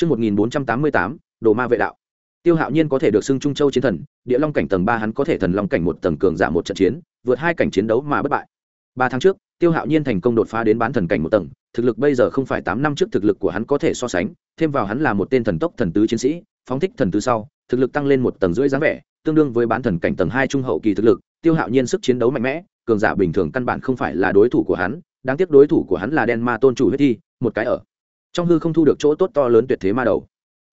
Trước 1488, Đồ Ma vệ đạo. Tiêu Hạo Nhiên có thể được xưng Trung Châu chiến thần, Địa Long cảnh tầng 3 hắn có thể thần long cảnh một tầng cường giả một trận chiến, vượt hai cảnh chiến đấu mà bất bại. 3 tháng trước, Tiêu Hạo Nhiên thành công đột phá đến bán thần cảnh một tầng, thực lực bây giờ không phải 8 năm trước thực lực của hắn có thể so sánh, thêm vào hắn là một tên thần tốc thần tứ chiến sĩ, phóng thích thần tứ sau, thực lực tăng lên một tầng rưỡi dáng vẻ, tương đương với bán thần cảnh tầng 2 trung hậu kỳ thực lực, Tiêu Hạo Nhiên sức chiến đấu mạnh mẽ, cường giả bình thường căn bản không phải là đối thủ của hắn, đáng tiếc đối thủ của hắn là đen ma tôn chủ huyết thi, một cái ở trong hư không thu được chỗ tốt to lớn tuyệt thế ma đầu.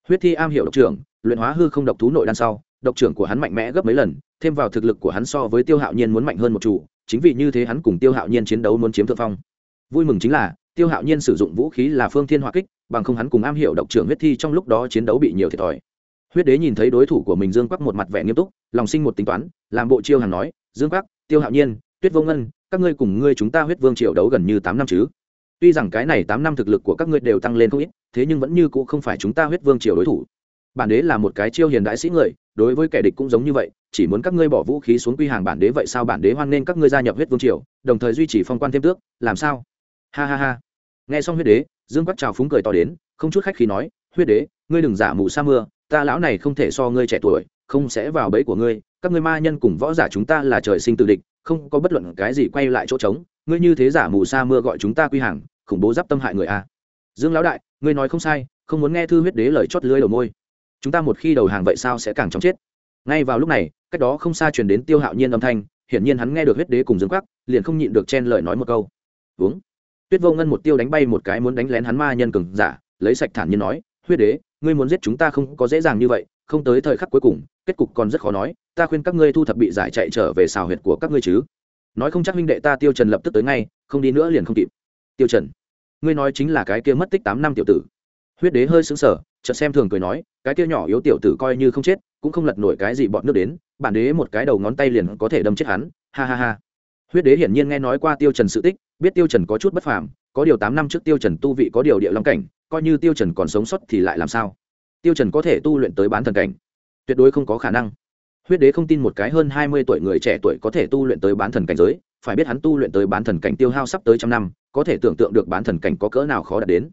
Huyết thi am hiểu độc trưởng, luyện hóa hư không độc thú nội đan sau, độc trưởng của hắn mạnh mẽ gấp mấy lần, thêm vào thực lực của hắn so với tiêu hạo nhiên muốn mạnh hơn một chủ, chính vì như thế hắn cùng tiêu hạo nhiên chiến đấu muốn chiếm thượng phong. Vui mừng chính là, tiêu hạo nhiên sử dụng vũ khí là phương thiên hỏa kích, bằng không hắn cùng am hiểu độc trưởng huyết thi trong lúc đó chiến đấu bị nhiều thiệt thòi. Huyết đế nhìn thấy đối thủ của mình dương quắc một mặt vẻ nghiêm túc, lòng sinh một tính toán, làm bộ chiêu hàng nói, dương quắc, tiêu hạo nhiên, tuyết vô ngân, các ngươi cùng ngươi chúng ta huyết vương triều đấu gần như tám năm chứ? Tuy rằng cái này tám năm thực lực của các ngươi đều tăng lên không ít, thế nhưng vẫn như cũ không phải chúng ta huyết vương triều đối thủ. Bản đế là một cái chiêu hiền đại sĩ người, đối với kẻ địch cũng giống như vậy, chỉ muốn các ngươi bỏ vũ khí xuống quy hàng bản đế vậy sao bản đế hoan nên các ngươi gia nhập huyết vương triều, đồng thời duy trì phong quan thêm tước, làm sao? Ha ha ha. Nghe xong huyết đế, dương quắc trào phúng cười to đến, không chút khách khi nói, huyết đế, ngươi đừng giả mù sa mưa, ta lão này không thể so ngươi trẻ tuổi, không sẽ vào bẫy của ngươi, các ngươi ma nhân cùng võ giả chúng ta là trời sinh tự địch, không có bất luận cái gì quay lại chỗ trống, ngươi như thế giả mù sa mưa gọi chúng ta quy hàng khủng bố giáp tâm hại người a. Dương lão đại, ngươi nói không sai, không muốn nghe thư huyết đế lời chót lưới đầu môi. Chúng ta một khi đầu hàng vậy sao sẽ càng chóng chết? Ngay vào lúc này, cách đó không xa truyền đến tiêu hạo nhiên âm thanh, hiển nhiên hắn nghe được huyết đế cùng dương quắc, liền không nhịn được chen lời nói một câu. Uống. Tuyết vô ngân một tiêu đánh bay một cái muốn đánh lén hắn ma nhân cường giả, lấy sạch thản nhiên nói, huyết đế, ngươi muốn giết chúng ta không có dễ dàng như vậy, không tới thời khắc cuối cùng, kết cục còn rất khó nói, ta khuyên các ngươi thu thập bị giải chạy trở về xào huyệt của các ngươi chứ. Nói không chắc huynh đệ ta tiêu trần lập tức tới ngay, không đi nữa liền không kịp tiêu trần, ngươi nói chính là cái kia mất tích tám năm tiểu tử. Huyết đế hơi sững sờ, chợt xem thường cười nói, cái kia nhỏ yếu tiểu tử coi như không chết, cũng không lật nổi cái gì bọn nước đến, bản đế một cái đầu ngón tay liền có thể đâm chết hắn, ha ha ha. Huyết đế hiển nhiên nghe nói qua tiêu trần sự tích, biết tiêu trần có chút bất phàm, có điều tám năm trước tiêu trần tu vị có điều địa long cảnh, coi như tiêu trần còn sống sót thì lại làm sao? Tiêu trần có thể tu luyện tới bán thần cảnh, tuyệt đối không có khả năng. Huyết đế không tin một cái hơn hai mươi tuổi người trẻ tuổi có thể tu luyện tới bán thần cảnh giới phải biết hắn tu luyện tới bán thần cảnh tiêu hao sắp tới trăm năm, có thể tưởng tượng được bán thần cảnh có cỡ nào khó đạt đến.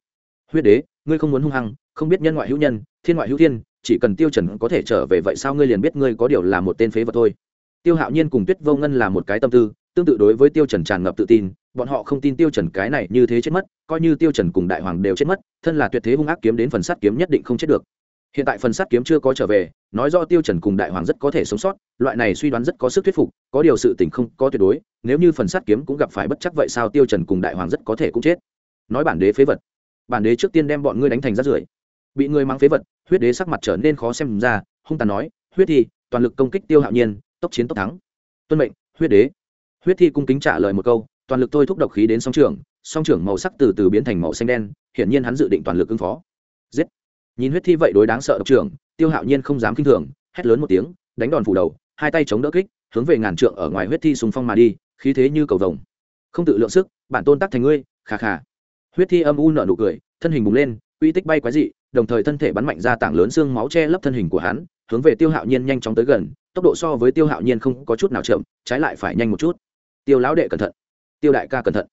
Huyết đế, ngươi không muốn hung hăng, không biết nhân ngoại hữu nhân, thiên ngoại hữu thiên, chỉ cần tiêu trần có thể trở về vậy sao ngươi liền biết ngươi có điều là một tên phế vật thôi. Tiêu hạo nhiên cùng tuyết vô ngân là một cái tâm tư, tương tự đối với tiêu trần tràn ngập tự tin, bọn họ không tin tiêu trần cái này như thế chết mất, coi như tiêu trần cùng đại hoàng đều chết mất, thân là tuyệt thế hung ác kiếm đến phần sát kiếm nhất định không chết được hiện tại phần sát kiếm chưa có trở về, nói rõ tiêu trần cùng đại hoàng rất có thể sống sót, loại này suy đoán rất có sức thuyết phục, có điều sự tình không có tuyệt đối, nếu như phần sát kiếm cũng gặp phải bất chắc vậy sao tiêu trần cùng đại hoàng rất có thể cũng chết? Nói bản đế phế vật. Bản đế trước tiên đem bọn ngươi đánh thành rác rưởi. Bị ngươi mang phế vật, huyết đế sắc mặt trở nên khó xem ra, hung tàn nói, huyết thi, toàn lực công kích tiêu hạo nhiên, tốc chiến tốc thắng. Tuân mệnh, huyết đế. Huyết thi cung kính trả lời một câu, toàn lực tôi thúc độc khí đến song trưởng song trưởng màu sắc từ từ biến thành màu xanh đen, hiển nhiên hắn dự định toàn lực ứng phó. Giết nhìn huyết thi vậy đối đáng sợ độc trưởng, tiêu hạo nhiên không dám kinh thường, hét lớn một tiếng, đánh đòn phủ đầu, hai tay chống đỡ kích, hướng về ngàn trượng ở ngoài huyết thi sùng phong mà đi, khí thế như cầu vồng. Không tự lượng sức, bản tôn tắc thành ngươi khà khà huyết thi âm u nở nụ cười, thân hình bùng lên, uy tích bay quái dị, đồng thời thân thể bắn mạnh ra tảng lớn xương máu che lấp thân hình của hắn, hướng về tiêu hạo nhiên nhanh chóng tới gần, tốc độ so với tiêu hạo nhiên không có chút nào chậm, trái lại phải nhanh một chút. Tiêu lão đệ cẩn thận. Tiêu đại ca cẩn thận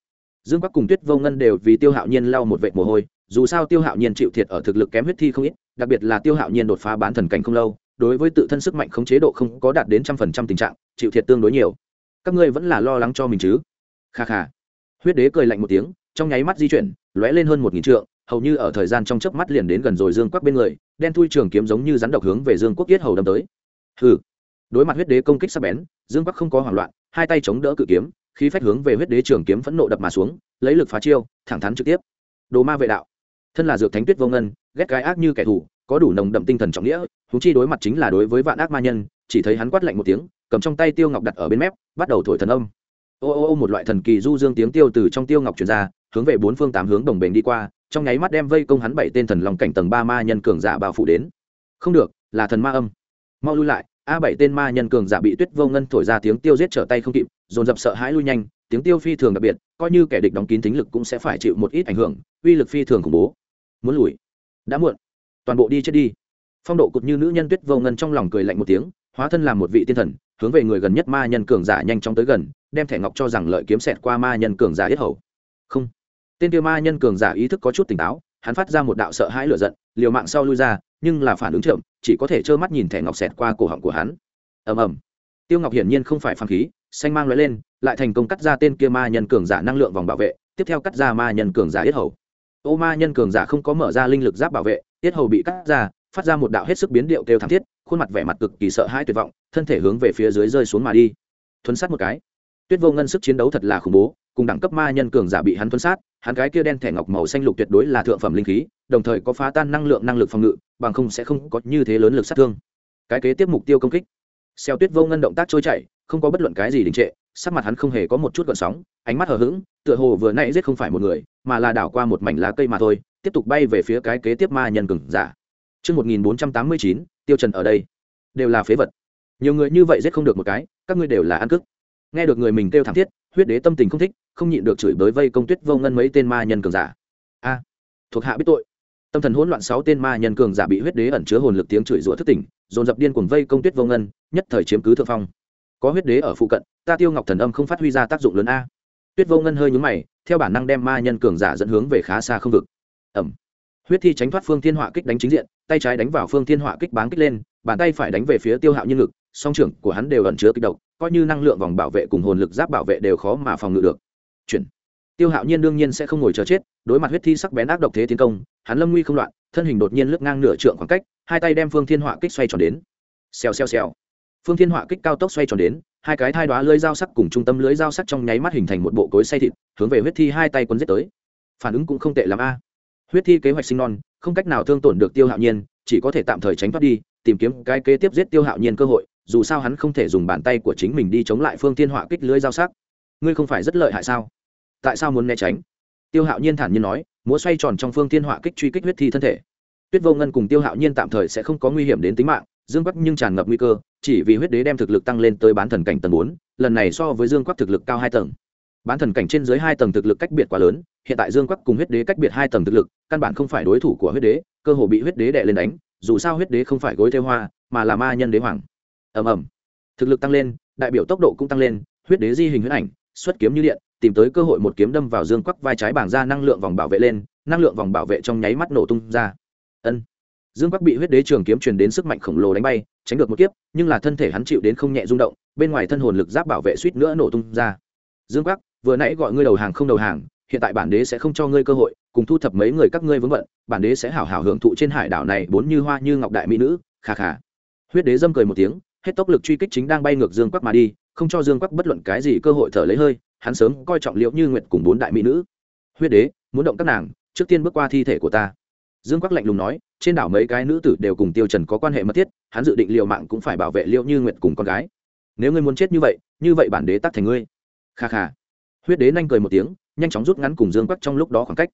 dương bắc cùng tuyết vô ngân đều vì tiêu hạo nhiên lau một vệt mồ hôi, dù sao tiêu hạo nhiên chịu thiệt ở thực lực kém huyết thi không ít, đặc biệt là tiêu hạo nhiên đột phá bán thần cảnh không lâu, đối với tự thân sức mạnh không chế độ không có đạt đến trăm phần trăm tình trạng, chịu thiệt tương đối nhiều. Các ngươi vẫn là lo lắng cho mình chứ? Kha kha. Huyết đế cười lạnh một tiếng, trong nháy mắt di chuyển, lóe lên hơn một nghìn trượng, hầu như ở thời gian trong chớp mắt liền đến gần rồi dương quắc bên người, đen thui trường kiếm giống như rắn độc hướng về dương quốc yết hầu đâm tới. Hừ. Đối mặt huyết đế công kích sắc bén, dương quắc không có hoảng loạn, hai tay chống đỡ cự kiếm khí phách hướng về huyết đế trường kiếm phẫn nộ đập mà xuống, lấy lực phá chiêu, thẳng thắn trực tiếp. Đồ ma vệ đạo. Thân là dược thánh tuyết vô ngân, ghét cái ác như kẻ thù, có đủ nồng đậm tinh thần trọng nghĩa húng chi đối mặt chính là đối với vạn ác ma nhân, chỉ thấy hắn quát lạnh một tiếng, cầm trong tay tiêu ngọc đặt ở bên mép, bắt đầu thổi thần âm. Ô ô ô một loại thần kỳ du dương tiếng tiêu từ trong tiêu ngọc truyền ra, hướng về bốn phương tám hướng đồng bền đi qua, trong nháy mắt đem vây công hắn bảy tên thần lòng cảnh tầng ba ma nhân cường giả bao phủ đến. Không được, là thần ma âm. Mau lui lại a bảy tên ma nhân cường giả bị tuyết vô ngân thổi ra tiếng tiêu giết trở tay không kịp, dồn dập sợ hãi lui nhanh, tiếng tiêu phi thường đặc biệt, coi như kẻ địch đóng kín tính lực cũng sẽ phải chịu một ít ảnh hưởng, uy lực phi thường khủng bố. Muốn lùi? Đã muộn. Toàn bộ đi chết đi. Phong độ cụt như nữ nhân tuyết vô ngân trong lòng cười lạnh một tiếng, hóa thân làm một vị tiên thần, hướng về người gần nhất ma nhân cường giả nhanh chóng tới gần, đem thẻ ngọc cho rằng lợi kiếm xẹt qua ma nhân cường giả yết hầu. Không. Tên tiêu ma nhân cường giả ý thức có chút tỉnh táo hắn phát ra một đạo sợ hãi lửa giận, liều mạng sau lui ra, nhưng là phản ứng chậm, chỉ có thể trơ mắt nhìn thẻ ngọc xẹt qua cổ họng của hắn. Ầm ầm. Tiêu ngọc hiển nhiên không phải phản khí, xanh mang lóe lên, lại thành công cắt ra tên kia ma nhân cường giả năng lượng vòng bảo vệ, tiếp theo cắt ra ma nhân cường giả yết hầu. Ô ma nhân cường giả không có mở ra linh lực giáp bảo vệ, yết hầu bị cắt ra, phát ra một đạo hết sức biến điệu kêu thảm thiết, khuôn mặt vẻ mặt cực kỳ sợ hãi tuyệt vọng, thân thể hướng về phía dưới rơi xuống mà đi. Thuấn sát một cái. Tuyết vô ngân sức chiến đấu thật là khủng bố cùng đẳng cấp ma nhân cường giả bị hắn tuân sát hắn cái kia đen thẻ ngọc màu xanh lục tuyệt đối là thượng phẩm linh khí đồng thời có phá tan năng lượng năng lực phòng ngự bằng không sẽ không có như thế lớn lực sát thương cái kế tiếp mục tiêu công kích xeo tuyết vô ngân động tác trôi chảy không có bất luận cái gì đình trệ sắc mặt hắn không hề có một chút gợn sóng ánh mắt hờ hững tựa hồ vừa nãy giết không phải một người mà là đảo qua một mảnh lá cây mà thôi tiếp tục bay về phía cái kế tiếp ma nhân cường giả Trước 1489, tiêu trần ở đây. Đều là phế vật. Nhiều người như vậy giết không được một cái, các ngươi đều là ăn cức. Nghe được người mình kêu thảm thiết, huyết đế tâm tình không thích, không nhịn được chửi bới vây công tuyết vô ngân mấy tên ma nhân cường giả. A, thuộc hạ biết tội. Tâm thần hỗn loạn sáu tên ma nhân cường giả bị huyết đế ẩn chứa hồn lực tiếng chửi rủa thức tỉnh, dồn dập điên cuồng vây công tuyết vô ngân, nhất thời chiếm cứ thượng phong. Có huyết đế ở phụ cận, ta tiêu ngọc thần âm không phát huy ra tác dụng lớn a. Tuyết vô ngân hơi nhúng mày, theo bản năng đem ma nhân cường giả dẫn hướng về khá xa không vực. Ẩm huyết thi tránh thoát phương thiên họa kích đánh chính diện tay trái đánh vào phương thiên họa kích báng kích lên bàn tay phải đánh về phía tiêu hạo nhiên ngực song trưởng của hắn đều ẩn chứa kích độc coi như năng lượng vòng bảo vệ cùng hồn lực giáp bảo vệ đều khó mà phòng ngự được. Chuyển. Tiêu hạo nhiên đương nhiên sẽ không ngồi chờ chết, đối mặt huyết thi sắc bén ác độc thế tiến công, hắn lâm nguy không loạn, thân hình đột nhiên lướt ngang nửa trượng khoảng cách, hai tay đem phương thiên họa kích xoay tròn đến. Xèo xèo xèo. Phương thiên họa kích cao tốc xoay tròn đến, hai cái thai đoá lưới dao sắc cùng trung tâm lưới dao sắc trong nháy mắt hình thành một bộ cối xay thịt, hướng về huyết thi hai tay quấn giết tới. Phản ứng cũng không tệ l a. Huyết thi kế hoạch sinh non, không cách nào thương tổn được tiêu hạo nhiên, chỉ có thể tạm thời tránh thoát đi, tìm kiếm cái kế tiếp giết tiêu hạo nhiên cơ hội dù sao hắn không thể dùng bàn tay của chính mình đi chống lại phương thiên họa kích lưới giao sắc. Ngươi không phải rất lợi hại sao? Tại sao muốn né tránh? Tiêu hạo nhiên thản nhiên nói, múa xoay tròn trong phương thiên họa kích truy kích huyết thi thân thể. Tuyết vô ngân cùng tiêu hạo nhiên tạm thời sẽ không có nguy hiểm đến tính mạng, dương quắc nhưng tràn ngập nguy cơ, chỉ vì huyết đế đem thực lực tăng lên tới bán thần cảnh tầng bốn, lần này so với dương quắc thực lực cao hai tầng. Bán thần cảnh trên dưới hai tầng thực lực cách biệt quá lớn, hiện tại dương quắc cùng huyết đế cách biệt hai tầng thực lực, căn bản không phải đối thủ của huyết đế, cơ hồ bị huyết đế đè lên đánh, dù sao huyết đế không phải gối theo hoa, mà là ma nhân đế hoàng ầm ầm. Thực lực tăng lên, đại biểu tốc độ cũng tăng lên, huyết đế di hình huyết ảnh, xuất kiếm như điện, tìm tới cơ hội một kiếm đâm vào dương quắc vai trái bảng ra năng lượng vòng bảo vệ lên, năng lượng vòng bảo vệ trong nháy mắt nổ tung ra. Ân. Dương quắc bị huyết đế trường kiếm truyền đến sức mạnh khổng lồ đánh bay, tránh được một kiếp, nhưng là thân thể hắn chịu đến không nhẹ rung động, bên ngoài thân hồn lực giáp bảo vệ suýt nữa nổ tung ra. Dương quắc, vừa nãy gọi ngươi đầu hàng không đầu hàng, hiện tại bản đế sẽ không cho ngươi cơ hội, cùng thu thập mấy người các ngươi vướng bận, bản đế sẽ hảo hảo hưởng thụ trên hải đảo này bốn như hoa như ngọc đại mỹ nữ khà khà huyết đế dâm cười một tiếng hết tốc lực truy kích chính đang bay ngược dương quắc mà đi, không cho dương quắc bất luận cái gì cơ hội thở lấy hơi, hắn sớm coi trọng liệu như nguyệt cùng bốn đại mỹ nữ. Huyết đế, muốn động các nàng, trước tiên bước qua thi thể của ta. Dương quắc lạnh lùng nói, trên đảo mấy cái nữ tử đều cùng tiêu trần có quan hệ mật thiết, hắn dự định liều mạng cũng phải bảo vệ liệu như nguyệt cùng con gái. Nếu ngươi muốn chết như vậy như vậy bản đế tắt thành ngươi. Kha kha. Huyết đế nhanh cười một tiếng, nhanh chóng rút ngắn cùng dương quắc trong lúc đó khoảng cách.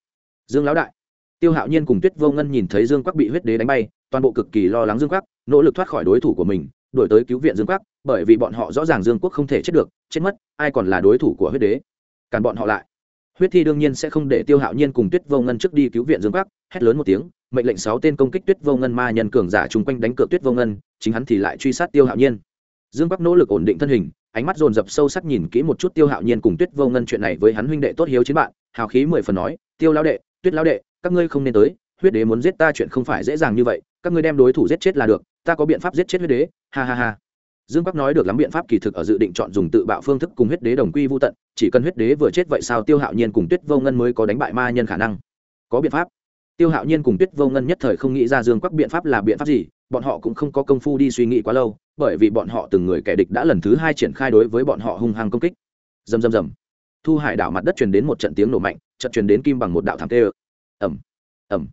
Dương lão đại. Tiêu hạo nhiên cùng tuyết vô ngân nhìn thấy dương quắc bị huyết đế đánh bay, toàn bộ cực kỳ lo lắng dương quắc, nỗ lực thoát khỏi đối thủ của mình đổi tới cứu viện dương quắc, bởi vì bọn họ rõ ràng dương quốc không thể chết được, chết mất, ai còn là đối thủ của huyết đế? Cản bọn họ lại. Huyết thi đương nhiên sẽ không để tiêu hạo nhiên cùng tuyết vô ngân trước đi cứu viện dương quắc, hét lớn một tiếng, mệnh lệnh sáu tên công kích tuyết vô ngân ma nhân cường giả chung quanh đánh cược tuyết vô ngân, chính hắn thì lại truy sát tiêu hạo nhiên. Dương quắc nỗ lực ổn định thân hình, ánh mắt dồn dập sâu sắc nhìn kỹ một chút tiêu hạo nhiên cùng tuyết vô ngân chuyện này với hắn huynh đệ tốt hiếu chiến bạn, hào khí mười phần nói, tiêu lão đệ, tuyết lão đệ, các ngươi không nên tới, huyết đế muốn giết ta chuyện không phải dễ dàng như vậy, các ngươi đem đối thủ giết chết là được ta có biện pháp giết chết huyết đế, ha ha ha. Dương bắc nói được lắm biện pháp kỳ thực ở dự định chọn dùng tự bạo phương thức cùng huyết đế đồng quy vô tận, chỉ cần huyết đế vừa chết vậy sao tiêu hạo nhiên cùng tuyết vô ngân mới có đánh bại ma nhân khả năng. Có biện pháp. Tiêu hạo nhiên cùng tuyết vô ngân nhất thời không nghĩ ra dương quắc biện pháp là biện pháp gì, bọn họ cũng không có công phu đi suy nghĩ quá lâu, bởi vì bọn họ từng người kẻ địch đã lần thứ hai triển khai đối với bọn họ hung hăng công kích. Dầm dầm dầm thu hải đảo mặt đất truyền đến một trận tiếng nổ mạnh trận truyền đến kim bằng một đạo thảm tê ẩm ẩm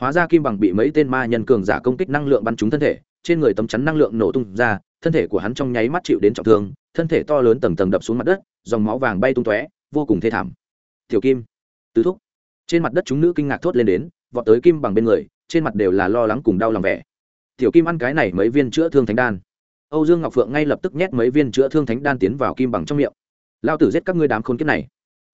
hóa ra kim bằng bị mấy tên ma nhân cường giả công kích năng lượng bắn trúng thân thể trên người tấm chắn năng lượng nổ tung ra, thân thể của hắn trong nháy mắt chịu đến trọng thương, thân thể to lớn tầng tầng đập xuống mặt đất, dòng máu vàng bay tung tóe, vô cùng thê thảm. Tiểu kim, tứ thúc. Trên mặt đất chúng nữ kinh ngạc thốt lên đến, vọt tới kim bằng bên người, trên mặt đều là lo lắng cùng đau lòng vẻ. Tiểu kim ăn cái này mấy viên chữa thương thánh đan. Âu dương ngọc phượng ngay lập tức nhét mấy viên chữa thương thánh đan tiến vào kim bằng trong miệng. Lao tử giết các ngươi đám khốn kiếp này.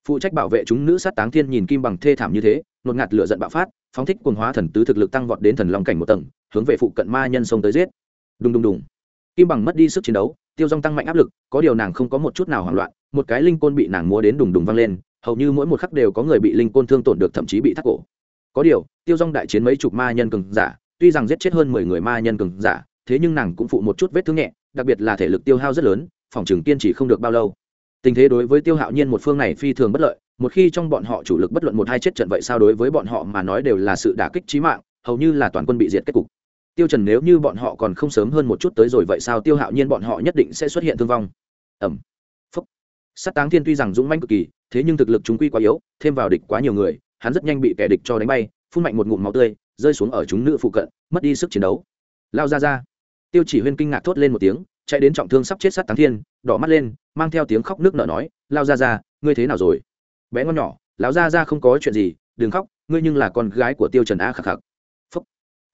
Phụ trách bảo vệ chúng nữ sát táng thiên nhìn kim bằng thê thảm như thế, nột ngạt lửa giận bạo phát, phóng thích quần hóa thần tứ thực lực tăng vọt đến thần long cảnh một tầng hướng về phụ cận ma nhân sông tới giết. Đùng đùng đùng. Kim bằng mất đi sức chiến đấu, tiêu dong tăng mạnh áp lực, có điều nàng không có một chút nào hoảng loạn, một cái linh côn bị nàng mua đến đùng đùng văng lên, hầu như mỗi một khắc đều có người bị linh côn thương tổn được thậm chí bị thắt cổ. Có điều, tiêu dong đại chiến mấy chục ma nhân cường giả, tuy rằng giết chết hơn mười người ma nhân cường giả, thế nhưng nàng cũng phụ một chút vết thương nhẹ, đặc biệt là thể lực tiêu hao rất lớn, phòng trường kiên trì không được bao lâu. Tình thế đối với tiêu hạo nhiên một phương này phi thường bất lợi, một khi trong bọn họ chủ lực bất luận một hai chết trận vậy sao đối với bọn họ mà nói đều là sự đả kích trí mạng, hầu như là toàn quân bị diệt kết cục tiêu trần nếu như bọn họ còn không sớm hơn một chút tới rồi vậy sao tiêu hạo nhiên bọn họ nhất định sẽ xuất hiện thương vong. Ẩm phúc. Sát táng thiên tuy rằng dũng mãnh cực kỳ, thế nhưng thực lực chúng quy quá yếu, thêm vào địch quá nhiều người, hắn rất nhanh bị kẻ địch cho đánh bay, phun mạnh một ngụm máu tươi, rơi xuống ở chúng nữ phụ cận, mất đi sức chiến đấu. Lao ra ra. Tiêu chỉ huyên kinh ngạc thốt lên một tiếng, chạy đến trọng thương sắp chết sát táng thiên, đỏ mắt lên, mang theo tiếng khóc nước nở nói, lao ra ra, ngươi thế nào rồi? Bé ngon nhỏ, lão ra ra không có chuyện gì, đừng khóc, ngươi nhưng là con gái của tiêu trần a khạc khạc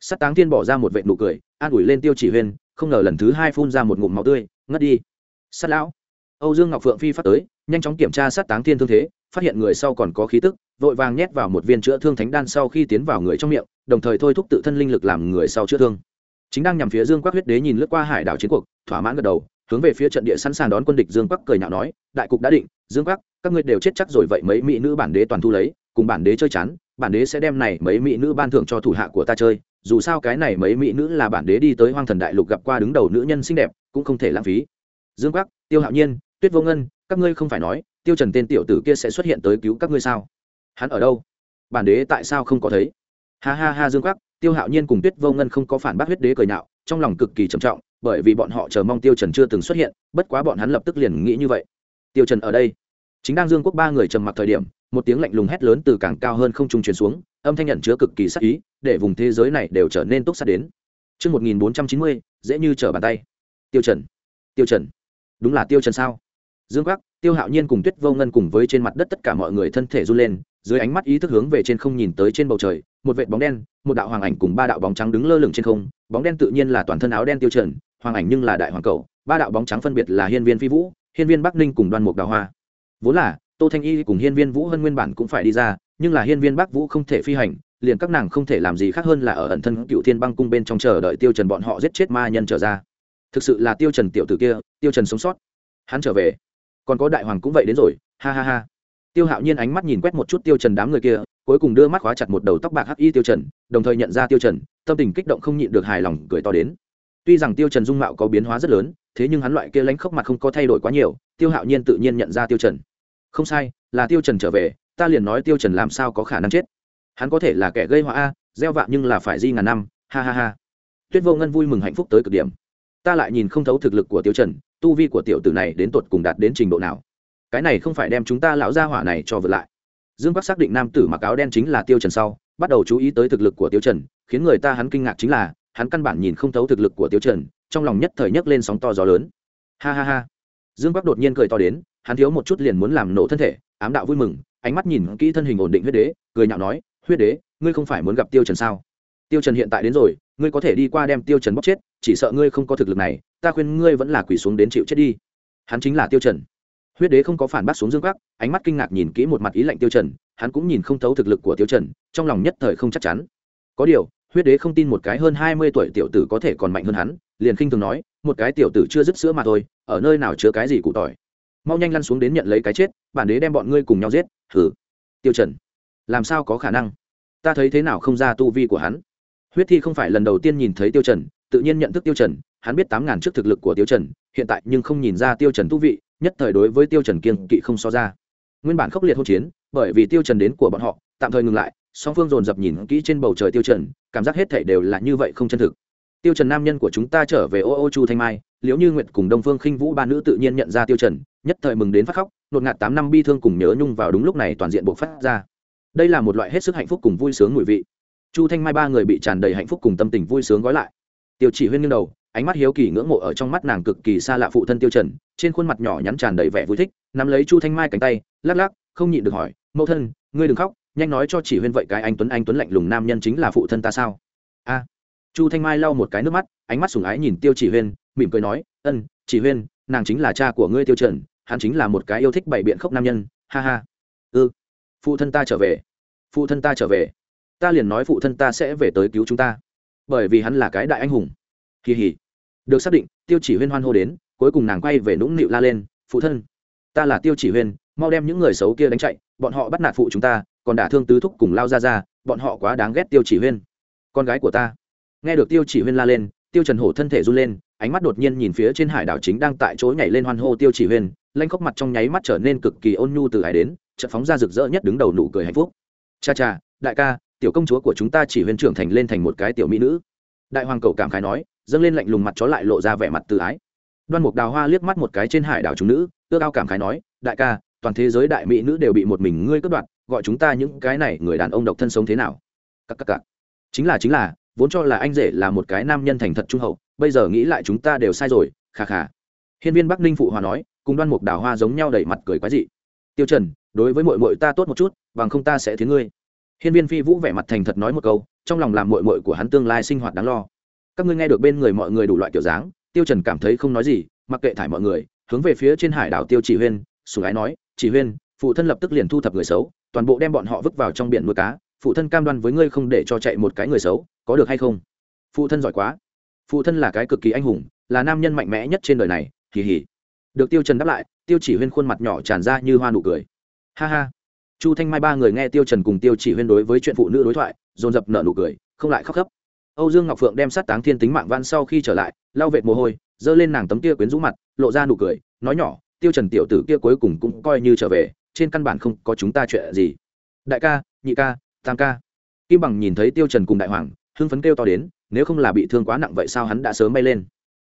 Sắt táng thiên bỏ ra một vệ nụ cười, an ủi lên tiêu chỉ huyên, không ngờ lần thứ hai phun ra một ngụm máu tươi, ngất đi. Sắt lão, âu dương ngọc phượng phi phát tới, nhanh chóng kiểm tra Sắt táng thiên thương thế, phát hiện người sau còn có khí tức, vội vàng nhét vào một viên chữa thương thánh đan sau khi tiến vào người trong miệng, đồng thời thôi thúc tự thân linh lực làm người sau chữa thương. Chính đang nhằm phía dương quắc huyết đế nhìn lướt qua hải đảo chiến cuộc, thỏa mãn gật đầu, hướng về phía trận địa sẵn sàng đón quân địch dương quắc cười nhạo nói, đại cục đã định, dương quắc, các ngươi đều chết chắc rồi vậy mấy mỹ nữ bản đế toàn thu lấy, cùng bản đế chơi chán bản đế sẽ đem này mấy mỹ nữ ban thưởng cho thủ hạ của ta chơi, dù sao cái này mấy mỹ nữ là bản đế đi tới hoang thần đại lục gặp qua đứng đầu nữ nhân xinh đẹp, cũng không thể lãng phí. Dương quắc, tiêu hạo nhiên, tuyết vô ngân, các ngươi không phải nói, tiêu trần tên tiểu tử kia sẽ xuất hiện tới cứu các ngươi sao? Hắn ở đâu? Bản đế tại sao không có thấy? Ha ha ha, dương quắc, tiêu hạo nhiên cùng tuyết vô ngân không có phản bác huyết đế cười nhạo, trong lòng cực kỳ trầm trọng, bởi vì bọn họ chờ mong tiêu trần chưa từng xuất hiện, bất quá bọn hắn lập tức liền nghĩ như vậy. Tiêu trần ở đây. Chính đang dương quốc ba người trầm mặc thời điểm một tiếng lạnh lùng hét lớn từ càng cao hơn không trung truyền xuống âm thanh nhận chứa cực kỳ sắc ý để vùng thế giới này đều trở nên túc sát đến Trước 1490, dễ như trở bàn tay. Tiêu Trần. Tiêu Trần. Đúng là Tiêu Trần sao? Dương Quắc, Tiêu Hạo Nhiên cùng Tuyết Vô Ngân cùng với trên mặt đất tất cả mọi người thân thể run lên, dưới ánh mắt ý thức hướng về trên không nhìn tới trên bầu trời, một vệt bóng đen, một đạo hoàng ảnh cùng ba đạo bóng trắng đứng lơ lửng trên không, bóng đen tự nhiên là toàn thân áo đen Tiêu Trần, hoàng ảnh nhưng là đại hoàng cầu, ba đạo bóng trắng phân biệt là Hiên Viên Phi Vũ, Hiên Viên Bắc Ninh cùng Đoan Mục Đào Hoa. Vốn là, Tô Thanh Y cùng Hiên Viên Vũ Hân nguyên bản cũng phải đi ra, nhưng là Hiên Viên Bắc Vũ không thể phi hành, liền các nàng không thể làm gì khác hơn là ở ẩn thân Cựu Thiên Băng cung bên trong chờ đợi Tiêu Trần bọn họ giết chết ma nhân trở ra. Thực sự là Tiêu Trần tiểu tử kia, Tiêu Trần sống sót. Hắn trở về còn có đại hoàng cũng vậy đến rồi ha ha ha tiêu hạo nhiên ánh mắt nhìn quét một chút tiêu trần đám người kia cuối cùng đưa mắt khóa chặt một đầu tóc bạc hắc y tiêu trần đồng thời nhận ra tiêu trần tâm tình kích động không nhịn được hài lòng cười to đến tuy rằng tiêu trần dung mạo có biến hóa rất lớn thế nhưng hắn loại kia lánh khốc mặt không có thay đổi quá nhiều tiêu hạo nhiên tự nhiên nhận ra tiêu trần không sai, là tiêu trần trở về, ta liền nói tiêu trần làm sao có khả năng chết. Hắn có thể là kẻ gây họa a, gieo vạ nhưng là phải di ngàn năm, ha ha ha. Tuyết vô ngân vui mừng hạnh phúc tới cực điểm. Ta lại nhìn không thấu thực lực của tiêu trần, tu vi của tiểu tử này đến tột cùng đạt đến trình độ nào. Cái này không phải đem chúng ta lão gia hỏa này cho vượt lại. Dương bắc xác định nam tử mặc áo đen chính là tiêu trần sau, bắt đầu chú ý tới thực lực của tiêu trần, khiến người ta hắn kinh ngạc chính là, hắn căn bản nhìn không thấu thực lực của tiêu trần, trong lòng nhất thời nhất lên sóng to gió lớn. Ha ha ha. Dương bắc đột nhiên cười to đến hắn thiếu một chút liền muốn làm nổ thân thể, ám đạo vui mừng, ánh mắt nhìn kỹ thân hình ổn định huyết đế, cười nhạo nói, huyết đế, ngươi không phải muốn gặp tiêu trần sao? Tiêu trần hiện tại đến rồi, ngươi có thể đi qua đem tiêu trần bóc chết, chỉ sợ ngươi không có thực lực này, ta khuyên ngươi vẫn là quỳ xuống đến chịu chết đi. Hắn chính là tiêu trần. Huyết đế không có phản bác xuống dương quắc, ánh mắt kinh ngạc nhìn kỹ một mặt ý lạnh tiêu trần, hắn cũng nhìn không thấu thực lực của tiêu trần, trong lòng nhất thời không chắc chắn. Có điều, huyết đế không tin một cái hơn hai mươi tuổi tiểu tử có thể còn mạnh hơn hắn, liền khinh thường nói, một cái tiểu tử chưa dứt sữa mà thôi, ở nơi nào chứa cái gì cụ tỏi? Mau nhanh lăn xuống đến nhận lấy cái chết, bản đế đem bọn ngươi cùng nhau giết thử tiêu trần, làm sao có khả năng? Ta thấy thế nào không ra tu vi của hắn? Huyết thi không phải lần đầu tiên nhìn thấy tiêu trần, tự nhiên nhận thức tiêu trần, hắn biết tám ngàn trước thực lực của tiêu trần, hiện tại nhưng không nhìn ra tiêu trần tu vị, nhất thời đối với tiêu trần kiên kỵ không so ra. Nguyên bản khốc liệt hỗn chiến, bởi vì tiêu trần đến của bọn họ, tạm thời ngừng lại, song phương dồn dập nhìn kỹ trên bầu trời tiêu trần, cảm giác hết thảy đều là như vậy không chân thực. Tiêu trần nam nhân của chúng ta trở về ô ô chu thanh mai, liễu như nguyệt cùng đông phương khinh vũ ba nữ tự nhiên nhận ra tiêu trần nhất thời mừng đến phát khóc, nột ngạt tám năm bi thương cùng nhớ nhung vào đúng lúc này toàn diện bộc phát ra. Đây là một loại hết sức hạnh phúc cùng vui sướng mùi vị. Chu thanh mai ba người bị tràn đầy hạnh phúc cùng tâm tình vui sướng gói lại. Tiêu chỉ huyên nghiêng đầu, ánh mắt hiếu kỳ ngưỡng mộ ở trong mắt nàng cực kỳ xa lạ phụ thân tiêu trần, trên khuôn mặt nhỏ nhắn tràn đầy vẻ vui thích, nắm lấy chu thanh mai cánh tay, lắc lắc, không nhịn được hỏi, mẫu thân, ngươi đừng khóc, nhanh nói cho chỉ huyên vậy cái anh tuấn anh tuấn lạnh lùng nam nhân chính là phụ thân ta sao? A. Chu thanh mai lau một cái nước mắt, ánh mắt sùng ái nhìn tiêu chỉ huyên, mỉm cười nói, ân, chỉ huyên, nàng chính là cha của ngươi tiêu trần hắn chính là một cái yêu thích bảy biện khốc nam nhân, ha ha. Ư ừ. phụ thân ta trở về. Phụ thân ta trở về. Ta liền nói phụ thân ta sẽ về tới cứu chúng ta. Bởi vì hắn là cái đại anh hùng. Kỳ hỉ. Được xác định, tiêu chỉ huyên hoan hô đến, cuối cùng nàng quay về nũng nịu la lên, phụ thân, ta là tiêu chỉ huyên, mau đem những người xấu kia đánh chạy, bọn họ bắt nạt phụ chúng ta, còn đả thương tứ thúc cùng lao ra ra bọn họ quá đáng ghét tiêu chỉ huyên. Con gái của ta. Nghe được tiêu chỉ huyên la lên, tiêu trần hổ thân thể run lên, ánh mắt đột nhiên nhìn phía trên hải đảo chính đang tại chỗ nhảy lên hoan hô tiêu chỉ huyên lanh khóc mặt trong nháy mắt trở nên cực kỳ ôn nhu từ hải đến, chợt phóng ra rực rỡ nhất đứng đầu nụ cười hạnh phúc. Cha cha, đại ca, tiểu công chúa của chúng ta chỉ huyên trưởng thành lên thành một cái tiểu mỹ nữ. Đại hoàng cầu cảm khái nói, dâng lên lạnh lùng mặt chó lại lộ ra vẻ mặt tự ái. Đoan mục đào hoa liếc mắt một cái trên hải đảo chúng nữ, ước ao cảm khái nói, đại ca, toàn thế giới đại mỹ nữ đều bị một mình ngươi cướp đoạt, gọi chúng ta những cái này người đàn ông độc thân sống thế nào? Cắc cắc cắc. chính là chính là, vốn cho là anh rể là một cái nam nhân thành thật trung hậu, bây giờ nghĩ lại chúng ta đều sai rồi khà khà hiên viên bắc ninh phụ hòa nói cùng đoan mục đào hoa giống nhau đầy mặt cười quái dị. Tiêu trần, đối với muội muội ta tốt một chút, bằng không ta sẽ thiến ngươi. Hiên viên phi vũ vẻ mặt thành thật nói một câu, trong lòng làm muội muội của hắn tương lai sinh hoạt đáng lo. Các ngươi nghe được bên người mọi người đủ loại kiểu dáng, tiêu trần cảm thấy không nói gì, mặc kệ thải mọi người, hướng về phía trên hải đảo tiêu chỉ huyên sủng ái nói, chỉ huyên, phụ thân lập tức liền thu thập người xấu, toàn bộ đem bọn họ vứt vào trong biển nuôi cá, phụ thân cam đoan với ngươi không để cho chạy một cái người xấu, có được hay không? Phụ thân giỏi quá. Phụ thân là cái cực kỳ anh hùng, là nam nhân mạnh mẽ nhất trên đời này kỳ hỉ được tiêu trần đáp lại, tiêu chỉ huyên khuôn mặt nhỏ tràn ra như hoa nụ cười. Ha ha. Chu thanh mai ba người nghe tiêu trần cùng tiêu chỉ huyên đối với chuyện phụ nữ đối thoại, dồn dập nở nụ cười, không lại khóc khóc. Âu dương ngọc phượng đem sát táng thiên tính mạng văn sau khi trở lại, lau vệt mồ hôi dơ lên nàng tấm kia quyến rũ mặt, lộ ra nụ cười, nói nhỏ, tiêu trần tiểu tử kia cuối cùng cũng coi như trở về, trên căn bản không có chúng ta chuyện gì. Đại ca, nhị ca, tam ca. Kim bằng nhìn thấy tiêu trần cùng đại hoàng, hưng phấn kêu to đến, nếu không là bị thương quá nặng vậy sao hắn đã sớm bay lên?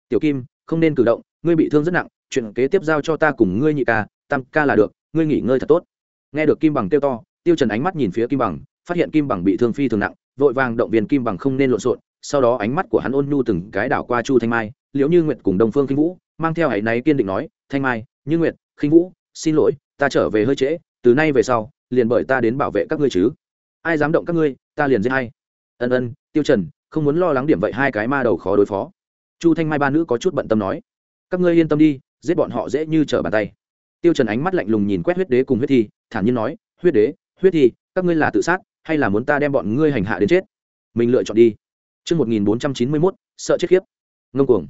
Tiểu kim, không nên cử động, ngươi bị thương rất nặng chuyện kế tiếp giao cho ta cùng ngươi nhị ca, tam ca là được, ngươi nghỉ ngơi thật tốt. Nghe được kim bằng kêu to, tiêu trần ánh mắt nhìn phía kim bằng, phát hiện kim bằng bị thương phi thường nặng, vội vàng động viên kim bằng không nên lộn xộn. Sau đó ánh mắt của hắn ôn nhu từng cái đảo qua chu thanh mai, liễu như nguyệt cùng đông phương kinh vũ, mang theo hãy náy kiên định nói, thanh mai, như nguyệt khinh vũ, xin lỗi, ta trở về hơi trễ, từ nay về sau, liền bởi ta đến bảo vệ các ngươi chứ. Ai dám động các ngươi, ta liền giết hay ân ân, tiêu trần, không muốn lo lắng điểm vậy hai cái ma đầu khó đối phó. Chu thanh mai ba nữ có chút bận tâm nói. Các ngươi yên tâm đi giết bọn họ dễ như trở bàn tay tiêu trần ánh mắt lạnh lùng nhìn quét huyết đế cùng huyết thi thản nhiên nói huyết đế huyết thi các ngươi là tự sát hay là muốn ta đem bọn ngươi hành hạ đến chết mình lựa chọn đi Trước 1491, sợ chết khiếp. Ngông cuồng.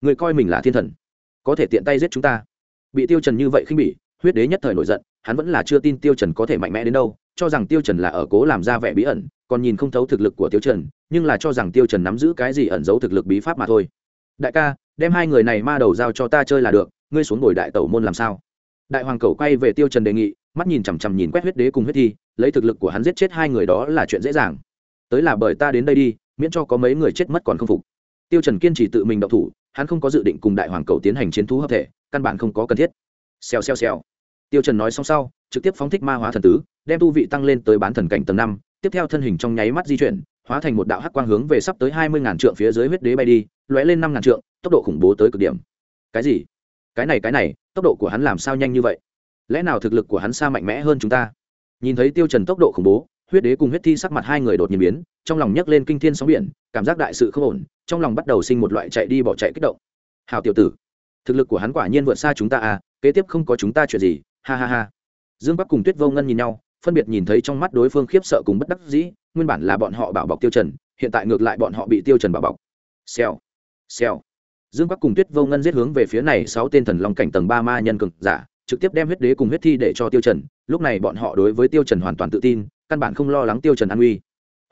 Người coi mình là thiên thần. Có thể tiện tay giết chúng ta. Bị Tiêu Trần như vậy khinh bỉ, huyết đế nhất thời nổi giận, hắn vẫn là chưa tin Tiêu Trần có thể mạnh mẽ đến đâu, cho rằng Tiêu Trần là ở cố làm ra vẻ bí ẩn, còn nhìn không thấu thực lực của Tiêu Trần, nhưng là cho rằng Tiêu Trần nắm giữ cái gì ẩn giấu thực lực bí pháp mà thôi. Đại ca, đem hai người này ma đầu giao cho ta chơi là được, ngươi xuống ngồi đại tẩu môn làm sao? Đại hoàng cầu quay về Tiêu Trần đề nghị, mắt nhìn chằm chằm nhìn quét huyết đế cùng huyết thi, lấy thực lực của hắn giết chết hai người đó là chuyện dễ dàng. Tới là bởi ta đến đây đi, miễn cho có mấy người chết mất còn không phục tiêu trần kiên trì tự mình động thủ hắn không có dự định cùng đại hoàng cầu tiến hành chiến thú hợp thể căn bản không có cần thiết xèo xèo xèo tiêu trần nói xong sau trực tiếp phóng thích ma hóa thần tứ đem tu vị tăng lên tới bán thần cảnh tầng năm tiếp theo thân hình trong nháy mắt di chuyển hóa thành một đạo hắc quang hướng về sắp tới hai mươi ngàn trượng phía dưới huyết đế bay đi, lóe lên năm ngàn trượng, tốc độ khủng bố tới cực điểm. Cái gì? Cái này cái này, tốc độ của hắn làm sao nhanh như vậy? Lẽ nào thực lực của hắn xa mạnh mẽ hơn chúng ta? Nhìn thấy tiêu trần tốc độ khủng bố, huyết đế cùng huyết thi sắc mặt hai người đột nhiên biến, trong lòng nhấc lên kinh thiên sóng biển, cảm giác đại sự không ổn, trong lòng bắt đầu sinh một loại chạy đi bỏ chạy kích động. Hào tiểu tử, thực lực của hắn quả nhiên vượt xa chúng ta à kế tiếp không có chúng ta chuyện gì, ha ha ha. Dương bắc cùng tuyết vô ngân nhìn nhau, phân biệt nhìn thấy trong mắt đối phương khiếp sợ cùng bất đắc dĩ nguyên bản là bọn họ bảo bọc tiêu trần, hiện tại ngược lại bọn họ bị tiêu trần bảo bọc. Xèo xèo. Dương bắc cùng tuyết vô ngân giết hướng về phía này sáu tên thần long cảnh tầng ba ma nhân cực giả, trực tiếp đem huyết đế cùng huyết thi để cho tiêu trần. Lúc này bọn họ đối với tiêu trần hoàn toàn tự tin, căn bản không lo lắng tiêu trần an nguy.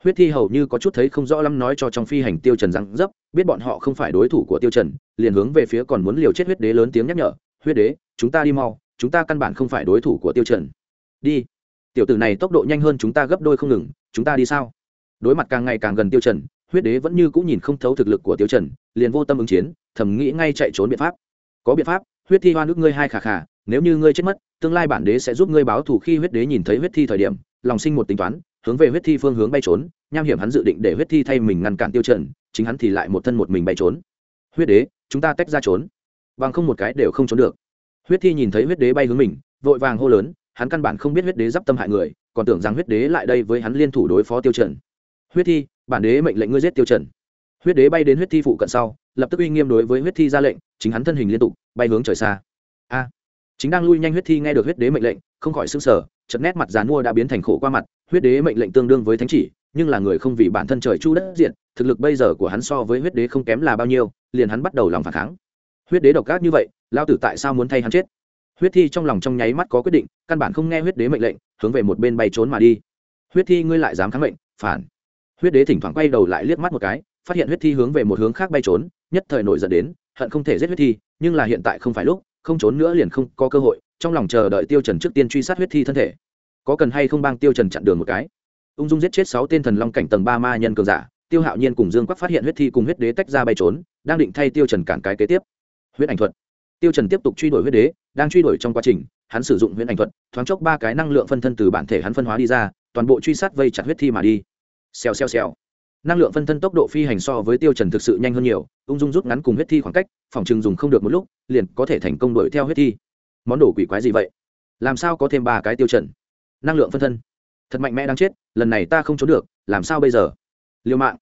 Huyết thi hầu như có chút thấy không rõ lắm nói cho trong phi hành tiêu trần rằng dấp biết bọn họ không phải đối thủ của tiêu trần, liền hướng về phía còn muốn liều chết huyết đế lớn tiếng nhắc nhở, huyết đế, chúng ta đi mau, chúng ta căn bản không phải đối thủ của tiêu trần. Đi tiểu tử này tốc độ nhanh hơn chúng ta gấp đôi không ngừng, chúng ta đi sao? Đối mặt càng ngày càng gần tiêu trần, huyết đế vẫn như cũng nhìn không thấu thực lực của tiêu trần, liền vô tâm ứng chiến, thầm nghĩ ngay chạy trốn biện pháp. Có biện pháp, huyết thi hoa nước ngươi hai khả khả nếu như ngươi chết mất, tương lai bản đế sẽ giúp ngươi báo thù khi huyết đế nhìn thấy huyết thi thời điểm, lòng sinh một tính toán, hướng về huyết thi phương hướng bay trốn, nham hiểm hắn dự định để huyết thi thay mình ngăn cản tiêu trần, chính hắn thì lại một thân một mình bay trốn. Huyết đế, chúng ta tách ra trốn. Bằng không một cái đều không trốn được. Huyết thi nhìn thấy huyết đế bay hướng mình, vội vàng hô lớn hắn căn bản không biết huyết đế d tâm hại người, còn tưởng rằng huyết đế lại đây với hắn liên thủ đối phó tiêu trần. Huyết thi, bản đế mệnh lệnh ngươi giết tiêu trần. Huyết đế bay đến huyết thi phụ cận sau, lập tức uy nghiêm đối với huyết thi ra lệnh, chính hắn thân hình liên tục, bay hướng trời xa. A, chính đang lui nhanh huyết thi nghe được huyết đế mệnh lệnh, không khỏi sững sờ chật nét mặt dán mua đã biến thành khổ qua mặt, huyết đế mệnh lệnh tương đương với thánh chỉ, nhưng là người không vì bản thân trời chu đất diện, thực lực bây giờ của hắn so với huyết đế không kém là bao nhiêu, liền hắn bắt đầu lòng phản kháng. Huyết đế độc ác như vậy lao tử tại sao muốn thay hắn chết? Huyết thi trong lòng trong nháy mắt có quyết định, căn bản không nghe huyết đế mệnh lệnh, hướng về một bên bay trốn mà đi. Huyết thi ngươi lại dám kháng mệnh, phản. Huyết đế thỉnh thoảng quay đầu lại liếc mắt một cái, phát hiện huyết thi hướng về một hướng khác bay trốn, nhất thời nổi giận đến, hận không thể giết huyết thi, nhưng là hiện tại không phải lúc, không trốn nữa liền không có cơ hội, trong lòng chờ đợi tiêu trần trước tiên truy sát huyết thi thân thể. Có cần hay không bang tiêu trần chặn đường một cái? Ung dung giết chết sáu tên thần long cảnh tầng ba ma nhân cường giả, tiêu hạo nhiên cùng dương quắc phát hiện huyết thi cùng huyết đế tách ra bay trốn, đang định thay tiêu trần cản cái kế tiếp. Huyết ảnh thuật. Tiêu trần tiếp tục truy đuổi huyết đế đang truy đuổi trong quá trình, hắn sử dụng huyễn ảnh thuật, thoáng chốc ba cái năng lượng phân thân từ bản thể hắn phân hóa đi ra, toàn bộ truy sát vây chặt huyết thi mà đi. Xèo xèo xèo. Năng lượng phân thân tốc độ phi hành so với tiêu trần thực sự nhanh hơn nhiều, ung dung rút ngắn cùng huyết thi khoảng cách, phòng trường dùng không được một lúc, liền có thể thành công đuổi theo huyết thi. Món đồ quỷ quái gì vậy? Làm sao có thêm ba cái tiêu trần? Năng lượng phân thân. Thật mạnh mẽ đáng chết, lần này ta không trốn được, làm sao bây giờ? Liều mạng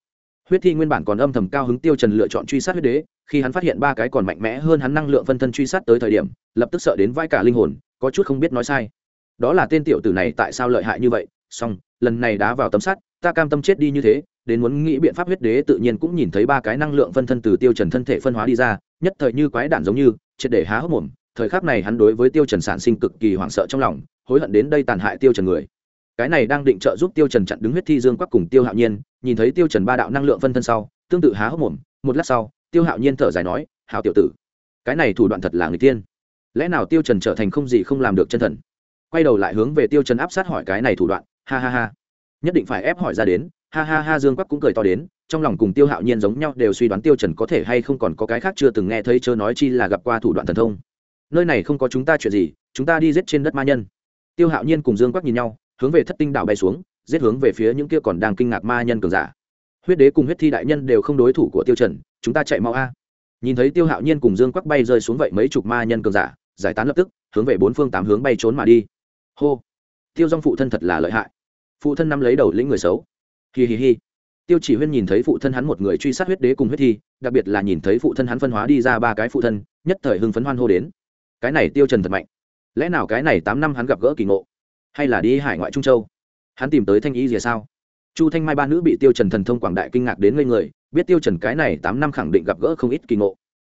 huyết thi nguyên bản còn âm thầm cao hứng tiêu trần lựa chọn truy sát huyết đế, khi hắn phát hiện ba cái còn mạnh mẽ hơn hắn năng lượng phân thân truy sát tới thời điểm, lập tức sợ đến vai cả linh hồn, có chút không biết nói sai. Đó là tên tiểu tử này tại sao lợi hại như vậy? Song lần này đá vào tấm sắt, ta cam tâm chết đi như thế, đến muốn nghĩ biện pháp huyết đế tự nhiên cũng nhìn thấy ba cái năng lượng phân thân từ tiêu trần thân thể phân hóa đi ra, nhất thời như quái đản giống như, triệt để há hốc mồm. Thời khắc này hắn đối với tiêu trần sản sinh cực kỳ hoảng sợ trong lòng, hối hận đến đây tàn hại tiêu trần người cái này đang định trợ giúp tiêu trần chặn đứng huyết thi dương quắc cùng tiêu hạo nhiên, nhìn thấy tiêu trần ba đạo năng lượng phân thân sau, tương tự há hốc mồm, một lát sau, tiêu hạo nhiên thở dài nói hảo tiểu tử, cái này thủ đoạn thật là người tiên. Lẽ nào tiêu trần trở thành không gì không làm được chân thần? Quay đầu lại hướng về tiêu trần áp sát hỏi cái này thủ đoạn, ha ha ha. Nhất định phải ép hỏi ra đến, ha ha ha dương quắc cũng cười to đến, trong lòng cùng tiêu hạo nhiên giống nhau đều suy đoán tiêu trần có thể hay không còn có cái khác chưa từng nghe thấy chớ nói chi là gặp qua thủ đoạn thần thông. Nơi này không có chúng ta chuyện gì, chúng ta đi giết trên đất ma nhân. Tiêu hạo nhiên cùng dương quắc nhìn nhau hướng về thất tinh đảo bay xuống, giết hướng về phía những kia còn đang kinh ngạc ma nhân cường giả. Huyết đế cùng huyết thi đại nhân đều không đối thủ của tiêu trần, chúng ta chạy mau a. Nhìn thấy tiêu hạo nhiên cùng dương quắc bay rơi xuống vậy mấy chục ma nhân cường giả, giải tán lập tức, hướng về bốn phương tám hướng bay trốn mà đi. Hô! Tiêu dong phụ thân thật là lợi hại. Phụ thân nắm lấy đầu lĩnh người xấu. Hi hi hi. Tiêu chỉ huyên nhìn thấy phụ thân hắn một người truy sát huyết đế cùng huyết thi, đặc biệt là nhìn thấy phụ thân hắn phân hóa đi ra ba cái phụ thân, nhất thời hưng phấn hoan hô đến. Cái này tiêu trần thật mạnh. Lẽ nào cái này tám năm hắn gặp gỡ kỳ ngộ? Hay là đi hải ngoại trung châu? Hắn tìm tới thanh ý gì sao? Chu thanh mai ba nữ bị tiêu trần thần thông quảng đại kinh ngạc đến ngây người, biết tiêu trần cái này tám năm khẳng định gặp gỡ không ít kỳ ngộ.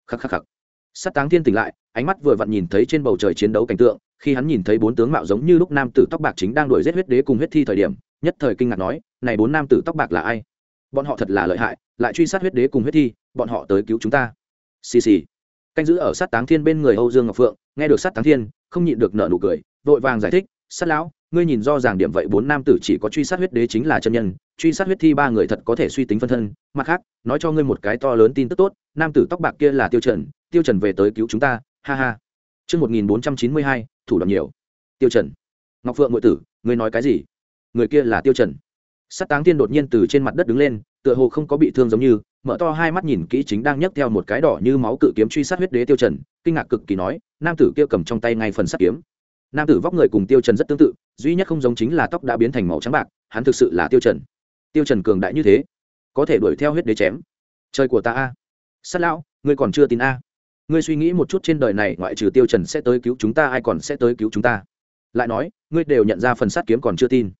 Khắc khắc khắc. Sát táng thiên tỉnh lại, ánh mắt vừa vặn nhìn thấy trên bầu trời chiến đấu cảnh tượng, khi hắn nhìn thấy bốn tướng mạo giống như lúc nam tử tóc bạc chính đang đuổi giết huyết đế cùng huyết thi thời điểm, nhất thời kinh ngạc nói, này bốn nam tử tóc bạc là ai? Bọn họ thật là lợi hại, lại truy sát huyết đế cùng huyết thi, bọn họ tới cứu chúng ta. Xì xì. Canh giữ ở sát táng thiên bên người âu dương ngọc phượng, nghe được sát táng thiên, không nhịn được nở nụ cười, vội vàng giải thích sát lão ngươi nhìn do ràng điểm vậy bốn nam tử chỉ có truy sát huyết đế chính là chân nhân truy sát huyết thi ba người thật có thể suy tính phân thân mặt khác nói cho ngươi một cái to lớn tin tức tốt nam tử tóc bạc kia là tiêu trần tiêu trần về tới cứu chúng ta ha ha chương 1492, thủ đoạn nhiều. Tiêu Trần. Ngọc Phượng ngụy tử, ngươi nói cái gì? Người kia là Tiêu Trần. Sát Táng Tiên đột nhiên từ trên mặt đất đứng lên, tựa hồ không có bị thương giống như, mở to hai mắt nhìn kỹ chính đang nhấc theo một cái đỏ như máu cự kiếm truy sát huyết đế Tiêu Trần, kinh ngạc cực kỳ nói, nam tử kia cầm trong tay ngay phần sắt kiếm. Nam tử vóc người cùng Tiêu Trần rất tương tự, duy nhất không giống chính là tóc đã biến thành màu trắng bạc, hắn thực sự là Tiêu Trần. Tiêu Trần cường đại như thế, có thể đuổi theo huyết đế chém. Trời của ta a. Sát lão, ngươi còn chưa tin a? ngươi suy nghĩ một chút trên đời này ngoại trừ tiêu trần sẽ tới cứu chúng ta ai còn sẽ tới cứu chúng ta lại nói ngươi đều nhận ra phần sát kiếm còn chưa tin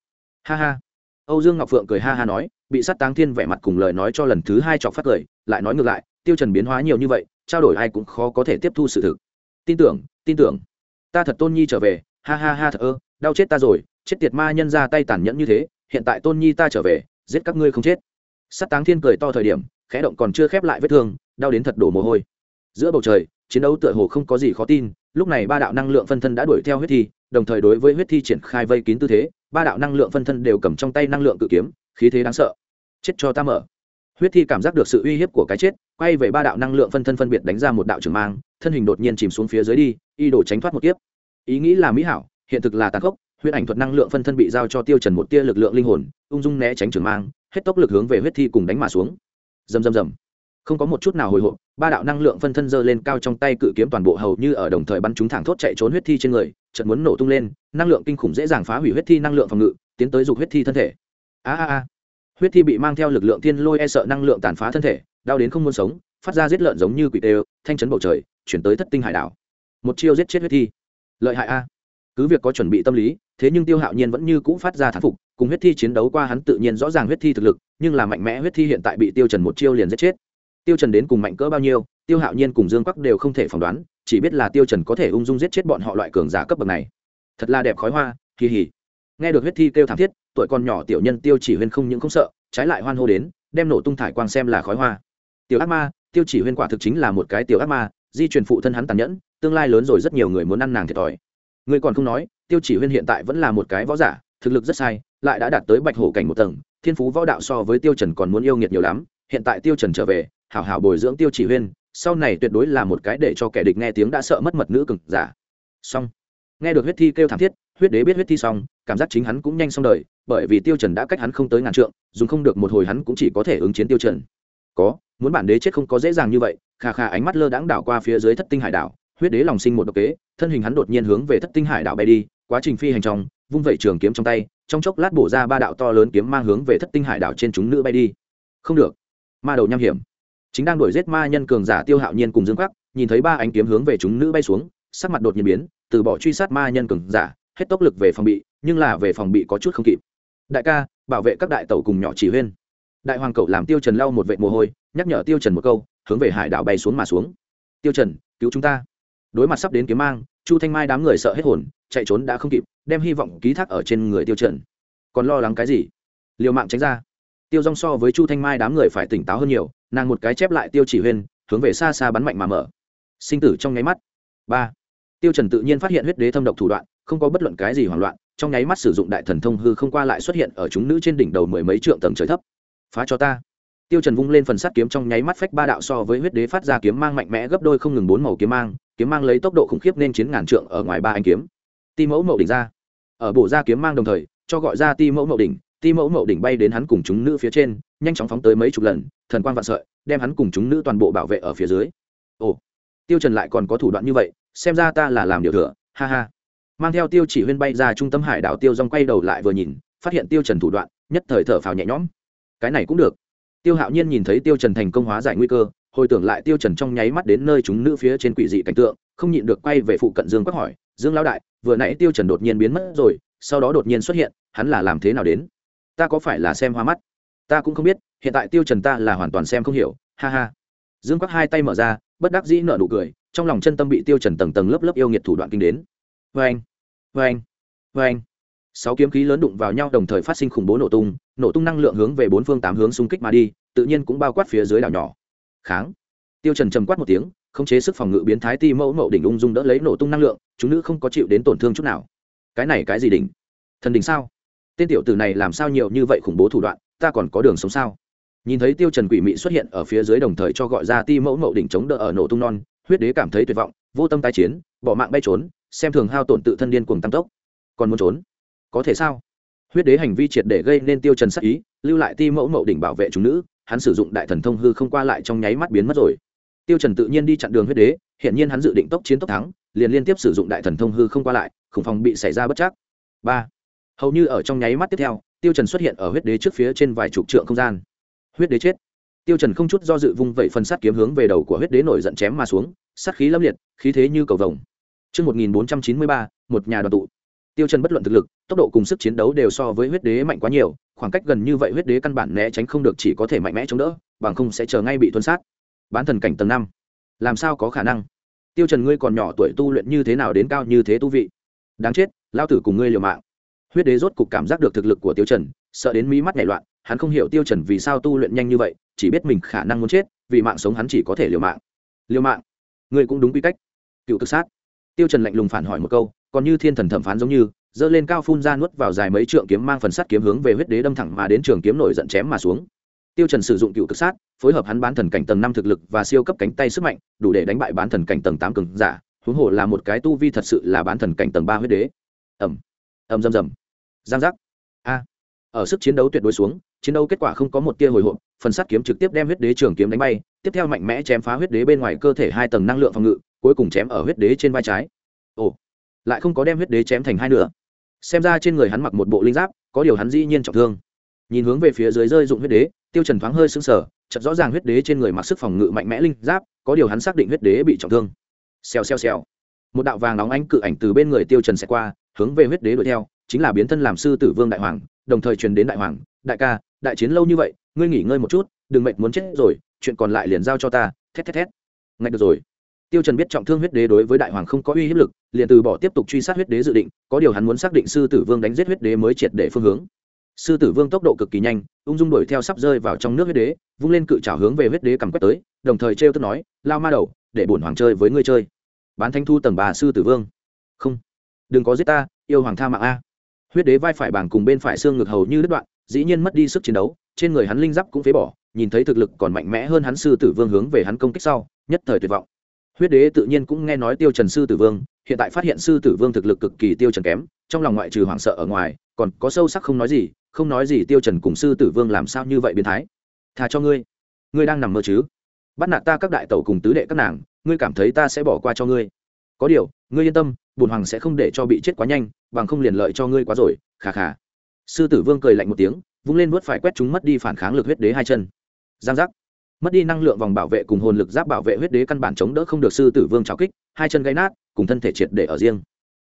ha ha âu dương ngọc phượng cười ha ha nói bị sát táng thiên vẻ mặt cùng lời nói cho lần thứ hai chọc phát cười lại nói ngược lại tiêu trần biến hóa nhiều như vậy trao đổi ai cũng khó có thể tiếp thu sự thực tin tưởng tin tưởng ta thật tôn nhi trở về, ha ha ha thật ơ, đau chết ta rồi, chết tiệt ma nhân ra tay tàn nhẫn như thế, hiện tại tôn nhi ta trở về, giết các ngươi không chết. Sát táng thiên cười to thời điểm, khẽ động còn chưa khép lại vết thương, đau đến thật đổ mồ hôi. Giữa bầu trời, chiến đấu tựa hồ không có gì khó tin, lúc này ba đạo năng lượng phân thân đã đuổi theo huyết thi, đồng thời đối với huyết thi triển khai vây kín tư thế, ba đạo năng lượng phân thân đều cầm trong tay năng lượng cự kiếm, khí thế đáng sợ. Chết cho ta mở huyết thi cảm giác được sự uy hiếp của cái chết, quay về ba đạo năng lượng phân thân phân biệt đánh ra một đạo trường mang, thân hình đột nhiên chìm xuống phía dưới đi, y đổ tránh thoát một kiếp. Ý nghĩ là mỹ hảo, hiện thực là tàn khốc, huyết ảnh thuật năng lượng phân thân bị giao cho tiêu trần một tia lực lượng linh hồn, ung dung né tránh trường mang, hết tốc lực hướng về huyết thi cùng đánh mà xuống. Rầm rầm rầm. Không có một chút nào hồi hộp, ba đạo năng lượng phân thân dơ lên cao trong tay cự kiếm toàn bộ hầu như ở đồng thời bắn chúng thẳng thốt chạy trốn huyết thi trên người, chợt muốn nổ tung lên, năng lượng kinh khủng dễ dàng phá hủy huyết thi năng lượng phòng ngự, tiến tới dục huyết thi thân thể. A a a huyết thi bị mang theo lực lượng thiên lôi e sợ năng lượng tàn phá thân thể, đau đến không muốn sống, phát ra giết lợn giống như quỷ tê thanh chấn bầu trời, chuyển tới thất tinh hải đảo. Một chiêu giết chết huyết thi. Lợi hại a. Cứ việc có chuẩn bị tâm lý, thế nhưng tiêu hạo nhiên vẫn như cũ phát ra thán phục, cùng huyết thi chiến đấu qua hắn tự nhiên rõ ràng huyết thi thực lực, nhưng là mạnh mẽ huyết thi hiện tại bị tiêu trần một chiêu liền giết chết. Tiêu trần đến cùng mạnh cỡ bao nhiêu, tiêu hạo nhiên cùng dương quắc đều không thể phỏng đoán, chỉ biết là tiêu trần có thể ung dung giết chết bọn họ loại cường giả cấp bậc này. Thật là đẹp khói hoa, kỳ hỉ. Nghe được huyết thi kêu thảm thiết tuổi còn nhỏ tiểu nhân tiêu chỉ huyên không những không sợ, trái lại hoan hô đến, đem nổ tung thải quang xem là khói hoa. Tiểu ác ma, tiêu chỉ huyên quả thực chính là một cái tiểu ác ma, di truyền phụ thân hắn tàn nhẫn, tương lai lớn rồi rất nhiều người muốn ăn nàng thiệt thòi. Người còn không nói, tiêu chỉ huyên hiện tại vẫn là một cái võ giả, thực lực rất sai, lại đã đạt tới bạch hổ cảnh một tầng, thiên phú võ đạo so với tiêu trần còn muốn yêu nghiệt nhiều lắm, hiện tại tiêu trần trở về, hảo hảo bồi dưỡng tiêu chỉ huyên, sau này tuyệt đối là một cái để cho kẻ địch nghe tiếng đã sợ mất mật nữ cực giả. Xong nghe được huyết thi kêu thảm thiết, huyết đế biết huyết thi xong, cảm giác chính hắn cũng nhanh xong đời, bởi vì tiêu trần đã cách hắn không tới ngàn trượng, dùng không được một hồi hắn cũng chỉ có thể ứng chiến tiêu trần. Có, muốn bản đế chết không có dễ dàng như vậy, kha kha ánh mắt lơ đãng đảo qua phía dưới thất tinh hải đảo, huyết đế lòng sinh một độc kế, thân hình hắn đột nhiên hướng về thất tinh hải đảo bay đi, quá trình phi hành trong, vung vẩy trường kiếm trong tay, trong chốc lát bổ ra ba đạo to lớn kiếm mang hướng về thất tinh hải đảo trên chúng nữ bay đi. Không được. Ma đầu nham hiểm. Chính đang đuổi giết ma nhân cường giả tiêu hạo nhiên cùng dương khắc nhìn thấy ba ánh kiếm hướng về chúng nữ bay xuống sắc mặt đột nhiên biến, từ bỏ truy sát ma nhân cường giả, hết tốc lực về phòng bị, nhưng là về phòng bị có chút không kịp. Đại ca, bảo vệ các đại tẩu cùng nhỏ chỉ huyên. Đại hoàng cậu làm tiêu trần lau một vệt mồ hôi, nhắc nhở tiêu trần một câu, hướng về hải đảo bay xuống mà xuống. Tiêu trần, cứu chúng ta. Đối mặt sắp đến kiếm mang, chu thanh mai đám người sợ hết hồn, chạy trốn đã không kịp, đem hy vọng ký thác ở trên người tiêu trần. Còn lo lắng cái gì? Liều mạng tránh ra. Tiêu rong so với chu thanh mai đám người phải tỉnh táo hơn nhiều, nàng một cái chép lại tiêu chỉ huyên, hướng về xa xa bắn mạnh mà mở. Sinh tử trong nháy mắt. Ba tiêu trần tự nhiên phát hiện huyết đế thâm độc thủ đoạn, không có bất luận cái gì hoảng loạn, trong nháy mắt sử dụng đại thần thông hư không qua lại xuất hiện ở chúng nữ trên đỉnh đầu mười mấy trượng tầng trời thấp. Phá cho ta. Tiêu trần vung lên phần sắt kiếm trong nháy mắt phách ba đạo so với huyết đế phát ra kiếm mang mạnh mẽ gấp đôi không ngừng bốn màu kiếm mang kiếm mang lấy tốc độ khủng khiếp nên chiến ngàn trượng ở ngoài ba anh kiếm. Ti mẫu mậu đỉnh ra. Ở bổ ra kiếm mang đồng thời, cho gọi ra ti mẫu mậu đỉnh, ti mẫu mậu đỉnh bay đến hắn cùng chúng nữ phía trên, nhanh chóng phóng tới mấy chục lần, thần quan vạn sợi, đem hắn cùng chúng nữ toàn bộ bảo vệ ở phía dưới. Ồ. Tiêu trần lại còn có thủ đoạn như vậy xem ra ta là làm điều thừa, ha ha. Mang theo tiêu chỉ huyên bay ra trung tâm hải đảo tiêu rong quay đầu lại vừa nhìn, phát hiện tiêu trần thủ đoạn, nhất thời thở phào nhẹ nhõm. Cái này cũng được. Tiêu hạo nhiên nhìn thấy tiêu trần thành công hóa giải nguy cơ, hồi tưởng lại tiêu trần trong nháy mắt đến nơi chúng nữ phía trên quỷ dị cảnh tượng, không nhịn được quay về phụ cận dương quắc hỏi, dương lão đại, vừa nãy tiêu trần đột nhiên biến mất rồi, sau đó đột nhiên xuất hiện, hắn là làm thế nào đến? Ta có phải là xem hoa mắt? Ta cũng không biết, hiện tại tiêu trần ta là hoàn toàn xem không hiểu, ha ha. Dương quắc hai tay mở ra, bất đắc dĩ nở nụ cười trong lòng chân tâm bị tiêu trần tầng tầng lớp lớp yêu nghiệt thủ đoạn kinh đến. Vang vang vang sáu kiếm khí lớn đụng vào nhau đồng thời phát sinh khủng bố nổ tung nổ tung năng lượng hướng về bốn phương tám hướng xung kích mà đi, tự nhiên cũng bao quát phía dưới đảo nhỏ. Kháng. Tiêu trần trầm quát một tiếng khống chế sức phòng ngự biến thái ti mẫu mậu đỉnh ung dung đỡ lấy nổ tung năng lượng, chúng nữ không có chịu đến tổn thương chút nào. Cái này cái gì đỉnh? Thần đỉnh sao? Tên tiểu tử này làm sao nhiều như vậy khủng bố thủ đoạn, ta còn có đường sống sao? Nhìn thấy tiêu trần quỷ mị xuất hiện ở phía dưới đồng thời cho gọi ra ti mẫu mậu đỉnh chống đỡ ở nổ tung non huyết đế cảm thấy tuyệt vọng, vô tâm tái chiến, bỏ mạng bay trốn, xem thường hao tổn tự thân điên cuồng tăng tốc. Còn muốn trốn? Có thể sao? Huyết đế hành vi triệt để gây nên tiêu trần sắc ý, lưu lại ti mẫu mậu đỉnh bảo vệ chúng nữ, hắn sử dụng đại thần thông hư không qua lại trong nháy mắt biến mất rồi. Tiêu trần tự nhiên đi chặn đường huyết đế, hiện nhiên hắn dự định tốc chiến tốc thắng, liền liên tiếp sử dụng đại thần thông hư không qua lại, khủng phòng bị xảy ra bất chắc. Ba. Hầu như ở trong nháy mắt tiếp theo, tiêu trần xuất hiện ở huyết đế trước phía trên vài chục trượng không gian. Huyết đế chết tiêu trần không chút do dự vung vậy phần sắt kiếm hướng về đầu của huyết đế nổi giận chém mà xuống sát khí lâm liệt khí thế như cầu vồng Chương 1493, một nhà đoàn tụ. Tiêu Trần bất luận thực lực, tốc độ cùng sức chiến đấu đều so với huyết đế mạnh quá nhiều, khoảng cách gần như vậy huyết đế căn bản né tránh không được chỉ có thể mạnh mẽ chống đỡ, bằng không sẽ chờ ngay bị tuân sát. Bán thần cảnh tầng 5, làm sao có khả năng? Tiêu Trần ngươi còn nhỏ tuổi tu luyện như thế nào đến cao như thế tu vị? Đáng chết, lão tử cùng ngươi liều mạng. Huyết đế rốt cục cảm giác được thực lực của Tiêu Trần, sợ đến mí mắt nhảy loạn, hắn không hiểu Tiêu Trần vì sao tu luyện nhanh như vậy, chỉ biết mình khả năng muốn chết, vì mạng sống hắn chỉ có thể liều mạng. Liều mạng? Ngươi cũng đúng quy cách. Cựu tự sát tiêu trần lạnh lùng phản hỏi một câu còn như thiên thần thẩm phán giống như dơ lên cao phun ra nuốt vào dài mấy trượng kiếm mang phần sắt kiếm hướng về huyết đế đâm thẳng mà đến trường kiếm nổi giận chém mà xuống tiêu trần sử dụng cựu cực sát phối hợp hắn bán thần cảnh tầng năm thực lực và siêu cấp cánh tay sức mạnh đủ để đánh bại bán thần cảnh tầng tám cường giả huống hồ là một cái tu vi thật sự là bán thần cảnh tầng ba huyết đế ầm ầm rầm rầm giang giác ở sức chiến đấu tuyệt đối xuống, chiến đấu kết quả không có một tia hồi hộp, phần sắt kiếm trực tiếp đem huyết đế trường kiếm đánh bay, tiếp theo mạnh mẽ chém phá huyết đế bên ngoài cơ thể hai tầng năng lượng phòng ngự, cuối cùng chém ở huyết đế trên vai trái. Ồ, lại không có đem huyết đế chém thành hai nửa. Xem ra trên người hắn mặc một bộ linh giáp, có điều hắn dĩ nhiên trọng thương. Nhìn hướng về phía dưới rơi dụng huyết đế, tiêu trần thoáng hơi sững sờ, chợt rõ ràng huyết đế trên người mặc sức phòng ngự mạnh mẽ linh giáp, có điều hắn xác định huyết đế bị trọng thương. Xèo xèo xèo. Một đạo vàng nóng ánh cự ảnh từ bên người tiêu trần sẽ qua, hướng về huyết đế đuổi theo, chính là biến thân làm sư tử vương đại hoàng đồng thời truyền đến đại hoàng, đại ca, đại chiến lâu như vậy, ngươi nghỉ ngơi một chút, đừng mệt muốn chết rồi, chuyện còn lại liền giao cho ta, thét thét thét. Ngay được rồi. Tiêu trần biết trọng thương huyết đế đối với đại hoàng không có uy hiếp lực, liền từ bỏ tiếp tục truy sát huyết đế dự định, có điều hắn muốn xác định sư tử vương đánh giết huyết đế mới triệt để phương hướng. Sư tử vương tốc độ cực kỳ nhanh, ung dung đuổi theo sắp rơi vào trong nước huyết đế, vung lên cự trào hướng về huyết đế cầm quét tới, đồng thời trêu tức nói, lao ma đầu, để bổn hoàng chơi với ngươi chơi. Bán thanh thu tầng bà sư tử vương. Không, đừng có giết ta, yêu hoàng tha mạng a huyết đế vai phải bảng cùng bên phải xương ngực hầu như đứt đoạn, dĩ nhiên mất đi sức chiến đấu, trên người hắn linh giáp cũng phế bỏ, nhìn thấy thực lực còn mạnh mẽ hơn hắn sư tử vương hướng về hắn công kích sau, nhất thời tuyệt vọng. Huyết đế tự nhiên cũng nghe nói tiêu trần sư tử vương, hiện tại phát hiện sư tử vương thực lực cực kỳ tiêu trần kém, trong lòng ngoại trừ hoảng sợ ở ngoài, còn có sâu sắc không nói gì, không nói gì tiêu trần cùng sư tử vương làm sao như vậy biến thái. Thà cho ngươi ngươi đang nằm mơ chứ? Bắt nạt ta các đại tẩu cùng tứ đệ các nàng, ngươi cảm thấy ta sẽ bỏ qua cho ngươi. Có điều, ngươi yên tâm bùn hoàng sẽ không để cho bị chết quá nhanh bằng không liền lợi cho ngươi quá rồi, khà khà. Sư tử vương cười lạnh một tiếng, vung lên vuốt phải quét chúng mất đi phản kháng lực huyết đế hai chân. Giang giác. Mất đi năng lượng vòng bảo vệ cùng hồn lực giáp bảo vệ huyết đế căn bản chống đỡ không được sư tử vương trào kích, hai chân gãy nát, cùng thân thể triệt để ở riêng.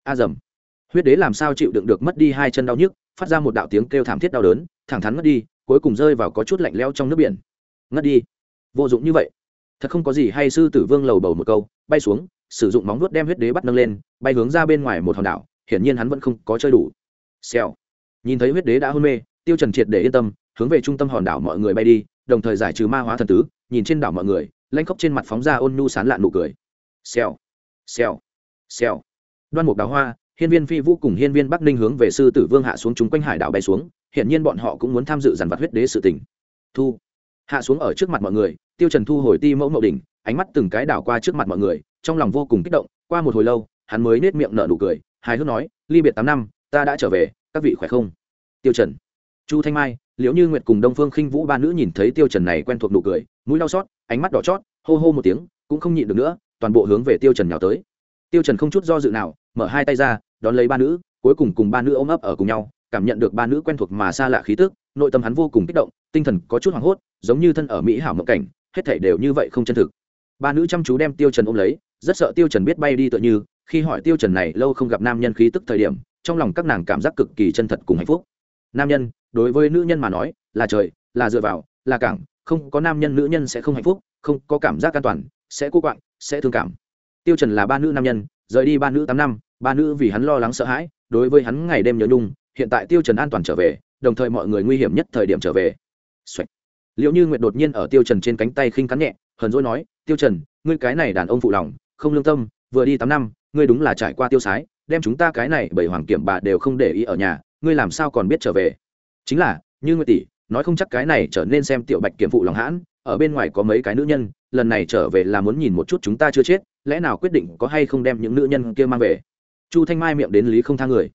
A dầm. Huyết đế làm sao chịu đựng được mất đi hai chân đau nhức, phát ra một đạo tiếng kêu thảm thiết đau đớn, thẳng thắn ngất đi, cuối cùng rơi vào có chút lạnh leo trong nước biển. Ngất đi. Vô dụng như vậy. Thật không có gì hay sư tử vương lầu bầu một câu, bay xuống, sử dụng móng vuốt đem huyết đế bắt nâng lên, bay hướng ra bên ngoài một hòn đảo hiển nhiên hắn vẫn không có chơi đủ. Xèo. Nhìn thấy huyết đế đã hôn mê, tiêu trần triệt để yên tâm, hướng về trung tâm hòn đảo mọi người bay đi, đồng thời giải trừ ma hóa thần tứ, nhìn trên đảo mọi người, lanh khóc trên mặt phóng ra ôn nhu sán lạn nụ cười. Xèo. Xèo. Xèo. Đoan mục đào hoa, hiên viên phi vũ cùng hiên viên bắc ninh hướng về sư tử vương hạ xuống chúng quanh hải đảo bay xuống hiện nhiên bọn họ cũng muốn tham dự giàn vật huyết đế sự tình. Thu. Hạ xuống ở trước mặt mọi người, tiêu trần thu hồi ti mẫu mậu đỉnh, ánh mắt từng cái đảo qua trước mặt mọi người, trong lòng vô cùng kích động, qua một hồi lâu, hắn mới nết miệng nở nụ cười hài hước nói, ly biệt tám năm, ta đã trở về, các vị khỏe không? Tiêu trần, chu thanh mai, liễu như nguyệt cùng đông phương khinh vũ ba nữ nhìn thấy tiêu trần này quen thuộc nụ cười, mũi đau xót ánh mắt đỏ chót, hô hô một tiếng, cũng không nhịn được nữa, toàn bộ hướng về tiêu trần nhào tới. Tiêu trần không chút do dự nào, mở hai tay ra, đón lấy ba nữ, cuối cùng cùng ba nữ ôm ấp ở cùng nhau, cảm nhận được ba nữ quen thuộc mà xa lạ khí tức, nội tâm hắn vô cùng kích động, tinh thần có chút hoảng hốt, giống như thân ở mỹ hảo mộng cảnh, hết thảy đều như vậy không chân thực. Ba nữ chăm chú đem tiêu trần ôm lấy, rất sợ tiêu trần biết bay đi tựa như khi hỏi tiêu trần này lâu không gặp nam nhân khí tức thời điểm, trong lòng các nàng cảm giác cực kỳ chân thật cùng hạnh phúc. Nam nhân, đối với nữ nhân mà nói, là trời, là dựa vào, là cảng, không có nam nhân nữ nhân sẽ không hạnh phúc, không có cảm giác an toàn, sẽ cô quạng, sẽ thương cảm. Tiêu trần là ba nữ nam nhân, rời đi ba nữ tám năm, ba nữ vì hắn lo lắng sợ hãi, đối với hắn ngày đêm nhớ nhung, hiện tại tiêu trần an toàn trở về, đồng thời mọi người nguy hiểm nhất thời điểm trở về. Xoạch. liệu như nguyệt đột nhiên ở tiêu trần trên cánh tay khinh cắn nhẹ, hờn dỗi nói, tiêu trần, ngươi cái này đàn ông phụ lòng, không lương tâm, vừa đi tám năm ngươi đúng là trải qua tiêu sái, đem chúng ta cái này bảy hoàng kiểm bà đều không để ý ở nhà, ngươi làm sao còn biết trở về? Chính là, như nguyệt tỷ, nói không chắc cái này trở nên xem tiểu bạch kiểm phụ lòng hãn, ở bên ngoài có mấy cái nữ nhân, lần này trở về là muốn nhìn một chút chúng ta chưa chết, lẽ nào quyết định có hay không đem những nữ nhân kia mang về? Chu thanh mai miệng đến lý không thang người.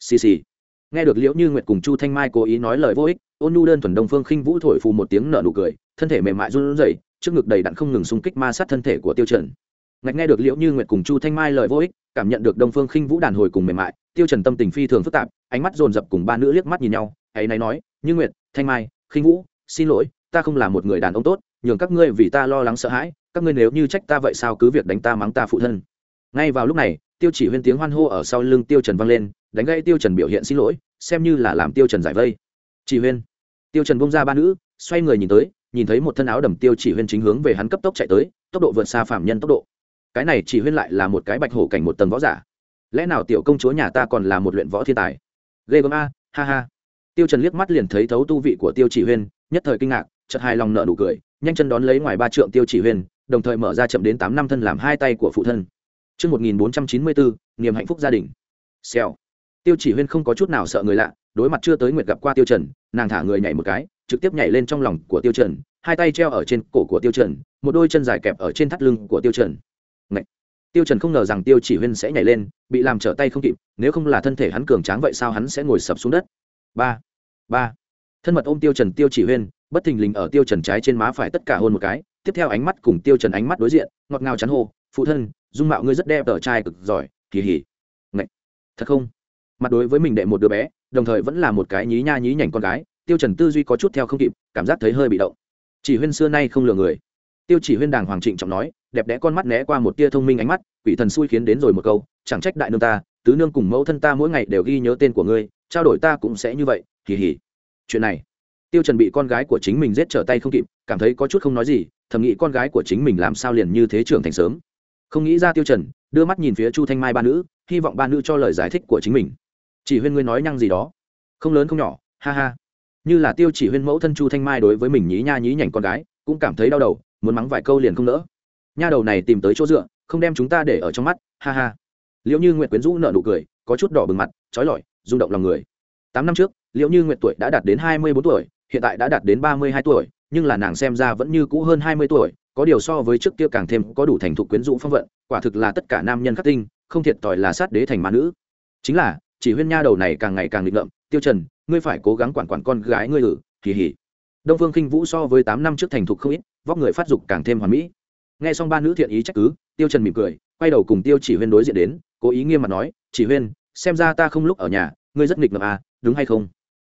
Xì xì. Nghe được liễu như nguyệt cùng chu thanh mai cố ý nói lời vô ích, ôn nu đơn thuần đông phương khinh vũ thổi phù một tiếng nở nụ cười, thân thể mềm mại run rẩy, trước ngực đầy đặn không ngừng xung kích ma sát thân thể của tiêu trần ngạch nghe được liễu như nguyệt cùng chu thanh mai lời vô ích, cảm nhận được đông phương khinh vũ đàn hồi cùng mềm mại, tiêu trần tâm tình phi thường phức tạp, ánh mắt dồn dập cùng ba nữ liếc mắt nhìn nhau, ấy này nói, như nguyệt, thanh mai, khinh vũ, xin lỗi, ta không là một người đàn ông tốt, nhường các ngươi vì ta lo lắng sợ hãi, các ngươi nếu như trách ta vậy sao cứ việc đánh ta mắng ta phụ thân. Ngay vào lúc này, tiêu chỉ huyên tiếng hoan hô ở sau lưng tiêu trần vang lên, đánh gãy tiêu trần biểu hiện xin lỗi, xem như là làm tiêu trần giải vây. Chỉ huyên. Tiêu trần bông ra ba nữ, xoay người nhìn tới, nhìn thấy một thân áo đầm tiêu chỉ huyên chính hướng về hắn cấp tốc chạy tới, tốc độ vượt xa phạm nhân tốc độ cái này chỉ huyên lại là một cái bạch hổ cảnh một tầng võ giả lẽ nào tiểu công chúa nhà ta còn là một luyện võ thiên tài ghê gớm a ha ha tiêu trần liếc mắt liền thấy thấu tu vị của tiêu chỉ huyên nhất thời kinh ngạc chợt hài lòng nở nụ cười nhanh chân đón lấy ngoài ba trượng tiêu chỉ huyên đồng thời mở ra chậm đến tám năm thân làm hai tay của phụ thân Trước 1494, niềm hạnh phúc gia đình. Xèo. Tiêu chỉ huyên không có chút nào sợ người lạ, đối mặt chưa tới nguyệt gặp qua tiêu trần, nàng thả người nhảy một cái, trực tiếp nhảy lên trong lòng của tiêu trần, hai tay treo ở trên cổ của tiêu trần, một đôi chân dài kẹp ở trên thắt lưng của tiêu trần. Tiêu trần không ngờ rằng tiêu chỉ huyên sẽ nhảy lên, bị làm trở tay không kịp, nếu không là thân thể hắn cường tráng vậy sao hắn sẽ ngồi sập xuống đất. Ba, ba. Thân mật ôm tiêu trần tiêu chỉ huyên, bất thình lình ở tiêu trần trái trên má phải tất cả hôn một cái, tiếp theo ánh mắt cùng tiêu trần ánh mắt đối diện, ngọt ngào chắn hô, phụ thân, dung mạo ngươi rất đẹp ở trai cực giỏi kỳ hỉ Ngậy. thật không mặt đối với mình đệ một đứa bé đồng thời vẫn là một cái nhí nha nhí nhảnh con gái tiêu trần tư duy có chút theo không kịp cảm giác thấy hơi bị động chỉ huyên xưa nay không lừa người tiêu chỉ huyên đàng hoàng trịnh trọng nói đẹp đẽ con mắt né qua một tia thông minh ánh mắt quỷ thần xui khiến đến rồi một câu, chẳng trách đại nương ta, tứ nương cùng mẫu thân ta mỗi ngày đều ghi nhớ tên của ngươi, trao đổi ta cũng sẽ như vậy kỳ hỉ chuyện này, tiêu trần bị con gái của chính mình giết trở tay không kịp, cảm thấy có chút không nói gì, thầm nghĩ con gái của chính mình làm sao liền như thế trưởng thành sớm. Không nghĩ ra tiêu trần, đưa mắt nhìn phía chu thanh mai ba nữ, hy vọng ba nữ cho lời giải thích của chính mình. Chỉ huyên ngươi nói nhăng gì đó. Không lớn không nhỏ, ha ha. Như là tiêu chỉ huyên mẫu thân chu thanh mai đối với mình nhí nha nhí nhảnh con gái, cũng cảm thấy đau đầu, muốn mắng vài câu liền không nỡ. Nha đầu này tìm tới chỗ dựa không đem chúng ta để ở trong mắt, ha ha. Liệu như nguyệt quyến rũ nợ nụ cười, có chút đỏ bừng mặt, trói lọi, rung động lòng người. Tám năm trước liệu như nguyệt tuổi đã đạt đến hai mươi bốn tuổi, hiện tại đã đạt đến ba mươi hai tuổi, nhưng là nàng xem ra vẫn như cũ hơn hai mươi tuổi, có điều so với trước kia càng thêm có đủ thành thục quyến rũ phong vận, quả thực là tất cả nam nhân khắc tinh, không thiệt tỏi là sát đế thành ma nữ. Chính là, chỉ huyên nha đầu này càng ngày càng nghịch ngợm, tiêu trần, ngươi phải cố gắng quản quản con gái ngươi ử kỳ hỉ đông phương kinh vũ so với tám năm trước thành thục không ít, vóc người phát dục càng thêm hoàn mỹ nghe xong ba nữ thiện ý trách cứ, tiêu trần mỉm cười, quay đầu cùng tiêu chỉ huyên đối diện đến, cố ý nghiêm mặt nói, chỉ huyên, xem ra ta không lúc ở nhà, ngươi rất nghịch ngợm à đúng hay không?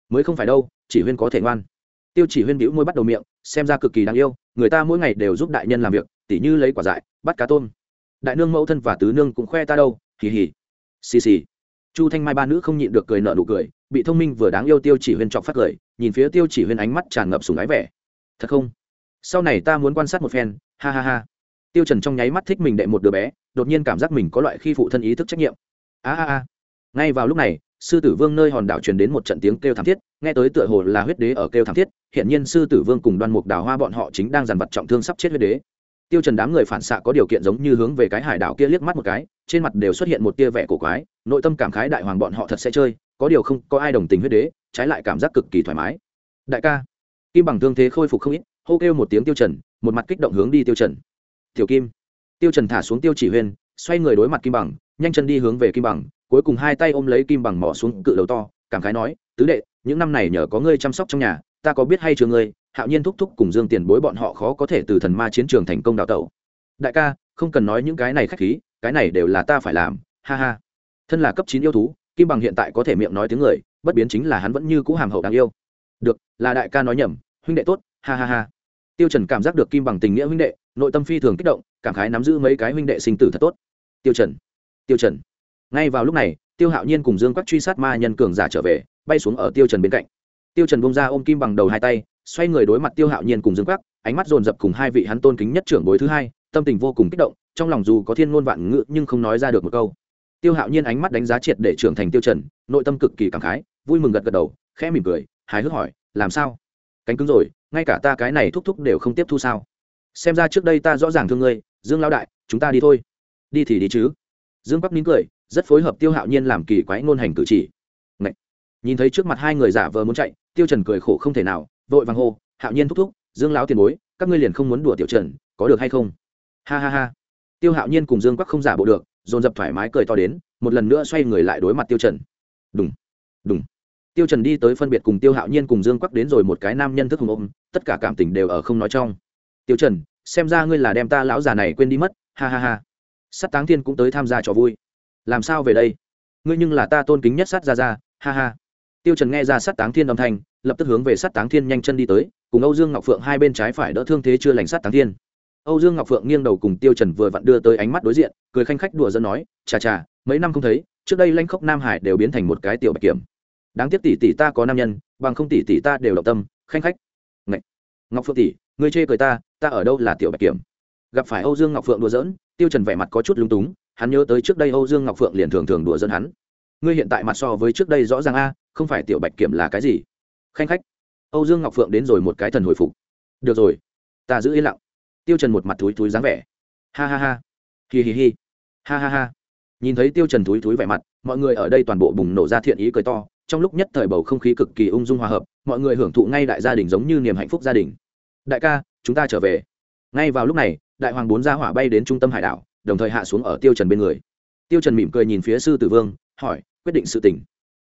Mới không phải đâu, chỉ huyên có thể ngoan. Tiêu chỉ huyên bĩu môi bắt đầu miệng, xem ra cực kỳ đáng yêu, người ta mỗi ngày đều giúp đại nhân làm việc, tỉ như lấy quả dại, bắt cá tôm. Đại nương mẫu thân và tứ nương cũng khoe ta đâu, hì hì. Xì xì. Chu thanh mai ba nữ không nhịn được cười nợ nụ cười, bị thông minh vừa đáng yêu tiêu chỉ huyên chọc phát cười, nhìn phía tiêu chỉ huyên ánh mắt tràn ngập sùng ái vẻ. Thật không? Sau này ta muốn quan sát một phen, ha ha ha tiêu trần trong nháy mắt thích mình đệ một đứa bé, đột nhiên cảm giác mình có loại khi phụ thân ý thức trách nhiệm. A a a. Ngay vào lúc này, sư tử vương nơi hòn đảo truyền đến một trận tiếng kêu thảm thiết, nghe tới tựa hồ là huyết đế ở kêu thảm thiết hiện nhiên sư tử vương cùng đoan mục đào hoa bọn họ chính đang dằn vật trọng thương sắp chết huyết đế. Tiêu trần đám người phản xạ có điều kiện giống như hướng về cái hải đảo kia liếc mắt một cái, trên mặt đều xuất hiện một tia vẻ cổ quái, nội tâm cảm khái đại hoàng bọn họ thật sẽ chơi, có điều không có ai đồng tình huyết đế, trái lại cảm giác cực kỳ thoải mái. Đại ca, kim bằng thương thế khôi phục không ít, hô kêu một tiếng tiêu trần, một mặt kích động hướng đi tiêu trần tiểu kim. Tiêu trần thả xuống tiêu chỉ huyên, xoay người đối mặt kim bằng, nhanh chân đi hướng về kim bằng, cuối cùng hai tay ôm lấy kim bằng mỏ xuống cự đầu to, cảm khái nói, tứ đệ, những năm này nhờ có ngươi chăm sóc trong nhà, ta có biết hay chưa ngươi, hạo nhiên thúc thúc cùng dương tiền bối bọn họ khó có thể từ thần ma chiến trường thành công đào tẩu. Đại ca, không cần nói những cái này khách khí, cái này đều là ta phải làm, ha ha. Thân là cấp chín yêu thú, kim bằng hiện tại có thể miệng nói tiếng người, bất biến chính là hắn vẫn như cũ hàm hậu đáng yêu. Được, là đại ca nói nhầm, huynh đệ tốt, ha ha ha. Tiêu trần cảm giác được kim bằng tình nghĩa huynh đệ nội tâm phi thường kích động, cảm khái nắm giữ mấy cái huynh đệ sinh tử thật tốt. Tiêu trần tiêu trần. Ngay vào lúc này, tiêu hạo nhiên cùng dương quắc truy sát ma nhân cường giả trở về, bay xuống ở tiêu trần bên cạnh. Tiêu trần bung ra ôm kim bằng đầu hai tay, xoay người đối mặt tiêu hạo nhiên cùng dương quắc, ánh mắt dồn dập cùng hai vị hắn tôn kính nhất trưởng bối thứ hai, tâm tình vô cùng kích động, trong lòng dù có thiên ngôn vạn ngữ nhưng không nói ra được một câu. Tiêu hạo nhiên ánh mắt đánh giá triệt để trưởng thành tiêu trần, nội tâm cực kỳ cảm khái, vui mừng gật gật đầu, khẽ mỉm cười, hài hước hỏi, làm sao? Cánh cứng rồi, ngay cả ta cái này thúc thúc đều không tiếp thu sao? Xem ra trước đây ta rõ ràng thương ngươi, dương lao đại, chúng ta đi thôi. Đi thì đi chứ. Dương bắc nín cười, rất phối hợp tiêu hạo nhiên làm kỳ quái ngôn hành cử chỉ. Ngậy! nhìn thấy trước mặt hai người giả vờ muốn chạy, tiêu trần cười khổ không thể nào, vội vàng hô, hạo nhiên thúc thúc, dương lão tiền bối, các ngươi liền không muốn đùa tiểu trần, có được hay không? Ha ha ha. Tiêu hạo nhiên cùng dương bắc không giả bộ được, dồn dập thoải mái cười to đến, một lần nữa xoay người lại đối mặt tiêu trần. Đúng đúng tiêu trần đi tới phân biệt cùng tiêu hạo nhiên cùng dương quắc đến rồi một cái nam nhân thức hùng ôm, tất cả cảm tình đều ở không nói trong tiêu trần, xem ra ngươi là đem ta lão già này quên đi mất, ha ha ha. Sát táng thiên cũng tới tham gia trò vui. Làm sao về đây? Ngươi nhưng là ta tôn kính nhất sát ra ra ha ha. Tiêu trần nghe ra sát táng thiên âm thanh, lập tức hướng về sát táng thiên nhanh chân đi tới, cùng âu dương ngọc phượng hai bên trái phải đỡ thương thế chưa lành sát táng thiên. Âu dương ngọc phượng nghiêng đầu cùng tiêu trần vừa vặn đưa tới ánh mắt đối diện, cười khanh khách đùa giỡn nói, chà chà, mấy năm không thấy, trước đây lanh khốc nam hải đều biến thành một cái tiểu bạch kiểm. Đáng tiếc tỷ tỷ ta có nam nhân, bằng không tỷ tỷ ta đều động tâm, khanh khách. Ngậy ngọc phượng tỷ, ngươi chê cười ta ta ở đâu là tiểu bạch kiểm? Gặp phải âu dương ngọc phượng đùa giỡn, tiêu trần vẻ mặt có chút lung túng, hắn nhớ tới trước đây âu dương ngọc phượng liền thường thường đùa giỡn hắn. Ngươi hiện tại mặt so với trước đây rõ ràng a, không phải tiểu bạch kiểm là cái gì? Khanh khách. Âu dương ngọc phượng đến rồi một cái thần hồi phục. Được rồi, ta giữ yên lặng. Tiêu trần một mặt thúi thúi dáng vẻ. Ha ha ha. Hi hi hi. Ha ha ha. Nhìn thấy tiêu trần thúi thúi vẻ mặt, mọi người ở đây toàn bộ bùng nổ ra thiện ý cười to trong lúc nhất thời bầu không khí cực kỳ ung dung hòa hợp, mọi người hưởng thụ ngay đại gia đình giống như niềm hạnh phúc gia đình. Đại ca, chúng ta trở về. Ngay vào lúc này, đại hoàng bốn gia hỏa bay đến trung tâm hải đảo, đồng thời hạ xuống ở tiêu trần bên người. Tiêu trần mỉm cười nhìn phía sư tử vương, hỏi, quyết định sự tình.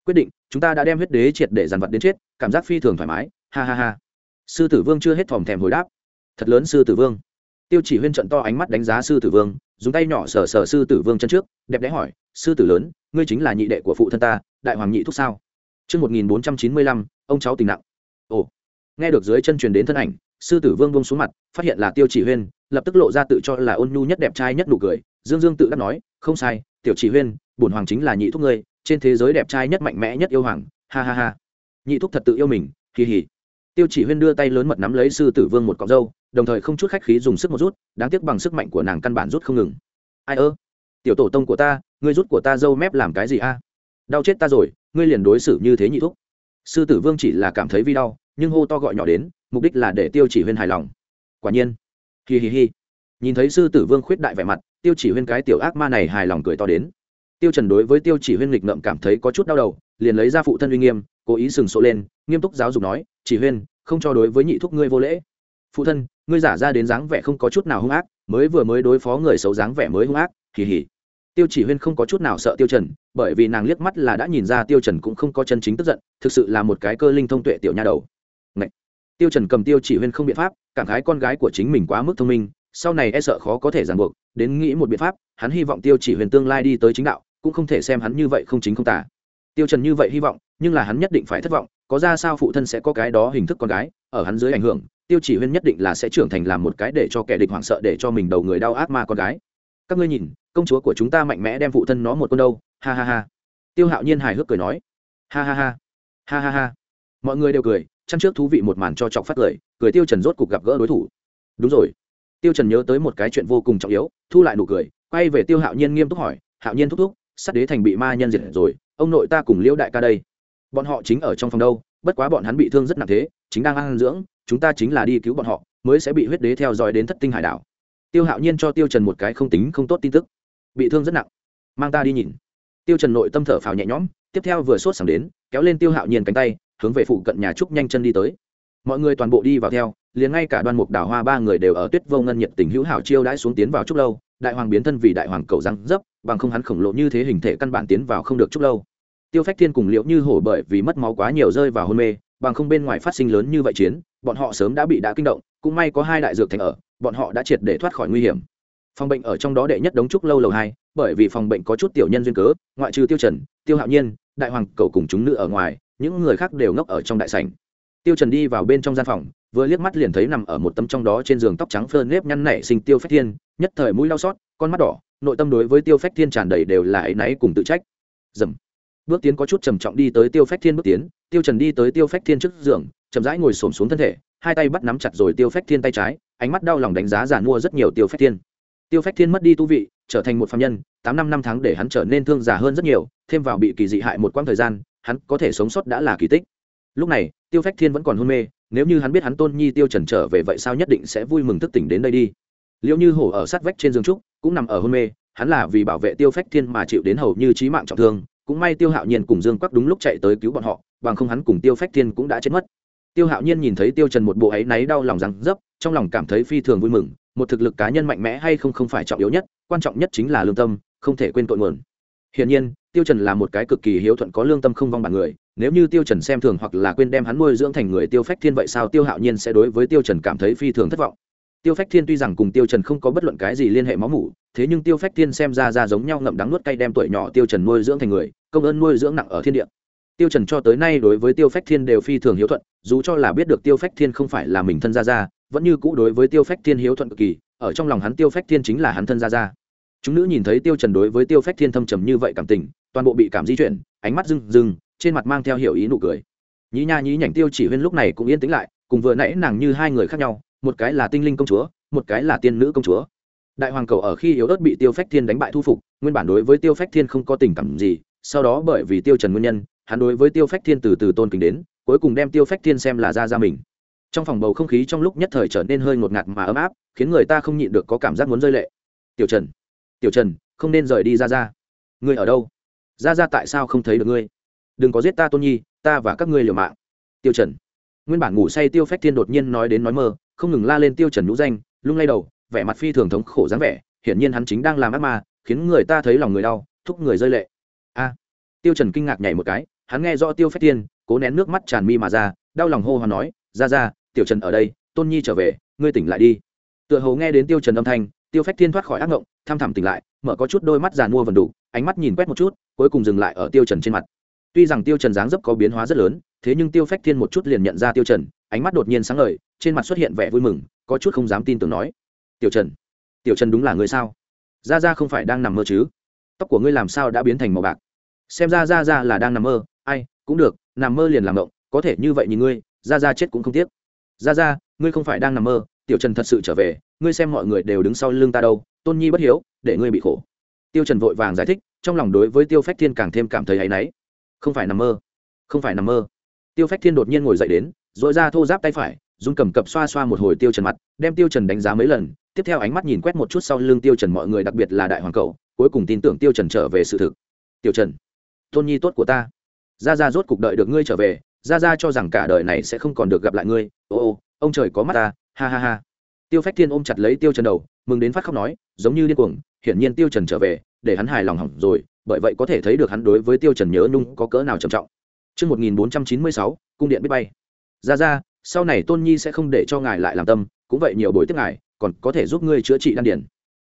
Quyết định, chúng ta đã đem huyết đế triệt để dàn vật đến chết, cảm giác phi thường thoải mái, ha ha ha. Sư tử vương chưa hết thòm thèm hồi đáp. Thật lớn sư tử vương. Tiêu chỉ huyên trận to ánh mắt đánh giá sư tử vương, dùng tay nhỏ sờ sờ sư tử vương chân trước, đẹp đẽ hỏi, sư tử lớn, ngươi chính là nhị đệ của phụ thân ta, đại hoàng nhị thúc sao? Trước 1495, ông cháu tình nặng. Ồ, nghe được dưới chân truyền đến thân ảnh, sư tử vương buông xuống mặt, phát hiện là tiêu chỉ huyên, lập tức lộ ra tự cho là ôn nhu nhất đẹp trai nhất nụ cười, dương dương tự đắc nói, không sai, tiểu chỉ huyên, bổn hoàng chính là nhị thúc ngươi, trên thế giới đẹp trai nhất mạnh mẽ nhất yêu hoàng, ha ha ha. Nhị thúc thật tự yêu mình, kỳ hỉ. Tiêu chỉ huyên đưa tay lớn mật nắm lấy sư tử vương một cọng râu, đồng thời không chút khách khí dùng sức một rút đáng tiếc bằng sức mạnh của nàng căn bản rút không ngừng ai ơ tiểu tổ tông của ta ngươi rút của ta dâu mép làm cái gì a đau chết ta rồi ngươi liền đối xử như thế nhị thúc. Sư tử vương chỉ là cảm thấy vi đau, nhưng hô to gọi nhỏ đến, mục đích là để tiêu chỉ huyên hài lòng. Quả nhiên. Hi hi hi. Nhìn thấy sư tử vương khuyết đại vẻ mặt, tiêu chỉ huyên cái tiểu ác ma này hài lòng cười to đến. Tiêu trần đối với tiêu chỉ huyên nghịch ngợm cảm thấy có chút đau đầu, liền lấy ra phụ thân uy nghiêm, cố ý sừng sộ lên, nghiêm túc giáo dục nói, chỉ huyên, không cho đối với nhị thúc ngươi vô lễ. Phụ thân, ngươi giả ra đến dáng vẻ không có chút nào hung ác, mới vừa mới đối phó người xấu dáng vẻ mới hung ác kỳ hỉ tiêu chỉ huyên không có chút nào sợ tiêu trần, bởi vì nàng liếc mắt là đã nhìn ra tiêu trần cũng không có chân chính tức giận, thực sự là một cái cơ linh thông tuệ tiểu nha đầu. Ngậy! tiêu trần cầm tiêu chỉ huyên không biện pháp, cảm khái con gái của chính mình quá mức thông minh, sau này e sợ khó có thể ràng buộc, đến nghĩ một biện pháp, hắn hy vọng tiêu chỉ huyên tương lai đi tới chính đạo, cũng không thể xem hắn như vậy không chính không tả tiêu trần như vậy hy vọng, nhưng là hắn nhất định phải thất vọng, có ra sao phụ thân sẽ có cái đó hình thức con gái, ở hắn dưới ảnh hưởng, tiêu chỉ huyên nhất định là sẽ trưởng thành làm một cái để cho kẻ địch hoảng sợ, để cho mình đầu người đau ác ma con gái. Các ngươi nhìn công chúa của chúng ta mạnh mẽ đem phụ thân nó một con đâu, ha ha ha. Tiêu hạo nhiên hài hước cười nói. Ha ha ha. Ha ha ha. Mọi người đều cười, chăn trước thú vị một màn cho chọc phát cười cười tiêu trần rốt cục gặp gỡ đối thủ. Đúng rồi. Tiêu trần nhớ tới một cái chuyện vô cùng trọng yếu, thu lại nụ cười, quay về tiêu hạo nhiên nghiêm túc hỏi, hạo nhiên thúc thúc sát đế thành bị ma nhân diệt rồi, ông nội ta cùng liễu đại ca đây. Bọn họ chính ở trong phòng đâu, bất quá bọn hắn bị thương rất nặng thế, chính đang ăn dưỡng, chúng ta chính là đi cứu bọn họ, mới sẽ bị huyết đế theo dõi đến thất tinh hải đảo. Tiêu hạo nhiên cho tiêu trần một cái không tính không tốt tin tức bị thương rất nặng. Mang ta đi nhìn. Tiêu trần nội tâm thở phào nhẹ nhõm, tiếp theo vừa sốt sắng đến, kéo lên tiêu hạo nhiên cánh tay, hướng về phụ cận nhà trúc nhanh chân đi tới. Mọi người toàn bộ đi vào theo, liền ngay cả đoan mục đào hoa ba người đều ở tuyết vô ngân nhiệt tình hữu hảo chiêu đãi xuống tiến vào trúc lâu. Đại hoàng biến thân vì đại hoàng cầu răng dấp, bằng không hắn khổng lồ như thế hình thể căn bản tiến vào không được trúc lâu. Tiêu phách thiên cùng liễu như hổ bởi vì mất máu quá nhiều rơi vào hôn mê, bằng không bên ngoài phát sinh lớn như vậy chiến, bọn họ sớm đã bị đã kinh động, cũng may có hai đại dược thành ở, bọn họ đã triệt để thoát khỏi nguy hiểm phòng bệnh ở trong đó đệ nhất đống trúc lâu lầu hai, bởi vì phòng bệnh có chút tiểu nhân duyên cớ, ngoại trừ tiêu trần, tiêu hạo nhiên, đại hoàng cầu cùng chúng nữ ở ngoài, những người khác đều ngốc ở trong đại sảnh. Tiêu trần đi vào bên trong gian phòng, vừa liếc mắt liền thấy nằm ở một tấm trong đó trên giường tóc trắng phơ nếp nhăn nảy sinh tiêu phách thiên, nhất thời mũi đau xót con mắt đỏ, nội tâm đối với tiêu phách thiên tràn đầy đều là ấy náy cùng tự trách. Dầm. Bước tiến có chút trầm trọng đi tới tiêu phách thiên bước tiến, tiêu trần đi tới tiêu phách thiên trước giường, chậm rãi ngồi xổm xuống thân thể, hai tay bắt nắm chặt rồi tiêu phách thiên tay trái, ánh mắt đau lòng đánh giá giản mua rất nhiều tiêu phách thiên tiêu phách thiên mất đi tu vị, trở thành một phạm nhân, tám năm năm tháng để hắn trở nên thương già hơn rất nhiều, thêm vào bị kỳ dị hại một quãng thời gian, hắn có thể sống sót đã là kỳ tích. Lúc này, tiêu phách thiên vẫn còn hôn mê, nếu như hắn biết hắn tôn nhi tiêu trần trở về vậy sao nhất định sẽ vui mừng thức tỉnh đến đây đi. Liệu như hổ ở sát vách trên giường trúc, cũng nằm ở hôn mê, hắn là vì bảo vệ tiêu phách thiên mà chịu đến hầu như chí mạng trọng thương, cũng may tiêu hạo nhiên cùng dương quắc đúng lúc chạy tới cứu bọn họ, bằng không hắn cùng tiêu phách thiên cũng đã chết mất. Tiêu hạo nhiên nhìn thấy tiêu trần một bộ ấy náy đau lòng rằng dấp, trong lòng cảm thấy phi thường vui mừng một thực lực cá nhân mạnh mẽ hay không không phải trọng yếu nhất, quan trọng nhất chính là lương tâm, không thể quên tội nguồn hiển nhiên, tiêu trần là một cái cực kỳ hiếu thuận có lương tâm không vong bản người, nếu như tiêu trần xem thường hoặc là quên đem hắn nuôi dưỡng thành người tiêu phách thiên vậy sao tiêu hạo nhiên sẽ đối với tiêu trần cảm thấy phi thường thất vọng tiêu phách thiên tuy rằng cùng tiêu trần không có bất luận cái gì liên hệ máu mủ, thế nhưng tiêu phách thiên xem ra ra giống nhau ngậm đắng nuốt cay đem tuổi nhỏ tiêu trần nuôi dưỡng thành người, công ơn nuôi dưỡng nặng ở thiên địa tiêu trần cho tới nay đối với tiêu phách thiên đều phi thường hiếu thuận, dù cho là biết được tiêu phách thiên không phải là mình thân ra ra vẫn như cũ đối với tiêu phách thiên hiếu thuận cực kỳ, ở trong lòng hắn tiêu phách thiên chính là hắn thân gia gia. Chúng nữ nhìn thấy tiêu trần đối với tiêu phách thiên thâm trầm như vậy cảm tình, toàn bộ bị cảm di chuyển, ánh mắt rưng rưng, trên mặt mang theo hiểu ý nụ cười. Nhí nha nhí nhảnh tiêu chỉ huyên lúc này cũng yên tĩnh lại, cùng vừa nãy nàng như hai người khác nhau, một cái là tinh linh công chúa, một cái là tiên nữ công chúa. Đại hoàng cầu ở khi yếu ớt bị tiêu phách thiên đánh bại thu phục, nguyên bản đối với tiêu phách thiên không có tình cảm gì, sau đó bởi vì tiêu trần nguyên nhân, hắn đối với tiêu phách thiên từ từ tôn kính đến, cuối cùng đem tiêu phách thiên xem là ra ra mình trong phòng bầu không khí trong lúc nhất thời trở nên hơi ngột ngạt mà ấm áp, khiến người ta không nhịn được có cảm giác muốn rơi lệ. Tiểu trần tiểu trần, không nên rời đi ra ra ngươi ở đâu? Ra ra tại sao không thấy được ngươi? Đừng có giết ta tôn nhi, ta và các ngươi liều mạng. Tiêu trần. Nguyên bản ngủ say tiêu phách thiên đột nhiên nói đến nói mơ, không ngừng la lên tiêu trần nhũ danh, lung lay đầu, vẻ mặt phi thường thống khổ dáng vẻ, hiển nhiên hắn chính đang làm ác ma, khiến người ta thấy lòng người đau, thúc người rơi lệ. A! Tiêu trần kinh ngạc nhảy một cái, hắn nghe rõ tiêu phách thiên cố nén nước mắt tràn mi mà ra, đau lòng hô hoán nói ra ra, tiểu trần ở đây, tôn nhi trở về, ngươi tỉnh lại đi. Tựa hồ nghe đến tiêu trần âm thanh, tiêu phách thiên thoát khỏi ác ngộng tham thẳm tỉnh lại, mở có chút đôi mắt giàn mua vần đủ, ánh mắt nhìn quét một chút, cuối cùng dừng lại ở tiêu trần trên mặt. Tuy rằng tiêu trần dáng dấp có biến hóa rất lớn, thế nhưng tiêu phách thiên một chút liền nhận ra tiêu trần, ánh mắt đột nhiên sáng ngời, trên mặt xuất hiện vẻ vui mừng, có chút không dám tin tưởng nói, tiểu trần tiểu trần đúng là người sao? Ra ra không phải đang nằm mơ chứ? Tóc của ngươi làm sao đã biến thành màu bạc? Xem ra ra ra là đang nằm mơ, ai, cũng được, nằm mơ liền làm động có thể như vậy nhìn ngươi ra ra chết cũng không tiếc. Ra ra ngươi không phải đang nằm mơ, tiểu trần thật sự trở về, ngươi xem mọi người đều đứng sau lưng ta đâu, tôn nhi bất hiếu, để ngươi bị khổ. Tiêu trần vội vàng giải thích, trong lòng đối với tiêu phách thiên càng thêm cảm thấy áy náy. Không phải nằm mơ, không phải nằm mơ. Tiêu phách thiên đột nhiên ngồi dậy đến dội ra thô giáp tay phải, run cầm cập xoa xoa một hồi tiêu trần mặt, đem tiêu trần đánh giá mấy lần, tiếp theo ánh mắt nhìn quét một chút sau lưng tiêu trần mọi người đặc biệt là đại hoàng cậu cuối cùng tin tưởng tiêu trần trở về sự thực. Tiểu trần, tôn nhi tốt của ta. Gia gia rốt cục đợi được ngươi trở về gia gia cho rằng cả đời này sẽ không còn được gặp lại ngươi ô ô ông trời có mắt ta ha ha ha tiêu phách thiên ôm chặt lấy tiêu trần đầu mừng đến phát khóc nói giống như điên cuồng hiển nhiên tiêu trần trở về để hắn hài lòng hỏng rồi bởi vậy có thể thấy được hắn đối với tiêu trần nhớ nung có cỡ nào trầm trọng Trước 1496, cung điện biết bay. Ra ra, sau này tôn nhi sẽ không để cho ngài lại làm tâm, cũng vậy nhiều bồi tiếp ngài, còn có thể giúp ngươi chữa trị đan điển.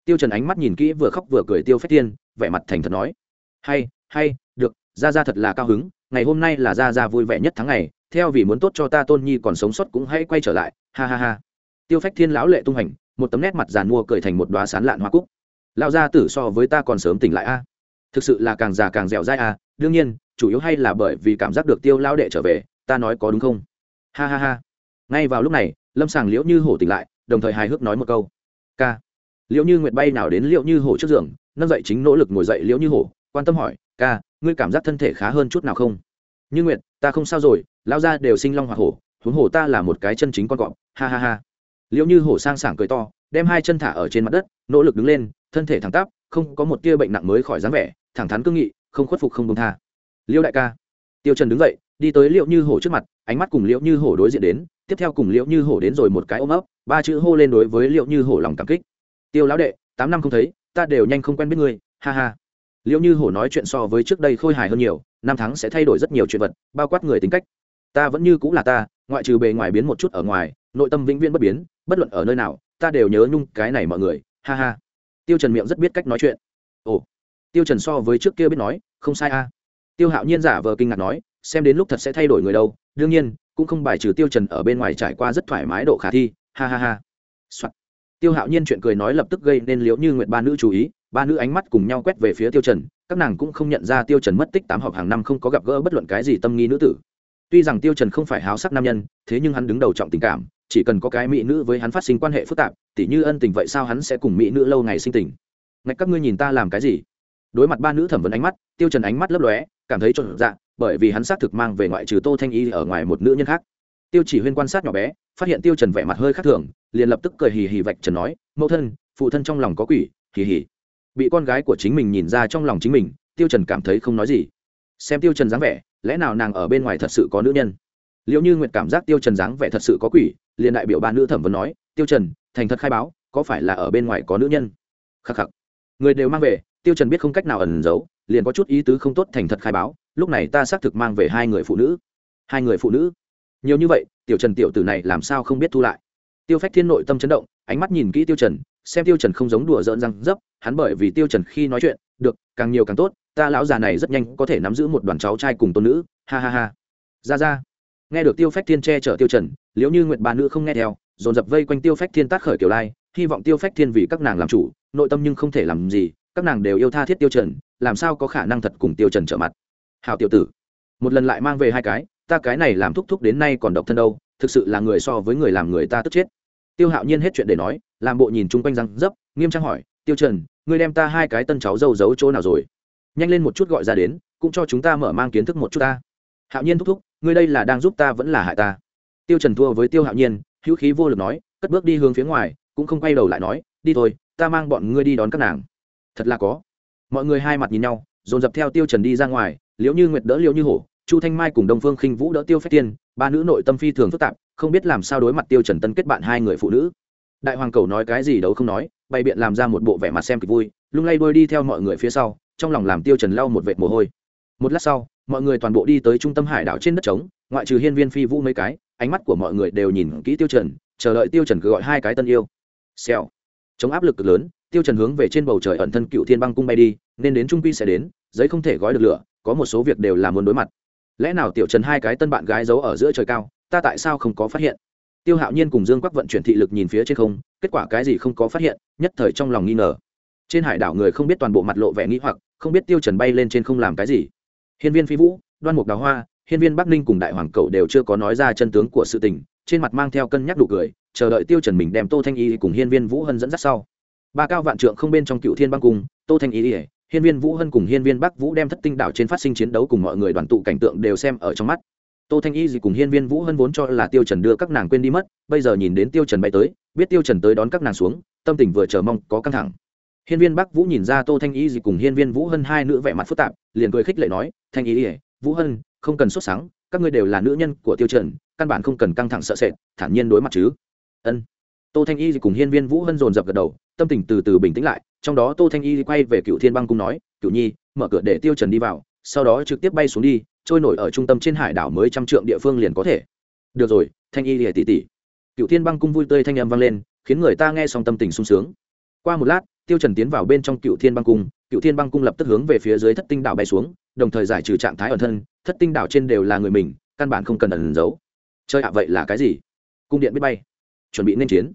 Tiêu Trần ánh mắt nhìn kỹ vừa khóc vừa cười Tiêu Phách Thiên, vẻ mặt thành thật nói: "Hay, hay, được, ra ra thật là cao hứng, ngày hôm nay là ra ra vui vẻ nhất tháng ngày, theo vì muốn tốt cho ta tôn nhi còn sống sót cũng hãy quay trở lại, ha ha ha." Tiêu Phách Thiên lão lệ tung hành, một tấm nét mặt giàn mua cười thành một đóa sán lạn hoa cúc. Lão gia tử so với ta còn sớm tỉnh lại a. Thực sự là càng già càng dẻo dai à đương nhiên chủ yếu hay là bởi vì cảm giác được tiêu Lão đệ trở về ta nói có đúng không? Ha ha ha. Ngay vào lúc này lâm sàng liễu như hổ tỉnh lại đồng thời hài hước nói một câu. K liễu như nguyệt bay nào đến liễu như hổ trước giường nâng dậy chính nỗ lực ngồi dậy liễu như hổ quan tâm hỏi ca ngươi cảm giác thân thể khá hơn chút nào không? Như nguyệt, ta không sao rồi lao ra đều sinh long hoa hổ, huống hổ ta là một cái chân chính con cọp, ha ha ha. Liễu như hổ sang sảng cười to, đem hai chân thả ở trên mặt đất, nỗ lực đứng lên, thân thể thẳng tắp, không có một tia bệnh nặng mới khỏi dáng vẻ, thẳng thắn cương nghị, không khuất phục không công tha. Liêu đại ca. Tiêu trần đứng dậy, đi tới liệu như hổ trước mặt, ánh mắt cùng liệu như hổ đối diện đến, tiếp theo cùng liệu như hổ đến rồi một cái ôm ấp, ba chữ hô lên đối với liệu như hổ lòng cảm kích. Tiêu lão đệ, tám năm không thấy, ta đều nhanh không quen biết ngươi, ha ha. Liệu như hổ nói chuyện so với trước đây khôi hài hơn nhiều năm tháng sẽ thay đổi rất nhiều chuyện vật, bao quát người tính cách. Ta vẫn như cũng là ta, ngoại trừ bề ngoài biến một chút ở ngoài, nội tâm vĩnh viễn bất biến, bất luận ở nơi nào, ta đều nhớ nhung cái này mọi người, ha ha. Tiêu trần miệng rất biết cách nói chuyện. Ồ, tiêu trần so với trước kia biết nói, không sai a. Tiêu hạo nhiên giả vờ kinh ngạc nói, xem đến lúc thật sẽ thay đổi người đâu, đương nhiên, cũng không bài trừ tiêu trần ở bên ngoài trải qua rất thoải mái độ khả thi, ha ha ha. Soạn. tiêu hạo nhiên chuyện cười nói lập tức gây nên liễu như nguyện ba nữ chú ý, ba nữ ánh mắt cùng nhau quét về phía tiêu trần các nàng cũng không nhận ra tiêu trần mất tích tám họp hàng năm không có gặp gỡ bất luận cái gì tâm nghi nữ tử. Tuy rằng tiêu trần không phải háo sắc nam nhân, thế nhưng hắn đứng đầu trọng tình cảm, chỉ cần có cái mỹ nữ với hắn phát sinh quan hệ phức tạp, tỉ như ân tình vậy sao hắn sẽ cùng mỹ nữ lâu ngày sinh tình? Ngạch các ngươi nhìn ta làm cái gì? Đối mặt ba nữ thẩm vấn ánh mắt, tiêu trần ánh mắt lấp lóe, cảm thấy trộn dạ bởi vì hắn xác thực mang về ngoại trừ tô thanh y ở ngoài một nữ nhân khác. Tiêu chỉ huyên quan sát nhỏ bé, phát hiện tiêu trần vẻ mặt hơi khác thường, liền lập tức cười hì hì vạch trần nói, mẫu thân, phụ thân trong lòng có quỷ, hì hì bị con gái của chính mình nhìn ra trong lòng chính mình, tiêu trần cảm thấy không nói gì. Xem tiêu trần dáng vẻ, lẽ nào nàng ở bên ngoài thật sự có nữ nhân? Liệu như nguyệt cảm giác tiêu trần dáng vẻ thật sự có quỷ, liền đại biểu ba nữ thẩm vấn nói, tiêu trần, thành thật khai báo, có phải là ở bên ngoài có nữ nhân? Khắc khắc. Người đều mang về, tiêu trần biết không cách nào ẩn giấu, liền có chút ý tứ không tốt thành thật khai báo, lúc này ta xác thực mang về hai người phụ nữ. Hai người phụ nữ? Nhiều như vậy, tiểu trần tiểu tử này làm sao không biết thu lại? Tiêu phách thiên nội tâm chấn động, ánh mắt nhìn kỹ tiêu trần xem tiêu trần không giống đùa giỡn răng dấp, hắn bởi vì tiêu trần khi nói chuyện, được, càng nhiều càng tốt, ta lão già này rất nhanh có thể nắm giữ một đoàn cháu trai cùng tôn nữ, ha ha ha. Ra ra. Nghe được tiêu phách thiên che chở tiêu trần, liễu như nguyệt bà nữ không nghe theo, dồn dập vây quanh tiêu phách thiên tác khởi kiểu lai, hy vọng tiêu phách thiên vì các nàng làm chủ, nội tâm nhưng không thể làm gì, các nàng đều yêu tha thiết tiêu trần, làm sao có khả năng thật cùng tiêu trần trở mặt. Hảo tiểu tử. Một lần lại mang về hai cái, ta cái này làm thúc thúc đến nay còn độc thân đâu, thực sự là người so với người làm người ta tức chết tiêu hạo nhiên hết chuyện để nói, làm bộ nhìn chung quanh răng dấp, nghiêm trang hỏi, tiêu trần, ngươi đem ta hai cái tân cháu dâu giấu chỗ nào rồi? Nhanh lên một chút gọi ra đến, cũng cho chúng ta mở mang kiến thức một chút ta. Hạo nhiên thúc thúc, ngươi đây là đang giúp ta vẫn là hại ta? Tiêu trần thua với tiêu hạo nhiên, hữu khí vô lực nói, cất bước đi hướng phía ngoài, cũng không quay đầu lại nói, đi thôi, ta mang bọn ngươi đi đón các nàng. Thật là có. Mọi người hai mặt nhìn nhau, dồn dập theo tiêu trần đi ra ngoài, liễu như nguyệt đỡ liễu như hổ, chu thanh mai cùng đông phương khinh vũ đỡ tiêu phách tiên, ba nữ nội tâm phi thường phức tạp không biết làm sao đối mặt tiêu trần tân kết bạn hai người phụ nữ. Đại hoàng cầu nói cái gì đâu không nói, bày biện làm ra một bộ vẻ mặt xem kịch vui, lung lay đôi đi theo mọi người phía sau, trong lòng làm tiêu trần lau một vệt mồ hôi. Một lát sau, mọi người toàn bộ đi tới trung tâm hải đảo trên đất trống, ngoại trừ hiên viên phi vũ mấy cái, ánh mắt của mọi người đều nhìn kỹ tiêu trần, chờ đợi tiêu trần cứ gọi hai cái tân yêu. Xèo. Chống áp lực cực lớn, tiêu trần hướng về trên bầu trời ẩn thân cựu thiên băng cung bay đi, nên đến trung quy sẽ đến, giấy không thể gói được lửa, có một số việc đều là muốn đối mặt. Lẽ nào tiểu trần hai cái tân bạn gái giấu ở giữa trời cao ta tại sao không có phát hiện? Tiêu hạo nhiên cùng dương quắc vận chuyển thị lực nhìn phía trên không, kết quả cái gì không có phát hiện, nhất thời trong lòng nghi ngờ. Trên hải đảo người không biết toàn bộ mặt lộ vẻ nghĩ hoặc, không biết tiêu trần bay lên trên không làm cái gì. Hiên viên phi vũ, đoan mục đào hoa, hiên viên bắc ninh cùng đại hoàng cậu đều chưa có nói ra chân tướng của sự tình, trên mặt mang theo cân nhắc đủ cười, chờ đợi tiêu trần mình đem tô thanh y cùng hiên viên vũ hân dẫn dắt sau. Ba cao vạn trượng không bên trong cựu thiên băng cung, tô thanh y, hiên viên vũ hân cùng hiên viên bắc vũ đem thất tinh đảo trên phát sinh chiến đấu cùng mọi người đoàn tụ cảnh tượng đều xem ở trong mắt tô thanh y gì cùng hiên viên vũ hân vốn cho là tiêu trần đưa các nàng quên đi mất, bây giờ nhìn đến tiêu trần bay tới, biết tiêu trần tới đón các nàng xuống, tâm tình vừa chờ mong có căng thẳng. Hiên viên bắc vũ nhìn ra tô thanh y gì cùng hiên viên vũ hân hai nữ vẻ mặt phức tạp, liền cười khích lệ nói, thanh y vũ hân, không cần xuất sáng các ngươi đều là nữ nhân của tiêu trần, căn bản không cần căng thẳng sợ sệt, thản nhiên đối mặt chứ. Ân. Tô thanh y cùng hiên viên vũ hân dồn dập gật đầu, tâm tình từ từ bình tĩnh lại, trong đó tô thanh y quay về cựu thiên băng cung nói cựu nhi, mở cửa để tiêu trần đi vào, sau đó trực tiếp bay xuống đi trôi nổi ở trung tâm trên hải đảo mới trăm trượng địa phương liền có thể. Được rồi, thanh y lìa tỷ tỷ. Cựu thiên băng cung vui tươi thanh âm vang lên, khiến người ta nghe xong tâm tình sung sướng. Qua một lát, tiêu trần tiến vào bên trong cựu thiên băng cung cựu thiên băng cung lập tức hướng về phía dưới thất tinh đảo bay xuống, đồng thời giải trừ trạng thái ẩn thân, thất tinh đảo trên đều là người mình, căn bản không cần ẩn giấu. Chơi ạ, vậy là cái gì? Cung điện biết bay. Chuẩn bị nên chiến.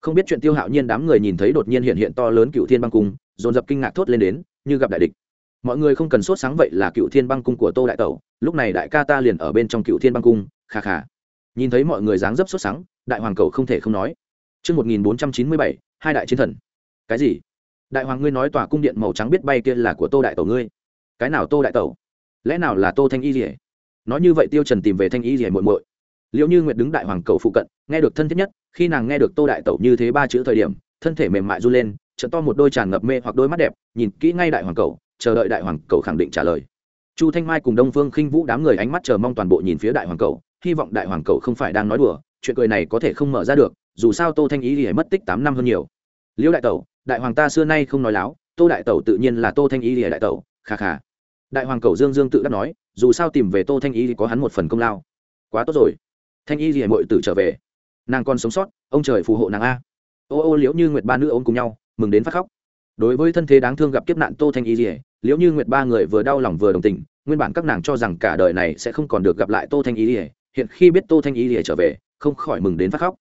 Không biết chuyện tiêu hạo nhiên đám người nhìn thấy đột nhiên hiện hiện to lớn cựu thiên băng cung, dồn dập kinh ngạc thốt lên đến, như gặp đại địch mọi người không cần sốt sáng vậy là cựu thiên băng cung của tô đại tẩu lúc này đại ca ta liền ở bên trong cựu thiên băng cung kha kha nhìn thấy mọi người dáng dấp sốt sáng đại hoàng cầu không thể không nói Trước 1497, hai đại chiến thần. Cái gì? Đại hoàng ngươi nói tòa cung điện màu trắng biết bay kia là của tô đại tẩu ngươi. Cái nào tô đại tẩu? Lẽ nào là tô thanh y rỉa? Nói như vậy tiêu trần tìm về thanh y rỉa muội muội. Liễu Như Nguyệt đứng đại hoàng cầu phụ cận, nghe được thân thiết nhất, khi nàng nghe được tô đại tẩu như thế ba chữ thời điểm, thân thể mềm mại du lên, trận to một đôi tràn ngập mê hoặc đôi mắt đẹp, nhìn kỹ ngay đại hoàng cầu, chờ đợi đại hoàng cầu khẳng định trả lời. Chu thanh mai cùng đông phương khinh vũ đám người ánh mắt chờ mong toàn bộ nhìn phía đại hoàng cầu, hy vọng đại hoàng cầu không phải đang nói đùa, chuyện cười này có thể không mở ra được, dù sao tô thanh ý thì mất tích tám năm hơn nhiều. Liễu đại tẩu, đại hoàng ta xưa nay không nói láo, tô đại tẩu tự nhiên là tô thanh ý thì đại tẩu, kha kha. Đại hoàng cầu dương dương tự đắc nói, dù sao tìm về tô thanh ý thì có hắn một phần công lao. Quá tốt rồi. Thanh ý thì mội tử trở về. Nàng còn sống sót, ông trời phù hộ nàng a. Ô ô liễu như nguyệt ba nữ ôm cùng nhau, mừng đến phát khóc đối với thân thế đáng thương gặp kiếp nạn tô thanh y dỉa liễu như nguyệt ba người vừa đau lòng vừa đồng tình, nguyên bản các nàng cho rằng cả đời này sẽ không còn được gặp lại tô thanh y dỉa hiện khi biết tô thanh y dỉa trở về, không khỏi mừng đến phát khóc.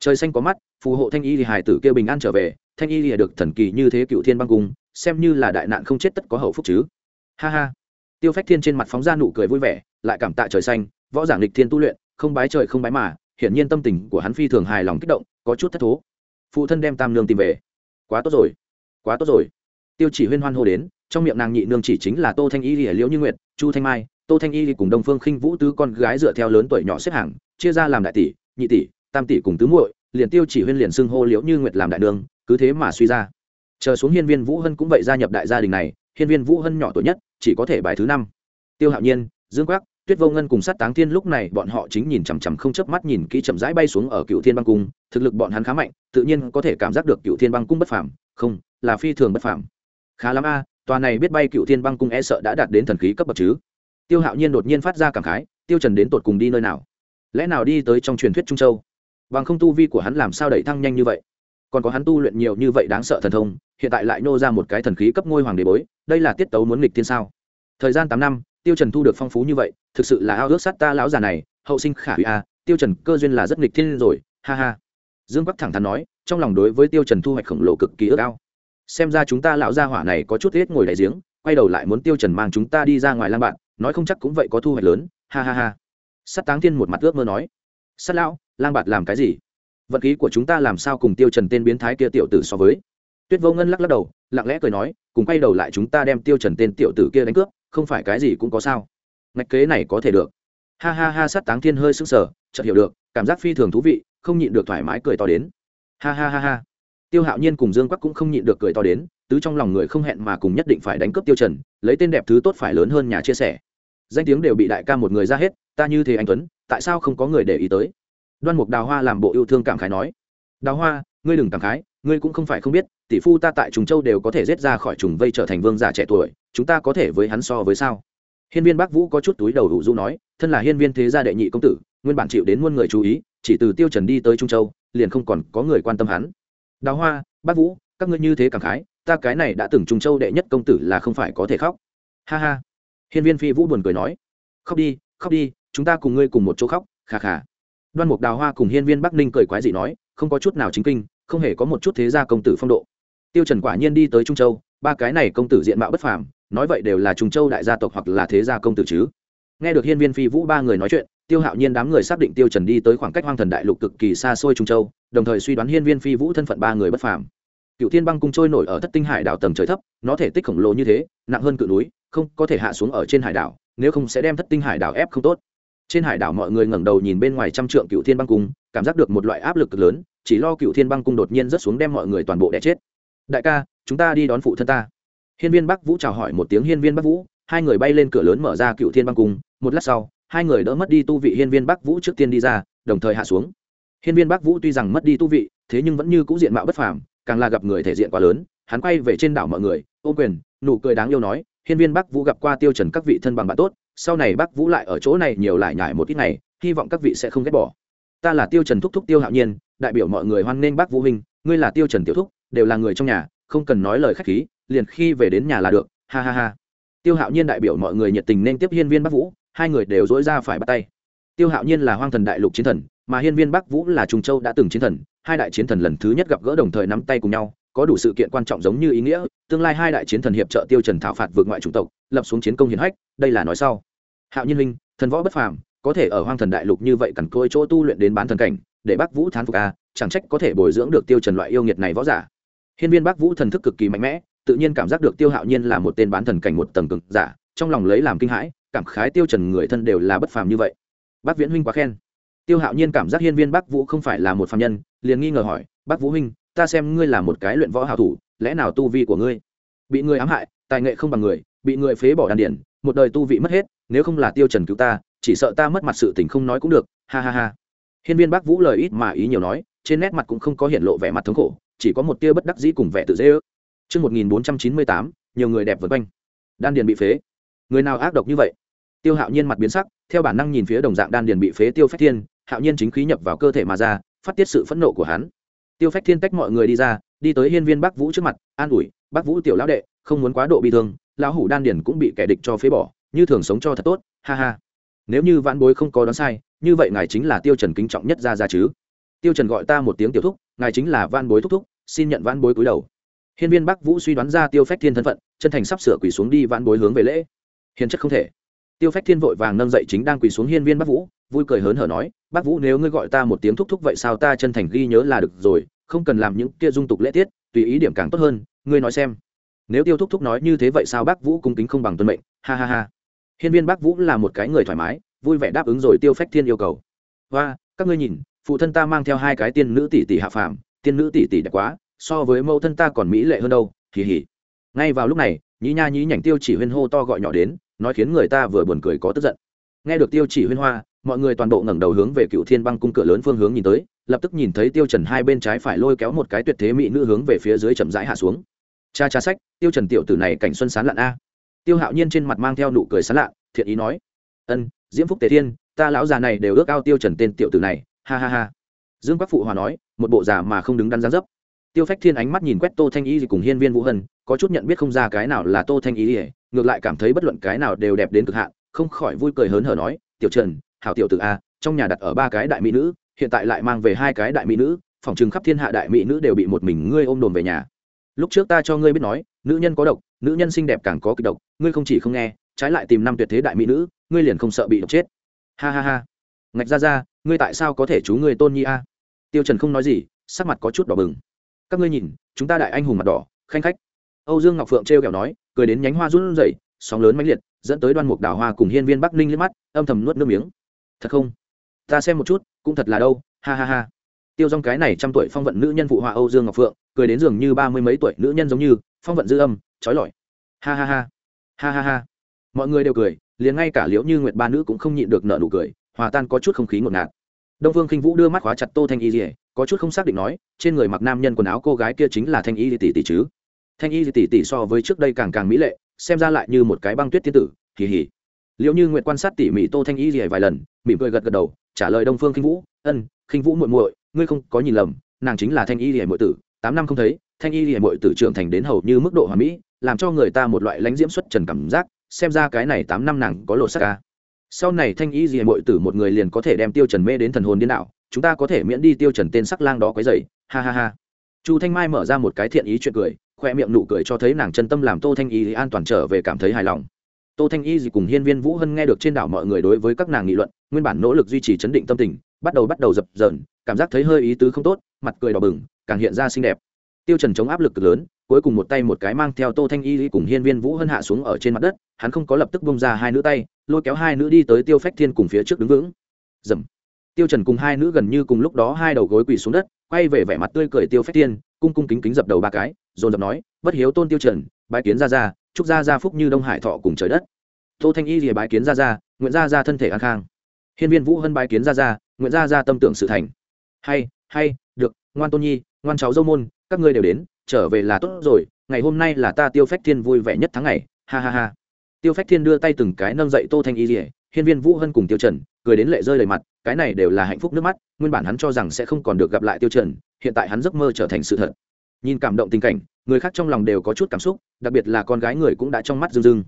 Trời xanh có mắt, phù hộ thanh y thì hải tử kêu bình an trở về, thanh y thì được thần kỳ như thế cựu thiên băng cung, xem như là đại nạn không chết tất có hậu phúc chứ. Ha ha. Tiêu phách thiên trên mặt phóng ra nụ cười vui vẻ, lại cảm tạ trời xanh, võ giảng lịch thiên tu luyện, không bái trời không bái mà, hiển nhiên tâm tình của hắn phi thường hài lòng kích động, có chút thất thố. Phụ thân đem tam nương tìm về. Quá tốt rồi quá tốt rồi. Tiêu chỉ huyên hoan hô đến, trong miệng nàng nhị nương chỉ chính là tô thanh y lìa liễu như nguyệt, chu thanh mai. Tô thanh y cùng đông phương khinh vũ tứ con gái dựa theo lớn tuổi nhỏ xếp hàng, chia ra làm đại tỷ, nhị tỷ, tam tỷ cùng tứ muội, liền tiêu chỉ huyên liền xưng hô liễu như nguyệt làm đại nương, cứ thế mà suy ra. Chờ xuống hiên viên vũ hân cũng vậy gia nhập đại gia đình này, hiên viên vũ hân nhỏ tuổi nhất, chỉ có thể bài thứ năm. Tiêu hạo nhiên, dương quắc tuyết vô ngân cùng sát táng thiên lúc này bọn họ chính nhìn chằm chằm không chớp mắt nhìn kỹ chậm rãi bay xuống ở cựu thiên băng cung thực lực bọn hắn khá mạnh tự nhiên có thể cảm giác được cựu thiên băng cung bất phàm không là phi thường bất phàm. Khá lắm a à, tòa này biết bay cựu thiên băng cung e sợ đã đạt đến thần khí cấp bậc chứ? Tiêu hạo nhiên đột nhiên phát ra cảm khái tiêu trần đến tột cùng đi nơi nào? Lẽ nào đi tới trong truyền thuyết trung châu? Bằng không tu vi của hắn làm sao đẩy thăng nhanh như vậy? Còn có hắn tu luyện nhiều như vậy đáng sợ thần thông hiện tại lại nô ra một cái thần khí cấp ngôi hoàng đế bối đây là tiết tấu muốn nghịch thiên sao? Thời gian tám năm tiêu trần thu được phong phú như vậy, thực sự là ao ước sát ta lão già này, hậu sinh khả hủy a tiêu trần cơ duyên là rất nghịch thiên rồi, ha ha. Dương bắc thẳng thắn nói, trong lòng đối với tiêu trần thu hoạch khổng lồ cực kỳ ước ao. Xem ra chúng ta lão gia hỏa này có chút ít ngồi đại giếng, quay đầu lại muốn tiêu trần mang chúng ta đi ra ngoài lang bạn, nói không chắc cũng vậy có thu hoạch lớn, ha ha ha. Sát táng thiên một mặt ước mơ nói, sát lão, lang bạt làm cái gì? Vận khí của chúng ta làm sao cùng tiêu trần tên biến thái kia tiểu tử so với? Tuyết vô ngân lắc lắc đầu, lặng lẽ cười nói, cùng quay đầu lại chúng ta đem tiêu trần tên tiểu tử kia đánh cướp không phải cái gì cũng có sao. Ngạch kế này có thể được. Ha ha ha, sát táng thiên hơi sững sờ, chợt hiểu được, cảm giác phi thường thú vị, không nhịn được thoải mái cười to đến. Ha ha ha ha. Tiêu hạo nhiên cùng dương quắc cũng không nhịn được cười to đến, tứ trong lòng người không hẹn mà cùng nhất định phải đánh cướp tiêu trần, lấy tên đẹp thứ tốt phải lớn hơn nhà chia sẻ. Danh tiếng đều bị đại ca một người ra hết, ta như thế anh tuấn, tại sao không có người để ý tới? Đoan mục đào hoa làm bộ yêu thương cảm khái nói. Đào hoa, ngươi đừng cảm khái, ngươi cũng không phải không biết tỷ phu ta tại trùng châu đều có thể giết ra khỏi trùng vây trở thành vương giả trẻ tuổi, chúng ta có thể với hắn so với sao? Hiên viên bắc vũ có chút túi đầu đủ du nói, thân là hiên viên thế gia đệ nhị công tử, nguyên bản chịu đến muôn người chú ý, chỉ từ tiêu trần đi tới trung châu, liền không còn có người quan tâm hắn. Đào hoa Bắc vũ, các ngươi như thế cảm khái, ta cái này đã từng trung châu đệ nhất công tử là không phải có thể khóc. Ha ha. Hiên viên phi vũ buồn cười nói, khóc đi khóc đi, chúng ta cùng ngươi cùng một chỗ khóc khà khà đoan mục đào hoa cùng hiên viên bắc ninh cười quái dị nói, không có chút nào chính kinh, không hề có một chút thế gia công tử phong độ tiêu trần quả nhiên đi tới trung châu, ba cái này công tử diện mạo bất phàm, nói vậy đều là trung châu đại gia tộc hoặc là thế gia công tử chứ. Nghe được hiên viên phi vũ ba người nói chuyện, tiêu hạo nhiên đám người xác định tiêu trần đi tới khoảng cách hoang thần đại lục cực kỳ xa xôi trung châu, đồng thời suy đoán hiên viên phi vũ thân phận ba người bất phàm. Cựu thiên băng cung trôi nổi ở thất tinh hải đảo tầng trời thấp, nó thể tích khổng lồ như thế, nặng hơn cự núi, không có thể hạ xuống ở trên hải đảo, nếu không sẽ đem thất tinh hải đảo ép không tốt. Trên hải đảo mọi người ngẩng đầu nhìn bên ngoài trăm trượng cựu thiên băng cung, cảm giác được một loại áp lực cực lớn, chỉ lo cựu thiên băng cung đột nhiên rớt xuống đem mọi người toàn bộ đẻ chết đại ca, chúng ta đi đón phụ thân ta. Hiên viên bắc vũ chào hỏi một tiếng hiên viên bắc vũ, hai người bay lên cửa lớn mở ra cựu thiên băng cung. Một lát sau, hai người đỡ mất đi tu vị hiên viên bắc vũ trước tiên đi ra, đồng thời hạ xuống. Hiên viên bắc vũ tuy rằng mất đi tu vị, thế nhưng vẫn như c ũ diện mạo bất phàm, càng là gặp người thể diện quá lớn. Hắn quay về trên đảo mọi người ô quyền, nụ cười đáng yêu nói, hiên viên bắc vũ gặp qua tiêu trần các vị thân bằng bạn tốt, sau này bắc vũ lại ở chỗ này nhiều lại nhải một ít ngày, hy vọng các vị sẽ không ghét bỏ. Ta là tiêu trần thúc thúc tiêu hạo nhiên, đại biểu mọi người hoan nghênh bắc vũ huynh, ngươi là tiêu trần tiểu thúc đều là người trong nhà, không cần nói lời khách khí, liền khi về đến nhà là được, ha ha ha. Tiêu hạo nhiên đại biểu mọi người nhiệt tình nên tiếp hiên viên bắc vũ, hai người đều dỗi ra phải bắt tay. Tiêu hạo nhiên là hoang thần đại lục chiến thần, mà hiên viên bắc vũ là trung châu đã từng chiến thần, hai đại chiến thần lần thứ nhất gặp gỡ đồng thời nắm tay cùng nhau, có đủ sự kiện quan trọng giống như ý nghĩa, tương lai hai đại chiến thần hiệp trợ tiêu trần thảo phạt vượt ngoại chủng tộc, lập xuống chiến công hiển hách, đây là nói sau. Hạo nhiên minh thần võ bất phàm, có thể ở hoang thần đại lục như vậy cẩn côi chỗ tu luyện đến bán thần cảnh, để bắc vũ thán phục a chẳng trách có thể bồi dưỡng được tiêu trần loại yêu nghiệt này võ giả hiên viên bắc vũ thần thức cực kỳ mạnh mẽ, tự nhiên cảm giác được tiêu hạo nhiên là một tên bán thần cảnh một tầng cực giả, trong lòng lấy làm kinh hãi, cảm khái tiêu trần người thân đều là bất phàm như vậy. Bác viễn huynh quá khen. Tiêu hạo nhiên cảm giác hiên viên bắc vũ không phải là một phàm nhân, liền nghi ngờ hỏi, bác vũ huynh, ta xem ngươi là một cái luyện võ hảo thủ, lẽ nào tu vi của ngươi bị người ám hại, tài nghệ không bằng người, bị người phế bỏ đan điển một đời tu vị mất hết, nếu không là tiêu trần cứu ta, chỉ sợ ta mất mặt sự tình không nói cũng được, ha ha ha. Hiên viên bắc vũ lời ít mà ý nhiều nói trên nét mặt cũng không có hiện lộ vẻ mặt thống khổ chỉ có một tia bất đắc dĩ cùng vẻ tự dễ ước Trước 1498, nhiều người đẹp vượt quanh. Đan điền bị phế. Người nào ác độc như vậy? Tiêu Hạo Nhiên mặt biến sắc, theo bản năng nhìn phía đồng dạng đan điền bị phế Tiêu Phách Thiên, Hạo Nhiên chính khí nhập vào cơ thể mà ra, phát tiết sự phẫn nộ của hắn. Tiêu Phách Thiên tách mọi người đi ra, đi tới Hiên Viên Bắc Vũ trước mặt, an ủi, "Bắc Vũ tiểu lão đệ, không muốn quá độ bi thương, lão hủ đan điền cũng bị kẻ địch cho phế bỏ, như thường sống cho thật tốt." Ha ha. Nếu như Vãn Bối không có đoán sai, như vậy ngài chính là Tiêu Trần kính trọng nhất gia gia chứ? Tiêu Trần gọi ta một tiếng tiểu thúc, ngài chính là van Bối thúc thúc, xin nhận van Bối cúi đầu. Hiên viên bắc vũ suy đoán ra tiêu phách thiên thân phận chân thành sắp sửa quỳ xuống đi van bối hướng về lễ. Hiền chất không thể. Tiêu phách thiên vội vàng nâng dậy chính đang quỳ xuống hiên viên bắc vũ vui cười hớn hở nói bắc vũ nếu ngươi gọi ta một tiếng thúc thúc vậy sao ta chân thành ghi nhớ là được rồi không cần làm những kia dung tục lễ tiết tùy ý điểm càng tốt hơn ngươi nói xem. Nếu tiêu thúc thúc nói như thế vậy sao bác vũ cung kính không bằng tuân mệnh ha ha ha. Hiên viên bác vũ là một cái người thoải mái vui vẻ đáp ứng rồi tiêu phách thiên yêu cầu. Và các ngươi nhìn phụ thân ta mang theo hai cái tiên nữ tỷ tỷ hạ phàm tiên nữ tỷ tỷ đẹp quá so với mẫu thân ta còn mỹ lệ hơn đâu kỳ hì. Ngay vào lúc này nhí nha nhí nhảnh tiêu chỉ huyên hô to gọi nhỏ đến nói khiến người ta vừa buồn cười có tức giận. Nghe được tiêu chỉ huyên hoa mọi người toàn bộ ngẩng đầu hướng về cựu thiên băng cung cửa lớn phương hướng nhìn tới lập tức nhìn thấy tiêu trần hai bên trái phải lôi kéo một cái tuyệt thế mỹ nữ hướng về phía dưới chậm rãi hạ xuống. Cha cha sách tiêu trần tiểu tử này cảnh xuân sán lạn a. Tiêu hạo nhiên trên mặt mang theo nụ cười sán lạ, thiện ý nói ân diễm phúc tề thiên ta lão già này đều ước ao tiêu trần tên tiểu tử này ha ha ha. Dương bắc phụ hòa nói, một bộ già mà không đứng đắn dáng dấp. Tiêu phách thiên ánh mắt nhìn quét tô thanh y cùng hiên viên vũ hân, có chút nhận biết không ra cái nào là tô thanh y, ngược lại cảm thấy bất luận cái nào đều đẹp đến cực hạn, không khỏi vui cười hớn hở nói, tiểu trần, hảo tiểu tử a, trong nhà đặt ở ba cái đại mỹ nữ, hiện tại lại mang về hai cái đại mỹ nữ, phòng chừng khắp thiên hạ đại mỹ nữ đều bị một mình ngươi ôm đồn về nhà. Lúc trước ta cho ngươi biết nói, nữ nhân có độc, nữ nhân xinh đẹp càng có kịch độc, ngươi không chỉ không nghe, trái lại tìm năm tuyệt thế đại mỹ nữ, ngươi liền không sợ bị độc chết. Ha ha ha ngạch ra ra ngươi tại sao có thể chú ngươi tôn nhi a? Tiêu trần không nói gì, sắc mặt có chút đỏ bừng. Các ngươi nhìn, chúng ta đại anh hùng mặt đỏ, khanh khách. Âu dương ngọc phượng treo kẹo nói, cười đến nhánh hoa run rẩy, sóng lớn mãnh liệt, dẫn tới đoan mục đảo hoa cùng hiên viên bắc ninh liếc mắt, âm thầm nuốt nước miếng. Thật không? Ta xem một chút, cũng thật là đâu, ha ha ha. Tiêu dong cái này trăm tuổi phong vận nữ nhân phụ họa âu dương ngọc phượng, cười đến dường như ba mươi mấy tuổi nữ nhân giống như, phong vận dư âm trói lọi. Ha ha ha. Ha ha ha. Mọi người đều cười, liền ngay cả liễu như nguyệt ba nữ cũng không nhịn được nợ nụ cười hòa tan có chút không khí ngột ngạt. Đông phương khinh vũ đưa mắt khóa chặt tô thanh y dỉa có chút không xác định nói, trên người mặc nam nhân quần áo cô gái kia chính là thanh y tỷ tỷ chứ? Thanh y tỷ tỷ so với trước đây càng càng mỹ lệ, xem ra lại như một cái băng tuyết thiên tử kỳ hỉ liệu như nguyện quan sát tỉ mỉ tô thanh y dỉa vài lần, mỉm cười gật gật đầu, trả lời đông phương khinh vũ, ân khinh vũ muội muội, ngươi không có nhìn lầm, nàng chính là thanh y dỉa muội tử, tám năm không thấy, thanh y dỉa muội tử trưởng thành đến hầu như mức độ hoàn mỹ, làm cho người ta một loại lãnh diễm xuất trần cảm giác, xem ra cái này tám năm nàng có lộ sắc ca sau này thanh y gì muội tử một người liền có thể đem tiêu trần mê đến thần hồn điên đảo, chúng ta có thể miễn đi tiêu trần tên sắc lang đó quấy rầy. Ha ha ha. Chu thanh mai mở ra một cái thiện ý chuyện cười, khoe miệng nụ cười cho thấy nàng chân tâm làm tô thanh y an toàn trở về cảm thấy hài lòng. Tô thanh y gì cùng hiên viên vũ hân nghe được trên đảo mọi người đối với các nàng nghị luận, nguyên bản nỗ lực duy trì chấn định tâm tình, bắt đầu bắt đầu dập dờn, cảm giác thấy hơi ý tứ không tốt, mặt cười đỏ bừng, càng hiện ra xinh đẹp. Tiêu trần chống áp lực cực lớn, cuối cùng một tay một cái mang theo tô thanh y cùng hiên viên vũ hân hạ xuống ở trên mặt đất hắn không có lập tức bông ra hai nữ tay, lôi kéo hai nữ đi tới tiêu phách thiên cùng phía trước đứng vững. Dầm. Tiêu trần cùng hai nữ gần như cùng lúc đó hai đầu gối quỳ xuống đất, quay về vẻ mặt tươi cười tiêu phách thiên, cung cung kính kính dập đầu ba cái, dồn dập nói, bất hiếu tôn tiêu trần, bái kiến gia gia, chúc gia gia phúc như đông hải thọ cùng trời đất. Tô thanh y rìa bái kiến gia gia, nguyện gia gia thân thể an khang. Hiên viên vũ hân bái kiến gia gia, nguyện gia gia tâm tưởng sự thành. Hay hay, được, ngoan tôn nhi, ngoan cháu dâu môn, các ngươi đều đến, trở về là tốt rồi, ngày hôm nay là ta tiêu phách thiên vui vẻ nhất tháng ngày. Ha ha ha tiêu phách thiên đưa tay từng cái nâng dậy tô thanh y dỉa hiên viên vũ hân cùng tiêu trần, cười đến lệ rơi đầy mặt, cái này đều là hạnh phúc nước mắt, nguyên bản hắn cho rằng sẽ không còn được gặp lại tiêu trần, hiện tại hắn giấc mơ trở thành sự thật. Nhìn cảm động tình cảnh, người khác trong lòng đều có chút cảm xúc, đặc biệt là con gái người cũng đã trong mắt rưng rưng.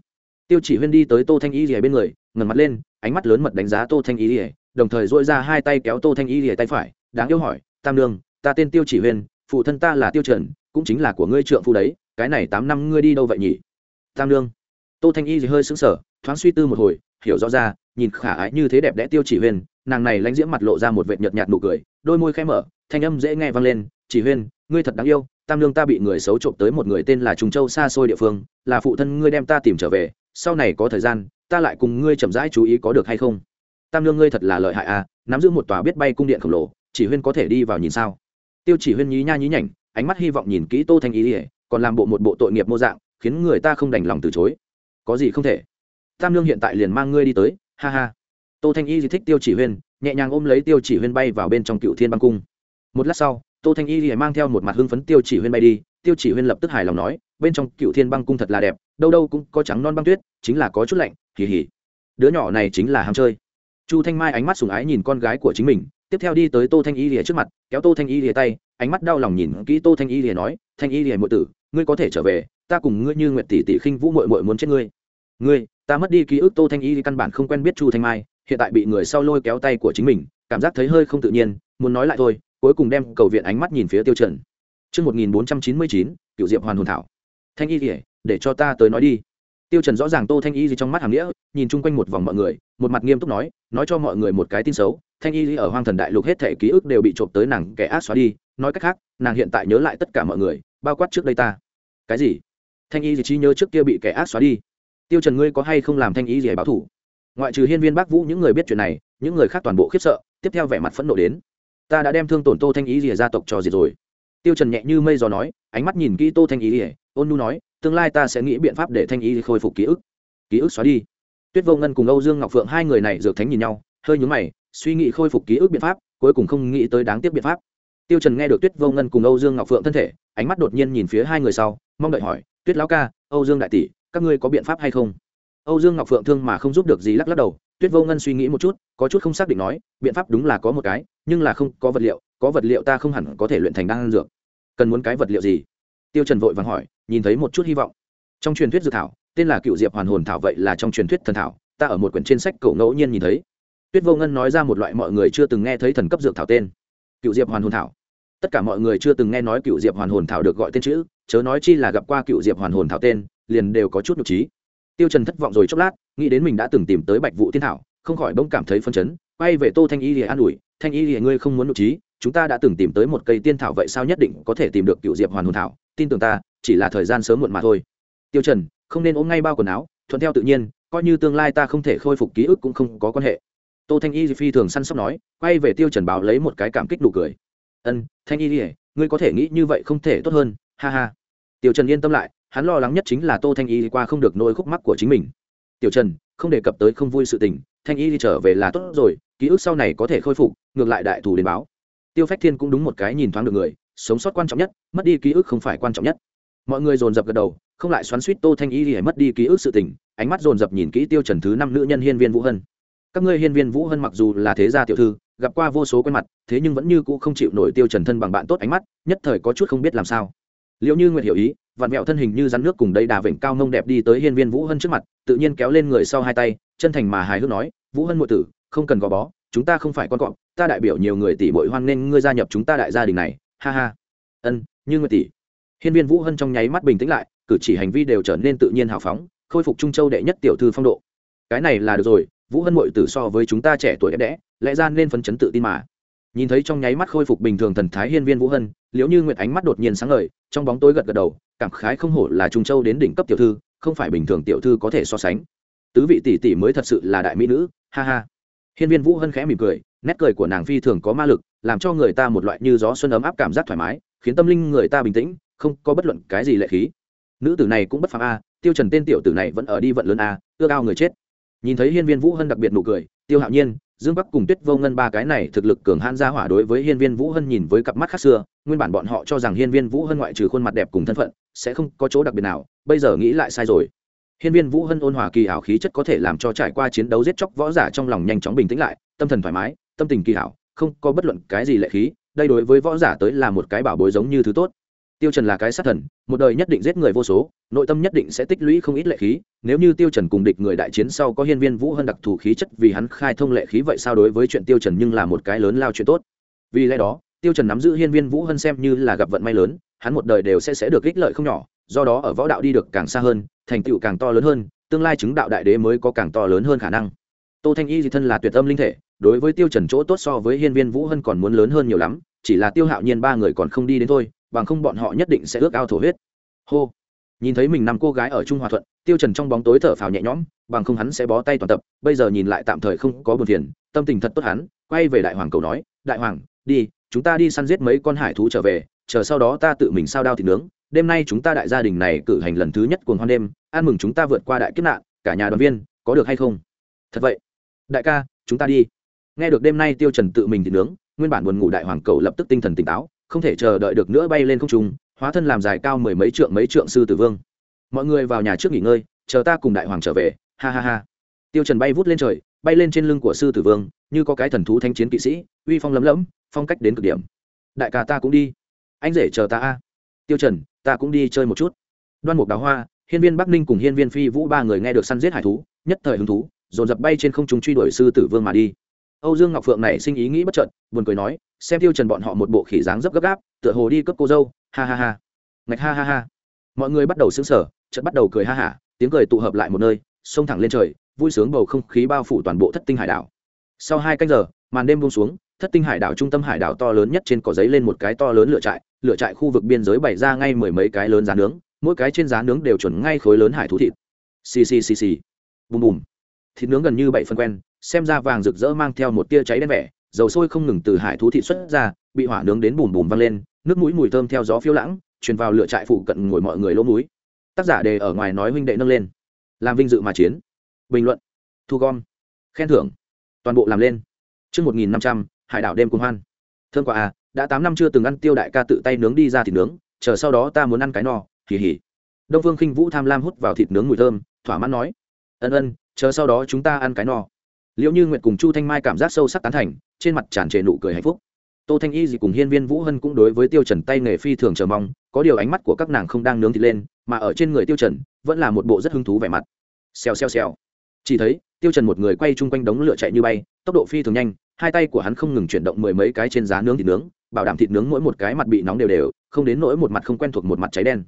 Tiêu chỉ huyên đi tới tô thanh y dỉa bên người, ngẩng mặt lên, ánh mắt lớn mật đánh giá tô thanh y dỉa đồng thời duỗi ra hai tay kéo tô thanh y dỉa tay phải, đáng yêu hỏi, tam đường ta tên tiêu chỉ huyên, phụ thân ta là tiêu trần, cũng chính là của ngươi trượng phu đấy, cái này tám năm ngươi đi đâu vậy nhỉ? Tam lương tô thanh y thì hơi sững sờ, thoáng suy tư một hồi, hiểu rõ ra, nhìn khả ái như thế đẹp đẽ tiêu chỉ huyên, nàng này lãnh diễm mặt lộ ra một vệt nhợt nhạt nụ cười, đôi môi khẽ mở, thanh âm dễ nghe vang lên, chỉ huyên, ngươi thật đáng yêu, tam lương ta bị người xấu trộm tới một người tên là trùng châu xa xôi địa phương, là phụ thân ngươi đem ta tìm trở về, sau này có thời gian, ta lại cùng ngươi chậm rãi chú ý có được hay không? Tam lương ngươi thật là lợi hại à nắm giữ một tòa biết bay cung điện khổng lồ, chỉ huyên có thể đi vào nhìn sao? Tiêu chỉ huyên nhí nha nhí nhảnh, ánh mắt hy vọng nhìn kỹ tô thanh ý ỉa còn làm bộ một bộ tội nghiệp mô dạng, khiến người ta không đành lòng từ chối có gì không thể. Tam lương hiện tại liền mang ngươi đi tới, ha ha. Tô thanh y thì thích tiêu chỉ huyên, nhẹ nhàng ôm lấy tiêu chỉ huyên bay vào bên trong cựu thiên băng cung. Một lát sau, tô thanh y thì mang theo một mặt hưng phấn tiêu chỉ huyên bay đi, tiêu chỉ huyên lập tức hài lòng nói, bên trong cựu thiên băng cung thật là đẹp, đâu đâu cũng có trắng non băng tuyết, chính là có chút lạnh Hỉ hỉ. đứa nhỏ này chính là ham chơi. Chu thanh mai ánh mắt sùng ái nhìn con gái của chính mình, tiếp theo đi tới tô thanh y lìa trước mặt, kéo tô thanh y lìa tay ánh mắt đau lòng nhìn kỹ tô thanh y lìa nói thanh y lìa muội tử ngươi có thể trở về ta cùng ngươi như nguyệt tỷ tỷ khinh vũ muội muội muốn chết ngươi. Ngươi ta mất đi ký ức. Tô thanh y căn bản không quen biết chu thanh mai hiện tại bị người sau lôi kéo tay của chính mình cảm giác thấy hơi không tự nhiên muốn nói lại thôi cuối cùng đem cầu viện ánh mắt nhìn phía tiêu trần. Trước 1499, cựu diệp hoàn hồn thảo. Thanh y lìa để cho ta tới nói đi tiêu trần rõ ràng tô thanh y gì trong mắt hàng nghĩa, nhìn chung quanh một vòng mọi người, một mặt nghiêm túc nói nói cho mọi người một cái tin xấu, thanh y ở hoang thần đại lục hết thể ký ức đều bị trộm tới nàng kẻ ác xóa đi, nói cách khác, nàng hiện tại nhớ lại tất cả mọi người, bao quát trước đây ta. Cái gì? Thanh y gì trí nhớ trước kia bị kẻ ác xóa đi. Tiêu trần ngươi có hay không làm thanh y gì báo thủ ngoại trừ hiên viên bác vũ những người biết chuyện này, những người khác toàn bộ khiếp sợ, tiếp theo vẻ mặt phẫn nộ đến. Ta đã đem thương tổn tô thanh y gì gia tộc cho diệt rồi. Tiêu trần nhẹ như mây gió nói, ánh mắt nhìn kỹ tô thanh y gì ôn nu nói tương lai ta sẽ nghĩ biện pháp để thanh y khôi phục ký ức. Ký ức xóa đi. Tuyết vô ngân cùng âu dương ngọc phượng hai người này dược thánh nhìn nhau, hơi nhướng mày, suy nghĩ khôi phục ký ức biện pháp, cuối cùng không nghĩ tới đáng tiếc biện pháp. Tiêu trần nghe được tuyết vô ngân cùng âu dương ngọc phượng thân thể, ánh mắt đột nhiên nhìn phía hai người sau, mong đợi hỏi, tuyết lão ca, âu dương đại tỷ, các ngươi có biện pháp hay không? Âu dương ngọc phượng thương mà không giúp được gì lắc lắc đầu, tuyết vô ngân suy nghĩ một chút, có chút không xác định nói, biện pháp đúng là có một cái, nhưng là không có vật liệu, có vật liệu ta không hẳn có thể luyện thành đan dược. Cần muốn cái vật liệu gì? Tiêu trần vội vàng hỏi, nhìn thấy một chút hy vọng. Trong truyền thuyết dược thảo, tên là cựu diệp hoàn hồn thảo vậy là trong truyền thuyết thần thảo, ta ở một quyển trên sách cổ ngẫu nhiên nhìn thấy. Tuyết vô ngân nói ra một loại mọi người chưa từng nghe thấy thần cấp dược thảo tên, cựu diệp hoàn hồn thảo. Tất cả mọi người chưa từng nghe nói cựu diệp hoàn hồn thảo được gọi tên chữ, chớ nói chi là gặp qua cựu diệp hoàn hồn thảo tên, liền đều có chút nhục trí. Tiêu trần thất vọng rồi chốc lát, nghĩ đến mình đã từng tìm tới bạch vũ tiên thảo, không khỏi bỗng cảm thấy phân chấn, quay về tô thanh y lìa an ủi, thanh y lìa ngươi không muốn nhục trí, chúng ta đã từng tìm tới một cây tiên thảo vậy sao nhất định có thể tìm được cựu diệp hoàn hồn thảo tin tưởng ta, chỉ là thời gian sớm muộn mà thôi. Tiêu trần, không nên ôm ngay bao quần áo, thuận theo tự nhiên, coi như tương lai ta không thể khôi phục ký ức cũng không có quan hệ. Tô thanh y phi thường săn sóc nói, quay về tiêu trần báo lấy một cái cảm kích đủ cười. Ân, thanh y, ngươi có thể nghĩ như vậy không thể tốt hơn, ha ha. Tiêu trần yên tâm lại, hắn lo lắng nhất chính là tô thanh y qua không được nỗi khúc mắc của chính mình. Tiểu trần, không đề cập tới không vui sự tình, thanh y trở về là tốt rồi, ký ức sau này có thể khôi phục, ngược lại đại thủ đến báo. Tiêu phách thiên cũng đúng một cái nhìn thoáng được người sống sót quan trọng nhất, mất đi ký ức không phải quan trọng nhất. Mọi người dồn dập gật đầu, không lại xoắn suýt tô thanh y thì mất đi ký ức sự tình, ánh mắt dồn dập nhìn kỹ tiêu trần thứ năm nữ nhân hiên viên vũ hân. Các ngươi hiên viên vũ hân mặc dù là thế gia tiểu thư, gặp qua vô số quen mặt, thế nhưng vẫn như cũ không chịu nổi tiêu trần thân bằng bạn tốt ánh mắt, nhất thời có chút không biết làm sao. Liệu như nguyệt hiểu ý, vặn mẹo thân hình như rắn nước cùng đây đà vịnh cao mông đẹp đi tới hiên viên vũ hân trước mặt, tự nhiên kéo lên người sau hai tay, chân thành mà hài hước nói, vũ hân muội tử, không cần gò bó, chúng ta không phải con cọp, ta đại biểu nhiều người tỷ bội hoan nên ngươi gia nhập chúng ta đại gia đình này ha ha. Ân, như nguyệt tỷ. Hiên viên vũ hân trong nháy mắt bình tĩnh lại, cử chỉ hành vi đều trở nên tự nhiên hào phóng, khôi phục trung châu đệ nhất tiểu thư phong độ. Cái này là được rồi, vũ hân mội tử so với chúng ta trẻ tuổi đẹp đẽ, lẽ ra nên phấn chấn tự tin mà. Nhìn thấy trong nháy mắt khôi phục bình thường thần thái hiên viên vũ hân, liễu như nguyệt ánh mắt đột nhiên sáng ngời, trong bóng tối gật gật đầu, cảm khái không hổ là trung châu đến đỉnh cấp tiểu thư, không phải bình thường tiểu thư có thể so sánh. Tứ vị tỷ tỷ mới thật sự là đại mỹ nữ, ha ha. Hiên viên vũ hân khẽ mỉm cười, nét cười của nàng phi thường có ma lực làm cho người ta một loại như gió xuân ấm áp cảm giác thoải mái, khiến tâm linh người ta bình tĩnh, không có bất luận cái gì lệ khí. Nữ tử này cũng bất phạm a, tiêu trần tên tiểu tử này vẫn ở đi vận lớn a ưa cao người chết. Nhìn thấy hiên viên vũ hân đặc biệt nụ cười, tiêu hạo nhiên, dương bắc cùng tuyết vô ngân ba cái này thực lực cường hãn gia hỏa đối với hiên viên vũ hân nhìn với cặp mắt khác xưa, nguyên bản bọn họ cho rằng hiên viên vũ hân ngoại trừ khuôn mặt đẹp cùng thân phận, sẽ không có chỗ đặc biệt nào, bây giờ nghĩ lại sai rồi. Hiên viên vũ hân ôn hòa kỳ hảo khí chất có thể làm cho trải qua chiến đấu giết chóc võ giả trong lòng nhanh chóng bình tĩnh lại, tâm thần thoải mái, tâm tình kỳ hảo không có bất luận cái gì lệ khí, đây đối với võ giả tới là một cái bảo bối giống như thứ tốt. Tiêu trần là cái sát thần, một đời nhất định giết người vô số, nội tâm nhất định sẽ tích lũy không ít lệ khí, nếu như tiêu trần cùng địch người đại chiến sau có hiên viên vũ hân đặc thù khí chất vì hắn khai thông lệ khí vậy sao đối với chuyện tiêu trần nhưng là một cái lớn lao chuyện tốt. Vì lẽ đó, tiêu trần nắm giữ hiên viên vũ hân xem như là gặp vận may lớn, hắn một đời đều sẽ sẽ được ích lợi không nhỏ, do đó ở võ đạo đi được càng xa hơn, thành tựu càng to lớn hơn, tương lai chứng đạo đại đế mới có càng to lớn hơn khả năng. Tô thanh y dị thân là tuyệt âm linh thể đối với tiêu trần chỗ tốt so với hiên viên vũ hân còn muốn lớn hơn nhiều lắm, chỉ là tiêu hạo nhiên ba người còn không đi đến thôi, bằng không bọn họ nhất định sẽ ước ao thổ huyết. Hô, nhìn thấy mình năm cô gái ở trung hòa thuận, tiêu trần trong bóng tối thở phào nhẹ nhõm, bằng không hắn sẽ bó tay toàn tập, bây giờ nhìn lại tạm thời không có buồn phiền, tâm tình thật tốt hắn, quay về đại hoàng cầu nói, đại hoàng, đi, chúng ta đi săn giết mấy con hải thú trở về, chờ sau đó ta tự mình sao đao thịt nướng, đêm nay chúng ta đại gia đình này cử hành lần thứ nhất cuồng hoan đêm, ăn mừng chúng ta vượt qua đại kiếp nạn, cả nhà đoàn viên, có được hay không? Thật vậy. Đại ca, chúng ta đi nghe được đêm nay tiêu trần tự mình thì nướng, nguyên bản buồn ngủ đại hoàng cầu lập tức tinh thần tỉnh táo, không thể chờ đợi được nữa bay lên không trung, hóa thân làm dài cao mười mấy trượng mấy trượng sư tử vương. Mọi người vào nhà trước nghỉ ngơi, chờ ta cùng đại hoàng trở về, ha ha ha. Tiêu trần bay vút lên trời, bay lên trên lưng của sư tử vương, như có cái thần thú thanh chiến kỵ sĩ, uy phong lấm lấm, phong cách đến cực điểm. Đại ca ta cũng đi. Anh rể chờ ta a. Tiêu trần, ta cũng đi chơi một chút. Đoan mục đào hoa, hiên viên bắc ninh cùng hiên viên phi vũ ba người nghe được săn giết hải thú, nhất thời hứng thú, dồn dập bay trên không trung truy đuổi sư tử vương mà đi âu dương ngọc phượng này sinh ý nghĩ bất chợt, buồn cười nói, xem tiêu trần bọn họ một bộ khỉ dáng dấp gấp gáp, tựa hồ đi cướp cô dâu, ha ha ha. Ngạch ha ha ha. Mọi người bắt đầu sững sờ, chợt bắt đầu cười ha hả tiếng cười tụ hợp lại một nơi, xông thẳng lên trời, vui sướng bầu không khí bao phủ toàn bộ thất tinh hải đảo. Sau hai canh giờ, màn đêm buông xuống, thất tinh hải đảo trung tâm hải đảo to lớn nhất trên cỏ giấy lên một cái to lớn lửa trại lửa trại khu vực biên giới bày ra ngay mười mấy cái lớn giá nướng, mỗi cái trên giá nướng đều chuẩn ngay khối lớn hải thú thịt. Xì xì xì xì. Bùm bùm thịt nướng gần như bảy phần quen xem ra vàng rực rỡ mang theo một tia cháy đen vẻ dầu sôi không ngừng từ hải thú thịt xuất ra bị hỏa nướng đến bùm bùm văng lên nước mũi mùi thơm theo gió phiêu lãng truyền vào lửa trại phụ cận ngồi mọi người lỗ mũi. Tác giả đề ở ngoài nói huynh đệ nâng lên. Làm vinh dự mà chiến. Bình luận. Thu gom. Khen thưởng. Toàn bộ làm lên. Trước 1500, hải đảo đêm cùng hoan. Thơm quá à, đã tám năm chưa từng ăn tiêu đại ca tự tay nướng đi ra thịt nướng, chờ sau đó ta muốn ăn cái no, hỉ hỉ. Đông Phương Khinh Vũ tham lam hút vào thịt nướng mùi thơm, thỏa mãn nói: "Ân ân, chờ sau đó chúng ta ăn cái no." Liễu Như Nguyệt cùng Chu Thanh Mai cảm giác sâu sắc tán thành, trên mặt tràn trề nụ cười hạnh phúc. Tô Thanh Y gì cùng Hiên Viên Vũ Hân cũng đối với Tiêu Trần tay nghề phi thường chờ mong, có điều ánh mắt của các nàng không đang nướng thịt lên, mà ở trên người Tiêu Trần, vẫn là một bộ rất hứng thú vẻ mặt. Xèo xèo xèo. Chỉ thấy, Tiêu Trần một người quay chung quanh đống lửa chạy như bay, tốc độ phi thường nhanh, hai tay của hắn không ngừng chuyển động mười mấy cái trên giá nướng thịt nướng bảo đảm thịt nướng mỗi một cái mặt bị nóng đều đều không đến nỗi một mặt không quen thuộc một mặt cháy đen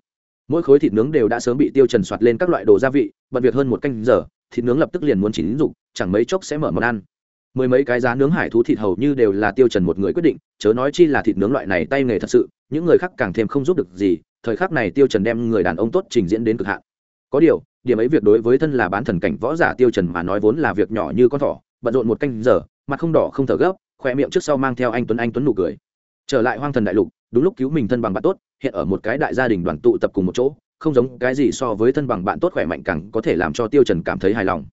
mỗi khối thịt nướng đều đã sớm bị tiêu trần soạt lên các loại đồ gia vị bận việc hơn một canh giờ thịt nướng lập tức liền muốn chỉ chín dụng chẳng mấy chốc sẽ mở món ăn. Mười mấy cái giá nướng hải thú thịt hầu như đều là tiêu trần một người quyết định, chớ nói chi là thịt nướng loại này tay nghề thật sự, những người khác càng thêm không giúp được gì, thời khắc này tiêu trần đem người đàn ông tốt trình diễn đến cực hạn. Có điều, điểm ấy việc đối với thân là bán thần cảnh võ giả tiêu trần mà nói vốn là việc nhỏ như con thỏ, bận rộn một canh giờ, mặt không đỏ không thở gấp khoe miệng trước sau mang theo anh tuấn anh tuấn nụ cười. Trở lại hoang thần đại lục, đúng lúc cứu mình thân bằng bạn tốt, hiện ở một cái đại gia đình đoàn tụ tập cùng một chỗ không giống cái gì so với thân bằng bạn tốt khỏe mạnh càng có thể làm cho tiêu trần cảm thấy hài lòng.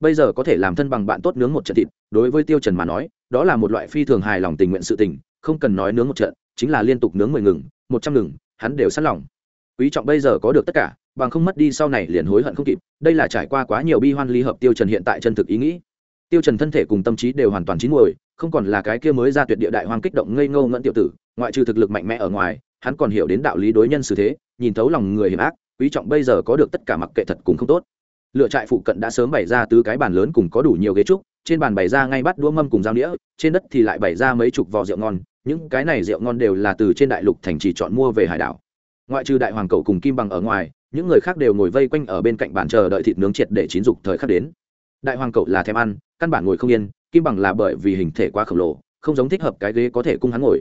Bây giờ có thể làm thân bằng bạn tốt nướng một trận thịt, đối với tiêu trần mà nói, đó là một loại phi thường hài lòng tình nguyện sự tình, không cần nói nướng một trận, chính là liên tục nướng mười ngừng, một trăm ngừng, hắn đều sẵn lòng. Quý trọng bây giờ có được tất cả, bằng không mất đi sau này liền hối hận không kịp, đây là trải qua quá nhiều bi hoan ly hợp tiêu trần hiện tại chân thực ý nghĩ. Tiêu trần thân thể cùng tâm trí đều hoàn toàn chín muồi, không còn là cái kia mới ra tuyệt địa đại hoang kích động ngây ngô ngẩn tiểu tử, ngoại trừ thực lực mạnh mẽ ở ngoài hắn còn hiểu đến đạo lý đối nhân xử thế, nhìn thấu lòng người hiểm ác, quý trọng bây giờ có được tất cả mặc kệ thật cũng không tốt. Lựa trại phụ cận đã sớm bày ra tứ cái bàn lớn cùng có đủ nhiều ghế trúc, trên bàn bày ra ngay bắt đũa mâm cùng dao đĩa trên đất thì lại bày ra mấy chục vò rượu ngon, những cái này rượu ngon đều là từ trên đại lục thành trì chọn mua về hải đảo. Ngoại trừ đại hoàng cầu cùng kim bằng ở ngoài, những người khác đều ngồi vây quanh ở bên cạnh bàn chờ đợi thịt nướng triệt để chín dục thời khắc đến. Đại hoàng cậu là thèm ăn, căn bản ngồi không yên, kim bằng là bởi vì hình thể quá khổng lồ, không giống thích hợp cái ghế có thể cung hắn ngồi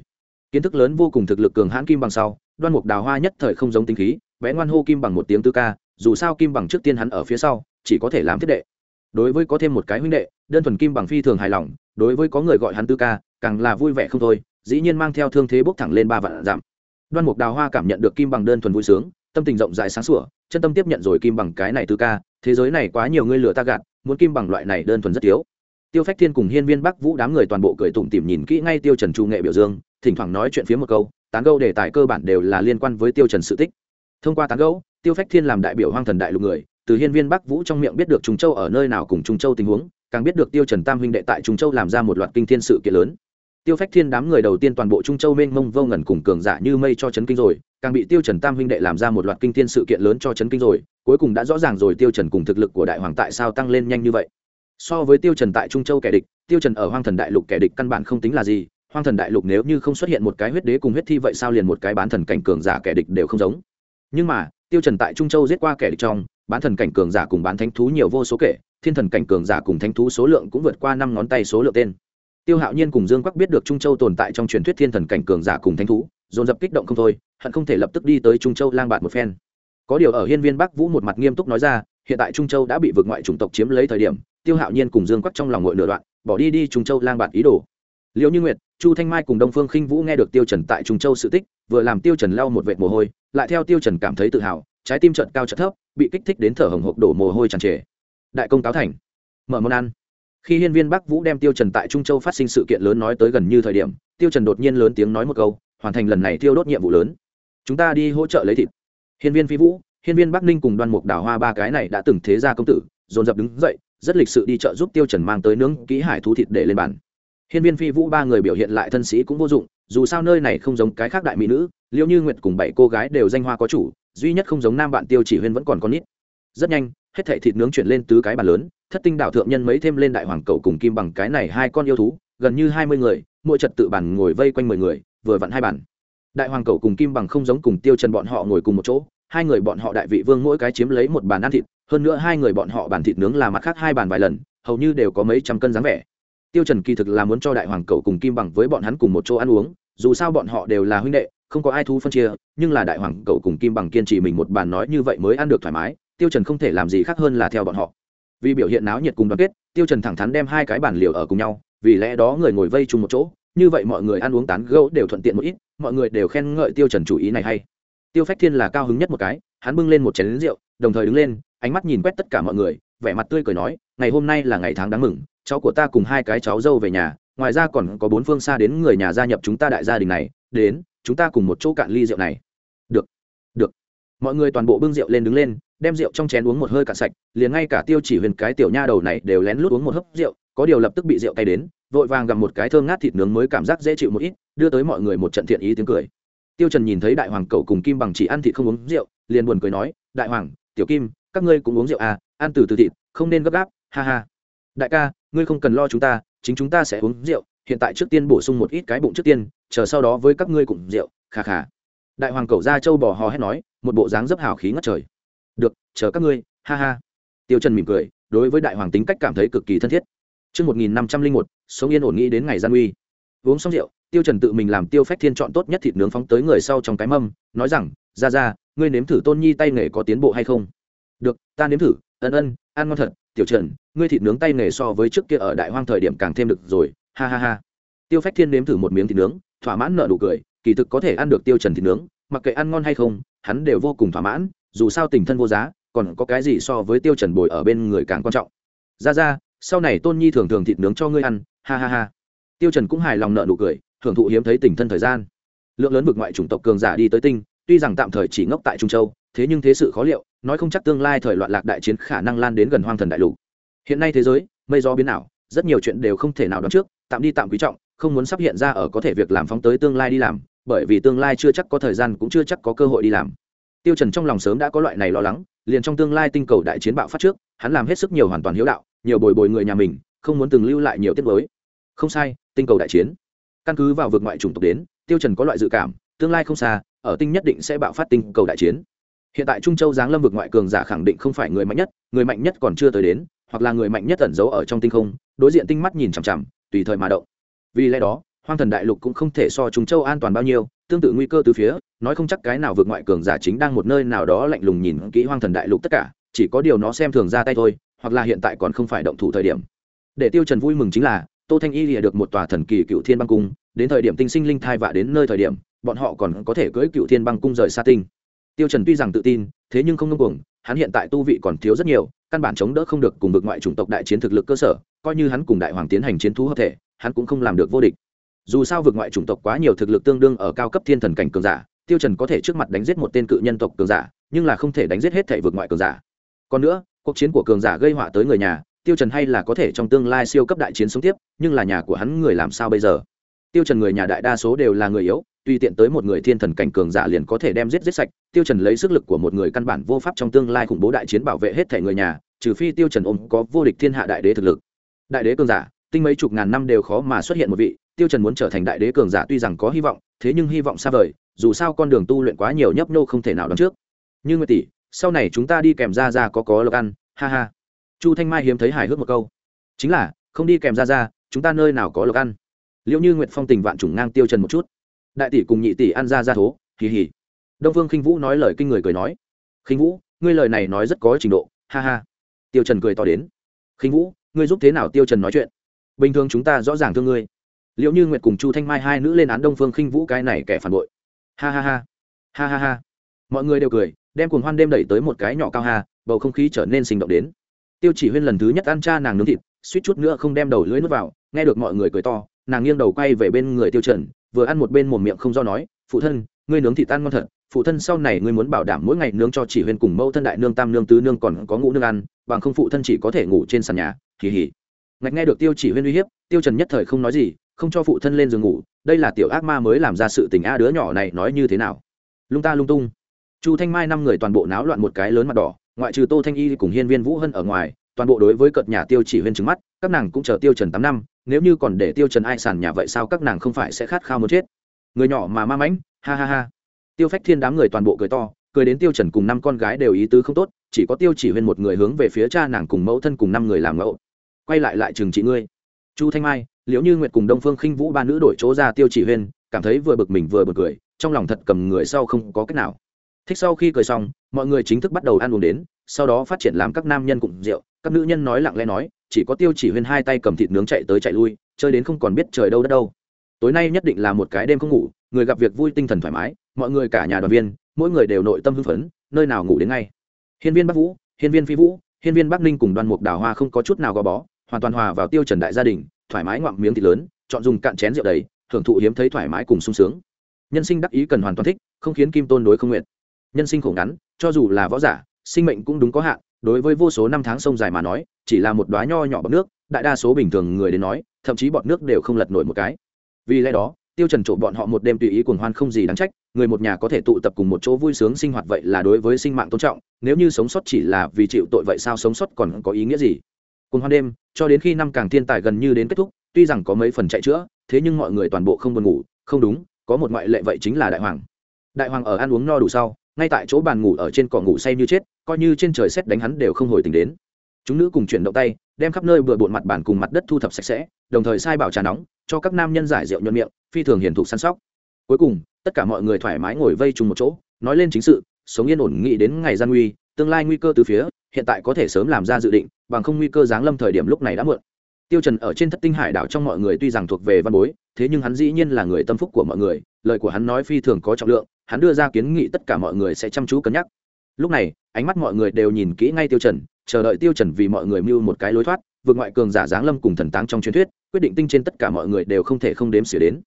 kiến thức lớn vô cùng thực lực cường hãn kim bằng sau, đoan mục đào hoa nhất thời không giống tính khí, vẽ ngoan hô kim bằng một tiếng tư ca, dù sao kim bằng trước tiên hắn ở phía sau, chỉ có thể làm thiết đệ. Đối với có thêm một cái huynh đệ, đơn thuần kim bằng phi thường hài lòng, đối với có người gọi hắn tư ca, càng là vui vẻ không thôi, dĩ nhiên mang theo thương thế bốc thẳng lên ba vạn giảm. Đoan mục đào hoa cảm nhận được kim bằng đơn thuần vui sướng, tâm tình rộng rãi sáng sủa, chân tâm tiếp nhận rồi kim bằng cái này tư ca, thế giới này quá nhiều người lừa ta gạt, muốn kim bằng loại này đơn thuần rất thiếu. Tiêu phách thiên cùng hiên viên bắc vũ đám người toàn bộ cười tủm tỉm nhìn kỹ ngay tiêu trần chu nghệ biểu dương thỉnh thoảng nói chuyện phía một câu, tán gâu đề tài cơ bản đều là liên quan với tiêu trần sự tích. Thông qua tán gâu tiêu phách thiên làm đại biểu hoang thần đại lục người, từ hiên viên bắc vũ trong miệng biết được trung châu ở nơi nào cùng trung châu tình huống, càng biết được tiêu trần tam huynh đệ tại trung châu làm ra một loạt kinh thiên sự kiện lớn. Tiêu phách thiên đám người đầu tiên toàn bộ trung châu mênh mông vô ngần cùng cường giả như mây cho chấn kinh rồi, càng bị tiêu trần tam huynh đệ làm ra một loạt kinh thiên sự kiện lớn cho chấn kinh rồi, cuối cùng đã rõ ràng rồi tiêu trần cùng thực lực của đại hoàng tại sao tăng lên nhanh như vậy. So với tiêu trần tại trung châu kẻ địch, tiêu trần ở hoang thần đại lục kẻ địch căn bản không tính là gì hoang thần đại lục nếu như không xuất hiện một cái huyết đế cùng huyết thi vậy sao liền một cái bán thần cảnh cường giả kẻ địch đều không giống? Nhưng mà, tiêu trần tại trung châu giết qua kẻ địch trong, bán thần cảnh cường giả cùng bán thánh thú nhiều vô số kể, thiên thần cảnh cường giả cùng thánh thú số lượng cũng vượt qua năm ngón tay số lượng tên. Tiêu hạo nhiên cùng dương quắc biết được trung châu tồn tại trong truyền thuyết thiên thần cảnh cường giả cùng thánh thú, dồn dập kích động không thôi, hận không thể lập tức đi tới trung châu lang bạt một phen. Có điều ở hiên viên bắc vũ một mặt nghiêm túc nói ra, hiện tại trung châu đã bị vượt ngoại chủng tộc chiếm lấy thời điểm, tiêu hạo nhiên cùng dương quắc trong lòng ngội nửa đoạn, bỏ đi đi trung châu lang bạt ý đồ liệu như nguyệt, chu thanh mai cùng đông phương khinh vũ nghe được tiêu trần tại trung châu sự tích, vừa làm tiêu trần lau một vệt mồ hôi, lại theo tiêu trần cảm thấy tự hào, trái tim trận cao trận thấp, bị kích thích đến thở hồng hộc đổ mồ hôi tràn trề. Đại công cáo thành. Mở món ăn. Khi hiên viên bắc vũ đem tiêu trần tại trung châu phát sinh sự kiện lớn nói tới gần như thời điểm, tiêu trần đột nhiên lớn tiếng nói một câu, hoàn thành lần này tiêu đốt nhiệm vụ lớn. Chúng ta đi hỗ trợ lấy thịt. Hiên viên phi vũ, hiên viên bắc ninh cùng đoan mục đào hoa ba cái này đã từng thế gia công tử, dồn dập đứng dậy, rất lịch sự đi chợ giúp tiêu trần mang tới nướng kỹ hải thú thịt để lên bàn hiên viên phi vũ ba người biểu hiện lại thân sĩ cũng vô dụng, dù sao nơi này không giống cái khác đại mỹ nữ, liễu như nguyệt cùng bảy cô gái đều danh hoa có chủ, duy nhất không giống nam bạn tiêu chỉ huyên vẫn còn con nít. Rất nhanh, hết thảy thịt nướng chuyển lên tứ cái bàn lớn, thất tinh đảo thượng nhân mấy thêm lên đại hoàng cầu cùng kim bằng cái này hai con yêu thú, gần như hai mươi người, mỗi trật tự bàn ngồi vây quanh mười người, vừa vặn hai bàn. Đại hoàng cầu cùng kim bằng không giống cùng tiêu trần bọn họ ngồi cùng một chỗ, hai người bọn họ đại vị vương mỗi cái chiếm lấy một bàn ăn thịt, hơn nữa hai người bọn họ bàn thịt nướng là mặt khác hai bàn vài lần, hầu như đều có mấy trăm cân dáng vẻ tiêu trần kỳ thực là muốn cho đại hoàng cầu cùng kim bằng với bọn hắn cùng một chỗ ăn uống, dù sao bọn họ đều là huynh đệ, không có ai thu phân chia, nhưng là đại hoàng cầu cùng kim bằng kiên trì mình một bàn nói như vậy mới ăn được thoải mái, tiêu trần không thể làm gì khác hơn là theo bọn họ. Vì biểu hiện náo nhiệt cùng đoàn kết, tiêu trần thẳng thắn đem hai cái bàn liều ở cùng nhau, vì lẽ đó người ngồi vây chung một chỗ, như vậy mọi người ăn uống tán gẫu đều thuận tiện một ít, mọi người đều khen ngợi tiêu trần chủ ý này hay. Tiêu phách thiên là cao hứng nhất một cái, hắn bưng lên một chén rượu, đồng thời đứng lên, ánh mắt nhìn quét tất cả mọi người, vẻ mặt tươi cười nói, ngày hôm nay là ngày tháng đáng mừng cháu của ta cùng hai cái cháu dâu về nhà, ngoài ra còn có bốn phương xa đến người nhà gia nhập chúng ta đại gia đình này, đến, chúng ta cùng một chỗ cạn ly rượu này. Được được. Mọi người toàn bộ bưng rượu lên đứng lên, đem rượu trong chén uống một hơi cạn sạch, liền ngay cả tiêu chỉ huyền cái tiểu nha đầu này đều lén lút uống một hớp rượu, có điều lập tức bị rượu tay đến, vội vàng gặp một cái thơm ngát thịt nướng mới cảm giác dễ chịu một ít, đưa tới mọi người một trận thiện ý tiếng cười. Tiêu trần nhìn thấy đại hoàng cậu cùng kim bằng chỉ ăn thịt không uống rượu, liền buồn cười nói, đại hoàng, tiểu kim, các ngươi cũng uống rượu à ăn từ từ thịt, không nên gấp gáp, ha ha đại ca ngươi không cần lo chúng ta chính chúng ta sẽ uống rượu hiện tại trước tiên bổ sung một ít cái bụng trước tiên chờ sau đó với các ngươi cùng rượu khà khà đại hoàng cầu ra châu bò hò hét nói một bộ dáng dấp hào khí ngất trời được chờ các ngươi ha ha tiêu trần mỉm cười đối với đại hoàng tính cách cảm thấy cực kỳ thân thiết Trước 1501, sống yên ổn nghĩ đến ngày gian nguy. Uống xong rượu, Tiêu Trần tự mình làm Tiêu Phách Thiên chọn tốt nhất thịt nướng phóng tới người sau trong cái mâm, nói rằng, "Ra ra, ngươi nếm thử Tôn Nhi tay nghề có tiến bộ hay không?" "Được, ta nếm thử." "Ân ân, ăn ngon thật." "Tiểu Trần, ngươi thịt nướng tay nghề so với trước kia ở Đại Hoang thời điểm càng thêm được rồi." Ha ha ha. Tiêu Phách Thiên nếm thử một miếng thịt nướng, thỏa mãn nở nụ cười, kỳ thực có thể ăn được Tiêu Trần thịt nướng, mặc kệ ăn ngon hay không, hắn đều vô cùng thỏa mãn, dù sao tình thân vô giá, còn có cái gì so với Tiêu Trần bồi ở bên người càng quan trọng. Ra ra, sau này tôn nhi thường thường thịt nướng cho ngươi ăn ha ha ha tiêu trần cũng hài lòng nợ nụ cười thưởng thụ hiếm thấy tình thân thời gian lượng lớn vực ngoại chủng tộc cường giả đi tới tinh tuy rằng tạm thời chỉ ngốc tại trung châu thế nhưng thế sự khó liệu, nói không chắc tương lai thời loạn lạc đại chiến khả năng lan đến gần hoang thần đại lục. Hiện nay thế giới, mây gió biến ảo, rất nhiều chuyện đều không thể nào đoán trước, tạm đi tạm quý trọng, không muốn sắp hiện ra ở có thể việc làm phóng tới tương lai đi làm, bởi vì tương lai chưa chắc có thời gian cũng chưa chắc có cơ hội đi làm. Tiêu trần trong lòng sớm đã có loại này lo lắng, liền trong tương lai tinh cầu đại chiến bạo phát trước, hắn làm hết sức nhiều hoàn toàn hiếu đạo, nhiều bồi bồi người nhà mình, không muốn từng lưu lại nhiều tiết mới không sai, tinh cầu đại chiến. Căn cứ vào vực ngoại chủng tộc đến, tiêu trần có loại dự cảm, tương lai không xa, ở tinh nhất định sẽ bạo phát tinh cầu đại chiến hiện tại trung châu giáng lâm vực ngoại cường giả khẳng định không phải người mạnh nhất, người mạnh nhất còn chưa tới đến, hoặc là người mạnh nhất ẩn giấu ở trong tinh không, đối diện tinh mắt nhìn chằm chằm, tùy thời mà động. Vì lẽ đó, hoang thần đại lục cũng không thể so trung châu an toàn bao nhiêu, tương tự nguy cơ từ phía, nói không chắc cái nào vượt ngoại cường giả chính đang một nơi nào đó lạnh lùng nhìn kỹ hoang thần đại lục tất cả, chỉ có điều nó xem thường ra tay thôi, hoặc là hiện tại còn không phải động thủ thời điểm. Để tiêu trần vui mừng chính là, tô thanh y lìa được một tòa thần kỳ cựu thiên băng cung, đến thời điểm tinh sinh linh thai vạ đến nơi thời điểm, bọn họ còn có thể cưỡi cựu thiên băng cung rời xa tinh tiêu trần tuy rằng tự tin, thế nhưng không ngông cuồng, hắn hiện tại tu vị còn thiếu rất nhiều, căn bản chống đỡ không được cùng vực ngoại chủng tộc đại chiến thực lực cơ sở, coi như hắn cùng đại hoàng tiến hành chiến thú hợp thể, hắn cũng không làm được vô địch. Dù sao vực ngoại chủng tộc quá nhiều thực lực tương đương ở cao cấp thiên thần cảnh cường giả, tiêu trần có thể trước mặt đánh giết một tên cự nhân tộc cường giả, nhưng là không thể đánh giết hết thảy vực ngoại cường giả. Còn nữa, cuộc chiến của cường giả gây họa tới người nhà, tiêu trần hay là có thể trong tương lai siêu cấp đại chiến sống tiếp, nhưng là nhà của hắn người làm sao bây giờ? Tiêu trần người nhà đại đa số đều là người yếu tùy tiện tới một người thiên thần cảnh cường giả liền có thể đem giết giết sạch, tiêu trần lấy sức lực của một người căn bản vô pháp trong tương lai khủng bố đại chiến bảo vệ hết thể người nhà, trừ phi tiêu trần ôm có vô địch thiên hạ đại đế thực lực. Đại đế cường giả, tinh mấy chục ngàn năm đều khó mà xuất hiện một vị, tiêu trần muốn trở thành đại đế cường giả tuy rằng có hy vọng, thế nhưng hy vọng xa vời, dù sao con đường tu luyện quá nhiều nhấp nô không thể nào đón trước. Nhưng nguyệt tỷ, sau này chúng ta đi kèm ra ra có có lộc ăn, ha ha. Chu thanh mai hiếm thấy hài hước một câu. Chính là, không đi kèm ra ra chúng ta nơi nào có lộc ăn? Liệu như nguyệt phong tình vạn trùng ngang tiêu trần một chút đại tỷ cùng nhị tỷ ăn ra ra thố hì hì. Đông vương khinh vũ nói lời kinh người cười nói khinh vũ ngươi lời này nói rất có trình độ ha ha. Tiêu trần cười to đến khinh vũ ngươi giúp thế nào tiêu trần nói chuyện? Bình thường chúng ta rõ ràng thương ngươi. Liệu như nguyệt cùng chu thanh mai hai nữ lên án đông phương khinh vũ cái này kẻ phản bội. Ha ha ha ha ha ha. Mọi người đều cười đem cuồng hoan đêm đẩy tới một cái nhỏ cao hà, bầu không khí trở nên sinh động đến. Tiêu chỉ huyên lần thứ nhất ăn cha nàng nướng thịt suýt chút nữa không đem đầu lưỡi nuốt vào nghe được mọi người cười to nàng nghiêng đầu quay về bên người tiêu trần vừa ăn một bên mồm miệng không do nói, phụ thân, ngươi nướng thịt tan ngon thật, phụ thân sau này ngươi muốn bảo đảm mỗi ngày nướng cho chỉ huyên cùng mẫu thân đại nương tam nương tứ nương còn có ngũ nương ăn, bằng không phụ thân chỉ có thể ngủ trên sàn nhà. Kỳ hỉ ngạch nghe được tiêu chỉ huyên uy hiếp, tiêu trần nhất thời không nói gì, không cho phụ thân lên giường ngủ, đây là tiểu ác ma mới làm ra sự tình a, đứa nhỏ này nói như thế nào? Lung ta lung tung. Chu thanh mai năm người toàn bộ náo loạn một cái lớn mặt đỏ, ngoại trừ tô thanh y cùng hiên viên vũ hân ở ngoài, toàn bộ đối với cợt nhà tiêu chỉ huyên trứng mắt, các nàng cũng chờ tiêu trần tám năm nếu như còn để tiêu trần ai sàn nhà vậy sao các nàng không phải sẽ khát khao muốn chết? Người nhỏ mà ma mãnh, ha ha ha. Tiêu phách thiên đám người toàn bộ cười to, cười đến tiêu trần cùng năm con gái đều ý tứ không tốt, chỉ có tiêu chỉ huyên một người hướng về phía cha nàng cùng mẫu thân cùng năm người làm ngẫu. Quay lại lại trường trị ngươi. Chu thanh mai, liễu như nguyệt cùng đông phương khinh vũ ba nữ đổi chỗ ra tiêu chỉ huyên, cảm thấy vừa bực mình vừa bực cười, trong lòng thật cầm người sau không có cách nào. Thích sau khi cười xong, mọi người chính thức bắt đầu ăn uống đến, sau đó phát triển làm các nam nhân cùng rượu, các nữ nhân nói lặng lẽ nói chỉ có tiêu chỉ huyên hai tay cầm thịt nướng chạy tới chạy lui, chơi đến không còn biết trời đâu đất đâu. Tối nay nhất định là một cái đêm không ngủ, người gặp việc vui tinh thần thoải mái, mọi người cả nhà đoàn viên, mỗi người đều nội tâm hưng phấn, nơi nào ngủ đến ngay. Hiên viên bắc vũ, hiên viên phi vũ, hiên viên bắc ninh cùng đoàn mục đào hoa không có chút nào gò bó, hoàn toàn hòa vào tiêu trần đại gia đình, thoải mái ngoạm miếng thịt lớn, chọn dùng cạn chén rượu đầy, thưởng thụ hiếm thấy thoải mái cùng sung sướng. Nhân sinh đắc ý cần hoàn toàn thích, không khiến kim tôn đối không nguyện. Nhân sinh khổ ngắn, cho dù là võ giả, sinh mệnh cũng đúng có hạn đối với vô số năm tháng sông dài mà nói, chỉ là một đóa nho nhỏ bọt nước, đại đa số bình thường người đến nói, thậm chí bọt nước đều không lật nổi một cái. Vì lẽ đó, tiêu trần trộm bọn họ một đêm tùy ý cuồng hoan không gì đáng trách, người một nhà có thể tụ tập cùng một chỗ vui sướng sinh hoạt vậy là đối với sinh mạng tôn trọng, nếu như sống sót chỉ là vì chịu tội vậy sao sống sót còn có ý nghĩa gì? Cùng hoan đêm, cho đến khi năm càng thiên tài gần như đến kết thúc, tuy rằng có mấy phần chạy chữa, thế nhưng mọi người toàn bộ không buồn ngủ, không đúng, có một ngoại lệ vậy chính là đại hoàng. Đại hoàng ở ăn uống no đủ sau ngay tại chỗ bàn ngủ ở trên cỏ ngủ say như chết, coi như trên trời xét đánh hắn đều không hồi tỉnh đến. Chúng nữ cùng chuyển động tay, đem khắp nơi bừa bộn mặt bàn cùng mặt đất thu thập sạch sẽ, đồng thời sai bảo trà nóng, cho các nam nhân giải rượu nhuận miệng, phi thường hiền thục săn sóc. Cuối cùng, tất cả mọi người thoải mái ngồi vây chung một chỗ, nói lên chính sự, sống yên ổn nghĩ đến ngày gian nguy, tương lai nguy cơ từ phía, hiện tại có thể sớm làm ra dự định, bằng không nguy cơ giáng lâm thời điểm lúc này đã muộn. Tiêu trần ở trên thất tinh hải đảo trong mọi người tuy rằng thuộc về văn bối, thế nhưng hắn dĩ nhiên là người tâm phúc của mọi người, lời của hắn nói phi thường có trọng lượng hắn đưa ra kiến nghị tất cả mọi người sẽ chăm chú cân nhắc. Lúc này ánh mắt mọi người đều nhìn kỹ ngay tiêu trần chờ đợi tiêu trần vì mọi người mưu một cái lối thoát vượt ngoại cường giả giáng lâm cùng thần táng trong truyền thuyết quyết định tinh trên tất cả mọi người đều không thể không đếm xỉa đến.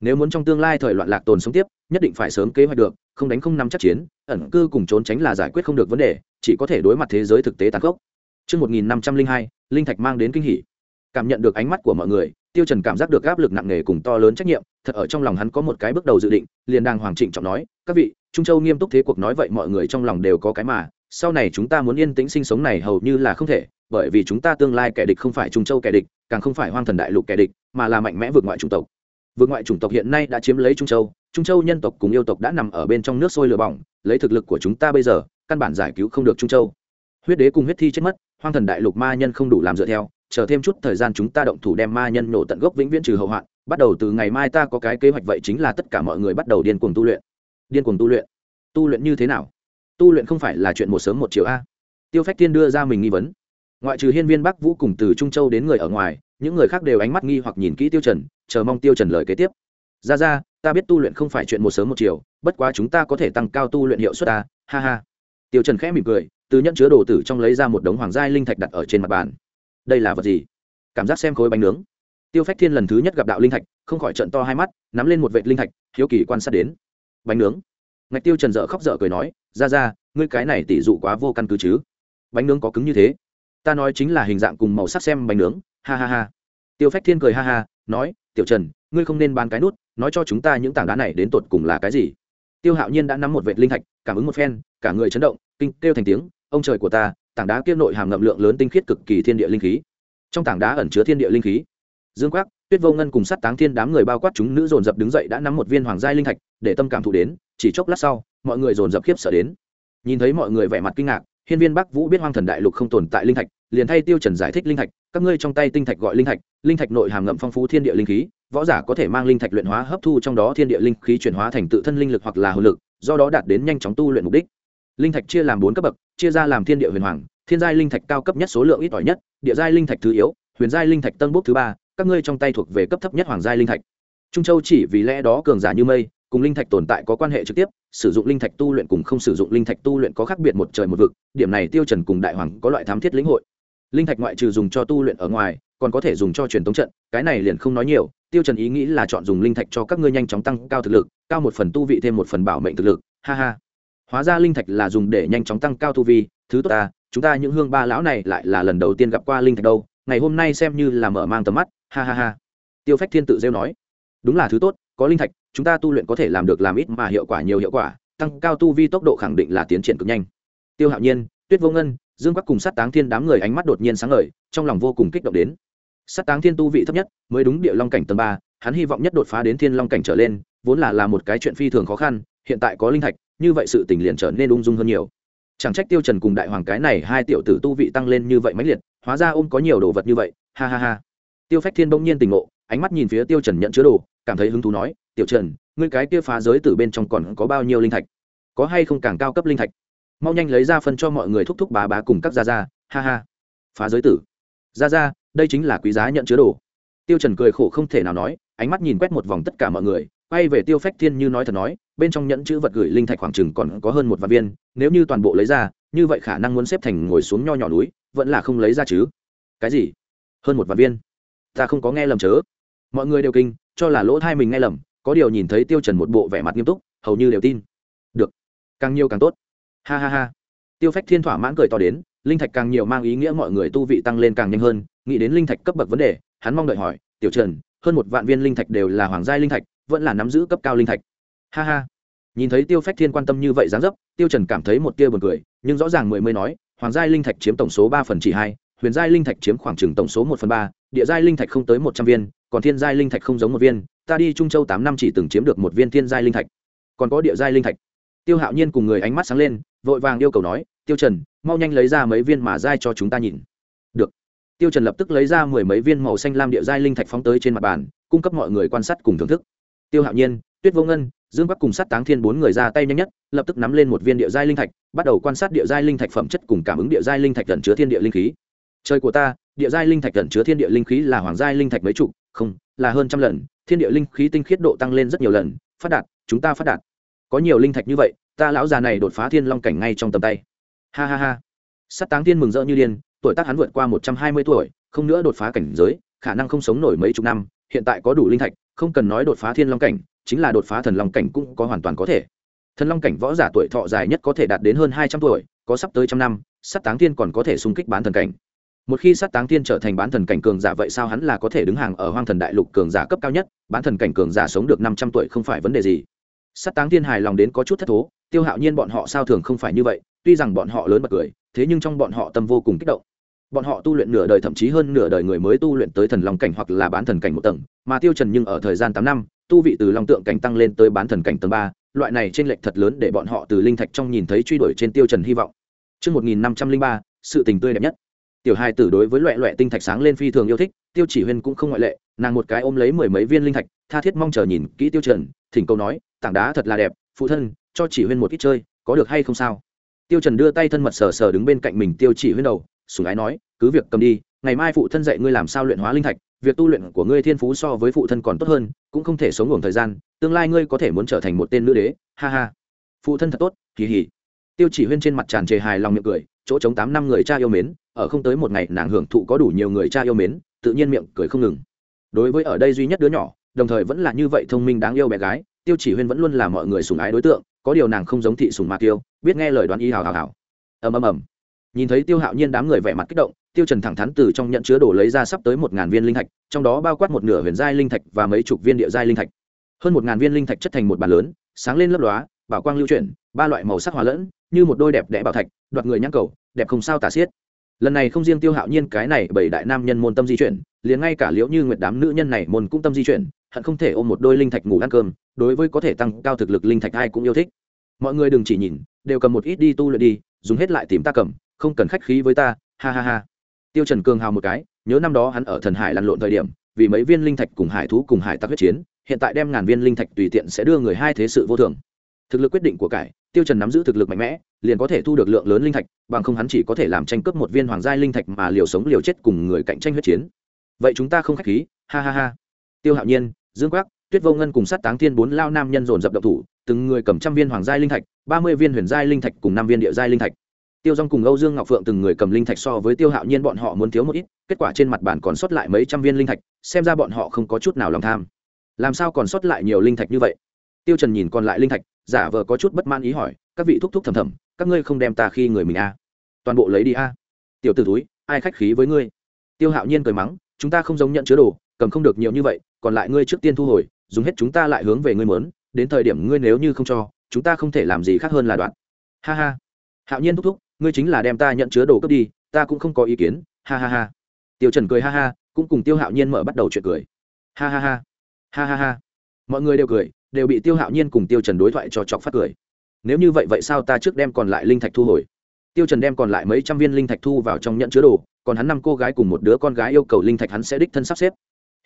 Nếu muốn trong tương lai thời loạn lạc tồn sống tiếp nhất định phải sớm kế hoạch được không đánh không nắm chắc chiến ẩn cư cùng trốn tránh là giải quyết không được vấn đề chỉ có thể đối mặt thế giới thực tế tàn khốc. Trước 1502, Linh Thạch mang đến kinh hỉ. Cảm nhận được ánh mắt của mọi người, Tiêu Trần cảm giác được áp lực nặng nề cùng to lớn trách nhiệm, thật ở trong lòng hắn có một cái bước đầu dự định, liền đang hoàng trịnh trọng nói, "Các vị, Trung Châu nghiêm túc thế cuộc nói vậy mọi người trong lòng đều có cái mà, sau này chúng ta muốn yên tĩnh sinh sống này hầu như là không thể, bởi vì chúng ta tương lai kẻ địch không phải Trung Châu kẻ địch, càng không phải Hoang Thần Đại Lục kẻ địch, mà là mạnh mẽ vượt ngoại chủng tộc. Vượt ngoại chủng tộc hiện nay đã chiếm lấy trung châu trung châu nhân tộc cùng yêu tộc đã nằm ở bên trong nước sôi lửa bỏng lấy thực lực của chúng ta bây giờ căn bản giải cứu không được trung châu. Huyết đế cùng huyết thi chết mất hoang thần đại lục ma nhân không đủ làm dựa theo chờ thêm chút thời gian chúng ta động thủ đem ma nhân nổ tận gốc vĩnh viễn trừ hậu hoạn, bắt đầu từ ngày mai ta có cái kế hoạch vậy chính là tất cả mọi người bắt đầu điên cuồng tu luyện. Điên cuồng tu luyện? Tu luyện như thế nào? Tu luyện không phải là chuyện một sớm một chiều a? Tiêu phách thiên đưa ra mình nghi vấn. Ngoại trừ hiên viên bắc vũ cùng từ trung châu đến người ở ngoài, những người khác đều ánh mắt nghi hoặc nhìn kỹ tiêu trần, chờ mong tiêu trần lời kế tiếp. Ra ra, ta biết tu luyện không phải chuyện một sớm một chiều, bất quá chúng ta có thể tăng cao tu luyện hiệu suất ta ha ha. Tiêu trần khẽ mỉm cười, từ nhận chứa đồ tử trong lấy ra một đống hoàng giai linh thạch đặt ở trên mặt bàn đây là vật gì? Cảm giác xem khối bánh nướng. Tiêu phách thiên lần thứ nhất gặp đạo linh thạch, không khỏi trận to hai mắt, nắm lên một vệt linh thạch, hiếu kỳ quan sát đến. Bánh nướng. Ngạch tiêu trần dở khóc dở cười nói, ra ra, ngươi cái này tỷ dụ quá vô căn cứ chứ? Bánh nướng có cứng như thế. Ta nói chính là hình dạng cùng màu sắc xem bánh nướng. Ha ha ha. Tiêu phách thiên cười ha ha, nói, tiểu trần, ngươi không nên bán cái nút, nói cho chúng ta những tảng đá này đến tột cùng là cái gì? Tiêu hạo nhiên đã nắm một vệt linh thạch, cảm ứng một phen, cả người chấn động, kinh kêu thành tiếng, ông trời của ta tảng đá kia nội hàm ngậm lượng lớn tinh khiết cực kỳ thiên địa linh khí. Trong tảng đá ẩn chứa thiên địa linh khí. Dương quắc, tuyết vô ngân cùng sát táng thiên đám người bao quát chúng nữ dồn dập đứng dậy đã nắm một viên hoàng giai linh thạch, để tâm cảm thụ đến, chỉ chốc lát sau, mọi người dồn dập khiếp sợ đến. Nhìn thấy mọi người vẻ mặt kinh ngạc, hiên viên bắc vũ biết hoang thần đại lục không tồn tại linh thạch, liền thay tiêu trần giải thích linh thạch, các ngươi trong tay tinh thạch gọi linh thạch linh thạch nội hàm ngậm phong phú thiên địa linh khí, võ giả có thể mang linh thạch luyện hóa hấp thu trong đó thiên địa linh khí chuyển hóa thành tự thân linh lực hoặc là hồn lực, do đó đạt đến nhanh chóng tu luyện mục đích linh thạch chia làm bốn cấp bậc, chia ra làm thiên địa huyền hoàng, thiên giai linh thạch cao cấp nhất số lượng ít ỏi nhất, địa giai linh thạch thứ yếu, huyền giai linh thạch tân bốc thứ ba, các ngươi trong tay thuộc về cấp thấp nhất hoàng giai linh thạch. Trung châu chỉ vì lẽ đó cường giả như mây, cùng linh thạch tồn tại có quan hệ trực tiếp, sử dụng linh thạch tu luyện cùng không sử dụng linh thạch tu luyện có khác biệt một trời một vực, điểm này tiêu trần cùng đại hoàng có loại thám thiết lĩnh hội. Linh thạch ngoại trừ dùng cho tu luyện ở ngoài, còn có thể dùng cho truyền tống trận, cái này liền không nói nhiều, tiêu trần ý nghĩ là chọn dùng linh thạch cho các ngươi nhanh chóng tăng cao thực lực, cao một phần tu vị thêm một phần bảo mệnh thực lực, ha ha hóa ra linh thạch là dùng để nhanh chóng tăng cao tu vi, thứ tốt ta, chúng ta những hương ba lão này lại là lần đầu tiên gặp qua linh thạch đâu, ngày hôm nay xem như là mở mang tầm mắt, ha ha ha. Tiêu phách thiên tự rêu nói, đúng là thứ tốt, có linh thạch, chúng ta tu luyện có thể làm được làm ít mà hiệu quả nhiều hiệu quả, tăng cao tu vi tốc độ khẳng định là tiến triển cực nhanh. Tiêu hạo nhiên, tuyết vô ngân, dương quắc cùng sát táng thiên đám người ánh mắt đột nhiên sáng ngời, trong lòng vô cùng kích động đến. Sát táng thiên tu vị thấp nhất, mới đúng địa long cảnh tầng ba, hắn hy vọng nhất đột phá đến thiên long cảnh trở lên, vốn là là một cái chuyện phi thường khó khăn, hiện tại có linh thạch như vậy sự tình liền trở nên ung dung hơn nhiều. Chẳng trách tiêu trần cùng đại hoàng cái này hai tiểu tử tu vị tăng lên như vậy mãnh liệt, hóa ra ôm có nhiều đồ vật như vậy, ha ha ha. Tiêu phách thiên bỗng nhiên tỉnh ngộ, ánh mắt nhìn phía tiêu trần nhận chứa đồ, cảm thấy hứng thú nói, tiểu trần, ngươi cái kia phá giới tử bên trong còn có bao nhiêu linh thạch? Có hay không càng cao cấp linh thạch? Mau nhanh lấy ra phân cho mọi người thúc thúc bá bá cùng các gia gia, ha ha. Phá giới tử. Gia gia, đây chính là quý giá nhận chứa đồ. Tiêu trần cười khổ không thể nào nói, ánh mắt nhìn quét một vòng tất cả mọi người, quay về tiêu phách thiên như nói thật nói bên trong nhẫn chữ vật gửi linh thạch khoảng chừng còn có hơn một vạn viên, nếu như toàn bộ lấy ra, như vậy khả năng muốn xếp thành ngồi xuống nho nhỏ núi, vẫn là không lấy ra chứ. Cái gì? Hơn một vạn viên? Ta không có nghe lầm chớ. Mọi người đều kinh, cho là lỗ thai mình nghe lầm, có điều nhìn thấy tiêu trần một bộ vẻ mặt nghiêm túc, hầu như đều tin. Được, càng nhiều càng tốt. Ha ha ha. Tiêu phách thiên thỏa mãn cười to đến, linh thạch càng nhiều mang ý nghĩa mọi người tu vị tăng lên càng nhanh hơn, nghĩ đến linh thạch cấp bậc vấn đề, hắn mong đợi hỏi, tiểu trần, hơn một vạn viên linh thạch đều là hoàng gia linh thạch, vẫn là nắm giữ cấp cao linh thạch? Ha ha nhìn thấy tiêu phách thiên quan tâm như vậy dáng dấp, tiêu trần cảm thấy một tia buồn cười, nhưng rõ ràng mười mới nói, hoàng gia linh thạch chiếm tổng số ba phần chỉ hai, huyền giai linh thạch chiếm khoảng chừng tổng số một phần ba, địa giai linh thạch không tới một trăm viên, còn thiên giai linh thạch không giống một viên, ta đi trung châu tám năm chỉ từng chiếm được một viên thiên giai linh thạch. Còn có địa giai linh thạch. Tiêu hạo nhiên cùng người ánh mắt sáng lên, vội vàng yêu cầu nói, tiêu trần, mau nhanh lấy ra mấy viên mà giai cho chúng ta nhìn. Được. Tiêu trần lập tức lấy ra mười mấy viên màu xanh lam địa giai linh thạch phóng tới trên mặt bàn, cung cấp mọi người quan sát cùng thưởng thức. Tiêu hạo nhiên, tuyết vô ngân dương bắc cùng sát táng thiên bốn người ra tay nhanh nhất, lập tức nắm lên một viên địa giai linh thạch, bắt đầu quan sát địa giai linh thạch phẩm chất cùng cảm ứng địa giai linh thạch gần chứa thiên địa linh khí. Trời của ta, địa giai linh thạch gần chứa thiên địa linh khí là hoàng giai linh thạch mấy chục, không, là hơn trăm lần. Thiên địa linh khí tinh khiết độ tăng lên rất nhiều lần. Phát đạt, chúng ta phát đạt. Có nhiều linh thạch như vậy, ta lão già này đột phá thiên long cảnh ngay trong tầm tay. Ha ha ha. Sát táng thiên mừng rỡ như điên, tuổi tác hắn vượt qua một trăm hai mươi tuổi, không nữa đột phá cảnh giới, khả năng không sống nổi mấy chục năm, hiện tại có đủ linh thạch, không cần nói đột phá thiên long cảnh chính là đột phá thần long cảnh cũng có hoàn toàn có thể. Thần long cảnh võ giả tuổi thọ dài nhất có thể đạt đến hơn hai trăm tuổi, có sắp tới trăm năm, sát táng thiên còn có thể xung kích bán thần cảnh. Một khi sát táng thiên trở thành bán thần cảnh cường giả vậy sao hắn là có thể đứng hàng ở hoang thần đại lục cường giả cấp cao nhất? Bán thần cảnh cường giả sống được năm trăm tuổi không phải vấn đề gì. Sát táng thiên hài lòng đến có chút thất thố, tiêu hạo nhiên bọn họ sao thường không phải như vậy, tuy rằng bọn họ lớn bật cười, thế nhưng trong bọn họ tâm vô cùng kích động. Bọn họ tu luyện nửa đời thậm chí hơn nửa đời người mới tu luyện tới thần long cảnh hoặc là bán thần cảnh một tầng, mà tiêu trần nhưng ở thời gian tám năm tu vị từ long tượng cảnh tăng lên tới bán thần cảnh tầng ba loại này trên lệch thật lớn để bọn họ từ linh thạch trong nhìn thấy truy đuổi trên tiêu trần hy vọng Trước 1503, sự tình tươi đẹp nhất. tiểu hai tử đối với loại loại tinh thạch sáng lên phi thường yêu thích tiêu chỉ huyên cũng không ngoại lệ nàng một cái ôm lấy mười mấy viên linh thạch tha thiết mong chờ nhìn kỹ tiêu trần thỉnh cầu nói tảng đá thật là đẹp phụ thân cho chỉ huyên một ít chơi có được hay không sao tiêu trần đưa tay thân mật sờ sờ đứng bên cạnh mình tiêu chỉ huyên đầu sùng ái nói cứ việc cầm đi ngày mai phụ thân dạy ngươi làm sao luyện hóa linh thạch việc tu luyện của ngươi thiên phú so với phụ thân còn tốt hơn, cũng không thể sống ngủ thời gian, tương lai ngươi có thể muốn trở thành một tên nữ đế, ha ha. Phụ thân thật tốt, kỳ hỉ. Tiêu chỉ huyên trên mặt tràn trề hài lòng miệng cười, chỗ chống tám năm người cha yêu mến, ở không tới một ngày nàng hưởng thụ có đủ nhiều người cha yêu mến, tự nhiên miệng cười không ngừng. Đối với ở đây duy nhất đứa nhỏ, đồng thời vẫn là như vậy thông minh đáng yêu bé gái, tiêu chỉ huyên vẫn luôn là mọi người sùng ái đối tượng, có điều nàng không giống thị sùng mạc tiêu, biết nghe lời đoán y hào hào hào. Ầm ầm ầm nhìn thấy tiêu hạo nhiên đám người vẻ mặt kích động tiêu trần thẳng thắn từ trong nhận chứa đồ lấy ra sắp tới một ngàn viên linh thạch trong đó bao quát một nửa huyền giai linh thạch và mấy chục viên địa giai linh thạch hơn một ngàn viên linh thạch chất thành một bàn lớn sáng lên lấp lóa bảo quang lưu chuyển ba loại màu sắc hòa lẫn như một đôi đẹp đẽ bảo thạch đoạt người nhãn cầu đẹp không sao tả xiết lần này không riêng tiêu hạo nhiên cái này bảy đại nam nhân môn tâm di chuyển liền ngay cả liễu như nguyệt đám nữ nhân này môn cũng tâm di chuyển hận không thể ôm một đôi linh thạch ngủ ăn cơm đối với có thể tăng cao thực lực linh thạch ai cũng yêu thích mọi người đừng chỉ nhìn đều cầm một ít đi tu luyện đi dùng hết lại tìm ta cầm không cần khách khí với ta, ha ha ha. Tiêu trần cường hào một cái, nhớ năm đó hắn ở thần hải lăn lộn thời điểm, vì mấy viên linh thạch cùng hải thú cùng hải tặc huyết chiến, hiện tại đem ngàn viên linh thạch tùy tiện sẽ đưa người hai thế sự vô thường. Thực lực quyết định của cải, tiêu trần nắm giữ thực lực mạnh mẽ, liền có thể thu được lượng lớn linh thạch, bằng không hắn chỉ có thể làm tranh cướp một viên hoàng gia linh thạch mà liều sống liều chết cùng người cạnh tranh huyết chiến. Vậy chúng ta không khách khí, ha ha ha. Tiêu hạo nhiên, dương quắc, tuyết vô ngân cùng sát táng thiên bốn lao nam nhân dồn dập động thủ, từng người cầm trăm viên hoàng gia linh thạch, ba mươi viên huyền gia linh thạch cùng năm viên địa gia linh thạch tiêu Dung cùng âu dương ngọc phượng từng người cầm linh thạch so với tiêu hạo nhiên bọn họ muốn thiếu một ít, kết quả trên mặt bàn còn sót lại mấy trăm viên linh thạch, xem ra bọn họ không có chút nào lòng tham. Làm sao còn sót lại nhiều linh thạch như vậy? Tiêu trần nhìn còn lại linh thạch, giả vờ có chút bất mãn ý hỏi, các vị thúc thúc thầm thầm, các ngươi không đem ta khi người mình a? À. toàn bộ lấy đi a? À. tiểu tử túi ai khách khí với ngươi? Tiêu hạo nhiên cười mắng, chúng ta không giống nhận chứa đồ, cầm không được nhiều như vậy, còn lại ngươi trước tiên thu hồi, dùng hết chúng ta lại hướng về ngươi muốn, đến thời điểm ngươi nếu như không cho, chúng ta không thể làm gì khác hơn là đoạn. Ha ha. Hạo nhiên thúc thúc ngươi chính là đem ta nhận chứa đồ cướp đi ta cũng không có ý kiến ha ha ha. Tiêu trần cười ha ha cũng cùng tiêu hạo nhiên mở bắt đầu chuyện cười. Ha ha ha ha ha ha. Mọi người đều cười đều bị tiêu hạo nhiên cùng tiêu trần đối thoại cho chọc phát cười. Nếu như vậy vậy sao ta trước đem còn lại linh thạch thu hồi? Tiêu trần đem còn lại mấy trăm viên linh thạch thu vào trong nhận chứa đồ còn hắn năm cô gái cùng một đứa con gái yêu cầu linh thạch hắn sẽ đích thân sắp xếp.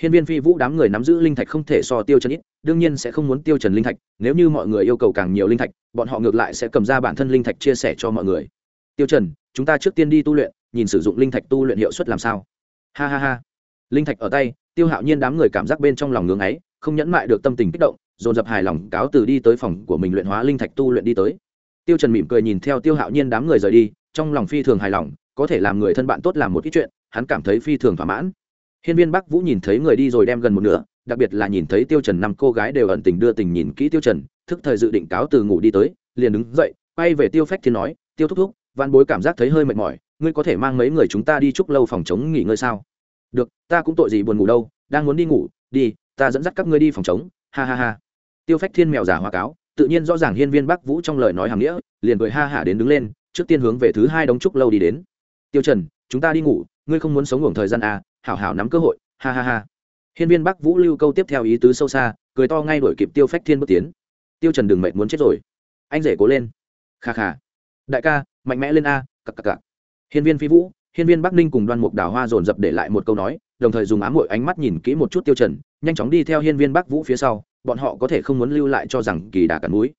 Hiên viên phi vũ đám người nắm giữ linh thạch không thể so tiêu trần ít, đương nhiên sẽ không muốn tiêu trần linh thạch, nếu như mọi người yêu cầu càng nhiều linh thạch, bọn họ ngược lại sẽ cầm ra bản thân linh thạch chia sẻ cho mọi người. Tiêu Trần, chúng ta trước tiên đi tu luyện, nhìn sử dụng linh thạch tu luyện hiệu suất làm sao. Ha ha ha. Linh thạch ở tay, Tiêu Hạo Nhiên đám người cảm giác bên trong lòng ngưỡng ấy, không nhẫn mại được tâm tình kích động, dồn dập hài lòng cáo từ đi tới phòng của mình luyện hóa linh thạch tu luyện đi tới. Tiêu Trần mỉm cười nhìn theo Tiêu Hạo Nhiên đám người rời đi, trong lòng phi thường hài lòng, có thể làm người thân bạn tốt làm một ít chuyện, hắn cảm thấy phi thường thỏa mãn hiên viên bắc vũ nhìn thấy người đi rồi đem gần một nửa đặc biệt là nhìn thấy tiêu trần năm cô gái đều ẩn tình đưa tình nhìn kỹ tiêu trần thức thời dự định cáo từ ngủ đi tới liền đứng dậy quay về tiêu phách thiên nói tiêu thúc thúc văn bối cảm giác thấy hơi mệt mỏi, ngươi có thể mang mấy người chúng ta đi chúc lâu phòng chống nghỉ ngơi sao? Được, ta cũng tội gì buồn ngủ đâu, đang muốn đi ngủ, đi, ta dẫn dắt các ngươi đi phòng chống, ha ha ha. Tiêu phách thiên mèo giả hoa cáo, tự nhiên rõ ràng hiên viên bắc vũ trong lời nói hàng nghĩa, liền cười ha hả đến đứng lên, trước tiên hướng về thứ hai đống trúc lâu đi đến. Tiêu trần, chúng ta đi ngủ, ngươi không muốn sống ngủ thời gian à hảo hảo nắm cơ hội, ha ha ha. Hiên viên bắc vũ lưu câu tiếp theo ý tứ sâu xa, cười to ngay đuổi kịp tiêu phách thiên bước tiến. Tiêu trần đừng mệt muốn chết rồi. Anh rể cố lên. Kha kha. Đại ca mạnh mẽ lên a, cặc cặc cặc. Hiên viên phi vũ, hiên viên bắc ninh cùng đoan mục đào hoa dồn dập để lại một câu nói, đồng thời dùng ám muội ánh mắt nhìn kỹ một chút tiêu trần, nhanh chóng đi theo hiên viên bắc vũ phía sau, bọn họ có thể không muốn lưu lại cho rằng kỳ đà cắn núi.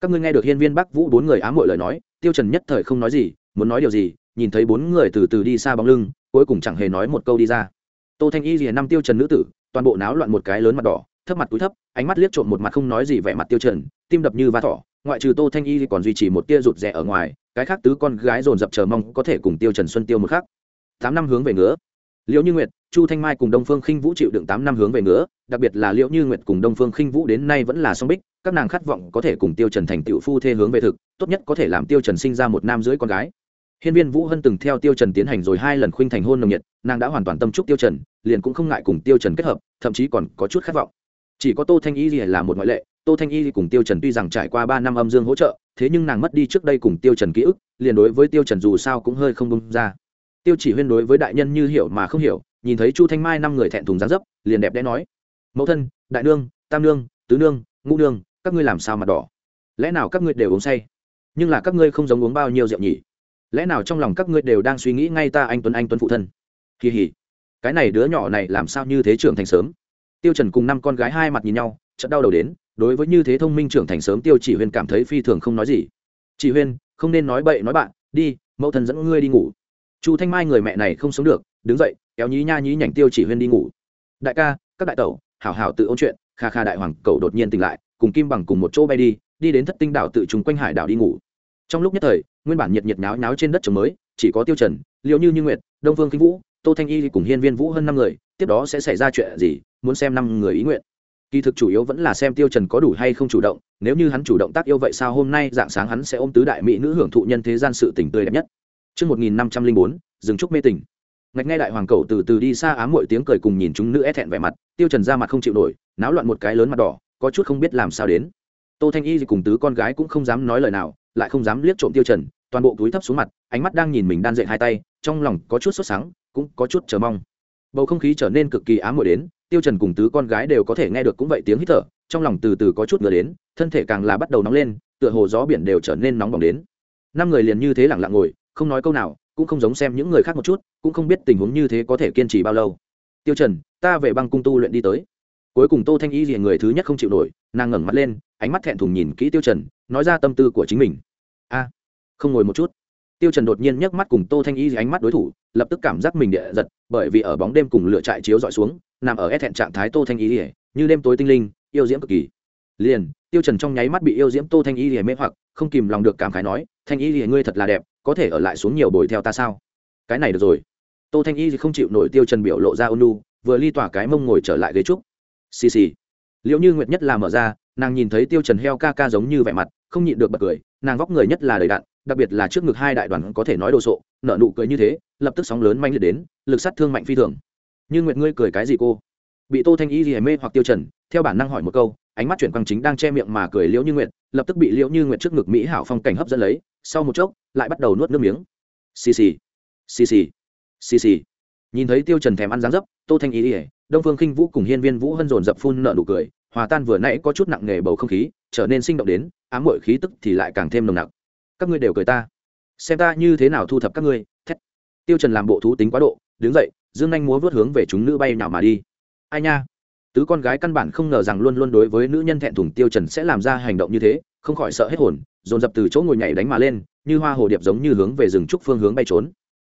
Các ngươi nghe được hiên viên bắc vũ bốn người ám muội lời nói, tiêu trần nhất thời không nói gì, muốn nói điều gì, nhìn thấy bốn người từ từ đi xa bóng lưng, cuối cùng chẳng hề nói một câu đi ra. Tô thanh y rìa năm tiêu trần nữ tử, toàn bộ náo loạn một cái lớn mặt đỏ, thấp mặt túi thấp, ánh mắt liếc trộm một mặt không nói gì vẻ mặt tiêu trần, tim đập như va thỏ, ngoại trừ tô thanh y còn duy trì một tia rụt rè ở ngoài cái khác tứ con gái dồn dập chờ mong có thể cùng tiêu trần xuân tiêu một khắc. Tám năm hướng về ngứa. Liễu như nguyệt chu thanh mai cùng đông phương khinh vũ chịu đựng tám năm hướng về ngứa đặc biệt là liễu như nguyệt cùng đông phương khinh vũ đến nay vẫn là song bích các nàng khát vọng có thể cùng tiêu trần thành tiểu phu thê hướng về thực tốt nhất có thể làm tiêu trần sinh ra một nam dưới con gái. Hiên Viên Vũ Hân từng theo Tiêu Trần tiến hành rồi hai lần khuynh thành hôn nồng nhiệt, nàng đã hoàn toàn tâm trúc Tiêu Trần, liền cũng không ngại cùng Tiêu Trần kết hợp, thậm chí còn có chút khát vọng. Chỉ có Tô Thanh Y là một ngoại lệ, Tô Thanh Y cùng Tiêu Trần tuy rằng trải qua ba năm âm dương hỗ trợ, thế nhưng nàng mất đi trước đây cùng Tiêu Trần ký ức, liền đối với Tiêu Trần dù sao cũng hơi không buông ra. Tiêu Chỉ Huyên đối với đại nhân như hiểu mà không hiểu, nhìn thấy Chu Thanh Mai năm người thẹn thùng dáng dấp, liền đẹp đẽ nói: "Mẫu thân, đại nương, tam nương, tứ nương, ngũ nương, các ngươi làm sao mà đỏ? Lẽ nào các ngươi đều uống say? Nhưng là các ngươi không giống uống bao nhiêu rượu nhỉ?" lẽ nào trong lòng các ngươi đều đang suy nghĩ ngay ta anh tuấn anh tuấn phụ thân kỳ hỉ cái này đứa nhỏ này làm sao như thế trưởng thành sớm tiêu trần cùng năm con gái hai mặt nhìn nhau chợt đau đầu đến đối với như thế thông minh trưởng thành sớm tiêu chỉ huyên cảm thấy phi thường không nói gì. Chỉ huyên không nên nói bậy, nói bạn, đi, mẫu thân dẫn ngươi đi ngủ. Chu thanh mai người mẹ này không sống được, đứng dậy, kéo nhí nha nhí nhảnh tiêu chỉ huyên đi ngủ. Đại ca, các đại tẩu, hảo hảo tự ôn chuyện, kha kha đại hoàng cầu đột nhiên tỉnh lại, cùng kim bằng cùng một chỗ bay đi đi đến thất tinh đảo tự trùng quanh hải đảo đi ngủ. Trong lúc nhất thời, nguyên bản nhiệt nhiệt náo náo trên đất trồng mới, chỉ có tiêu trần liệu như như nguyệt, đông vương kinh vũ, tô thanh y cùng hiên viên vũ hơn năm người, tiếp đó sẽ xảy ra chuyện gì, muốn xem năm người ý nguyện kỳ thực chủ yếu vẫn là xem tiêu trần có đủ hay không chủ động nếu như hắn chủ động tác yêu vậy sao hôm nay dạng sáng hắn sẽ ôm tứ đại mỹ nữ hưởng thụ nhân thế gian sự tình tươi đẹp nhất Trước 1504, dừng trúc mê tình. Ngạch ngay đại hoàng cầu từ từ đi xa ám muội tiếng cười cùng nhìn chúng nữ é thẹn vẻ mặt, tiêu trần ra mặt không chịu nổi, náo loạn một cái lớn mặt đỏ, có chút không biết làm sao đến. Tô Thanh Y cùng tứ con gái cũng không dám nói lời nào, lại không dám liếc trộm tiêu trần, toàn bộ túi thấp xuống mặt, ánh mắt đang nhìn mình đan dệt hai tay, trong lòng có chút sốt sáng, cũng có chút chờ mong. Bầu không khí trở nên cực kỳ ám muội đến, tiêu trần cùng tứ con gái đều có thể nghe được cũng vậy tiếng hít thở, trong lòng từ từ có chút ngứa đến, thân thể càng là bắt đầu nóng lên, tựa hồ gió biển đều trở nên nóng bỏng đến. Năm người liền như thế lặng lặng ngồi, không nói câu nào, cũng không giống xem những người khác một chút, cũng không biết tình huống như thế có thể kiên trì bao lâu. Tiêu trần, ta về băng cung tu luyện đi tới. Cuối cùng tô thanh y liền người thứ nhất không chịu nổi, nàng ngẩng mắt lên, ánh mắt thẹn thùng nhìn kỹ tiêu trần, nói ra tâm tư của chính mình. A, không ngồi một chút. Tiêu trần đột nhiên nhấc mắt cùng tô thanh y ánh mắt đối thủ, lập tức cảm giác mình địa giật, bởi vì ở bóng đêm cùng lửa trại chiếu dọi xuống nằm ở ép thẹn trạng thái tô thanh y ỉa như đêm tối tinh linh, yêu diễm cực kỳ. Liền, tiêu trần trong nháy mắt bị yêu diễm tô thanh y ỉa mê hoặc, không kìm lòng được cảm khái nói, thanh y ỉa ngươi thật là đẹp, có thể ở lại xuống nhiều bồi theo ta sao? Cái này được rồi. Tô thanh y không chịu nổi tiêu trần biểu lộ ra ôn nu vừa ly tỏa cái mông ngồi trở lại ghế trúc. Xì xì. Liệu như nguyệt nhất là mở ra, nàng nhìn thấy tiêu trần heo ca ca giống như vẻ mặt, không nhịn được bật cười, nàng vóc người nhất là đầy đặn, đặc biệt là trước ngực hai đại đoàn có thể nói đồ sộ, nở nụ cười như thế, lập tức sóng lớn manh liệt đến, lực sát thương mạnh phi thường như nguyệt ngươi cười cái gì cô? Bị tô thanh y gì mê hoặc tiêu trần, theo bản năng hỏi một câu, ánh mắt chuyển quang chính đang che miệng mà cười liễu như nguyệt, lập tức bị liễu như nguyệt trước ngực mỹ hảo phong cảnh hấp dẫn lấy, sau một chốc, lại bắt đầu nuốt nước miếng. Xì xì xì xì xì xì. Nhìn thấy tiêu trần thèm ăn dáng dấp, tô thanh y ỉa đông phương khinh vũ cùng hiên viên vũ hân dồn dập phun nợ nụ cười, hòa tan vừa nãy có chút nặng nề bầu không khí, trở nên sinh động đến, ám muội khí tức thì lại càng thêm nồng nặc. Các ngươi đều cười ta. Xem ta như thế nào thu thập các ngươi tiêu trần làm bộ thú tính quá độ, đứng dậy, dương anh múa vớt hướng về chúng nữ bay nào mà đi. Ai nha? Tứ con gái căn bản không ngờ rằng luôn luôn đối với nữ nhân thẹn thùng tiêu trần sẽ làm ra hành động như thế, không khỏi sợ hết hồn, dồn dập từ chỗ ngồi nhảy đánh mà lên, như hoa hồ điệp giống như hướng về rừng trúc phương hướng bay trốn.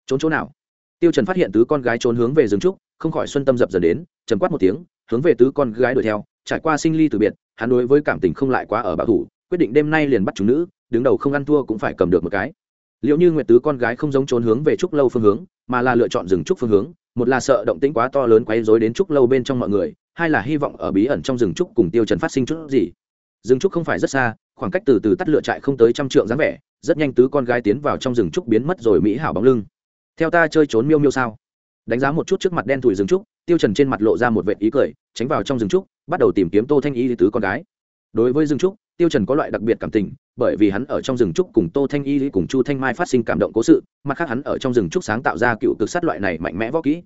Trốn chỗ nào? Tiêu trần phát hiện tứ con gái trốn hướng về rừng trúc, không khỏi xuân tâm dập dần đến, trầm quát một tiếng, hướng về tứ con gái đuổi theo, trải qua sinh ly từ biệt, hắn đối với cảm tình không lại quá ở bảo thủ, quyết định đêm nay liền bắt chúng nữ, đứng đầu không ăn thua cũng phải cầm được một cái liệu như nguyệt tứ con gái không giống trốn hướng về trúc lâu phương hướng, mà là lựa chọn rừng trúc phương hướng, một là sợ động tĩnh quá to lớn quấy rối đến trúc lâu bên trong mọi người, hai là hy vọng ở bí ẩn trong rừng trúc cùng tiêu trần phát sinh chút gì. Rừng trúc không phải rất xa, khoảng cách từ từ tắt lựa trại không tới trăm trượng dáng vẻ, rất nhanh tứ con gái tiến vào trong rừng trúc biến mất rồi mỹ hảo bóng lưng. Theo ta chơi trốn miêu miêu sao? Đánh giá một chút trước mặt đen thủi rừng trúc, tiêu trần trên mặt lộ ra một vệt ý cười, tránh vào trong rừng trúc, bắt đầu tìm kiếm tô thanh y tứ con gái. Đối với rừng trúc tiêu trần có loại đặc biệt cảm tình, bởi vì hắn ở trong rừng trúc cùng tô thanh y cùng chu thanh mai phát sinh cảm động cố sự, mặt khác hắn ở trong rừng trúc sáng tạo ra cựu cực sát loại này mạnh mẽ võ kỹ.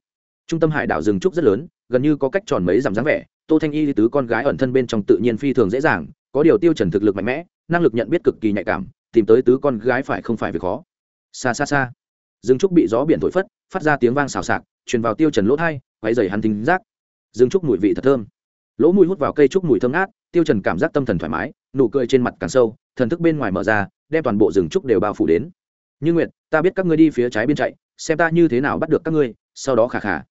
Trung tâm hải đảo rừng trúc rất lớn, gần như có cách tròn mấy dặm dáng vẻ, tô thanh y tứ con gái ẩn thân bên trong tự nhiên phi thường dễ dàng, có điều tiêu trần thực lực mạnh mẽ, năng lực nhận biết cực kỳ nhạy cảm, tìm tới tứ con gái phải không phải việc khó. Xa xa xa, rừng trúc bị gió biển thổi phất, phát ra tiếng vang xào xạc, truyền vào tiêu trần lỗ thay quấy dày hắn thính giác. Rừng trúc mùi vị thật thơm. Lỗ mũi hút vào cây trúc mùi thơm ngát tiêu trần cảm giác tâm thần thoải mái, nụ cười trên mặt càng sâu, thần thức bên ngoài mở ra, đem toàn bộ rừng trúc đều bao phủ đến. Như nguyệt, ta biết các ngươi đi phía trái bên chạy, xem ta như thế nào bắt được các ngươi, sau đó khả khả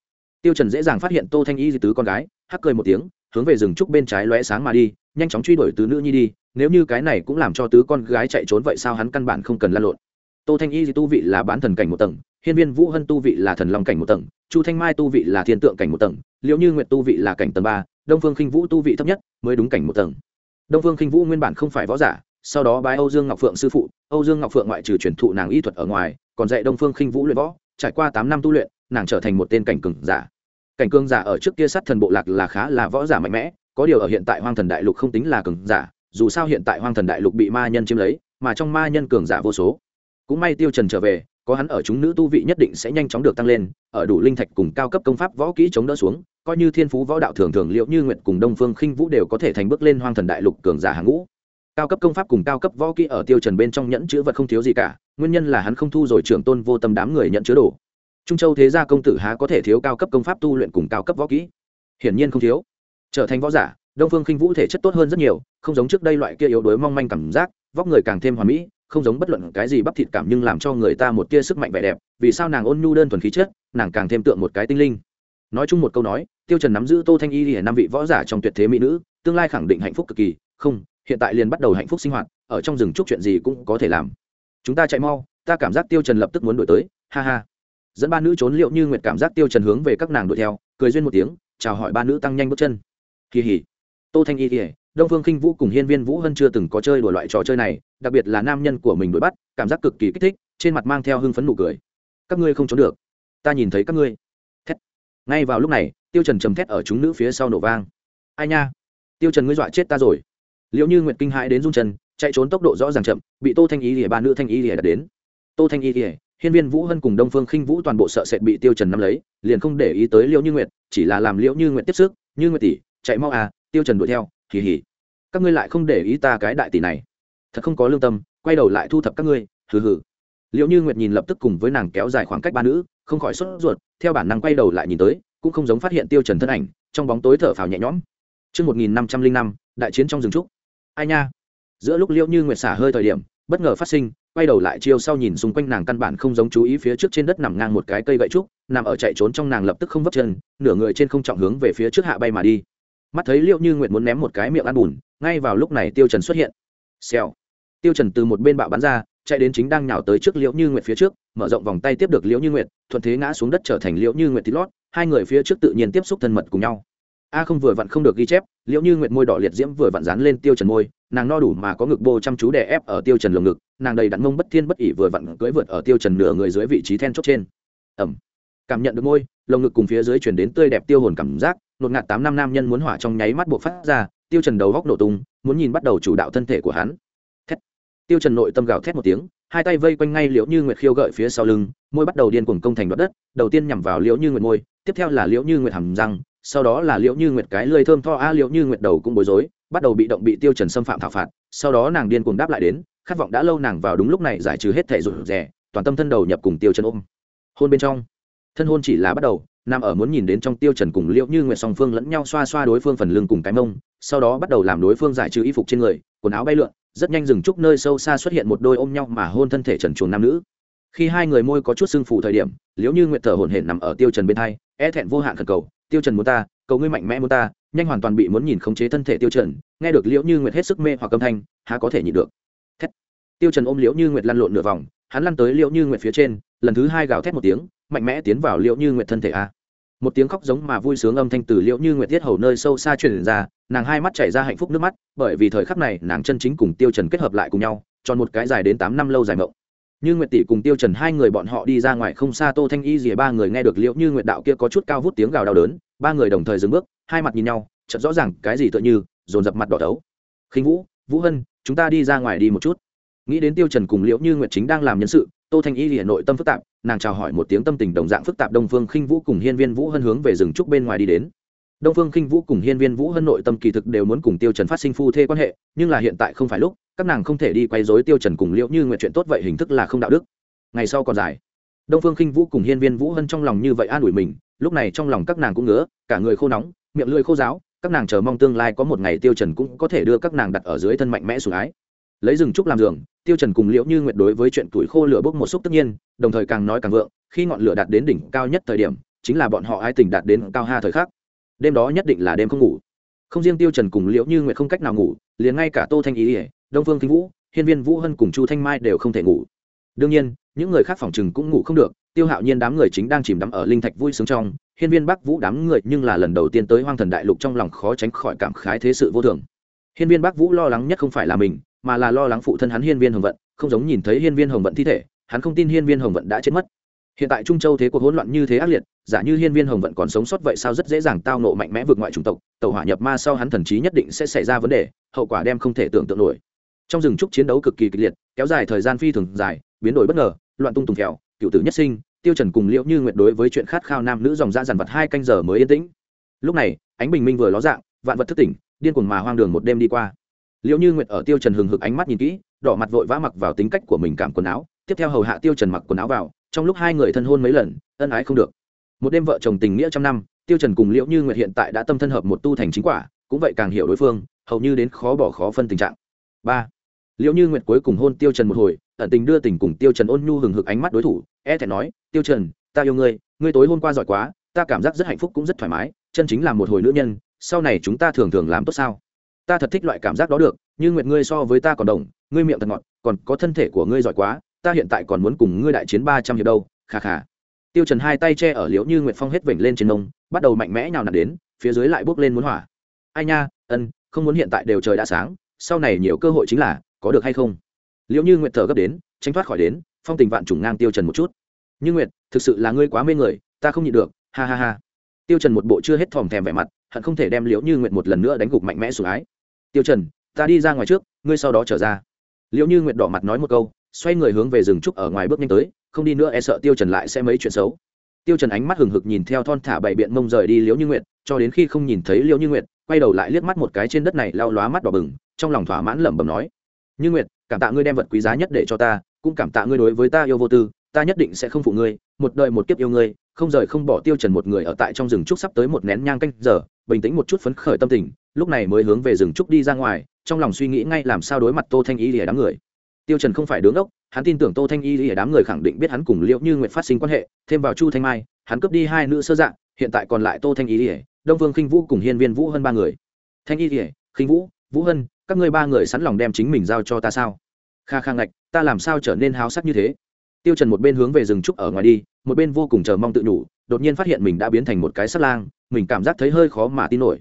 tiêu trần dễ dàng phát hiện tô thanh y di tứ con gái, hắc cười một tiếng, hướng về rừng trúc bên trái lóe sáng mà đi, nhanh chóng truy đuổi tứ nữ nhi đi, nếu như cái này cũng làm cho tứ con gái chạy trốn vậy sao hắn căn bản không cần lăn lộn. Tô thanh y di tu vị là bán thần cảnh một tầng, hiên viên vũ hân tu vị là thần long cảnh một tầng, chu thanh mai tu vị là thiên tượng cảnh một tầng liệu như nguyệt tu vị là cảnh tầng ba đông phương khinh vũ tu vị thấp nhất mới đúng cảnh một tầng. Đông phương khinh vũ nguyên bản không phải võ giả, sau đó bái âu dương ngọc phượng sư phụ, âu dương ngọc phượng ngoại trừ truyền thụ nàng y thuật ở ngoài, còn dạy đông phương khinh vũ luyện võ, trải qua tám năm tu luyện, nàng trở thành một tên cảnh cường giả. Cảnh cường giả ở trước kia sát thần bộ lạc là khá là võ giả mạnh mẽ, có điều ở hiện tại hoang thần đại lục không tính là cường giả, dù sao hiện tại hoang thần đại lục bị ma nhân chiếm lấy, mà trong ma nhân cường giả vô số. Cũng may tiêu trần trở về có hắn ở chúng nữ tu vị nhất định sẽ nhanh chóng được tăng lên, ở đủ linh thạch cùng cao cấp công pháp võ kỹ chống đỡ xuống, coi như thiên phú võ đạo thường thường liệu như nguyện cùng đông phương khinh vũ đều có thể thành bước lên hoang thần đại lục cường giả hàng ngũ. Cao cấp công pháp cùng cao cấp võ kỹ ở tiêu trần bên trong nhẫn chữ vật không thiếu gì cả, nguyên nhân là hắn không thu rồi trưởng tôn vô tâm đám người nhận chứa đồ. Trung châu thế gia công tử há có thể thiếu cao cấp công pháp tu luyện cùng cao cấp võ kỹ? Hiển nhiên không thiếu. Trở thành võ giả, đông phương khinh vũ thể chất tốt hơn rất nhiều, không giống trước đây loại kia yếu đuối mong manh cảm giác, vóc người càng thêm hoàn mỹ không giống bất luận cái gì bắp thịt cảm nhưng làm cho người ta một tia sức mạnh vẻ đẹp, vì sao nàng ôn nhu đơn thuần khí chất, nàng càng thêm tượng một cái tinh linh. Nói chung một câu nói, tiêu trần nắm giữ tô thanh y thì năm vị võ giả trong tuyệt thế mỹ nữ, tương lai khẳng định hạnh phúc cực kỳ, không, hiện tại liền bắt đầu hạnh phúc sinh hoạt, ở trong rừng trúc chuyện gì cũng có thể làm. Chúng ta chạy mau, ta cảm giác tiêu trần lập tức muốn đuổi tới, ha ha. Dẫn ba nữ trốn liệu như nguyệt cảm giác tiêu trần hướng về các nàng đuổi theo, cười duyên một tiếng, chào hỏi ba nữ tăng nhanh bước chân. Kỳ hỉ. Tô thanh y kỉa đông phương khinh vũ cùng hiên viên vũ hân chưa từng có chơi đùa loại trò chơi này đặc biệt là nam nhân của mình đuổi bắt cảm giác cực kỳ kích thích trên mặt mang theo hưng phấn nụ cười. Các ngươi không trốn được. Ta nhìn thấy các ngươi. Thét. Ngay vào lúc này tiêu trần trầm thét ở chúng nữ phía sau nổ vang. Ai nha? Tiêu trần ngươi dọa chết ta rồi. Liễu như nguyệt kinh hãi đến run chân chạy trốn tốc độ rõ ràng chậm bị tô thanh y Liễu ba nữ thanh y Liễu đặt đến. Tô thanh y Liễu, hiên viên vũ hân cùng đông phương khinh vũ toàn bộ sợ sệt bị tiêu trần nắm lấy liền không để ý tới liễu như nguyệt chỉ là làm liễu như nguyệt tiếp sức. Như nguyệt tỷ chạy mau à tiêu trần đuổi theo kỳ hì các ngươi lại không để ý ta cái đại tỷ này thật không có lương tâm quay đầu lại thu thập các ngươi hừ hừ Liệu như nguyệt nhìn lập tức cùng với nàng kéo dài khoảng cách ba nữ không khỏi sốt ruột theo bản năng quay đầu lại nhìn tới cũng không giống phát hiện tiêu trần thân ảnh trong bóng tối thở phào nhẹ nhõm Trước 1505, đại chiến trong rừng trúc. Ai nha? Giữa lúc Liễu Như Nguyệt xả hơi thời điểm, bất ngờ phát sinh, quay đầu lại chiêu sau nhìn xung quanh nàng căn bản không giống chú ý phía trước trên đất nằm ngang một cái cây gậy trúc, nằm ở chạy trốn trong nàng lập tức không vấp chân, nửa người trên không trọng hướng về phía trước hạ bay mà đi. Mắt thấy Liễu Như nguyện muốn ném một cái miệng ăn bùn, ngay vào lúc này Tiêu Trần xuất hiện. Xèo. Tiêu Trần từ một bên bạo bắn ra, chạy đến chính đang nhào tới trước Liễu Như Nguyệt phía trước, mở rộng vòng tay tiếp được Liễu Như Nguyệt, thuận thế ngã xuống đất trở thành Liễu Như Nguyệt thịt lót, hai người phía trước tự nhiên tiếp xúc thân mật cùng nhau a không vừa vặn không được ghi chép liễu như nguyệt môi đỏ liệt diễm vừa vặn dán lên tiêu trần môi nàng no đủ mà có ngực bô chăm chú đè ép ở tiêu trần lồng ngực nàng đầy đặn mông bất thiên bất ỉ vừa vặn cưỡi vượt ở tiêu trần nửa người dưới vị trí then chốt trên ẩm cảm nhận được môi lồng ngực cùng phía dưới truyền đến tươi đẹp tiêu hồn cảm giác nột ngạt tám năm nam nhân muốn hỏa trong nháy mắt buộc phát ra, tiêu trần đầu góc nổ tung, muốn nhìn bắt đầu chủ đạo thân thể của hắn. Thét. Tiêu trần nội tâm gào thét một tiếng, hai tay vây quanh ngay liễu như nguyệt khiêu gợi phía sau lưng, môi bắt đầu điên cuồng công thành đoạt đất, đầu tiên nhằm vào liễu như nguyệt môi, tiếp theo là liễu như nguyệt hầm răng, sau đó là liễu như nguyệt cái lưỡi thơm tho, a, liễu như nguyệt đầu cũng bối rối, bắt đầu bị động bị tiêu trần xâm phạm thảo phạt, sau đó nàng điên cuồng đáp lại đến, khát vọng đã lâu nàng vào đúng lúc này giải trừ hết thể rụt rè, toàn tâm thân đầu nhập cùng tiêu trần ôm. Hôn bên trong. Thân hôn chỉ là bắt đầu nam ở muốn nhìn đến trong tiêu trần cùng liễu như nguyệt song phương lẫn nhau xoa xoa đối phương phần lưng cùng cái mông, sau đó bắt đầu làm đối phương giải trừ y phục trên người, quần áo bay lượn, rất nhanh dừng trúc nơi sâu xa xuất hiện một đôi ôm nhau mà hôn thân thể trần chuồng nam nữ. Khi hai người môi có chút sưng phù thời điểm, liễu như nguyệt thở hổn hển nằm ở tiêu trần bên thay e thẹn vô hạn khẩn cầu, tiêu trần muốn ta, cầu ngươi mạnh mẽ muốn ta, nhanh hoàn toàn bị muốn nhìn khống chế thân thể tiêu trần. Nghe được liễu như nguyệt hết sức mê hoặc âm thanh, há có thể nhịn được. Thét. Tiêu trần ôm liễu như nguyệt lăn lộn nửa vòng, hắn lăn tới liễu như nguyệt phía trên, lần thứ hai gào thét một tiếng mạnh mẽ tiến vào liệu như nguyệt thân thể a. Một tiếng khóc giống mà vui sướng âm thanh từ liệu như nguyệt tiết hầu nơi sâu xa truyền ra, nàng hai mắt chảy ra hạnh phúc nước mắt, bởi vì thời khắc này nàng chân chính cùng tiêu trần kết hợp lại cùng nhau, tròn một cái dài đến tám năm lâu dài mộng. Như nguyệt tỷ cùng tiêu trần hai người bọn họ đi ra ngoài không xa tô thanh y rìa ba người nghe được liệu như nguyệt đạo kia có chút cao vút tiếng gào đau đớn, ba người đồng thời dừng bước, hai mặt nhìn nhau, chợt rõ ràng cái gì tựa như, dồn dập mặt đỏ đấu khinh vũ vũ hân, chúng ta đi ra ngoài đi một chút. Nghĩ đến tiêu trần cùng liễu như nguyệt chính đang làm nhân sự tô thanh y hiện nội tâm phức tạp, nàng chào hỏi một tiếng tâm tình đồng dạng phức tạp đông phương khinh vũ cùng hiên viên vũ hân hướng về rừng trúc bên ngoài đi đến. Đông phương khinh vũ cùng hiên viên vũ hân nội tâm kỳ thực đều muốn cùng tiêu trần phát sinh phu thê quan hệ, nhưng là hiện tại không phải lúc, các nàng không thể đi quay rối tiêu trần cùng liễu như nguyện chuyện tốt vậy hình thức là không đạo đức. Ngày sau còn dài, đông phương khinh vũ cùng hiên viên vũ hân trong lòng như vậy an ủi mình, lúc này trong lòng các nàng cũng ngứa, cả người khô nóng, miệng lưỡi khô giáo các nàng chờ mong tương lai có một ngày tiêu trần cũng có thể đưa các nàng đặt ở dưới thân mạnh mẽ sủng ái lấy rừng trúc làm giường, tiêu trần cùng liễu như nguyện đối với chuyện tuổi khô lửa bốc một xúc tất nhiên, đồng thời càng nói càng vượng, khi ngọn lửa đạt đến đỉnh cao nhất thời điểm, chính là bọn họ ái tình đạt đến cao ha thời khắc. Đêm đó nhất định là đêm không ngủ. Không riêng tiêu trần cùng liễu như nguyệt không cách nào ngủ, liền ngay cả tô thanh ý ỉa đông phương thính vũ, hiên viên vũ hân cùng chu thanh mai đều không thể ngủ. Đương nhiên, những người khác phòng chừng cũng ngủ không được, tiêu hạo nhiên đám người chính đang chìm đắm ở linh thạch vui sướng trong, hiên viên bắc vũ đám người nhưng là lần đầu tiên tới hoang thần đại lục trong lòng khó tránh khỏi cảm khái thế sự vô thường. Hiên viên bắc vũ lo lắng nhất không phải là mình mà là lo lắng phụ thân hắn hiên viên hồng vận, không giống nhìn thấy hiên viên hồng vận thi thể, hắn không tin hiên viên hồng vận đã chết mất. Hiện tại trung châu thế cuộc hỗn loạn như thế ác liệt, giả như hiên viên hồng vận còn sống sót vậy sao rất dễ dàng tao nộ mạnh mẽ vượt ngoại chủng tộc, tàu hỏa nhập ma sau hắn thần trí nhất định sẽ xảy ra vấn đề, hậu quả đem không thể tưởng tượng nổi. Trong rừng trúc chiến đấu cực kỳ kịch liệt, kéo dài thời gian phi thường dài, biến đổi bất ngờ, loạn tung tùng kẹo cựu tử nhất sinh, tiêu trần cùng liễu như nguyệt đối với chuyện khát khao nam nữ dòng ra dàn vật hai canh giờ mới yên tĩnh. Lúc này, ánh bình minh vừa ló dạng, vạn vật thức tỉnh, điên cuồng mà hoang đường một đêm đi qua liễu như nguyệt ở tiêu trần hừng hực ánh mắt nhìn kỹ, đỏ mặt vội vã mặc vào tính cách của mình cảm quần áo, tiếp theo hầu hạ tiêu trần mặc quần áo vào, trong lúc hai người thân hôn mấy lần, ân ái không được. Một đêm vợ chồng tình nghĩa trăm năm, tiêu trần cùng liễu như nguyệt hiện tại đã tâm thân hợp một tu thành chính quả, cũng vậy càng hiểu đối phương, hầu như đến khó bỏ khó phân tình trạng. Ba, liễu như nguyệt cuối cùng hôn tiêu trần một hồi, ẩn tình đưa tình cùng tiêu trần ôn nhu hừng hực ánh mắt đối thủ e thẹn nói, tiêu trần, ta yêu ngươi ngươi tối hôm qua giỏi quá, ta cảm giác rất hạnh phúc cũng rất thoải mái, chân chính là một hồi nữ nhân, sau này chúng ta thường thường làm tốt sao? Ta thật thích loại cảm giác đó được, như nguyệt ngươi so với ta còn đồng, ngươi miệng thật ngọt, còn có thân thể của ngươi giỏi quá, ta hiện tại còn muốn cùng ngươi đại chiến ba trăm hiệp đâu khà khà tiêu trần hai tay che ở liễu như nguyệt phong hết vểnh lên trên nông, bắt đầu mạnh mẽ nhào nặn đến, phía dưới lại bước lên muốn hỏa. Ai nha, ân, không muốn hiện tại đều trời đã sáng, sau này nhiều cơ hội chính là, có được hay không? Liễu như nguyệt thở gấp đến, tránh thoát khỏi đến, phong tình vạn trùng ngang tiêu trần một chút. Như nguyệt, thực sự là ngươi quá mê người, ta không nhịn được, ha ha ha. Tiêu trần một bộ chưa hết thòm thèm vẻ mặt, hận không thể đem liễu như nguyệt một lần nữa đánh gục mạnh mẽ sủng ái tiêu trần, ta đi ra ngoài trước, ngươi sau đó trở ra. Liễu như nguyệt đỏ mặt nói một câu, xoay người hướng về rừng trúc ở ngoài bước nhanh tới, không đi nữa e sợ tiêu trần lại sẽ mấy chuyện xấu. Tiêu trần ánh mắt hừng hực nhìn theo thon thả bảy biện mông rời đi liễu như nguyệt, cho đến khi không nhìn thấy liễu như nguyệt, quay đầu lại liếc mắt một cái trên đất này lao lóa mắt đỏ bừng, trong lòng thỏa mãn lẩm bẩm nói, như nguyệt, cảm tạ ngươi đem vật quý giá nhất để cho ta, cũng cảm tạ ngươi đối với ta yêu vô tư, ta nhất định sẽ không phụ ngươi, một đời một kiếp yêu ngươi, không rời không bỏ tiêu trần một người ở tại trong rừng trúc sắp tới một nén nhang canh giờ, bình tĩnh một chút phấn khởi tâm tình lúc này mới hướng về rừng trúc đi ra ngoài, trong lòng suy nghĩ ngay làm sao đối mặt tô thanh y lìa đám người. Tiêu trần không phải đứng ốc, hắn tin tưởng tô thanh y lìa đám người khẳng định biết hắn cùng liễu như nguyện phát sinh quan hệ, thêm vào chu thanh mai, hắn cướp đi hai nữ sơ dạng hiện tại còn lại tô thanh y lìa, đông vương khinh vũ cùng hiên viên vũ hơn ba người. Thanh y lìa, khinh vũ vũ hân, các ngươi ba người sẵn lòng đem chính mình giao cho ta sao? Kha kha ngạch, ta làm sao trở nên háo sắc như thế? Tiêu trần một bên hướng về rừng trúc ở ngoài đi, một bên vô cùng chờ mong tự nhủ, đột nhiên phát hiện mình đã biến thành một cái sắt lang, mình cảm giác thấy hơi khó mà tin nổi.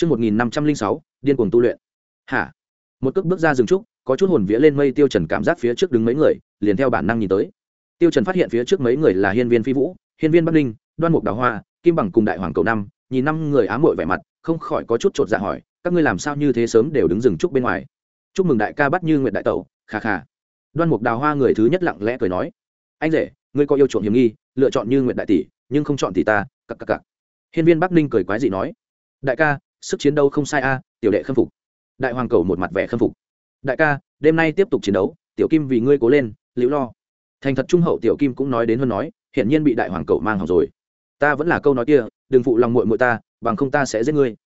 Chương 1506, điên cuồng tu luyện. Hả? Một cước bước ra rừng trúc, có chút hồn vía lên mây tiêu trần cảm giác phía trước đứng mấy người, liền theo bản năng nhìn tới. Tiêu Trần phát hiện phía trước mấy người là Hiên Viên Phi Vũ, Hiên Viên Bắc Ninh, Đoan Mục Đào Hoa, Kim Bằng cùng Đại Hoàng Cầu Năm, nhìn năm người ám muội vẻ mặt, không khỏi có chút chột dạ hỏi, các ngươi làm sao như thế sớm đều đứng rừng trúc bên ngoài? Chúc mừng đại ca bắt như nguyệt đại tẩu, khà khà. Đoan Mục Đào Hoa người thứ nhất lặng lẽ cười nói, anh rể, ngươi có yêu chuộng hiểm nghi, lựa chọn như nguyệt đại tỷ, nhưng không chọn tỷ ta, cặc cặc cặc. Hiên Viên Bắc Ninh cười quái dị nói, đại ca, sức chiến đấu không sai a, tiểu đệ khâm phục. Đại Hoàng Cầu một mặt vẻ khâm phục. Đại ca, đêm nay tiếp tục chiến đấu, tiểu Kim vì ngươi cố lên, liễu lo. Thành thật trung hậu tiểu kim cũng nói đến hơn nói hiện nhiên bị đại hoàng cầu mang hỏng rồi. Ta vẫn là câu nói kia đừng phụ lòng muội muội ta bằng không ta sẽ giết ngươi.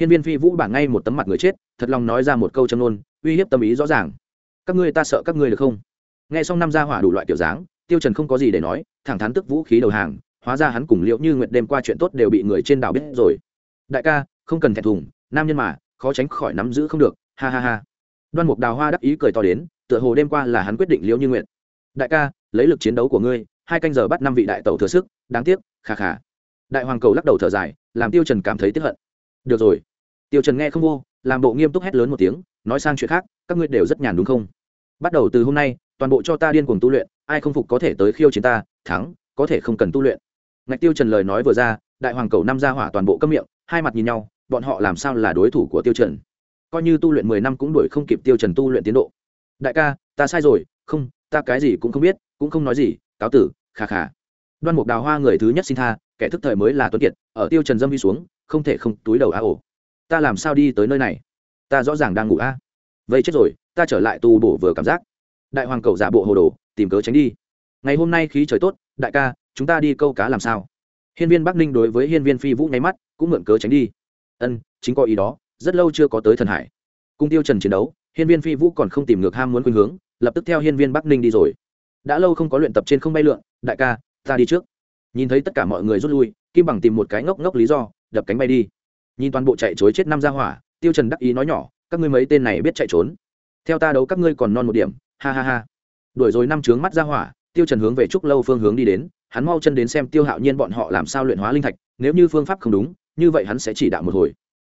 Hiên viên phi vũ bảng ngay một tấm mặt người chết thật lòng nói ra một câu châm nôn uy hiếp tâm ý rõ ràng. Các ngươi ta sợ các ngươi được không? Nghe xong năm gia hỏa đủ loại tiểu dáng tiêu trần không có gì để nói thẳng thắn tức vũ khí đầu hàng hóa ra hắn cùng liễu như nguyệt đêm qua chuyện tốt đều bị người trên đảo biết rồi. Đại ca không cần thẹn thùng, nam nhân mà, khó tránh khỏi nắm giữ không được, ha ha ha. Đoan mục đào hoa đắc ý cười to đến, tựa hồ đêm qua là hắn quyết định liễu như nguyện. đại ca, lấy lực chiến đấu của ngươi, hai canh giờ bắt năm vị đại tàu thừa sức, đáng tiếc khà khà đại hoàng cầu lắc đầu thở dài, làm tiêu trần cảm thấy tiếc hận. Được rồi. Tiêu trần nghe không vô, làm bộ nghiêm túc hét lớn một tiếng, nói sang chuyện khác, các ngươi đều rất nhàn đúng không? Bắt đầu từ hôm nay, toàn bộ cho ta điên cuồng tu luyện, ai không phục có thể tới khiêu chiến ta, thắng, có thể không cần tu luyện. Ngạch tiêu trần lời nói vừa ra, đại hoàng cầu năm gia hỏa toàn bộ câm miệng, hai mặt nhìn nhau bọn họ làm sao là đối thủ của tiêu trần? Coi như tu luyện mười năm cũng đuổi không kịp tiêu trần tu luyện tiến độ. Đại ca, ta sai rồi, không, ta cái gì cũng không biết, cũng không nói gì, cáo tử khà khà đoan mục đào hoa người thứ nhất xin tha, kẻ thức thời mới là tuấn kiệt, ở tiêu trần dâm vi xuống, không thể không túi đầu a ổ. Ta làm sao đi tới nơi này? Ta rõ ràng đang ngủ a. Vậy chết rồi, ta trở lại tu bổ vừa cảm giác. Đại hoàng cầu giả bộ hồ đồ, tìm cớ tránh đi. Ngày hôm nay khí trời tốt, đại ca, chúng ta đi câu cá làm sao? Hiên viên bắc ninh đối với hiên viên phi vũ nháy mắt, cũng mượn cớ tránh đi ân, chính có ý đó, rất lâu chưa có tới thần hải. Cung tiêu trần chiến đấu, hiên viên phi vũ còn không tìm ngược ham muốn khuynh hướng, lập tức theo hiên viên bắc ninh đi rồi. Đã lâu không có luyện tập trên không bay lượn, đại ca, ta đi trước. Nhìn thấy tất cả mọi người rút lui, kim bằng tìm một cái ngốc ngốc lý do, đập cánh bay đi. Nhìn toàn bộ chạy chối chết năm ra hỏa, tiêu trần đắc ý nói nhỏ, các ngươi mấy tên này biết chạy trốn. Theo ta đấu các ngươi còn non một điểm, ha ha ha. Đuổi rồi năm trướng mắt ra hỏa, tiêu trần hướng về trúc lâu phương hướng đi đến, hắn mau chân đến xem tiêu hạo nhiên bọn họ làm sao luyện hóa linh thạch, nếu như phương pháp không đúng như vậy hắn sẽ chỉ đạo một hồi.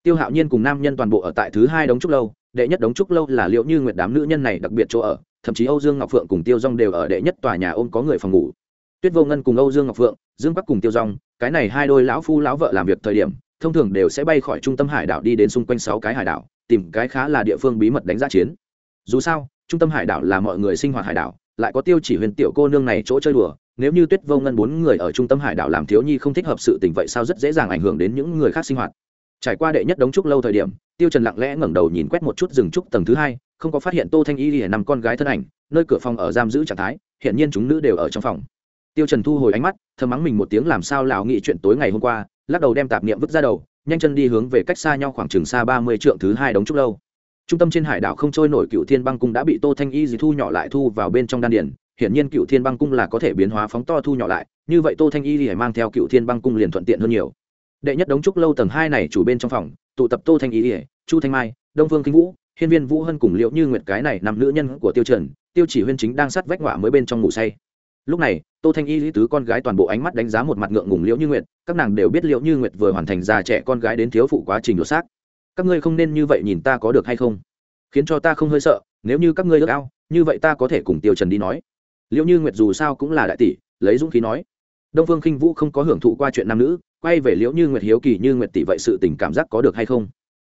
Tiêu hạo nhiên cùng nam nhân toàn bộ ở tại thứ hai đống trúc lâu đệ nhất đống trúc lâu là liệu như nguyệt đám nữ nhân này đặc biệt chỗ ở thậm chí âu dương ngọc phượng cùng tiêu Dung đều ở đệ nhất tòa nhà ôm có người phòng ngủ. Tuyết vô ngân cùng âu dương ngọc phượng dương bắc cùng tiêu Dung, cái này hai đôi lão phu lão vợ làm việc thời điểm thông thường đều sẽ bay khỏi trung tâm hải đảo đi đến xung quanh sáu cái hải đảo tìm cái khá là địa phương bí mật đánh giá chiến. Dù sao trung tâm hải đảo là mọi người sinh hoạt hải đảo lại có tiêu chỉ huyền tiểu cô nương này chỗ chơi đùa nếu như tuyết vô ngân bốn người ở trung tâm hải đảo làm thiếu nhi không thích hợp sự tình vậy sao rất dễ dàng ảnh hưởng đến những người khác sinh hoạt? Trải qua đệ nhất đống trúc lâu thời điểm, tiêu trần lặng lẽ ngẩng đầu nhìn quét một chút rừng trúc tầng thứ hai, không có phát hiện tô thanh y lìa nằm con gái thân ảnh, nơi cửa phòng ở giam giữ trạng thái hiện nhiên chúng nữ đều ở trong phòng. Tiêu trần thu hồi ánh mắt, thầm mắng mình một tiếng làm sao lão nghĩ chuyện tối ngày hôm qua, lắc đầu đem tạp niệm vứt ra đầu, nhanh chân đi hướng về cách xa nhau khoảng chừng xa ba mươi trượng thứ hai đống trúc lâu. Trung tâm trên hải đảo không trôi nổi cựu thiên băng cung đã bị tô thanh y dì thu nhỏ lại thu vào bên trong đan điển hiển nhiên cựu thiên băng cung là có thể biến hóa phóng to thu nhỏ lại, như vậy tô thanh y thì mang theo cựu thiên băng cung liền thuận tiện hơn nhiều. Đệ nhất đống trúc lâu tầng hai này chủ bên trong phòng, tụ tập tô thanh y thì, chu thanh mai, đông vương kinh vũ, hiên viên vũ hân cùng liệu như nguyệt cái này nằm nữ nhân của tiêu trần, tiêu chỉ huyên chính đang sát vách ngọa mới bên trong ngủ say. Lúc này, tô thanh y lý tứ con gái toàn bộ ánh mắt đánh giá một mặt ngượng ngùng liễu như nguyệt, các nàng đều biết liễu như nguyệt vừa hoàn thành già trẻ con gái đến thiếu phụ quá trình đột xác. Các ngươi không nên như vậy nhìn ta có được hay không? Khiến cho ta không hơi sợ, nếu như các ngươi ước ao, như vậy ta có thể cùng tiêu trần đi nói liễu như nguyệt dù sao cũng là đại tỷ, lấy dũng khí nói. Đông phương khinh vũ không có hưởng thụ qua chuyện nam nữ, quay về liễu như nguyệt hiếu kỳ như nguyệt tỷ vậy sự tình cảm giác có được hay không?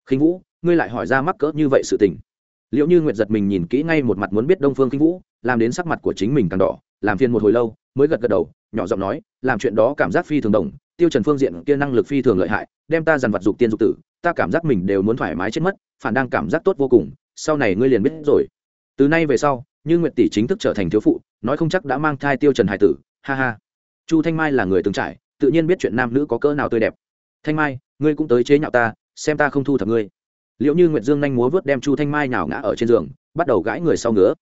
Khinh vũ, ngươi lại hỏi ra mắc cỡ như vậy sự tình. Liễu như nguyệt giật mình nhìn kỹ ngay một mặt muốn biết đông phương khinh vũ, làm đến sắc mặt của chính mình càng đỏ, làm phiền một hồi lâu, mới gật gật đầu, nhỏ giọng nói, làm chuyện đó cảm giác phi thường đồng, tiêu trần phương diện kia năng lực phi thường lợi hại, đem ta dằn vặt dục tiên dục tử, ta cảm giác mình đều muốn thoải mái chết mất, phản đang cảm giác tốt vô cùng, sau này ngươi liền biết rồi. Từ nay về sau như nguyệt tỷ chính thức trở thành thiếu phụ, nói không chắc đã mang thai tiêu trần hải tử, ha ha. Chu thanh mai là người từng trải, tự nhiên biết chuyện nam nữ có cỡ nào tươi đẹp. Thanh mai, ngươi cũng tới chế nhạo ta, xem ta không thu thập ngươi. Liệu như nguyệt dương nhanh múa vớt đem chu thanh mai nào ngã ở trên giường, bắt đầu gãi người sau ngứa.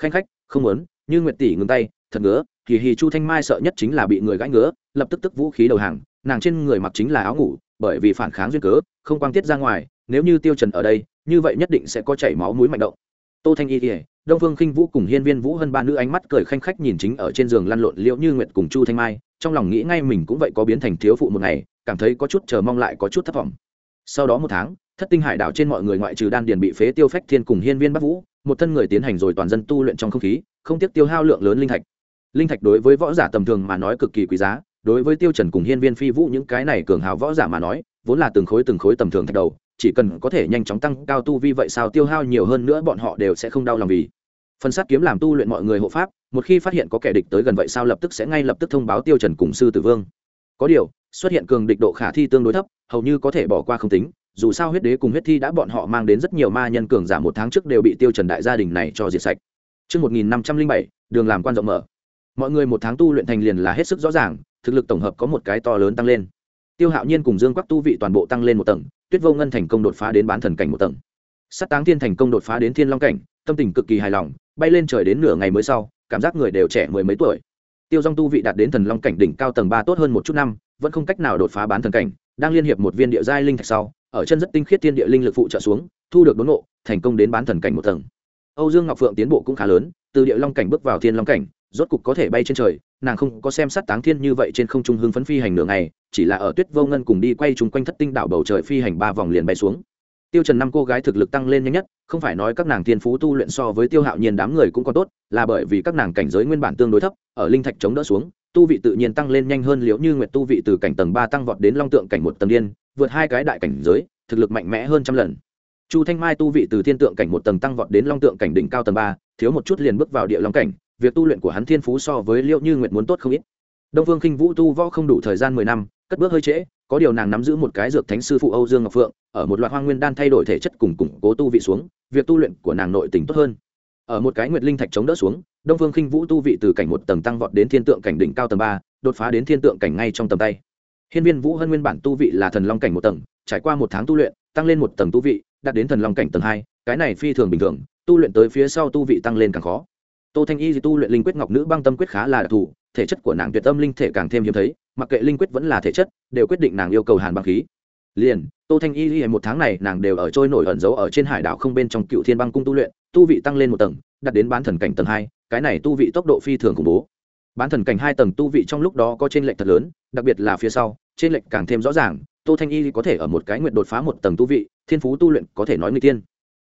Khanh khách, không muốn, như nguyệt tỷ ngừng tay, thật ngứa kỳ hì chu thanh mai sợ nhất chính là bị người gãi ngứa, lập tức tức vũ khí đầu hàng, nàng trên người mặc chính là áo ngủ, bởi vì phản kháng duyên cớ, không quang tiết ra ngoài, nếu như tiêu trần ở đây, như vậy nhất định sẽ có chảy máu mũi mạnh động. Tô thanh y đông phương khinh vũ cùng hiên viên vũ hơn ba nữ ánh mắt cười khanh khách nhìn chính ở trên giường lăn lộn liễu như nguyệt cùng chu thanh mai, trong lòng nghĩ ngay mình cũng vậy có biến thành thiếu phụ một ngày, cảm thấy có chút chờ mong lại có chút thất vọng. Sau đó một tháng, thất tinh hải đảo trên mọi người ngoại trừ đan điền bị phế tiêu phách thiên cùng hiên viên bắc vũ, một thân người tiến hành rồi toàn dân tu luyện trong không khí, không tiếc tiêu hao lượng lớn linh thạch. Linh thạch đối với võ giả tầm thường mà nói cực kỳ quý giá, đối với tiêu trần cùng hiên viên phi vũ những cái này cường hào võ giả mà nói, vốn là từng khối từng khối tầm thường thạch đầu, chỉ cần có thể nhanh chóng tăng cao tu vi vậy sao tiêu hao nhiều hơn nữa bọn họ đều sẽ không đau lòng vì phần sát kiếm làm tu luyện mọi người hộ pháp một khi phát hiện có kẻ địch tới gần vậy sao lập tức sẽ ngay lập tức thông báo tiêu trần cùng sư tử vương có điều xuất hiện cường địch độ khả thi tương đối thấp hầu như có thể bỏ qua không tính dù sao huyết đế cùng huyết thi đã bọn họ mang đến rất nhiều ma nhân cường giả một tháng trước đều bị tiêu trần đại gia đình này cho diệt sạch Trước 1507, đường làm quan rộng mở. Mọi người một tháng tu luyện thành liền là hết sức rõ ràng, thực lực tổng hợp có một cái to lớn tăng lên. Tiêu Hạo Nhiên cùng Dương Quắc tu vị toàn bộ tăng lên một tầng, Tuyết Vô Ngân thành công đột phá đến bán thần cảnh một tầng. Sát Táng Thiên thành công đột phá đến Thiên Long cảnh, tâm tình cực kỳ hài lòng, bay lên trời đến nửa ngày mới sau, cảm giác người đều trẻ mười mấy tuổi. Tiêu Dung tu vị đạt đến thần long cảnh đỉnh cao tầng ba tốt hơn một chút năm, vẫn không cách nào đột phá bán thần cảnh, đang liên hiệp một viên địa giai linh thạch sau, ở chân rất tinh khiết thiên địa linh lực phụ trợ xuống thu được đốn ngộ thành công đến bán thần cảnh một tầng âu dương ngọc phượng tiến bộ cũng khá lớn từ địa long cảnh bước vào thiên long cảnh rốt cục có thể bay trên trời nàng không có xem sát táng thiên như vậy trên không trung hưng phấn phi hành nửa ngày chỉ là ở tuyết vô ngân cùng đi quay chung quanh thất tinh đảo bầu trời phi hành ba vòng liền bay xuống tiêu trần năm cô gái thực lực tăng lên nhanh nhất, không phải nói các nàng thiên phú tu luyện so với tiêu hạo nhiên đám người cũng còn tốt, là bởi vì các nàng cảnh giới nguyên bản tương đối thấp, ở linh thạch chống đỡ xuống, tu vị tự nhiên tăng lên nhanh hơn liễu như nguyệt tu vị từ cảnh tầng ba tăng vọt đến long tượng cảnh một tầng điên, vượt hai cái đại cảnh giới, thực lực mạnh mẽ hơn trăm lần. Chu thanh mai tu vị từ thiên tượng cảnh một tầng tăng vọt đến long tượng cảnh đỉnh cao tầng ba, thiếu một chút liền bước vào địa long cảnh, việc tu luyện của hắn thiên phú so với Liễu như nguyệt muốn tốt không ít. Đông vương khinh vũ tu võ không đủ thời gian mười năm cất bước hơi trễ, có điều nàng nắm giữ một cái dược thánh sư phụ âu dương ngọc phượng, ở một loạt hoang nguyên đan thay đổi thể chất cùng củng cố tu vị xuống, việc tu luyện của nàng nội tình tốt hơn. Ở một cái nguyệt linh thạch chống đỡ xuống, đông Phương khinh vũ tu vị từ cảnh một tầng tăng vọt đến thiên tượng cảnh đỉnh cao tầng ba, đột phá đến thiên tượng cảnh ngay trong tầm tay. Hiên viên vũ hân nguyên bản tu vị là thần long cảnh một tầng, trải qua một tháng tu luyện, tăng lên một tầng tu vị, đạt đến thần long cảnh tầng hai, cái này phi thường bình thường, tu luyện tới phía sau tu vị tăng lên càng khó. Tô thanh y tu luyện linh quyết ngọc nữ băng tâm quyết khá là đặc thù thể chất của nàng tuyệt tâm linh thể càng thêm hiếm thấy, mặc kệ linh quyết vẫn là thể chất, đều quyết định nàng yêu cầu hàn băng khí. Liền, tô thanh y y một tháng này nàng đều ở trôi nổi ẩn giấu ở trên hải đảo không bên trong cựu thiên băng cung tu luyện, tu vị tăng lên một tầng, đạt đến bán thần cảnh tầng hai, cái này tu vị tốc độ phi thường khủng bố. Bán thần cảnh hai tầng tu vị trong lúc đó có trên lệnh thật lớn, đặc biệt là phía sau trên lệnh càng thêm rõ ràng, tô thanh y có thể ở một cái nguyện đột phá một tầng tu vị, thiên phú tu luyện có thể nói người tiên.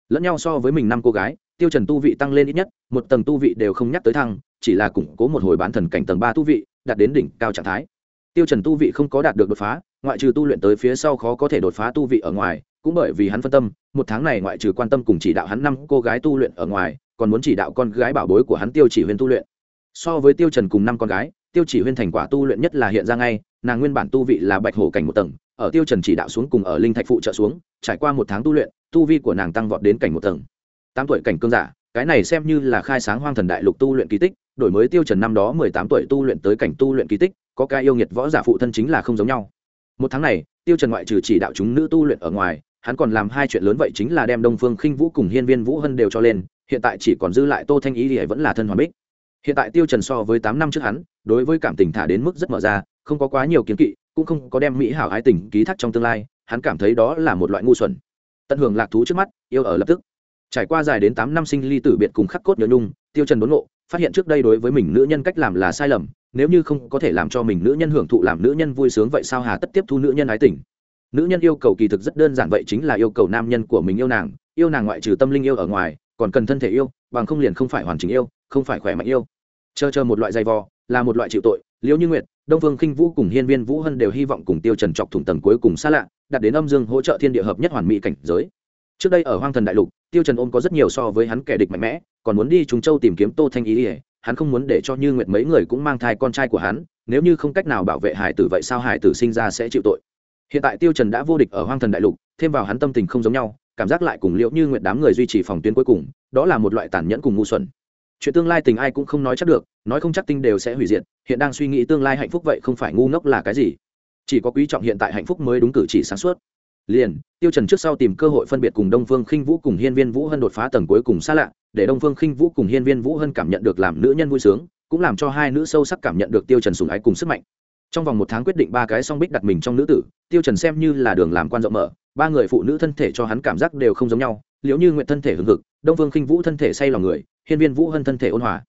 Lẫn nhau so với mình năm cô gái, tiêu trần tu vị tăng lên ít nhất, một tầng tu vị đều không nhắc tới thăng chỉ là củng cố một hồi bán thần cảnh tầng ba tu vị, đạt đến đỉnh cao trạng thái. Tiêu trần tu vị không có đạt được đột phá, ngoại trừ tu luyện tới phía sau khó có thể đột phá tu vị ở ngoài, cũng bởi vì hắn phân tâm, một tháng này ngoại trừ quan tâm cùng chỉ đạo hắn năm cô gái tu luyện ở ngoài, còn muốn chỉ đạo con gái bảo bối của hắn tiêu chỉ huyên tu luyện. So với tiêu trần cùng năm con gái, tiêu chỉ huyên thành quả tu luyện nhất là hiện ra ngay, nàng nguyên bản tu vị là bạch hổ cảnh một tầng, ở tiêu trần chỉ đạo xuống cùng ở linh thạch phụ trợ xuống, trải qua một tháng tu luyện, tu vi của nàng tăng vọt đến cảnh một tầng. Tám tuổi cảnh cương giả, cái này xem như là khai sáng hoang thần đại lục tu luyện kỳ tích đổi mới tiêu trần năm đó mười tám tuổi tu luyện tới cảnh tu luyện kỳ tích, có cái yêu nghiệt võ giả phụ thân chính là không giống nhau. Một tháng này, tiêu trần ngoại trừ chỉ đạo chúng nữ tu luyện ở ngoài, hắn còn làm hai chuyện lớn vậy chính là đem đông phương khinh vũ cùng hiên viên vũ hân đều cho lên, hiện tại chỉ còn dư lại tô thanh ý thì vẫn là thân hoàn bích. Hiện tại tiêu trần so với tám năm trước hắn, đối với cảm tình thả đến mức rất mở ra, không có quá nhiều kiến kỵ, cũng không có đem mỹ hảo ái tình ký thác trong tương lai, hắn cảm thấy đó là một loại ngu xuẩn. Tận hưởng lạc thú trước mắt, yêu ở lập tức. Trải qua dài đến tám năm sinh ly tử biệt cùng khắc cốt nhớ nhung, tiêu trần đốn ngộ phát hiện trước đây đối với mình nữ nhân cách làm là sai lầm, nếu như không có thể làm cho mình nữ nhân hưởng thụ làm nữ nhân vui sướng vậy sao hà tất tiếp thu nữ nhân ái tình? Nữ nhân yêu cầu kỳ thực rất đơn giản vậy chính là yêu cầu nam nhân của mình yêu nàng yêu nàng ngoại trừ tâm linh yêu ở ngoài, còn cần thân thể yêu, bằng không liền không phải hoàn chỉnh yêu, không phải khỏe mạnh yêu. Chờ chờ một loại dày vò, là một loại chịu tội, liễu như nguyệt, đông vương khinh vũ cùng hiên viên vũ hân đều hy vọng cùng tiêu trần chọc thủng tầng cuối cùng xa lạ đặt đến âm dương hỗ trợ thiên địa hợp nhất hoàn mỹ cảnh giới. Trước đây ở hoang thần đại lục, tiêu trần ôm có rất nhiều so với hắn kẻ địch mạnh mẽ còn muốn đi trùng châu tìm kiếm tô thanh ý ỉa hắn không muốn để cho như nguyệt mấy người cũng mang thai con trai của hắn, nếu như không cách nào bảo vệ hải tử vậy sao hải tử sinh ra sẽ chịu tội? Hiện tại tiêu trần đã vô địch ở hoang thần đại lục, thêm vào hắn tâm tình không giống nhau, cảm giác lại cùng liễu như nguyệt đám người duy trì phòng tuyến cuối cùng, đó là một loại tàn nhẫn cùng ngu xuẩn. Chuyện tương lai tình ai cũng không nói chắc được, nói không chắc tinh đều sẽ hủy diệt, hiện đang suy nghĩ tương lai hạnh phúc vậy không phải ngu ngốc là cái gì. Chỉ có quý trọng hiện tại hạnh phúc mới đúng cử chỉ sáng suốt liền, tiêu trần trước sau tìm cơ hội phân biệt cùng đông phương khinh vũ cùng hiên viên vũ hân đột phá tầng cuối cùng xa lạ, để đông phương khinh vũ cùng hiên viên vũ hân cảm nhận được làm nữ nhân vui sướng, cũng làm cho hai nữ sâu sắc cảm nhận được tiêu trần sủng ái cùng sức mạnh. Trong vòng một tháng quyết định ba cái song bích đặt mình trong nữ tử, tiêu trần xem như là đường làm quan rộng mở, ba người phụ nữ thân thể cho hắn cảm giác đều không giống nhau liễu như nguyện thân thể hưng hực, đông phương khinh vũ thân thể say lòng người, hiên viên vũ hân thân thể ôn hòa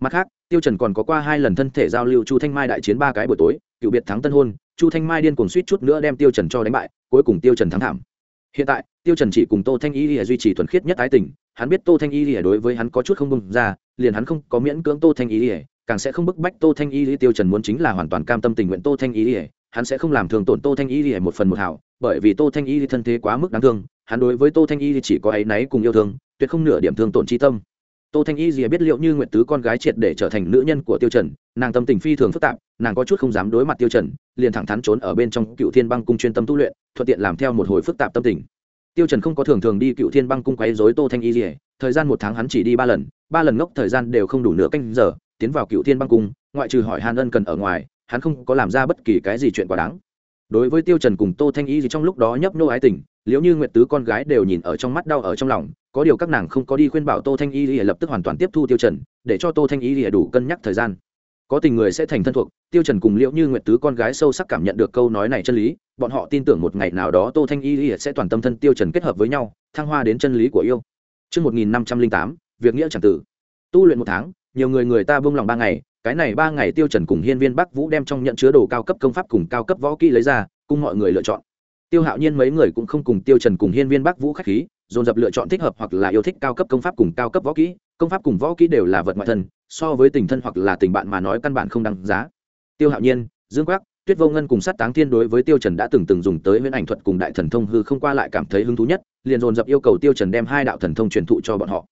mặt khác, tiêu trần còn có qua hai lần thân thể giao lưu chu thanh mai đại chiến ba cái buổi tối, cựu biệt thắng tân hôn, chu thanh mai điên cuồng suýt chút nữa đem tiêu trần cho đánh bại, cuối cùng tiêu trần thắng thảm. Hiện tại, tiêu trần chỉ cùng tô thanh y lìa duy trì thuần khiết nhất ái tình, hắn biết tô thanh y lìa đối với hắn có chút không bông ra, liền hắn không có miễn cưỡng tô thanh y lìa, càng sẽ không bức bách tô thanh y lìa tiêu trần muốn chính là hoàn toàn cam tâm tình nguyện tô thanh y lìa, hắn sẽ không làm thương tổn tô thanh y lìa một phần một hảo, bởi vì tô thanh y thân thế quá mức đáng thương, hắn đối với tô thanh y chỉ có áy náy cùng yêu thương, tuyệt không nửa điểm thương tổn chi tâm tô thanh y gì biết liệu như nguyện tứ con gái triệt để trở thành nữ nhân của tiêu trần, nàng tâm tình phi thường phức tạp, nàng có chút không dám đối mặt tiêu trần, liền thẳng thắn trốn ở bên trong cựu thiên băng cung chuyên tâm tu luyện, thuận tiện làm theo một hồi phức tạp tâm tình. Tiêu trần không có thường thường đi cựu thiên băng cung quấy rối tô thanh y gì thời gian một tháng hắn chỉ đi ba lần ba lần ngốc thời gian đều không đủ nửa canh giờ, tiến vào cựu thiên băng cung, ngoại trừ hỏi hàn ân cần ở ngoài, hắn không có làm ra bất kỳ cái gì chuyện quá đáng đối với tiêu trần cùng tô thanh y gì trong lúc đó nhấp nô ái tình liếu như nguyệt tứ con gái đều nhìn ở trong mắt đau ở trong lòng có điều các nàng không có đi khuyên bảo tô thanh y lìa lập tức hoàn toàn tiếp thu tiêu trần để cho tô thanh y lìa đủ cân nhắc thời gian có tình người sẽ thành thân thuộc tiêu trần cùng liễu như nguyệt tứ con gái sâu sắc cảm nhận được câu nói này chân lý bọn họ tin tưởng một ngày nào đó tô thanh y lìa sẽ toàn tâm thân tiêu trần kết hợp với nhau thăng hoa đến chân lý của yêu Trước 1508, việc nghĩa chẳng tử. Tu luyện một tháng, nhiều người người ta buông lòng ba ngày, cái này ba ngày tiêu trần cùng hiên viên bắc vũ đem trong nhận chứa đồ cao cấp công pháp cùng cao cấp võ kỹ lấy ra, cùng mọi người lựa chọn. Tiêu hạo nhiên mấy người cũng không cùng tiêu trần cùng hiên viên bắc vũ khách khí, dồn dập lựa chọn thích hợp hoặc là yêu thích cao cấp công pháp cùng cao cấp võ kỹ. Công pháp cùng võ kỹ đều là vật ngoại thân, so với tình thân hoặc là tình bạn mà nói căn bản không đáng giá. Tiêu hạo nhiên, dương quắc, tuyết vô ngân cùng sát táng thiên đối với tiêu trần đã từng từng dùng tới nguyên ảnh thuật cùng đại thần thông hư không qua lại cảm thấy hứng thú nhất, liền dồn dập yêu cầu tiêu trần đem hai đạo thần thông truyền thụ cho bọn họ.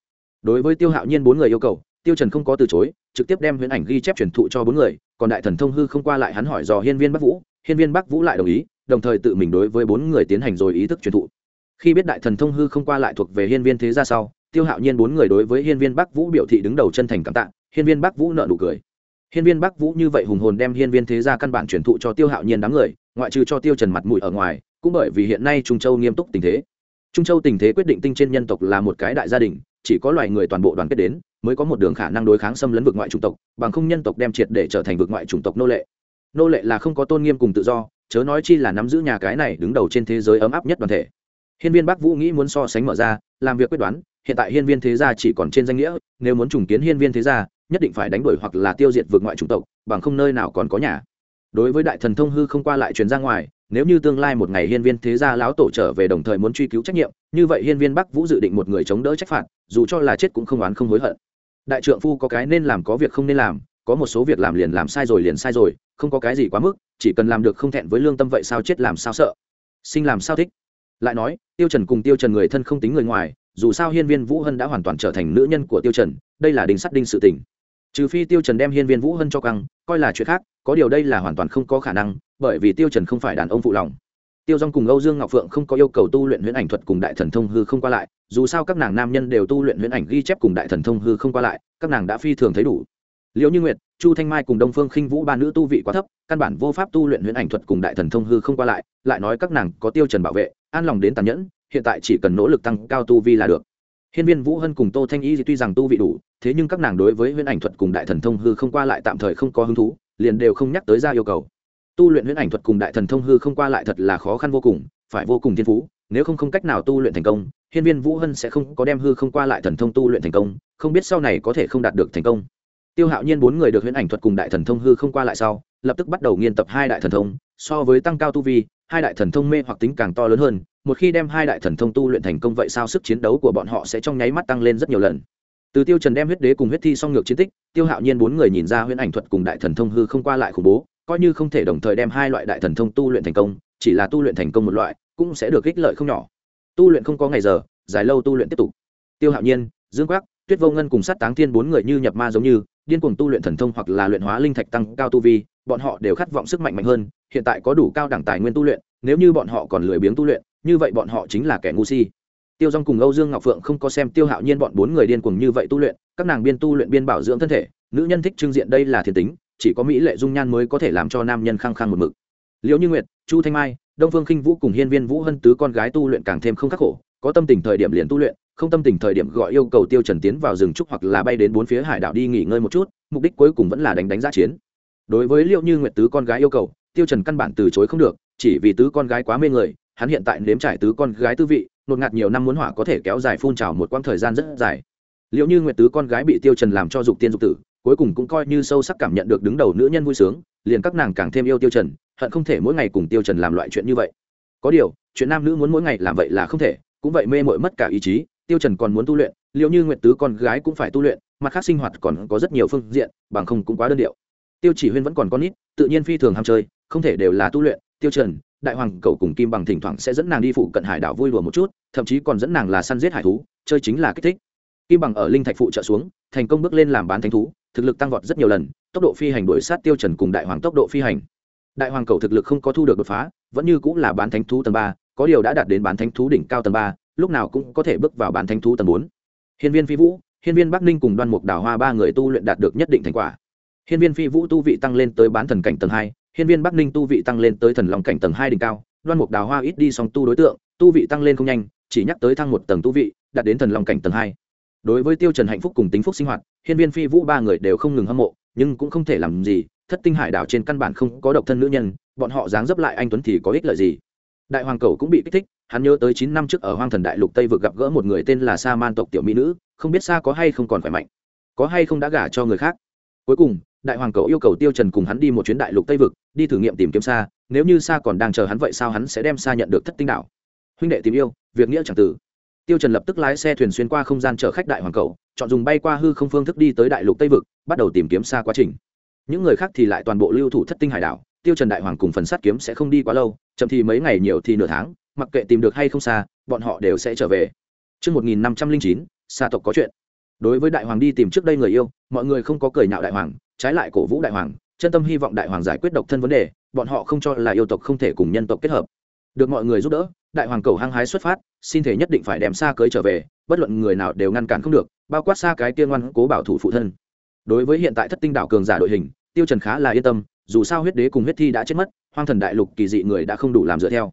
Đối với tiêu hạo nhiên bốn người yêu cầu tiêu trần không có từ chối, trực tiếp đem huyễn ảnh ghi chép truyền thụ cho bốn người, còn đại thần thông hư không qua lại hắn hỏi dò hiên viên bắc vũ, hiên viên bắc vũ lại đồng ý, đồng thời tự mình đối với bốn người tiến hành rồi ý thức truyền thụ. Khi biết đại thần thông hư không qua lại thuộc về hiên viên thế gia sau, tiêu hạo nhiên bốn người đối với hiên viên bắc vũ biểu thị đứng đầu chân thành cảm tạ, hiên viên bắc vũ nợ nụ cười. Hiên viên bắc vũ như vậy hùng hồn đem hiên viên thế gia căn bản truyền thụ cho tiêu hạo nhiên đám người, ngoại trừ cho tiêu trần mặt mũi ở ngoài, cũng bởi vì hiện nay trung châu nghiêm túc tình thế. Trung châu tình thế quyết định tinh trên nhân tộc là một cái đại gia đình, chỉ có loài người toàn bộ đoàn kết đến mới có một đường khả năng đối kháng xâm lấn vực ngoại chủng tộc, bằng không nhân tộc đem triệt để trở thành vực ngoại chủng tộc nô lệ. Nô lệ là không có tôn nghiêm cùng tự do, chớ nói chi là nắm giữ nhà cái này đứng đầu trên thế giới ấm áp nhất đoàn thể. Hiên viên bắc vũ nghĩ muốn so sánh mở ra, làm việc quyết đoán, hiện tại hiên viên thế gia chỉ còn trên danh nghĩa, nếu muốn trùng kiến hiên viên thế gia, nhất định phải đánh đuổi hoặc là tiêu diệt vượt ngoại chủng tộc, bằng không nơi nào còn có nhà. Đối với đại thần thông hư không qua lại truyền ra ngoài nếu như tương lai một ngày hiên viên thế gia lão tổ trở về đồng thời muốn truy cứu trách nhiệm, như vậy hiên viên bắc vũ dự định một người chống đỡ trách phạt, dù cho là chết cũng không oán không hối hận. Đại trượng phu có cái nên làm có việc không nên làm, có một số việc làm liền làm sai rồi liền sai rồi, không có cái gì quá mức, chỉ cần làm được không thẹn với lương tâm vậy sao chết làm sao sợ. Sinh làm sao thích? Lại nói, tiêu trần cùng tiêu trần người thân không tính người ngoài, dù sao hiên viên vũ hân đã hoàn toàn trở thành nữ nhân của tiêu trần, đây là đinh sắt đinh sự tình trừ phi tiêu trần đem hiên viên vũ hân cho căng, coi là chuyện khác, có điều đây là hoàn toàn không có khả năng, bởi vì tiêu trần không phải đàn ông phụ lòng. Tiêu dong cùng âu dương ngọc phượng không có yêu cầu tu luyện huyễn ảnh thuật cùng đại thần thông hư không qua lại, dù sao các nàng nam nhân đều tu luyện huyễn ảnh ghi chép cùng đại thần thông hư không qua lại, các nàng đã phi thường thấy đủ. Liễu như nguyệt, chu thanh mai cùng đông phương khinh vũ ba nữ tu vị quá thấp, căn bản vô pháp tu luyện huyễn ảnh thuật cùng đại thần thông hư không qua lại lại nói các nàng có tiêu trần bảo vệ, an lòng đến tàn nhẫn, hiện tại chỉ cần nỗ lực tăng cao tu vi là được hiên viên vũ hân cùng tô thanh y tuy rằng tu vị đủ, thế nhưng các nàng đối với huyễn ảnh thuật cùng đại thần thông hư không qua lại tạm thời không có hứng thú, liền đều không nhắc tới ra yêu cầu. Tu luyện huyễn ảnh thuật cùng đại thần thông hư không qua lại thật là khó khăn vô cùng, phải vô cùng thiên phú, nếu không không cách nào tu luyện thành công, hiên viên vũ hân sẽ không có đem hư không qua lại thần thông tu luyện thành công, không biết sau này có thể không đạt được thành công. Tiêu hạo nhiên bốn người được huyễn ảnh thuật cùng đại thần thông hư không qua lại sau, lập tức bắt đầu nghiên tập hai đại thần thông, so với tăng cao tu vi, hai đại thần thông mê hoặc tính càng to lớn hơn một khi đem hai đại thần thông tu luyện thành công vậy sao sức chiến đấu của bọn họ sẽ trong nháy mắt tăng lên rất nhiều lần. Từ tiêu trần đem huyết đế cùng huyết thi song ngược chiến tích, tiêu hạo nhiên bốn người nhìn ra huyễn ảnh thuật cùng đại thần thông hư không qua lại khủng bố, coi như không thể đồng thời đem hai loại đại thần thông tu luyện thành công, chỉ là tu luyện thành công một loại, cũng sẽ được ích lợi không nhỏ. Tu luyện không có ngày giờ, dài lâu tu luyện tiếp tục. Tiêu hạo nhiên, dương quắc, tuyết vô ngân cùng sát táng thiên bốn người như nhập ma giống như, điên cuồng tu luyện thần thông hoặc là luyện hóa linh thạch tăng cao tu vi, bọn họ đều khát vọng sức mạnh mạnh hơn, hiện tại có đủ cao đẳng tài nguyên tu luyện, nếu như bọn họ còn lười biếng tu luyện như vậy bọn họ chính là kẻ ngu si. Tiêu Dung cùng âu dương ngọc phượng không có xem tiêu hạo nhiên bọn bốn người điên cuồng như vậy tu luyện, các nàng biên tu luyện biên bảo dưỡng thân thể, nữ nhân thích trưng diện đây là thiên tính, chỉ có mỹ lệ dung nhan mới có thể làm cho nam nhân khăng khăng một mực. Liễu như nguyệt, chu thanh mai, đông phương khinh vũ cùng hiên viên vũ hân tứ con gái tu luyện càng thêm không khắc khổ, có tâm tình thời điểm liền tu luyện, không tâm tình thời điểm gọi yêu cầu tiêu trần tiến vào rừng trúc hoặc là bay đến bốn phía hải đảo đi nghỉ ngơi một chút, mục đích cuối cùng vẫn là đánh đánh giá chiến. Đối với liệu như nguyệt tứ con gái yêu cầu, tiêu trần căn bản từ chối không được, chỉ vì tứ con gái quá mê người hắn hiện tại nếm trải tứ con gái tư vị, nột ngạt nhiều năm muốn hỏa có thể kéo dài phun trào một quãng thời gian rất dài. Liệu như nguyệt tứ con gái bị tiêu trần làm cho dục tiên dục tử, cuối cùng cũng coi như sâu sắc cảm nhận được đứng đầu nữ nhân vui sướng, liền các nàng càng thêm yêu tiêu trần, hận không thể mỗi ngày cùng tiêu trần làm loại chuyện như vậy. Có điều, chuyện nam nữ muốn mỗi ngày làm vậy là không thể, cũng vậy mê mội mất cả ý chí, tiêu trần còn muốn tu luyện, liệu như nguyệt tứ con gái cũng phải tu luyện, mặt khác sinh hoạt còn có rất nhiều phương diện, bằng không cũng quá đơn điệu. Tiêu chỉ huyên vẫn còn con nít, tự nhiên phi thường ham chơi, không thể đều là tu luyện, tiêu trần đại hoàng cầu cùng kim bằng thỉnh thoảng sẽ dẫn nàng đi phụ cận hải đảo vui đùa một chút, thậm chí còn dẫn nàng là săn giết hải thú, chơi chính là kích thích. Kim bằng ở linh thạch phụ trợ xuống, thành công bước lên làm bán thánh thú, thực lực tăng vọt rất nhiều lần, tốc độ phi hành đuổi sát tiêu trần cùng đại hoàng tốc độ phi hành. Đại hoàng cầu thực lực không có thu được đột phá, vẫn như cũng là bán thánh thú tầng ba, có điều đã đạt đến bán thánh thú đỉnh cao tầng ba, lúc nào cũng có thể bước vào bán thánh thú tầng bốn. Hiên viên phi vũ, hiên viên bắc ninh cùng đoan mục đào hoa ba người tu luyện đạt được nhất định thành quả. Hiên viên phi vũ tu vị tăng lên tới bán thần cảnh tầng hai hiên viên bắc ninh tu vị tăng lên tới thần long cảnh tầng hai đỉnh cao, đoan mục đào hoa ít đi song tu đối tượng, tu vị tăng lên không nhanh, chỉ nhắc tới thăng một tầng tu vị, đạt đến thần long cảnh tầng hai. Đối với tiêu trần hạnh phúc cùng tính phúc sinh hoạt, hiên viên phi vũ ba người đều không ngừng hâm mộ, nhưng cũng không thể làm gì, thất tinh hải đảo trên căn bản không có độc thân nữ nhân, bọn họ dáng dấp lại anh tuấn thì có ích lợi gì? Đại hoàng cầu cũng bị kích thích, hắn nhớ tới chín năm trước ở hoang thần đại lục tây vực gặp gỡ một người tên là sa man tộc tiểu mỹ nữ, không biết sa có hay không còn khỏe mạnh, có hay không đã gả cho người khác cuối cùng đại hoàng cầu yêu cầu tiêu trần cùng hắn đi một chuyến đại lục tây vực đi thử nghiệm tìm kiếm sa nếu như sa còn đang chờ hắn vậy sao hắn sẽ đem sa nhận được thất tinh đảo? Huynh đệ tìm yêu việc nghĩa chẳng tử tiêu trần lập tức lái xe thuyền xuyên qua không gian chở khách đại hoàng cầu chọn dùng bay qua hư không phương thức đi tới đại lục tây vực bắt đầu tìm kiếm sa quá trình. Những người khác thì lại toàn bộ lưu thủ thất tinh hải đảo tiêu trần đại hoàng cùng phần sát kiếm sẽ không đi quá lâu chậm thì mấy ngày nhiều thì nửa tháng mặc kệ tìm được hay không xa bọn họ đều sẽ trở về. Trước 1509, xa tộc có chuyện. Đối với đại hoàng đi tìm trước đây người yêu, mọi người không có cười nhạo đại hoàng, trái lại cổ vũ đại hoàng, chân tâm hy vọng đại hoàng giải quyết độc thân vấn đề, bọn họ không cho là yêu tộc không thể cùng nhân tộc kết hợp. Được mọi người giúp đỡ, đại hoàng cầu hăng hái xuất phát, xin thể nhất định phải đem xa cưới trở về, bất luận người nào đều ngăn cản không được, bao quát xa cái tiên ngoan cố bảo thủ phụ thân. Đối với hiện tại thất tinh đảo cường giả đội hình, Tiêu Trần khá là yên tâm, dù sao huyết đế cùng huyết thi đã chết mất, hoang thần đại lục kỳ dị người đã không đủ làm dựa theo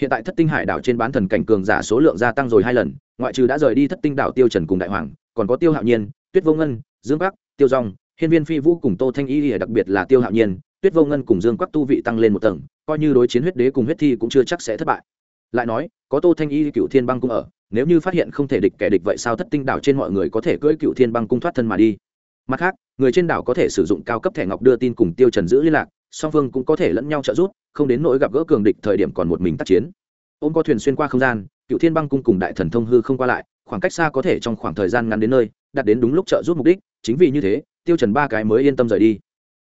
hiện tại thất tinh hải đảo trên bán thần cảnh cường giả số lượng gia tăng rồi hai lần ngoại trừ đã rời đi thất tinh đảo tiêu trần cùng đại hoàng còn có tiêu hạo nhiên, tuyết vô ngân, dương bắc tiêu dòng hiên viên phi vũ cùng tô thanh y đặc biệt là tiêu hạo nhiên, tuyết vô ngân cùng dương quắc tu vị tăng lên một tầng, coi như đối chiến huyết đế cùng huyết thi cũng chưa chắc sẽ thất bại. Lại nói, có tô thanh y cựu thiên băng cung ở, nếu như phát hiện không thể địch kẻ địch vậy sao thất tinh đảo trên mọi người có thể cưỡi cựu thiên băng cung thoát thân mà đi? Mặt khác, người trên đảo có thể sử dụng cao cấp thẻ ngọc đưa tin cùng tiêu trần giữ liên lạc, song phương cũng có thể lẫn nhau trợ giúp, không đến nỗi gặp gỡ cường địch thời điểm còn một mình tác chiến. Ôm có thuyền xuyên qua không gian cựu thiên băng cung cùng đại thần thông hư không qua lại khoảng cách xa có thể trong khoảng thời gian ngắn đến nơi, đạt đến đúng lúc trợ giúp mục đích, chính vì như thế, tiêu trần ba cái mới yên tâm rời đi.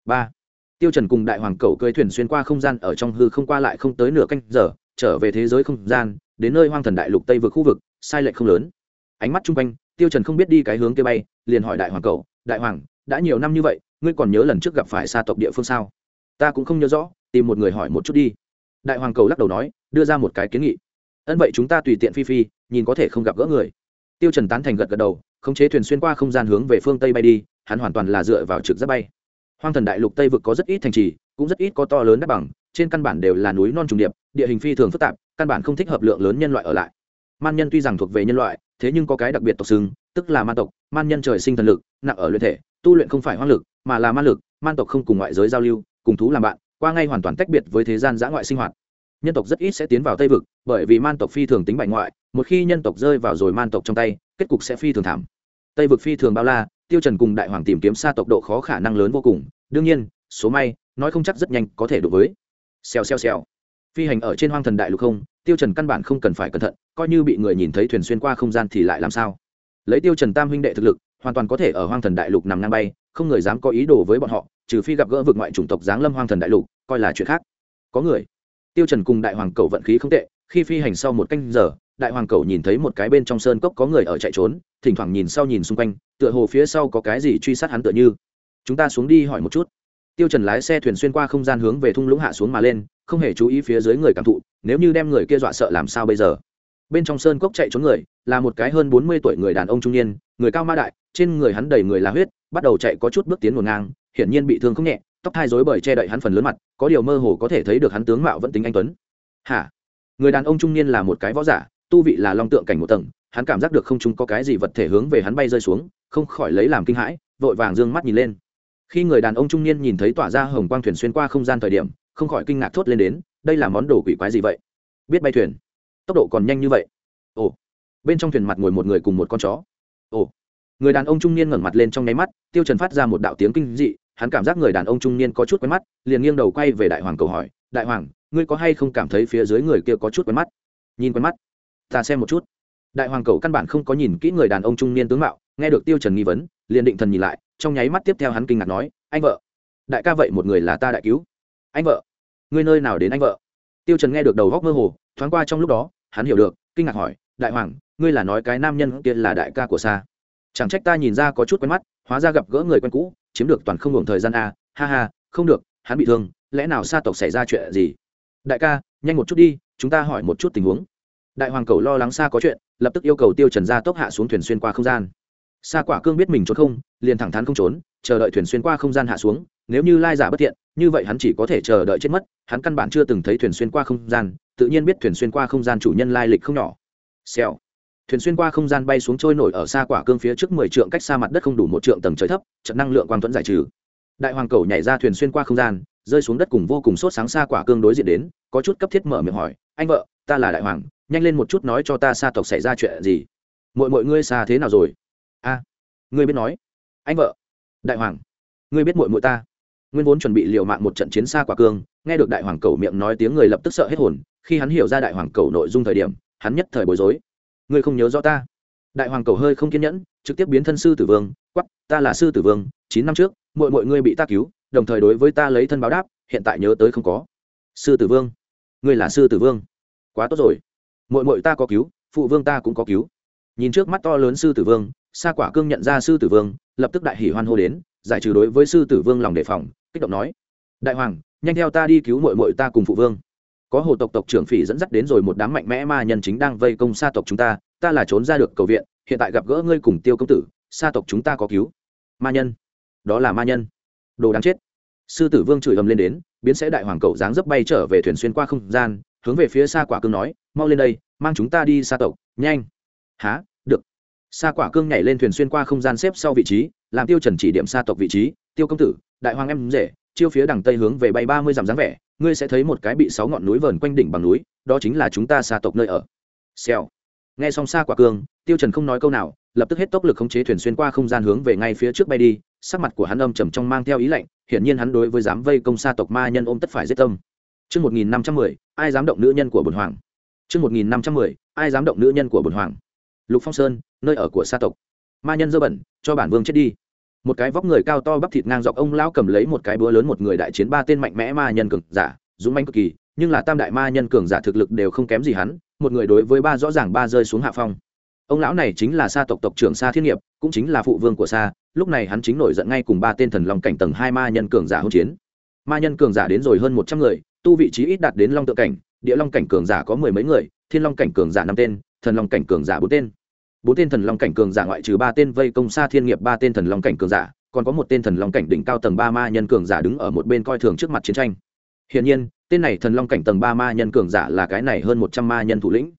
Ba, tiêu trần cùng đại hoàng cầu cưỡi thuyền xuyên qua không gian ở trong hư không qua lại không tới nửa canh giờ, trở về thế giới không gian, đến nơi hoang thần đại lục tây vực khu vực, sai lệch không lớn. Ánh mắt trung quanh, tiêu trần không biết đi cái hướng kia bay, liền hỏi đại hoàng cầu đại hoàng, đã nhiều năm như vậy, ngươi còn nhớ lần trước gặp phải xa tộc địa phương sao? Ta cũng không nhớ rõ, tìm một người hỏi một chút đi. Đại hoàng cầu lắc đầu nói, đưa ra một cái kiến nghị. Ân vậy chúng ta tùy tiện phi phi, nhìn có thể không gặp gỡ người tiêu trần tán thành gật gật đầu, khống chế thuyền xuyên qua không gian hướng về phương tây bay đi, hắn hoàn toàn là dựa vào trực giáp bay. Hoang thần đại lục tây vực có rất ít thành trì, cũng rất ít có to lớn đất bằng, trên căn bản đều là núi non trùng điệp, địa hình phi thường phức tạp, căn bản không thích hợp lượng lớn nhân loại ở lại. Man nhân tuy rằng thuộc về nhân loại, thế nhưng có cái đặc biệt tộc xưng, tức là man tộc, man nhân trời sinh thần lực, nặng ở luyện thể, tu luyện không phải hoang lực, mà là man lực, man tộc không cùng ngoại giới giao lưu, cùng thú làm bạn, qua ngay hoàn toàn tách biệt với thế gian giã ngoại sinh hoạt. Nhân tộc rất ít sẽ tiến vào tây vực, bởi vì man tộc phi thường tính bại ngoại một khi nhân tộc rơi vào rồi man tộc trong tay, kết cục sẽ phi thường thảm. Tây vực phi thường bao la, tiêu trần cùng đại hoàng tìm kiếm xa tộc độ khó khả năng lớn vô cùng. Đương nhiên, số may, nói không chắc rất nhanh có thể đối với. Xèo xèo xèo. Phi hành ở trên hoang thần đại lục không, tiêu trần căn bản không cần phải cẩn thận, coi như bị người nhìn thấy thuyền xuyên qua không gian thì lại làm sao? Lấy tiêu trần tam huynh đệ thực lực, hoàn toàn có thể ở hoang thần đại lục nằm ngang bay, không người dám có ý đồ với bọn họ, trừ phi gặp gỡ vực ngoại chủng tộc giáng lâm hoang thần đại lục, coi là chuyện khác. Có người. Tiêu trần cùng đại hoàng cầu vận khí không tệ, khi phi hành sau một canh giờ đại hoàng cầu nhìn thấy một cái bên trong sơn cốc có người ở chạy trốn, thỉnh thoảng nhìn sau nhìn xung quanh, tựa hồ phía sau có cái gì truy sát hắn tựa như. Chúng ta xuống đi hỏi một chút. Tiêu trần lái xe thuyền xuyên qua không gian hướng về thung lũng hạ xuống mà lên, không hề chú ý phía dưới người cảm thụ, nếu như đem người kia dọa sợ làm sao bây giờ? Bên trong sơn cốc chạy trốn người, là một cái hơn bốn mươi tuổi người đàn ông trung niên, người cao ma đại, trên người hắn đầy người là huyết, bắt đầu chạy có chút bước tiến ngổn ngang, hiển nhiên bị thương không nhẹ, tóc thai rối bời che đậy hắn phần lớn mặt, có điều mơ hồ có thể thấy được hắn tướng mạo vẫn tính anh tuấn. Hả? Người đàn ông trung niên là một cái võ giả tu vị là long tượng cảnh một tầng, hắn cảm giác được không chúng có cái gì vật thể hướng về hắn bay rơi xuống, không khỏi lấy làm kinh hãi, vội vàng d ư ơ n g mắt nhìn lên. Khi người đàn ông trung niên nhìn thấy tỏa ra hồng quang thuyền xuyên qua không gian thời điểm, không khỏi kinh ngạc thốt lên đến, đây là món đồ quỷ quái gì vậy? Biết bay thuyền. Tốc độ còn nhanh như vậy. Ồ. Bên trong thuyền mặt ngồi một người cùng một con chó. Ồ. Người đàn ông trung niên ngẩng mặt lên trong nháy mắt, tiêu trần phát ra một đạo tiếng kinh dị, hắn cảm giác người đàn ông trung niên có chút quen mắt, liền nghiêng đầu quay về đại hoàng cầu hỏi, đại hoàng, ngươi có hay không cảm thấy phía dưới người kia có chút quen mắt? Nhìn quen mắt ta xem một chút. Đại hoàng cầu căn bản không có nhìn kỹ người đàn ông trung niên tướng mạo, nghe được tiêu trần nghi vấn, liền định thần nhìn lại, trong nháy mắt tiếp theo hắn kinh ngạc nói, anh vợ, đại ca vậy một người là ta đại cứu. Anh vợ, ngươi nơi nào đến anh vợ? Tiêu trần nghe được đầu góc mơ hồ, thoáng qua trong lúc đó, hắn hiểu được, kinh ngạc hỏi, đại hoàng, ngươi là nói cái nam nhân kia là đại ca của xa? chẳng trách ta nhìn ra có chút quen mắt, hóa ra gặp gỡ người quen cũ, chiếm được toàn không hưởng thời gian a ha ha, không được, hắn bị thương, lẽ nào xa tộc xảy ra chuyện gì? Đại ca, nhanh một chút đi, chúng ta hỏi một chút tình huống đại hoàng cầu lo lắng xa có chuyện, lập tức yêu cầu tiêu trần ra tốc hạ xuống thuyền xuyên qua không gian. Xa quả cương biết mình trốn không, liền thẳng thắn không trốn, chờ đợi thuyền xuyên qua không gian hạ xuống, nếu như lai giả bất thiện, như vậy hắn chỉ có thể chờ đợi chết mất, hắn căn bản chưa từng thấy thuyền xuyên qua không gian, tự nhiên biết thuyền xuyên qua không gian chủ nhân lai lịch không nhỏ. Xèo. Thuyền xuyên qua không gian bay xuống trôi nổi ở xa quả cương phía trước mười trượng cách xa mặt đất không đủ một trượng tầng trời thấp, trận năng lượng quang thuẫn giải trừ. Đại hoàng cầu nhảy ra thuyền xuyên qua không gian, rơi xuống đất cùng vô cùng sốt sáng xa quả cương đối diện đến, có chút cấp thiết mở miệng hỏi, anh vợ, ta là đại hoàng nhanh lên một chút nói cho ta xa tộc xảy ra chuyện gì. Mọi mọi ngươi xa thế nào rồi? A, ngươi biết nói. Anh vợ, đại hoàng, ngươi biết mội mội ta. Nguyên vốn chuẩn bị liều mạng một trận chiến xa quả cương, nghe được đại hoàng cầu miệng nói tiếng người lập tức sợ hết hồn, khi hắn hiểu ra đại hoàng cầu nội dung thời điểm, hắn nhất thời bối rối. Ngươi không nhớ rõ ta? Đại hoàng cầu hơi không kiên nhẫn, trực tiếp biến thân sư tử vương quắp ta là sư tử vương, chín năm trước mọi mọi ngươi bị ta cứu, đồng thời đối với ta lấy thân báo đáp, hiện tại nhớ tới không có. Sư tử vương, ngươi là sư tử vương. Quá tốt rồi mội mội ta có cứu, phụ vương ta cũng có cứu. Nhìn trước mắt to lớn sư tử vương, sa quả cương nhận ra sư tử vương, lập tức đại hỉ hoan hô đến, giải trừ đối với sư tử vương lòng đề phòng, kích động nói, đại hoàng, nhanh theo ta đi cứu mội mội ta cùng phụ vương. Có hồ tộc tộc trưởng phỉ dẫn dắt đến rồi một đám mạnh mẽ ma nhân chính đang vây công sa tộc chúng ta ta là trốn ra được cầu viện, hiện tại gặp gỡ ngươi cùng tiêu công tử, sa tộc chúng ta có cứu. Ma nhân, đó là ma nhân. Đồ đáng chết. Sư tử vương chửi ầm lên đến, biến sẽ đại hoàng cậu dáng dấp bay trở về thuyền xuyên qua không gian hướng về phía xa quả cương nói, mau lên đây, mang chúng ta đi xa tộc, nhanh. Há được. Xa quả cương nhảy lên thuyền xuyên qua không gian xếp sau vị trí, làm tiêu trần chỉ điểm xa tộc vị trí, tiêu công tử, đại hoàng em rể, chiêu phía đằng tây hướng về bay ba mươi dặm dáng vẻ, ngươi sẽ thấy một cái bị sáu ngọn núi vờn quanh đỉnh bằng núi, đó chính là chúng ta xa tộc nơi ở. Xèo. Nghe xong xa quả cương, tiêu trần không nói câu nào, lập tức hết tốc lực khống chế thuyền xuyên qua không gian hướng về ngay phía trước bay đi, sắc mặt của hắn âm trầm trong mang theo ý lạnh, hiển nhiên hắn đối với dám vây công xa tộc ma nhân ôm tất phải giết tâm. Chương 1510, ai dám động nữ nhân của bổn hoàng? Chương 1510, ai dám động nữ nhân của bổn hoàng? Lục Phong Sơn, nơi ở của sa tộc. Ma nhân dơ bẩn, cho bản vương chết đi. Một cái vóc người cao to bắp thịt ngang dọc ông lão cầm lấy một cái búa lớn một người đại chiến ba tên mạnh mẽ ma nhân cường giả, dũng mãnh cực kỳ, nhưng là tam đại ma nhân cường giả thực lực đều không kém gì hắn, một người đối với ba rõ ràng ba rơi xuống hạ phong. Ông lão này chính là sa tộc tộc trưởng Sa Thiên Nghiệp, cũng chính là phụ vương của Sa, lúc này hắn chính nổi giận ngay cùng ba tên thần long cảnh tầng hai ma nhân cường giả hỗn chiến. Ma nhân cường giả đến rồi hơn một trăm người, tu vị trí ít đạt đến long tự cảnh địa long cảnh cường giả có mười mấy người thiên long cảnh cường giả năm tên thần long cảnh cường giả bốn tên. Bốn tên thần long cảnh cường giả ngoại trừ ba tên vây công xa thiên nghiệp ba tên thần long cảnh cường giả còn có một tên thần long cảnh đỉnh cao tầng ba ma nhân cường giả đứng ở một bên coi thường trước mặt chiến tranh. Hiển nhiên tên này thần long cảnh tầng ba ma nhân cường giả là cái này hơn một trăm ma nhân thủ lĩnh.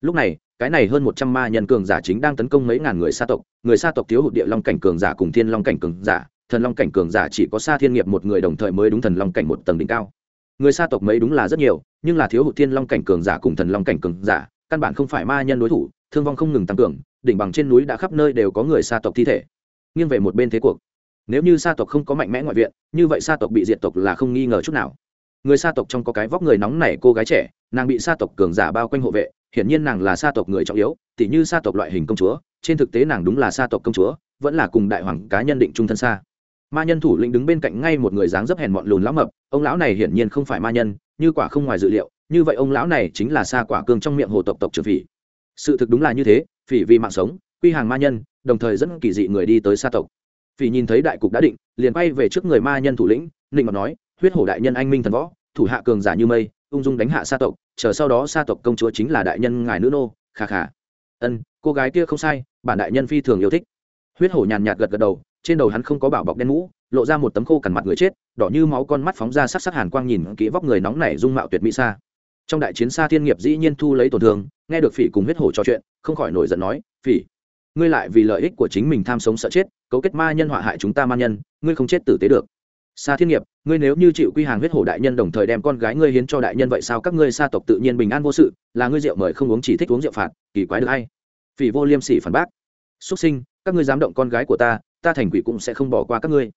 Lúc này cái này hơn một trăm ma nhân cường giả chính đang tấn công mấy ngàn người sa tộc người sa tộc thiếu hụt địa long cảnh cường giả cùng thiên long cảnh cường giả thần long cảnh cường giả chỉ có sa thiên nghiệp một người đồng thời mới đúng thần long cảnh một tầng đỉnh cao. Người sa tộc mấy đúng là rất nhiều, nhưng là thiếu hụt thiên long cảnh cường giả cùng thần long cảnh cường giả, căn bản không phải ma nhân đối thủ, thương vong không ngừng tăng cường, đỉnh bằng trên núi đã khắp nơi đều có người sa tộc thi thể. Nghiêng về một bên thế cuộc, nếu như sa tộc không có mạnh mẽ ngoại viện, như vậy sa tộc bị diệt tộc là không nghi ngờ chút nào. Người sa tộc trong có cái vóc người nóng này cô gái trẻ, nàng bị sa tộc cường giả bao quanh hộ vệ, hiển nhiên nàng là sa tộc người trọng yếu, tỉ như sa tộc loại hình công chúa, trên thực tế nàng đúng là sa tộc công chúa, vẫn là cùng đại hoàng cá nhân định trung thân xa ma nhân thủ lĩnh đứng bên cạnh ngay một người dáng dấp hèn mọn lùn lão mập. Ông lão này hiển nhiên không phải ma nhân, như quả không ngoài dự liệu. Như vậy ông lão này chính là sa quả cương trong miệng hồ tộc tộc trưởng phỉ. Sự thực đúng là như thế, phỉ vì mạng sống, quy hàng ma nhân, đồng thời dẫn kỳ dị người đi tới sa tộc. Phỉ nhìn thấy đại cục đã định, liền bay về trước người ma nhân thủ lĩnh định mặt nói, huyết hổ đại nhân anh minh thần võ, thủ hạ cường giả như mây, ung dung đánh hạ sa tộc, chờ sau đó sa tộc công chúa chính là đại nhân ngài nữ nô khà khà ân, cô gái kia không sai, bản đại nhân phi thường yêu thích. Huyết hổ nhàn nhạt gật gật đầu trên đầu hắn không có bảo bọc đen mũ, lộ ra một tấm khô cằn mặt người chết, đỏ như máu con mắt phóng ra sắc sắc hàn quang nhìn kỹ vóc người nóng nảy dung mạo tuyệt mỹ xa. Trong đại chiến xa thiên nghiệp dĩ nhiên thu lấy tổn thương, nghe được phỉ cùng huyết hổ trò chuyện, không khỏi nổi giận nói, phỉ, ngươi lại vì lợi ích của chính mình tham sống sợ chết, cấu kết ma nhân họa hại chúng ta ma nhân, ngươi không chết tử tế được. Xa thiên nghiệp, ngươi nếu như chịu quy hàng huyết hổ đại nhân đồng thời đem con gái ngươi hiến cho đại nhân vậy sao? Các ngươi xa tộc tự nhiên bình an vô sự, là ngươi rượu mời không uống chỉ thích uống rượu phạt, kỳ quái được hay? Phỉ vô liêm sỉ phản bác xuất sinh, các ngươi dám động con gái của ta ta thành quỷ cũng sẽ không bỏ qua các ngươi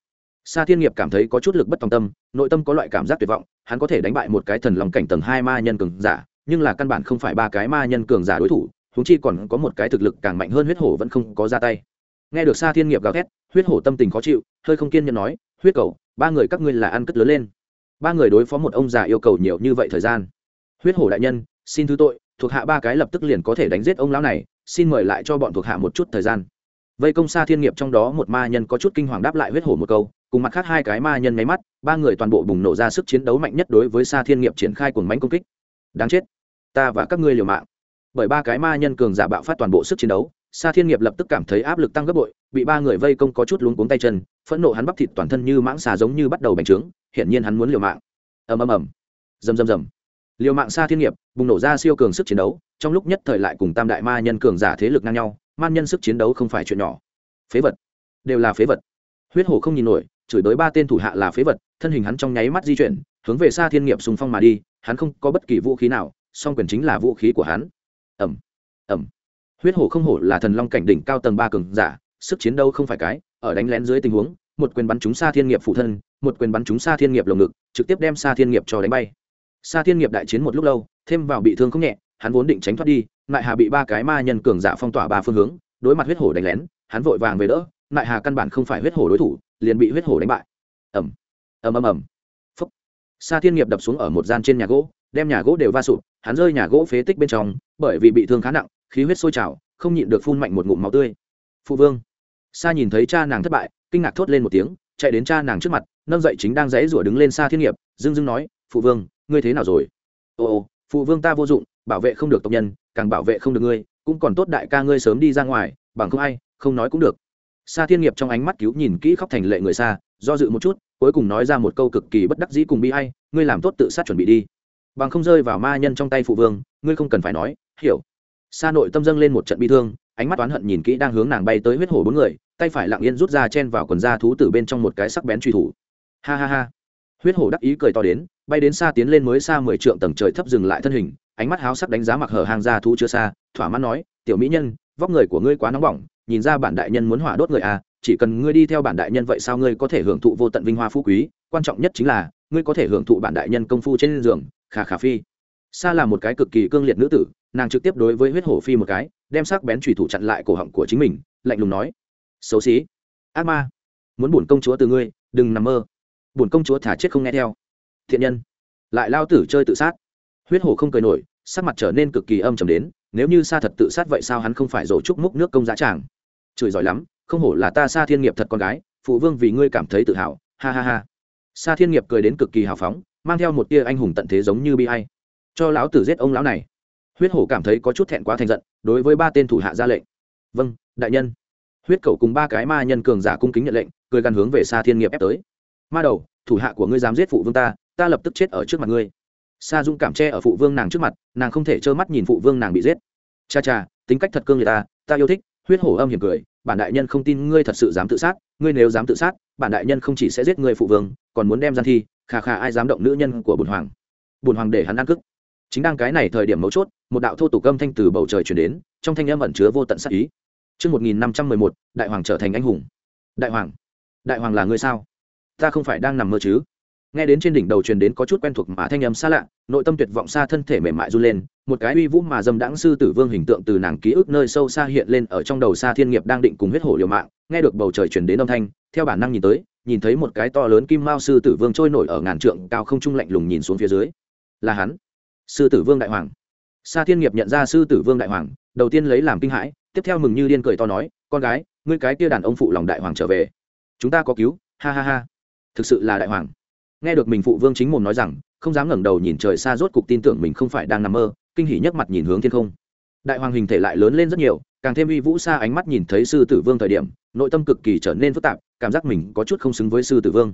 Sa Thiên Nghiệp cảm thấy có chút lực bất tòng tâm, nội tâm có loại cảm giác tuyệt vọng, hắn có thể đánh bại một cái thần long cảnh tầng hai ma nhân cường giả, nhưng là căn bản không phải ba cái ma nhân cường giả đối thủ, huống chi còn có một cái thực lực càng mạnh hơn huyết hổ vẫn không có ra tay. Nghe được Sa Thiên Nghiệp gào thét, huyết hổ tâm tình khó chịu, hơi không kiên nhẫn nói, "Huyết cầu, ba người các ngươi là ăn cất lớn lên. Ba người đối phó một ông già yêu cầu nhiều như vậy thời gian." Huyết hổ đại nhân, xin thứ tội, thuộc hạ ba cái lập tức liền có thể đánh giết ông lão này, xin mời lại cho bọn thuộc hạ một chút thời gian vây công xa thiên nghiệp trong đó một ma nhân có chút kinh hoàng đáp lại huyết hổ một câu, cùng mặt khác hai cái ma nhân nháy mắt, ba người toàn bộ bùng nổ ra sức chiến đấu mạnh nhất đối với xa thiên nghiệp triển khai cuồng mánh công kích. Đáng chết, ta và các ngươi liều mạng. Bởi ba cái ma nhân cường giả bạo phát toàn bộ sức chiến đấu xa thiên nghiệp lập tức cảm thấy áp lực tăng gấp bội, bị ba người vây công có chút luống cuống tay chân, phẫn nộ hắn bắp thịt toàn thân như mãng xà giống như bắt đầu bành trướng, hiển nhiên hắn muốn liều mạng. Ầm ầm ầm. Rầm rầm rầm. Liều mạng xa thiên nghiệp, bùng nổ ra siêu cường sức chiến đấu, trong lúc nhất thời lại cùng tam đại ma nhân cường giả thế lực ngang nhau man nhân sức chiến đấu không phải chuyện nhỏ. Phế vật. Đều là phế vật. Huyết hổ không nhìn nổi, chửi tới ba tên thủ hạ là phế vật, thân hình hắn trong nháy mắt di chuyển, hướng về xa thiên nghiệp sùng phong mà đi, hắn không có bất kỳ vũ khí nào, song quyền chính là vũ khí của hắn. Ẩm ẩm huyết hổ không hổ là thần long cảnh đỉnh cao tầng ba cường giả, sức chiến đấu không phải cái, ở đánh lén dưới tình huống, một quyền bắn trúng xa thiên nghiệp phụ thân, một quyền bắn trúng xa thiên nghiệp lồng ngực, trực tiếp đem xa thiên nghiệp cho đánh bay. Xa thiên nghiệp đại chiến một lúc lâu, thêm vào bị thương không nhẹ hắn vốn định tránh thoát đi lại hà bị ba cái ma nhân cường giả phong tỏa ba phương hướng, đối mặt huyết hổ đánh lén, hắn vội vàng về đỡ lại hà căn bản không phải huyết hổ đối thủ, liền bị huyết hổ đánh bại. Ẩm ầm ầm ầm. Phúc. Sa thiên nghiệp đập xuống ở một gian trên nhà gỗ, đem nhà gỗ đều va sụp, hắn rơi nhà gỗ phế tích bên trong, bởi vì bị thương khá nặng, khí huyết sôi trào, không nhịn được phun mạnh một ngụm máu tươi. Phụ vương. Sa nhìn thấy cha nàng thất bại, kinh ngạc thốt lên một tiếng, chạy đến cha nàng trước mặt, nâng dậy chính đang dãy rủa đứng lên xa thiên nghiệp, dưng dưng nói, phụ vương, ngươi thế nào rồi? Ồ, phụ vương ta vô dụng bảo vệ không được tộc nhân, càng bảo vệ không được ngươi, cũng còn tốt đại ca ngươi sớm đi ra ngoài, bằng không ai, không nói cũng được. Sa thiên nghiệp trong ánh mắt cứu nhìn kỹ khóc thành lệ người xa, do dự một chút, cuối cùng nói ra một câu cực kỳ bất đắc dĩ cùng bi hay ngươi làm tốt tự sát chuẩn bị đi. Bằng không rơi vào ma nhân trong tay phụ vương, ngươi không cần phải nói, hiểu. Sa nội tâm dâng lên một trận bi thương, ánh mắt oán hận nhìn kỹ đang hướng nàng bay tới huyết hổ bốn người, tay phải lặng yên rút ra chen vào quần da thú từ bên trong một cái sắc bén truy thủ. Ha ha ha. Huyết hổ đắc ý cười to đến, bay đến xa tiến lên mới xa mười trượng tầng trời thấp dừng lại thân hình ánh mắt háo sắc đánh giá mặc hở hang ra thú chưa xa, thỏa mãn nói, tiểu mỹ nhân, vóc người của ngươi quá nóng bỏng, nhìn ra bản đại nhân muốn hỏa đốt người à chỉ cần ngươi đi theo bản đại nhân vậy sao ngươi có thể hưởng thụ vô tận vinh hoa phú quý, quan trọng nhất chính là, ngươi có thể hưởng thụ bản đại nhân công phu trên giường khà khà phi. Sa là một cái cực kỳ cương liệt nữ tử, nàng trực tiếp đối với huyết hổ phi một cái, đem sắc bén thủy thủ chặn lại cổ họng của chính mình, lạnh lùng nói, xấu xí, ác ma, muốn bổn công chúa từ ngươi, đừng nằm mơ, bổn công chúa thả chết không nghe theo, thiện nhân. Lại lao tử chơi tự sát huyết hổ không cười nổi, sắc mặt trở nên cực kỳ âm trầm đến, nếu như sa thật tự sát vậy sao hắn không phải rổ chúc múc nước công giá tràng? Chửi giỏi lắm, không hổ là ta sa thiên nghiệp thật con gái, phụ vương vì ngươi cảm thấy tự hào, ha ha ha. Sa thiên nghiệp cười đến cực kỳ hào phóng, mang theo một tia anh hùng tận thế giống như bi hay cho lão tử giết ông lão này. Huyết hổ cảm thấy có chút thẹn quá thành giận, đối với ba tên thủ hạ ra lệnh. Vâng đại nhân. Huyết cầu cùng ba cái ma nhân cường giả cung kính nhận lệnh, cười gắn hướng về xa thiên nghiệp ép tới. Ma đầu, thủ hạ của ngươi dám giết phụ vương ta ta lập tức chết ở trước mặt ngươi sa dung cảm tre ở phụ vương nàng trước mặt nàng không thể trơ mắt nhìn phụ vương nàng bị giết cha cha tính cách thật cương người ta ta yêu thích huyết hổ âm hiểm cười bản đại nhân không tin ngươi thật sự dám tự sát ngươi nếu dám tự sát bản đại nhân không chỉ sẽ giết người phụ vương còn muốn đem gian thi khà khà ai dám động nữ nhân của bùn hoàng bùn hoàng để hắn ăn cức chính đang cái này thời điểm mấu chốt một đạo thô tục âm thanh từ bầu trời chuyển đến trong thanh âm ẩn chứa vô tận sắc ý Trước 1511, đại hoàng trở thành anh hùng. Đại hoàng? Đại hoàng là ngươi sao? Ta không phải đang nằm mơ chứ? Nghe đến trên đỉnh đầu truyền đến có chút quen thuộc mà thanh âm xa lạ, nội tâm tuyệt vọng xa thân thể mềm mại run lên, một cái uy vũ mà dâm đãng sư tử vương hình tượng từ nàng ký ức nơi sâu xa hiện lên ở trong đầu xa thiên nghiệp đang định cùng huyết hổ liều mạng, nghe được bầu trời truyền đến âm thanh, theo bản năng nhìn tới, nhìn thấy một cái to lớn kim mao sư tử vương trôi nổi ở ngàn trượng cao không trung lạnh lùng nhìn xuống phía dưới. Là hắn sư tử vương đại hoàng. Sa thiên nghiệp nhận ra sư tử vương đại hoàng đầu tiên lấy làm kinh hãi tiếp theo mừng như điên cười to nói con gái ngươi cái kia đàn ông phụ lòng đại hoàng trở về. Chúng ta có cứu ha ha ha. Thực sự là đại hoàng nghe được mình phụ vương chính mồm nói rằng, không dám ngẩng đầu nhìn trời xa rốt cục tin tưởng mình không phải đang nằm mơ, kinh hỉ nhấc mặt nhìn hướng thiên không. Đại hoàng hình thể lại lớn lên rất nhiều, càng thêm uy vũ xa ánh mắt nhìn thấy sư tử vương thời điểm, nội tâm cực kỳ trở nên phức tạp, cảm giác mình có chút không xứng với sư tử vương.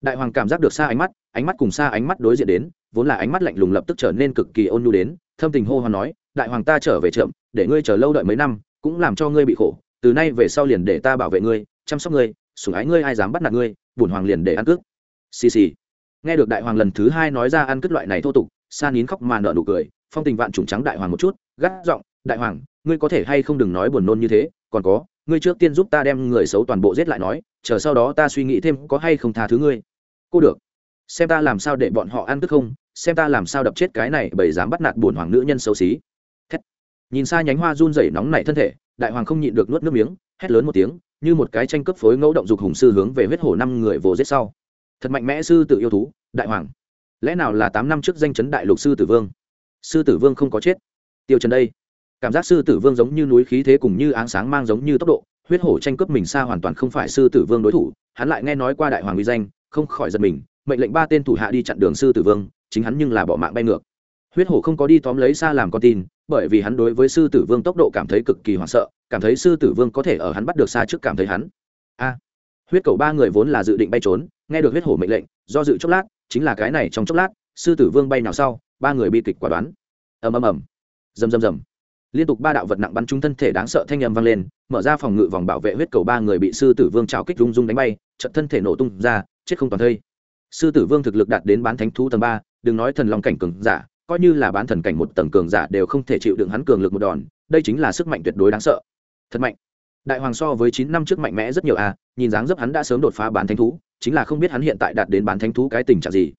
Đại hoàng cảm giác được xa ánh mắt ánh mắt cùng xa ánh mắt đối diện đến, vốn là ánh mắt lạnh lùng lập tức trở nên cực kỳ ôn nhu đến, thâm tình hô hoán nói, đại hoàng ta trở về trượm để ngươi chờ lâu đợi mấy năm, cũng làm cho ngươi bị khổ, từ nay về sau liền để ta bảo vệ ngươi, chăm sóc ngươi, sủng ái ngươi, ai dám bắt nạt ngươi bùn hoàng liền để ăn cướp. Xì xì nghe được đại hoàng lần thứ hai nói ra ăn cướp loại này thô tục, sa nín khóc mà nợ nụ cười, phong tình vạn trùng trắng đại hoàng một chút, gắt giọng, đại hoàng, ngươi có thể hay không đừng nói buồn nôn như thế, còn có, ngươi trước tiên giúp ta đem người xấu toàn bộ giết lại nói, chờ sau đó ta suy nghĩ thêm có hay không tha thứ ngươi. Cô được, xem ta làm sao để bọn họ ăn tức không, xem ta làm sao đập chết cái này bởi dám bắt nạt bổn hoàng nữ nhân xấu xí. Thét. nhìn xa nhánh hoa run rẩy nóng nảy thân thể, đại hoàng không nhịn được nuốt nước miếng, hét lớn một tiếng, như một cái tranh cướp phối ngẫu động dục hùng sư hướng về huyết hổ năm người vồ giết sau thật mạnh mẽ sư tử yêu thú, đại hoàng. Lẽ nào là tám năm trước danh chấn đại lục sư tử vương? Sư tử vương không có chết. Tiêu trần đây. Cảm giác sư tử vương giống như núi khí thế cùng như áng sáng mang giống như tốc độ, huyết hổ tranh cướp mình xa hoàn toàn không phải sư tử vương đối thủ, hắn lại nghe nói qua đại hoàng uy danh, không khỏi giật mình, mệnh lệnh ba tên thủ hạ đi chặn đường sư tử vương, chính hắn nhưng là bỏ mạng bay ngược. Huyết hổ không có đi tóm lấy xa làm con tin, bởi vì hắn đối với sư tử vương tốc độ cảm thấy cực kỳ hoảng sợ, cảm thấy sư tử vương có thể ở hắn bắt được xa trước cảm thấy hắn. A. Huyết cầu ba người vốn là dự định bay trốn nghe được huyết hổ mệnh lệnh, do dự chốc lát, chính là cái này trong chốc lát, sư tử vương bay nào sau, ba người bi kịch quả đoán. Ầm ầm ầm. Rầm rầm rầm. Liên tục ba đạo vật nặng bắn trúng thân thể đáng sợ thanh âm vang lên, mở ra phòng ngự vòng bảo vệ huyết cầu ba người bị sư tử vương trào kích rung rung đánh bay trận thân thể nổ tung ra, chết không toàn thây. Sư tử vương thực lực đạt đến bán thánh thú tầng ba, đừng nói thần long cảnh cường giả, coi như là bán thần cảnh một tầng cường giả đều không thể chịu đựng hắn cường lực một đòn, đây chính là sức mạnh tuyệt đối đáng sợ. Thật mạnh. Đại hoàng so với chín năm trước mạnh mẽ rất nhiều à nhìn dáng dấp hắn đã sớm đột phá bán thánh thú, chính là không biết hắn hiện tại đạt đến bán thánh thú cái tình trạng gì.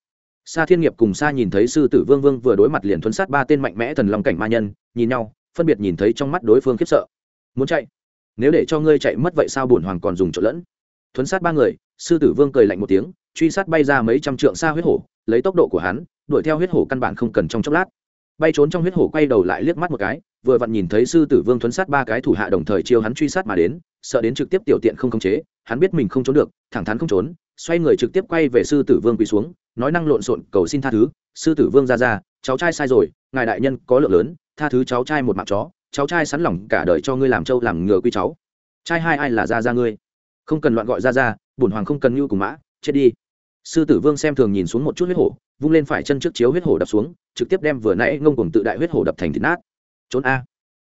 Sa thiên nghiệp cùng sa nhìn thấy sư tử vương vương vừa đối mặt liền thuấn sát ba tên mạnh mẽ thần long cảnh ma nhân, nhìn nhau, phân biệt nhìn thấy trong mắt đối phương khiếp sợ. Muốn chạy? Nếu để cho ngươi chạy mất vậy sao bổn hoàng còn dùng chỗ lẫn? Thuấn sát ba người, sư tử vương cười lạnh một tiếng, truy sát bay ra mấy trăm trượng xa huyết hổ, lấy tốc độ của hắn, đuổi theo huyết hổ căn bản không cần trong chốc lát. Bay trốn trong huyết hổ quay đầu lại liếc mắt một cái, vừa vặn nhìn thấy sư tử vương thuấn sát ba cái thủ hạ đồng thời chiêu hắn truy sát mà đến, sợ đến trực tiếp tiểu tiện không khống chế hắn biết mình không trốn được, thẳng thắn không trốn, xoay người trực tiếp quay về sư tử vương quỳ xuống, nói năng lộn xộn, cầu xin tha thứ, sư tử vương ra ra, cháu trai sai rồi, ngài đại nhân có lượng lớn, tha thứ cháu trai một mạng chó, cháu trai sẵn lòng cả đời cho ngươi làm trâu làm ngừa quy cháu. Trai hai ai là ra ra ngươi? Không cần loạn gọi ra ra, bổn hoàng không cần như cùng mã, chết đi. Sư tử vương xem thường nhìn xuống một chút huyết hổ, vung lên phải chân trước chiếu huyết hổ đập xuống, trực tiếp đem vừa nãy ngông cùng tự đại huyết hổ đập thành thịt nát. Trốn a.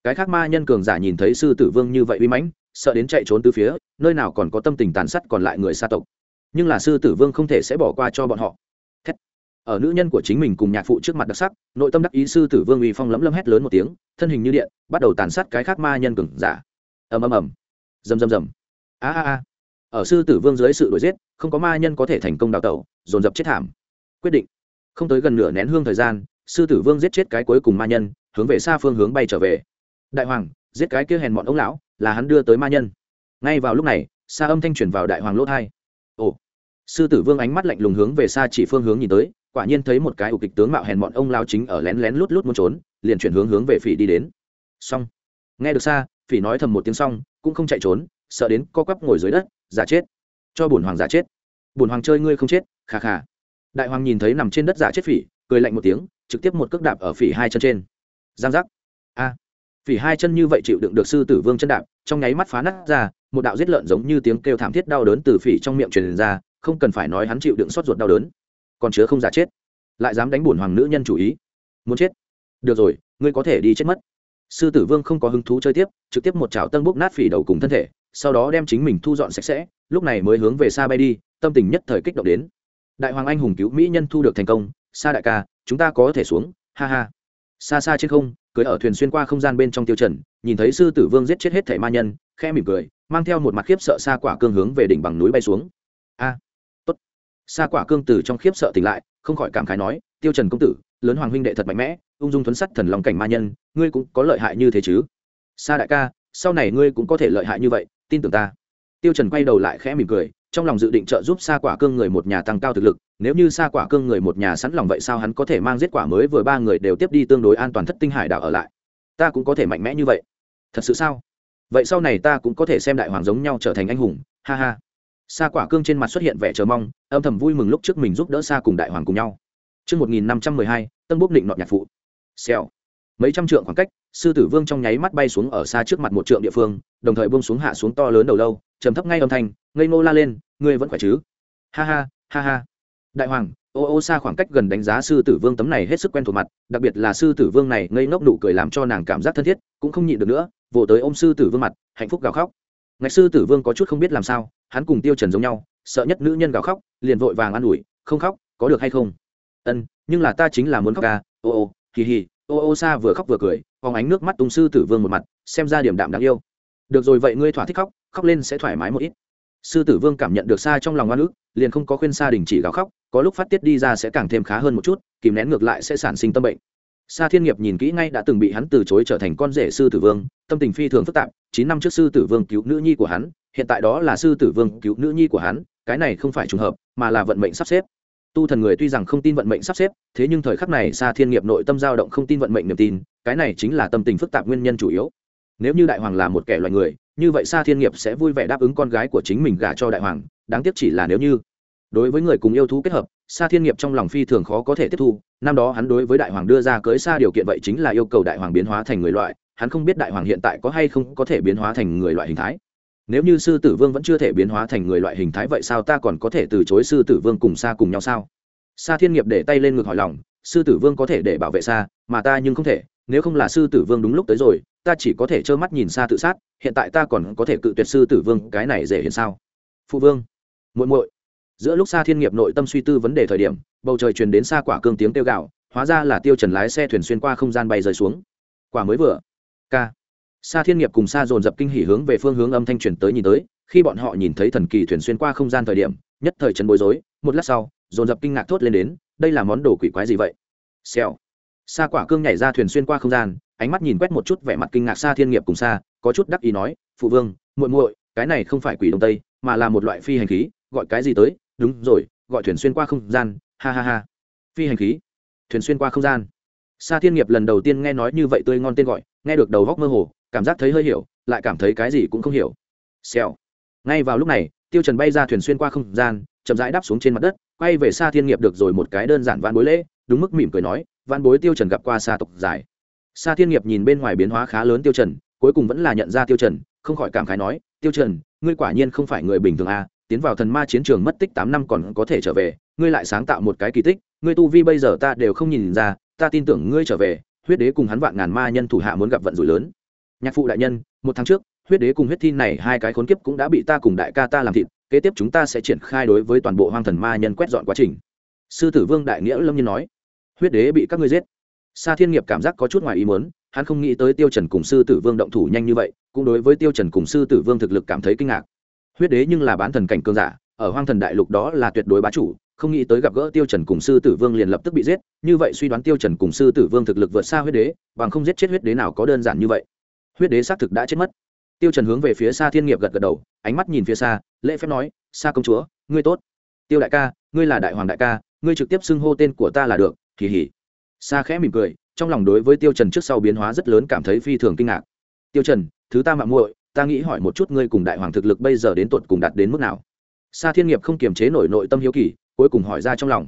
Cái khác ma nhân cường giả nhìn thấy sư tử vương như vậy uy mãnh sợ đến chạy trốn từ phía, nơi nào còn có tâm tình tàn sát còn lại người xa tộc. Nhưng là sư tử vương không thể sẽ bỏ qua cho bọn họ. Thét. ở nữ nhân của chính mình cùng nhạc phụ trước mặt đặc sắc, nội tâm đắc ý sư tử vương uy phong lấm lấm hét lớn một tiếng, thân hình như điện, bắt đầu tàn sát cái khác ma nhân cường giả. Ầm ầm ầm. Rầm rầm rầm. A a a. Ở sư tử vương dưới sự đuổi giết, không có ma nhân có thể thành công đào tẩu, dồn dập chết thảm. Quyết định. Không tới gần nửa nén hương thời gian, sư tử vương giết chết cái cuối cùng ma nhân, hướng về xa phương hướng bay trở về. Đại hoàng giết cái kia hèn mọn ông lão, là hắn đưa tới ma nhân. Ngay vào lúc này xa âm thanh chuyển vào đại hoàng lỗ thai. Ồ, sư tử vương ánh mắt lạnh lùng hướng về xa chỉ phương hướng nhìn tới, quả nhiên thấy một cái ủ kịch tướng mạo hèn mọn ông lao chính ở lén lén lút lút muốn trốn, liền chuyển hướng hướng về phỉ đi đến. Xong. Nghe được xa phỉ nói thầm một tiếng xong, cũng không chạy trốn, sợ đến co quắp ngồi dưới đất, giả chết. Cho bổn hoàng giả chết. Bổn hoàng chơi ngươi không chết khà khà đại hoàng nhìn thấy nằm trên đất giả chết phỉ, cười lạnh một tiếng, trực tiếp một cước đạp ở phỉ hai chân trên. Giang giác. A phỉ hai chân như vậy chịu đựng được sư tử vương chân đạp, trong nháy mắt phá nát ra, một đạo giết lợn giống như tiếng kêu thảm thiết đau đớn từ phỉ trong miệng truyền ra, không cần phải nói hắn chịu đựng xót ruột đau đớn. Còn chứa không giả chết. Lại dám đánh bổn hoàng nữ nhân chủ ý. Muốn chết? Được rồi, ngươi có thể đi chết mất. Sư tử vương không có hứng thú chơi tiếp, trực tiếp một chảo tân bốc nát phỉ đầu cùng thân thể, sau đó đem chính mình thu dọn sạch sẽ, lúc này mới hướng về xa bay đi, tâm tình nhất thời kích động đến. Đại hoàng anh hùng cứu mỹ nhân thu được thành công xa đại ca, chúng ta có thể xuống, ha ha. Xa xa trên không cưới ở thuyền xuyên qua không gian bên trong tiêu trần, nhìn thấy sư tử vương giết chết hết thảy ma nhân, khẽ mỉm cười, mang theo một mặt khiếp sợ xa quả cương hướng về đỉnh bằng núi bay xuống. A, tốt. Xa quả cương từ trong khiếp sợ tỉnh lại, không khỏi cảm khái nói, tiêu trần công tử, lớn hoàng huynh đệ thật mạnh mẽ, ung dung thuấn sắt thần lòng cảnh ma nhân, ngươi cũng có lợi hại như thế chứ? Sa đại ca, sau này ngươi cũng có thể lợi hại như vậy, tin tưởng ta. Tiêu trần quay đầu lại khẽ mỉm cười trong lòng dự định trợ giúp sa quả cương người một nhà tăng cao thực lực nếu như sa quả cương người một nhà sẵn lòng vậy sao hắn có thể mang giết quả mới vừa ba người đều tiếp đi tương đối an toàn thất tinh hải đảo ở lại? Ta cũng có thể mạnh mẽ như vậy. Thật sự sao? Vậy sau này ta cũng có thể xem đại hoàng giống nhau trở thành anh hùng ha ha. Sa quả cương trên mặt xuất hiện vẻ chờ mong âm thầm vui mừng lúc trước mình giúp đỡ sa cùng đại hoàng cùng nhau. Trước 1512, tân bốc định nọt nhạc phụ. Xèo. Mấy trăm trượng khoảng cách, sư tử vương trong nháy mắt bay xuống ở xa trước mặt một trượng địa phương, đồng thời buông xuống hạ xuống to lớn đầu lâu, trầm thấp ngay âm thanh, ngây ngô la lên, ngươi vẫn khỏe chứ? Ha ha, ha ha. Đại hoàng, ô ô xa khoảng cách gần đánh giá sư tử vương tấm này hết sức quen thuộc mặt, đặc biệt là sư tử vương này ngây ngốc nụ cười làm cho nàng cảm giác thân thiết, cũng không nhịn được nữa, vỗ tới ôm sư tử vương mặt, hạnh phúc gào khóc. Ngạch sư tử vương có chút không biết làm sao, hắn cùng Tiêu Trần giống nhau, sợ nhất nữ nhân gào khóc, liền vội vàng an ủi, không khóc, có được hay không? ân nhưng là ta chính là muốn khóc ca ô ô hì hì ô ô xa vừa khóc vừa cười phóng ánh nước mắt tung sư tử vương một mặt xem ra điểm đạm đáng yêu được rồi vậy ngươi thỏa thích khóc khóc lên sẽ thoải mái một ít. Sư tử vương cảm nhận được xa trong lòng oan ức, liền không có khuyên xa đình chỉ gào khóc, có lúc phát tiết đi ra sẽ càng thêm khá hơn một chút, kìm nén ngược lại sẽ sản sinh tâm bệnh. Sa thiên nghiệp nhìn kỹ ngay đã từng bị hắn từ chối trở thành con rể sư tử vương, tâm tình phi thường phức tạp, chín năm trước sư tử vương cứu nữ nhi của hắn, hiện tại đó là sư tử vương cứu nữ nhi của hắn, cái này không phải trùng hợp, mà là vận mệnh sắp xếp. Tu thần người tuy rằng không tin vận mệnh sắp xếp, thế nhưng thời khắc này xa thiên nghiệp nội tâm dao động không tin vận mệnh niềm tin, cái này chính là tâm tình phức tạp nguyên nhân chủ yếu nếu như đại hoàng là một kẻ loài người, như vậy Sa thiên nghiệp sẽ vui vẻ đáp ứng con gái của chính mình gả cho đại hoàng, đáng tiếc chỉ là nếu như. Đối với người cùng yêu thú kết hợp, Sa thiên nghiệp trong lòng phi thường khó có thể tiếp thu, năm đó hắn đối với đại hoàng đưa ra cưới xa điều kiện vậy chính là yêu cầu đại hoàng biến hóa thành người loại, hắn không biết đại hoàng hiện tại có hay không có thể biến hóa thành người loại hình thái. Nếu như sư tử vương vẫn chưa thể biến hóa thành người loại hình thái vậy sao ta còn có thể từ chối sư tử vương cùng xa cùng nhau sao? Sa thiên nghiệp để tay lên ngực hỏi lòng, sư tử vương có thể để bảo vệ xa mà ta nhưng không thể, nếu không là sư tử vương đúng lúc tới rồi ta chỉ có thể trơ mắt nhìn xa tự sát hiện tại ta còn có thể cự tuyệt sư tử vương cái này dễ hiện sao? Phụ vương muội muội. Giữa lúc xa thiên nghiệp nội tâm suy tư vấn đề thời điểm bầu trời truyền đến xa quả cương tiếng tiêu gạo hóa ra là tiêu trần lái xe thuyền xuyên qua không gian bay rơi xuống. Quả mới vừa. Ca. Xa Thiên Nghiệp cùng xa dồn dập kinh hỉ hướng về phương hướng âm thanh truyền tới nhìn tới, khi bọn họ nhìn thấy thần kỳ thuyền xuyên qua không gian thời điểm, nhất thời chấn bối rối, một lát sau, dồn dập kinh ngạc thốt lên đến, đây là món đồ quỷ quái gì vậy? Xèo. xa Quả Cương nhảy ra thuyền xuyên qua không gian, ánh mắt nhìn quét một chút vẻ mặt kinh ngạc xa Thiên Nghiệp cùng xa, có chút đắc ý nói, "Phụ vương, muội muội, cái này không phải quỷ đông tây, mà là một loại phi hành khí, gọi cái gì tới? Đúng rồi, gọi thuyền xuyên qua không gian, ha ha ha." Phi hành khí? Thuyền xuyên qua không gian? Sa Thiên Nghiệp lần đầu tiên nghe nói như vậy tươi ngon tên gọi, nghe được đầu góc mơ hồ, cảm giác thấy hơi hiểu lại cảm thấy cái gì cũng không hiểu xèo ngay vào lúc này tiêu trần bay ra thuyền xuyên qua không gian chậm rãi đáp xuống trên mặt đất quay về xa thiên nghiệp được rồi một cái đơn giản văn bối lễ đúng mức mỉm cười nói văn bối tiêu trần gặp qua xa tộc dài Sa thiên nghiệp nhìn bên ngoài biến hóa khá lớn tiêu trần, cuối cùng vẫn là nhận ra tiêu trần, không khỏi cảm khái nói, tiêu trần, ngươi quả nhiên không phải người bình thường à tiến vào thần ma chiến trường mất tích tám năm còn có thể trở về, ngươi lại sáng tạo một cái kỳ tích, ngươi tu vi bây giờ ta đều không nhìn ra, ta tin tưởng ngươi trở về, huyết đế cùng hắn vạn ngàn ma nhân thủ hạ muốn gặp vận rủi lớn. Nhạc phụ đại nhân, một tháng trước, huyết đế cùng huyết thi này hai cái khốn kiếp cũng đã bị ta cùng đại ca ta làm thịt, kế tiếp chúng ta sẽ triển khai đối với toàn bộ hoang thần ma nhân quét dọn quá trình. Sư tử vương đại nghĩa lâm nhiên nói, huyết đế bị các ngươi giết sa thiên nghiệp cảm giác có chút ngoài ý muốn, hắn không nghĩ tới tiêu trần cùng sư tử vương động thủ nhanh như vậy, cũng đối với tiêu trần cùng sư tử vương thực lực cảm thấy kinh ngạc. Huyết đế nhưng là bán thần cảnh cường giả, ở hoang thần đại lục đó là tuyệt đối bá chủ, không nghĩ tới gặp gỡ tiêu trần cùng sư tử vương liền lập tức bị giết, như vậy suy đoán tiêu trần cùng sư tử vương thực lực vượt xa huyết đế, bằng không giết chết huyết đế nào có đơn giản như vậy. Huyết đế xác thực đã chết mất. Tiêu trần hướng về phía xa thiên nghiệp gật gật đầu, ánh mắt nhìn phía xa, lễ phép nói xa công chúa, ngươi tốt. Tiêu đại ca, ngươi là đại hoàng đại ca, ngươi trực tiếp xưng hô tên của ta là được kỳ hỉ xa khẽ mỉm cười, trong lòng đối với tiêu trần trước sau biến hóa rất lớn cảm thấy phi thường kinh ngạc. Tiêu trần, thứ ta mạo muội, ta nghĩ hỏi một chút ngươi cùng đại hoàng thực lực bây giờ đến tuột cùng đạt đến mức nào? Sa thiên nghiệp không kiềm chế nổi nội tâm hiếu kỳ, cuối cùng hỏi ra trong lòng.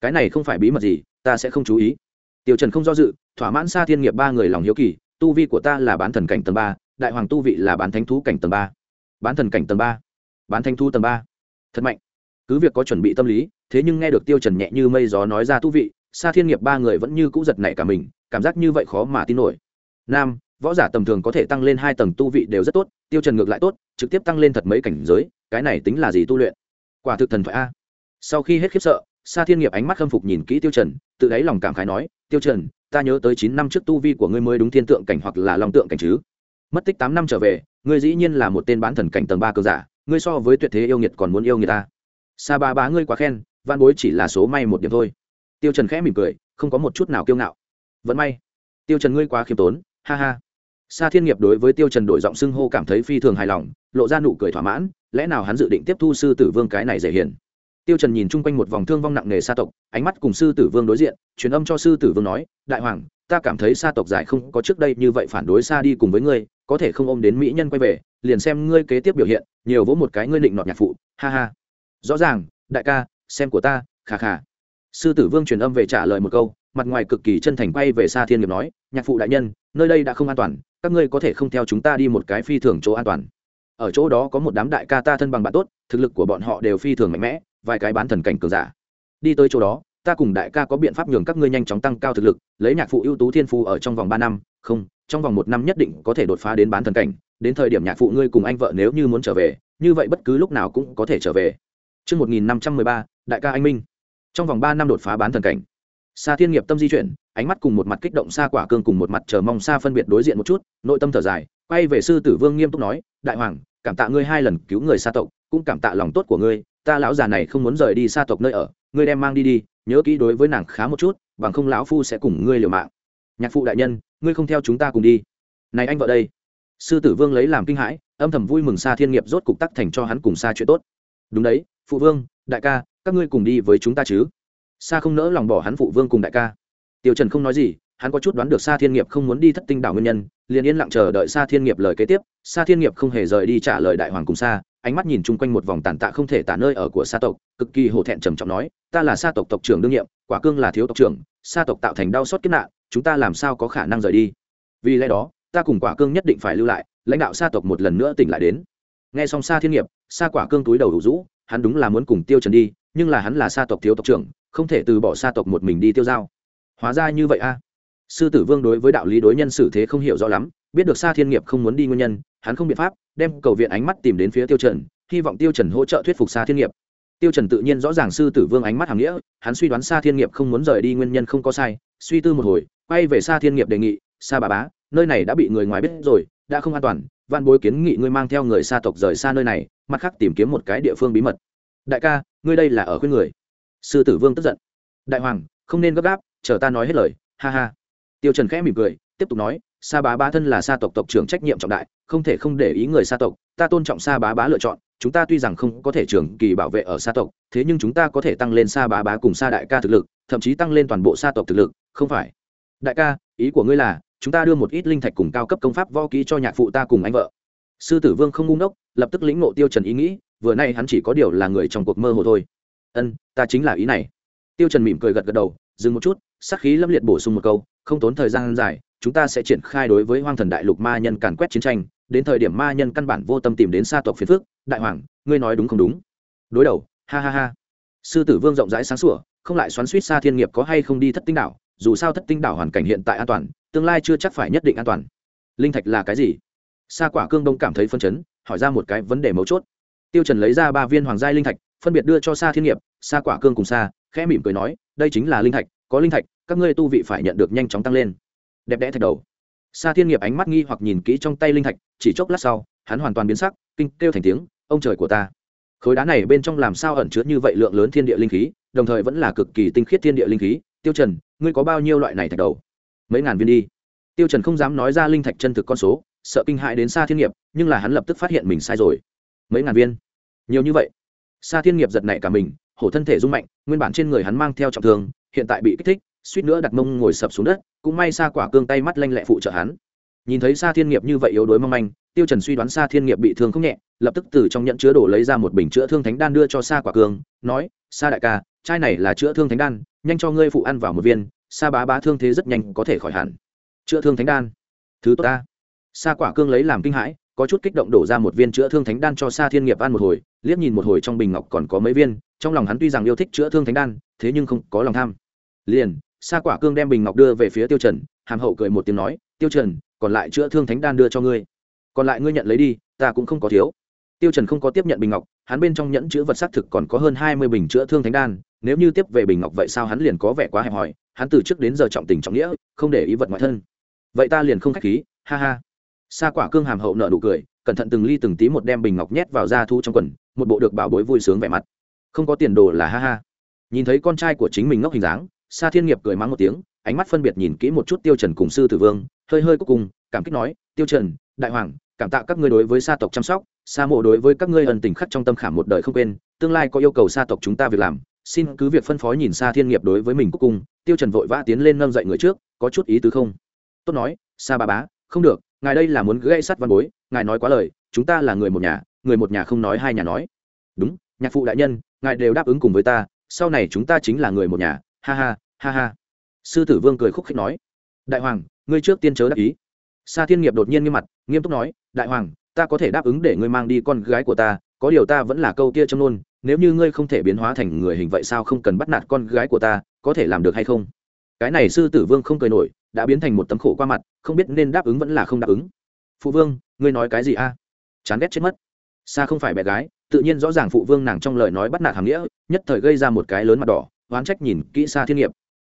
Cái này không phải bí mật gì, ta sẽ không chú ý. Tiêu trần không do dự, thỏa mãn sa thiên nghiệp ba người lòng hiếu kỳ, tu vi của ta là bán thần cảnh tầng ba, đại hoàng tu vị là bán thánh thú cảnh tầng ba. Bán thần cảnh tầng ba? Bán thánh thú tầng ba? Thật mạnh. Cứ việc có chuẩn bị tâm lý, thế nhưng nghe được tiêu trần nhẹ như mây gió nói ra tu vị Sa thiên nghiệp ba người vẫn như cũ giật nảy cả mình, cảm giác như vậy khó mà tin nổi. Nam, võ giả tầm thường có thể tăng lên hai tầng tu vị đều rất tốt, tiêu trần ngược lại tốt, trực tiếp tăng lên thật mấy cảnh giới, cái này tính là gì tu luyện? Quả thực thần thoại a. Sau khi hết khiếp sợ, sa thiên nghiệp ánh mắt khâm phục nhìn kỹ tiêu trần, tự đáy lòng cảm khái nói, tiêu trần, ta nhớ tới chín năm trước tu vi của ngươi mới đúng thiên tượng cảnh hoặc là long tượng cảnh chứ? Mất tích tám năm trở về, ngươi dĩ nhiên là một tên bán thần cảnh tầng ba cơ giả, ngươi so với tuyệt thế yêu nghiệt còn muốn yêu người ta. Sa ba bá ngươi quá khen văn bối chỉ là số may một điểm thôi tiêu trần khẽ mỉm cười, không có một chút nào kiêu ngạo. Vẫn may. Tiêu trần ngươi quá khiêm tốn, ha ha. Sa thiên nghiệp đối với tiêu trần đổi giọng xưng hô cảm thấy phi thường hài lòng, lộ ra nụ cười thỏa mãn, lẽ nào hắn dự định tiếp thu sư tử vương cái này dễ hiền? Tiêu trần nhìn chung quanh một vòng thương vong nặng nề sa tộc, ánh mắt cùng sư tử vương đối diện, truyền âm cho sư tử vương nói, đại hoàng, ta cảm thấy sa tộc giải không có trước đây như vậy phản đối sa đi cùng với ngươi, có thể không ôm đến mỹ nhân quay về, liền xem ngươi kế tiếp biểu hiện, nhiều vỗ một cái ngươi định nọt nhạc phụ, ha ha. Rõ ràng, đại ca, xem của ta khà khà sư tử vương truyền âm về trả lời một câu mặt ngoài cực kỳ chân thành quay về xa thiên nghiệp nói nhạc phụ đại nhân nơi đây đã không an toàn các ngươi có thể không theo chúng ta đi một cái phi thường chỗ an toàn. Ở chỗ đó có một đám đại ca ta thân bằng bạn tốt thực lực của bọn họ đều phi thường mạnh mẽ vài cái bán thần cảnh cường giả. Đi tới chỗ đó ta cùng đại ca có biện pháp nhường các ngươi nhanh chóng tăng cao thực lực lấy nhạc phụ ưu tú thiên phu ở trong vòng ba năm không trong vòng một năm nhất định có thể đột phá đến bán thần cảnh. Đến thời điểm nhạc phụ ngươi cùng anh vợ nếu như muốn trở về như vậy bất cứ lúc nào cũng có thể trở về. Trước 1513, đại ca anh Minh. Trong vòng ba năm đột phá bán thần cảnh. Sa Thiên Nghiệp tâm di chuyển, ánh mắt cùng một mặt kích động Sa Quả Cương cùng một mặt chờ mong Sa phân biệt đối diện một chút, nội tâm thở dài, quay về sư tử Vương nghiêm túc nói, "Đại hoàng, cảm tạ ngươi hai lần cứu người Sa tộc, cũng cảm tạ lòng tốt của ngươi, ta lão già này không muốn rời đi Sa tộc nơi ở, ngươi đem mang đi đi, nhớ kỹ đối với nàng khá một chút, bằng không lão phu sẽ cùng ngươi liều mạng." Nhạc phụ đại nhân, ngươi không theo chúng ta cùng đi. Này anh vợ đây. Sư tử Vương lấy làm kinh hãi, âm thầm vui mừng Sa Thiên Nghiệp rốt cục tắc thành cho hắn cùng Sa chuyện tốt. Đúng đấy, phụ vương, đại ca, các ngươi cùng đi với chúng ta chứ? Sa không nỡ lòng bỏ hắn phụ vương cùng đại ca. Tiêu trần không nói gì, hắn có chút đoán được sa thiên nghiệp không muốn đi thất tinh đảo nguyên nhân, liền yên lặng chờ đợi sa thiên nghiệp lời kế tiếp. Sa thiên nghiệp không hề rời đi trả lời đại hoàng cùng sa, ánh mắt nhìn chung quanh một vòng tàn tạ không thể tả nơi ở của sa tộc, cực kỳ hổ thẹn trầm trọng nói, ta là sa tộc tộc trưởng đương nhiệm, quả cương là thiếu tộc trưởng, sa tộc tạo thành đau xót kiếp nạn, chúng ta làm sao có khả năng rời đi? Vì lẽ đó, ta cùng quả cương nhất định phải lưu lại, lãnh đạo sa tộc một lần nữa tỉnh lại đến. Nghe xong sa thiên nghiệp, sa quả cương túi đầu đủ rũ, hắn đúng là muốn cùng tiêu trần đi nhưng là hắn là sa tộc thiếu tộc trưởng, không thể từ bỏ sa tộc một mình đi tiêu dao. hóa ra như vậy a. Sư tử vương đối với đạo lý đối nhân xử thế không hiểu rõ lắm, biết được sa thiên nghiệp không muốn đi nguyên nhân, hắn không biện pháp, đem cầu viện ánh mắt tìm đến phía tiêu trần, hy vọng tiêu trần hỗ trợ thuyết phục sa thiên nghiệp. Tiêu trần tự nhiên rõ ràng sư tử vương ánh mắt hàm nghĩa, hắn suy đoán sa thiên nghiệp không muốn rời đi nguyên nhân không có sai, suy tư một hồi, quay về sa thiên nghiệp đề nghị, sa bà bá, nơi này đã bị người ngoài biết rồi, đã không an toàn văn bối kiến nghị ngươi mang theo người sa tộc rời xa nơi này, mặt khác tìm kiếm một cái địa phương bí mật. Đại ca ngươi đây là ở khuyên người. Sư tử vương tức giận. Đại hoàng, không nên gấp gáp, chờ ta nói hết lời, ha ha. Tiêu trần khẽ mỉm cười, tiếp tục nói, sa bá bá thân là sa tộc tộc trưởng trách nhiệm trọng đại, không thể không để ý người sa tộc, ta tôn trọng sa bá bá lựa chọn, chúng ta tuy rằng không có thể trường kỳ bảo vệ ở sa tộc, thế nhưng chúng ta có thể tăng lên sa bá bá cùng sa đại ca thực lực, thậm chí tăng lên toàn bộ sa tộc thực lực, không phải? Đại ca, ý của ngươi là, chúng ta đưa một ít linh thạch cùng cao cấp công pháp võ kỹ cho nhạc phụ ta cùng anh vợ. Sư tử vương không ngu ngốc, lập tức lĩnh ngộ tiêu trần ý nghĩ vừa nay hắn chỉ có điều là người trong cuộc mơ hồ thôi. Ân, ta chính là ý này. Tiêu trần mỉm cười gật gật đầu, dừng một chút, sắc khí lâm liệt bổ sung một câu, không tốn thời gian dài, chúng ta sẽ triển khai đối với hoang thần đại lục ma nhân càn quét chiến tranh, đến thời điểm ma nhân căn bản vô tâm tìm đến sa tộc phiền phước đại hoàng, ngươi nói đúng không đúng? Đối đầu, ha ha ha. Sư tử vương rộng rãi sáng sủa, không lại xoắn suýt xa thiên nghiệp có hay không đi thất tinh đảo, dù sao thất tinh đảo hoàn cảnh hiện tại an toàn, tương lai chưa chắc phải nhất định an toàn. Linh thạch là cái gì? Sa quả cương đông cảm thấy phân chấn, hỏi ra một cái vấn đề mấu chốt tiêu trần lấy ra ba viên hoàng giai linh thạch, phân biệt đưa cho sa thiên nghiệp, sa quả cương cùng sa, khẽ mỉm cười nói, đây chính là linh thạch, có linh thạch, các ngươi tu vị phải nhận được nhanh chóng tăng lên. Đẹp đẽ thạch đầu. Sa thiên nghiệp ánh mắt nghi hoặc nhìn kỹ trong tay linh thạch, chỉ chốc lát sau, hắn hoàn toàn biến sắc, kinh kêu thành tiếng, ông trời của ta. Khối đá này bên trong làm sao ẩn chứa như vậy lượng lớn thiên địa linh khí, đồng thời vẫn là cực kỳ tinh khiết thiên địa linh khí. Tiêu trần, ngươi có bao nhiêu loại này thạch đầu? Mấy ngàn viên đi. Tiêu trần không dám nói ra linh thạch chân thực con số, sợ kinh hại đến Sa thiên nghiệp, nhưng là hắn lập tức phát hiện mình sai rồi. Mấy ngàn viên? Nhiều như vậy. Sa thiên nghiệp giật nảy cả mình, hổ thân thể rung mạnh, nguyên bản trên người hắn mang theo trọng thương, hiện tại bị kích thích, suýt nữa đặt mông ngồi sập xuống đất, cũng may Sa quả cương tay mắt lanh lẹ phụ trợ hắn. Nhìn thấy Sa thiên nghiệp như vậy yếu đuối mong manh, tiêu trần suy đoán Sa thiên nghiệp bị thương không nhẹ, lập tức từ trong nhận chứa đổ lấy ra một bình chữa thương thánh đan đưa cho Sa quả cương, nói, Sa đại ca, chai này là chữa thương thánh đan, nhanh cho ngươi phụ ăn vào một viên, sa bá bá thương thế rất nhanh có thể khỏi hẳn. Chữa thương thánh đan? Thứ tốt ta. Sa quả cương lấy làm kinh hãi có chút kích động đổ ra một viên chữa thương thánh đan cho sa thiên nghiệp ăn một hồi, liếc nhìn một hồi trong bình ngọc còn có mấy viên, trong lòng hắn tuy rằng yêu thích chữa thương thánh đan, thế nhưng không có lòng tham. Liền, sa quả cương đem bình ngọc đưa về phía tiêu trần, hàm hậu cười một tiếng nói, tiêu trần, còn lại chữa thương thánh đan đưa cho ngươi. Còn lại ngươi nhận lấy đi, ta cũng không có thiếu. Tiêu trần không có tiếp nhận bình ngọc, hắn bên trong nhẫn chứa vật sắc thực còn có hơn hai mươi bình chữa thương thánh đan, nếu như tiếp về bình ngọc vậy sao hắn liền có vẻ quá hẹp hòi, hắn từ trước đến giờ trọng tình trọng nghĩa, không để ý vật ngoại thân. Vậy ta liền không khách khí, ha ha sa quả cương hàm hậu nợ nụ cười, cẩn thận từng ly từng tí một đem bình ngọc nhét vào da thu trong quần, một bộ được bảo bối vui sướng vẻ mặt. Không có tiền đồ là ha ha. Nhìn thấy con trai của chính mình ngốc hình dáng, sa thiên nghiệp cười mắng một tiếng, ánh mắt phân biệt nhìn kỹ một chút tiêu trần cùng sư tử vương, hơi hơi cuối cùng, cảm kích nói, tiêu trần, đại hoàng, cảm tạ các ngươi đối với sa tộc chăm sóc, sa mộ đối với các ngươi ân tình khắc trong tâm khảm một đời không quên, tương lai có yêu cầu sa tộc chúng ta việc làm, xin cứ việc phân phó nhìn sa thiên nghiệp đối với mình cuối cùng. Tiêu trần vội vã tiến lên nâng dậy người trước, có chút ý tứ không? Tốt nói, sa bà bá, không được ngài đây là muốn gây sắt văn bối, ngài nói quá lời, chúng ta là người một nhà, người một nhà không nói hai nhà nói. Đúng, nhạc phụ đại nhân, ngài đều đáp ứng cùng với ta, sau này chúng ta chính là người một nhà, ha ha ha ha. Sư tử vương cười khúc khích nói. Đại hoàng, ngươi trước tiên chớ đáp ý. Sa thiên nghiệp đột nhiên nghiêm mặt, nghiêm túc nói, đại hoàng, ta có thể đáp ứng để ngươi mang đi con gái của ta, có điều ta vẫn là câu kia châm nôn nếu như ngươi không thể biến hóa thành người hình vậy sao không cần bắt nạt con gái của ta, có thể làm được hay không? Cái này sư tử vương không cười nổi, đã biến thành một tấm khổ qua mặt không biết nên đáp ứng vẫn là không đáp ứng. Phụ vương, ngươi nói cái gì a? Chán ghét chết mất. Sa không phải bé gái, tự nhiên rõ ràng phụ vương nàng trong lời nói bắt nạt hàm nghĩa, nhất thời gây ra một cái lớn mặt đỏ, oán trách nhìn kỹ xa thiên nghiệp.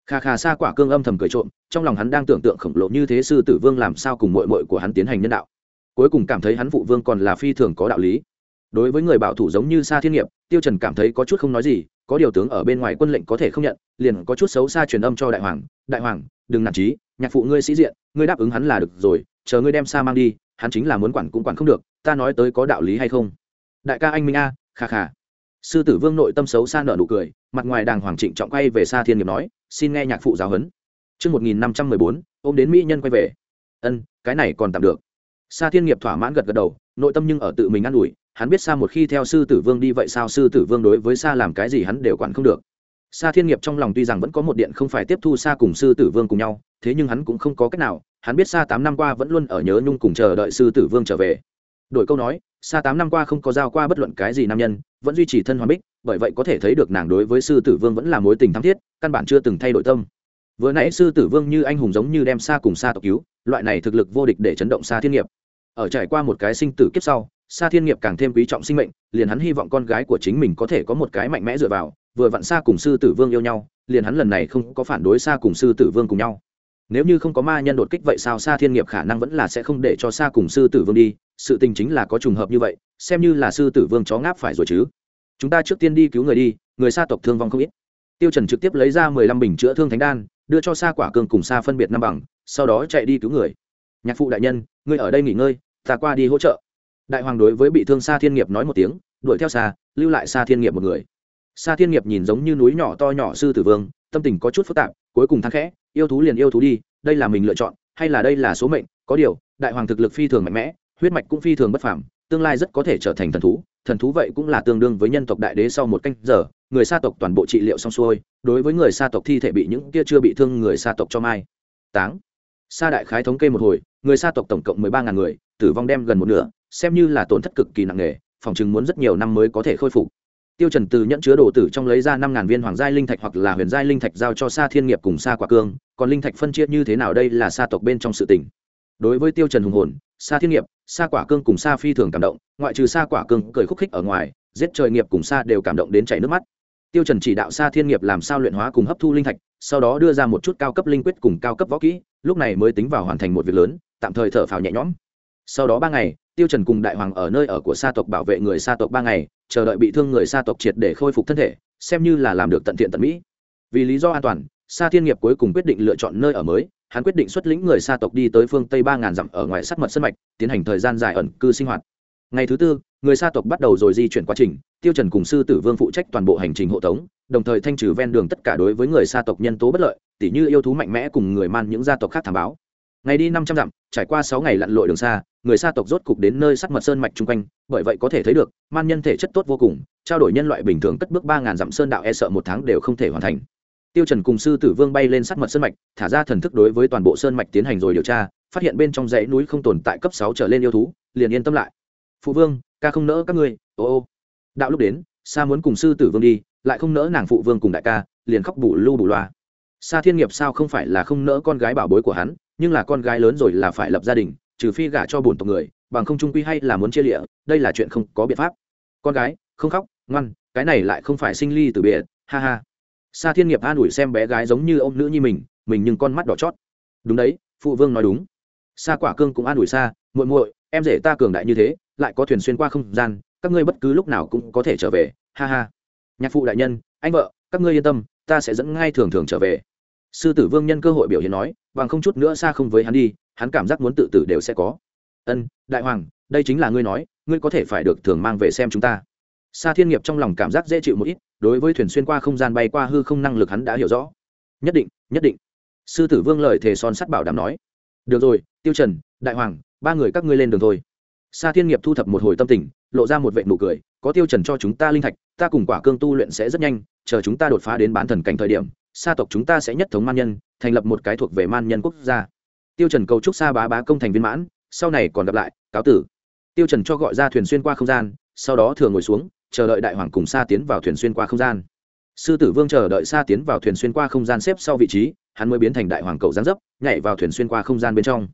Kha kha xa quả cương âm thầm cười trộm, trong lòng hắn đang tưởng tượng khổng lồ như thế sư tử vương làm sao cùng mội mội của hắn tiến hành nhân đạo. Cuối cùng cảm thấy hắn phụ vương còn là phi thường có đạo lý. Đối với người bảo thủ giống như sa thiên nghiệp, tiêu trần cảm thấy có chút không nói gì, có điều tướng ở bên ngoài quân lệnh có thể không nhận, liền có chút xấu xa truyền âm cho đại hoàng đại hoàng, đừng nản trí nhạc phụ ngươi sĩ diện ngươi đáp ứng hắn là được rồi chờ ngươi đem sa mang đi hắn chính là muốn quản cũng quản không được ta nói tới có đạo lý hay không đại ca anh minh a kha kha sư tử vương nội tâm xấu xa nở nụ cười mặt ngoài đàng hoàng trịnh trọng quay về xa thiên nghiệp nói xin nghe nhạc phụ giáo huấn Trước 1514, ôm đến mỹ nhân quay về. Ân, cái này còn tạm được. Sa Thiên Nghiệp thỏa mãn gật gật đầu, nội tâm nhưng ở tự mình ăn ủi, hắn biết Sa một khi theo sư tử vương đi vậy sao sư tử vương đối với Sa làm cái gì hắn đều quản không được. Sa Thiên Nghiệp trong lòng tuy rằng vẫn có một điện không phải tiếp thu Sa cùng sư tử vương cùng nhau, thế nhưng hắn cũng không có cách nào, hắn biết xa tám năm qua vẫn luôn ở nhớ nhung cùng chờ đợi sư tử vương trở về. Đổi câu nói, xa tám năm qua không có giao qua bất luận cái gì nam nhân, vẫn duy trì thân hoàn bích, bởi vậy có thể thấy được nàng đối với sư tử vương vẫn là mối tình thắm thiết, căn bản chưa từng thay đổi tâm. Vừa nãy sư tử vương như anh hùng giống như đem xa cùng xa tộc cứu, loại này thực lực vô địch để chấn động xa Thiên Nghiệp. Ở trải qua một cái sinh tử kiếp sau, xa Thiên Nghiệp càng thêm quý trọng sinh mệnh, liền hắn hy vọng con gái của chính mình có thể có một cái mạnh mẽ dựa vào, vừa vặn xa cùng sư tử vương yêu nhau, liền hắn lần này không có phản đối xa cùng sư tử vương cùng nhau nếu như không có ma nhân đột kích vậy sao xa thiên nghiệp khả năng vẫn là sẽ không để cho xa cùng sư tử vương đi? Sự tình chính là có trùng hợp như vậy, xem như là sư tử vương chó ngáp phải rồi chứ. Chúng ta trước tiên đi cứu người đi, người xa tộc thương vong không ít. Tiêu trần trực tiếp lấy ra mười lăm bình chữa thương thánh đan, đưa cho xa quả cương cùng xa phân biệt năm bằng, sau đó chạy đi cứu người. Nhạc phụ đại nhân, ngươi ở đây nghỉ ngơi, ta qua đi hỗ trợ. Đại hoàng đối với bị thương xa thiên nghiệp nói một tiếng, đuổi theo xa lưu lại xa thiên nghiệp một người. Xa thiên nghiệp nhìn giống như núi nhỏ to nhỏ sư tử vương, tâm tình có chút phức tạp cuối cùng thắng khẽ, yêu thú liền yêu thú đi, đây là mình lựa chọn, hay là đây là số mệnh, có điều, đại hoàng thực lực phi thường mạnh mẽ, huyết mạch cũng phi thường bất phàm, tương lai rất có thể trở thành thần thú thần thú vậy cũng là tương đương với nhân tộc đại đế sau một canh giờ, người sa tộc toàn bộ trị liệu xong xuôi, đối với người sa tộc thi thể bị những kia chưa bị thương người sa tộc cho mai. Táng. Sa đại khái thống kê một hồi, người sa tộc tổng cộng mười ba ngàn người, tử vong đem gần một nửa, xem như là tổn thất cực kỳ nặng nề, phòng chứng muốn rất nhiều năm mới có thể khôi phục tiêu trần từ nhận chứa đồ tử trong lấy ra năm ngàn viên hoàng giai linh thạch hoặc là huyền giai linh thạch giao cho sa thiên nghiệp cùng sa quả cương, còn linh thạch phân chia như thế nào đây là sa tộc bên trong sự tình. Đối với tiêu trần hùng hồn, sa thiên nghiệp, sa quả cương cùng sa phi thường cảm động, ngoại trừ sa quả cương cười khúc khích ở ngoài, giết trời nghiệp cùng sa đều cảm động đến chảy nước mắt. Tiêu trần chỉ đạo sa thiên nghiệp làm sao luyện hóa cùng hấp thu linh thạch, sau đó đưa ra một chút cao cấp linh quyết cùng cao cấp võ kỹ, lúc này mới tính vào hoàn thành một việc lớn, tạm thời thở phào nhẹ nhõm. Sau đó ba ngày, tiêu trần cùng đại hoàng ở nơi ở của sa tộc bảo vệ người sa tộc ba ngày chờ đợi bị thương người sa tộc triệt để khôi phục thân thể, xem như là làm được tận thiện tận mỹ. Vì lý do an toàn, sa thiên nghiệp cuối cùng quyết định lựa chọn nơi ở mới, hắn quyết định xuất lĩnh người sa tộc đi tới phương tây ba ngàn dặm ở ngoài sát mật sân mạch, tiến hành thời gian dài ẩn cư sinh hoạt. Ngày thứ tư, người sa tộc bắt đầu rồi di chuyển quá trình, tiêu trần cùng sư tử vương phụ trách toàn bộ hành trình hộ tống, đồng thời thanh trừ ven đường tất cả đối với người sa tộc nhân tố bất lợi, tỉ như yêu thú mạnh mẽ cùng người man những gia tộc khác thảm báo. Ngày đi năm trăm dặm, trải qua sáu ngày lặn lội đường xa người sa tộc rốt cục đến nơi sắt mật sơn mạch chung quanh, bởi vậy có thể thấy được, man nhân thể chất tốt vô cùng, trao đổi nhân loại bình thường cất bước ba ngàn dặm sơn đạo e sợ một tháng đều không thể hoàn thành. Tiêu trần cùng sư tử vương bay lên sắc mật sơn mạch, thả ra thần thức đối với toàn bộ sơn mạch tiến hành rồi điều tra, phát hiện bên trong dãy núi không tồn tại cấp sáu trở lên yêu thú, liền yên tâm lại. Phụ vương, ca không nỡ các ngươi, ô ô. Đạo lúc đến, sa muốn cùng sư tử vương đi, lại không nỡ nàng phụ vương cùng đại ca, liền khóc bù lu bù loa. Sa thiên nghiệp sao không phải là không nỡ con gái bảo bối của hắn, nhưng là con gái lớn rồi là phải lập gia đình trừ phi gả cho bổn tộc người, bằng không trung quy hay là muốn chia lịa, đây là chuyện không có biện pháp. Con gái, không khóc, ngoan, cái này lại không phải sinh ly từ biệt, ha ha. Sa thiên nghiệp an ủi xem bé gái giống như ông nữ như mình mình nhưng con mắt đỏ chót. Đúng đấy, phụ vương nói đúng. Sa quả cương cũng an ủi sa, muội muội, em rể ta cường đại như thế, lại có thuyền xuyên qua không gian, các ngươi bất cứ lúc nào cũng có thể trở về, ha ha. Nhạc phụ đại nhân, anh vợ, các ngươi yên tâm, ta sẽ dẫn ngay thường thường trở về. Sư tử vương nhân cơ hội biểu hiện nói, bằng không chút nữa xa không với hắn đi hắn cảm giác muốn tự tử đều sẽ có. Ân, đại hoàng, đây chính là ngươi nói, ngươi có thể phải được thường mang về xem chúng ta. Sa thiên nghiệp trong lòng cảm giác dễ chịu một ít, đối với thuyền xuyên qua không gian bay qua hư không năng lực hắn đã hiểu rõ. Nhất định nhất định. Sư tử vương lời thề son sắt bảo đảm nói. Được rồi, tiêu trần, đại hoàng, ba người các ngươi lên đường thôi. Sa thiên nghiệp thu thập một hồi tâm tình, lộ ra một vệ nụ cười, có tiêu trần cho chúng ta linh thạch, ta cùng quả cương tu luyện sẽ rất nhanh, chờ chúng ta đột phá đến bán thần cảnh thời điểm, sa tộc chúng ta sẽ nhất thống man nhân, thành lập một cái thuộc về man nhân quốc gia tiêu trần cầu chúc sa bá bá công thành viên mãn, sau này còn gặp lại, cáo tử. Tiêu trần cho gọi ra thuyền xuyên qua không gian, sau đó thừa ngồi xuống, chờ đợi đại hoàng cùng sa tiến vào thuyền xuyên qua không gian. Sư tử vương chờ đợi sa tiến vào thuyền xuyên qua không gian xếp sau vị trí, hắn mới biến thành đại hoàng cầu giáng dấp, nhảy vào thuyền xuyên qua không gian bên trong.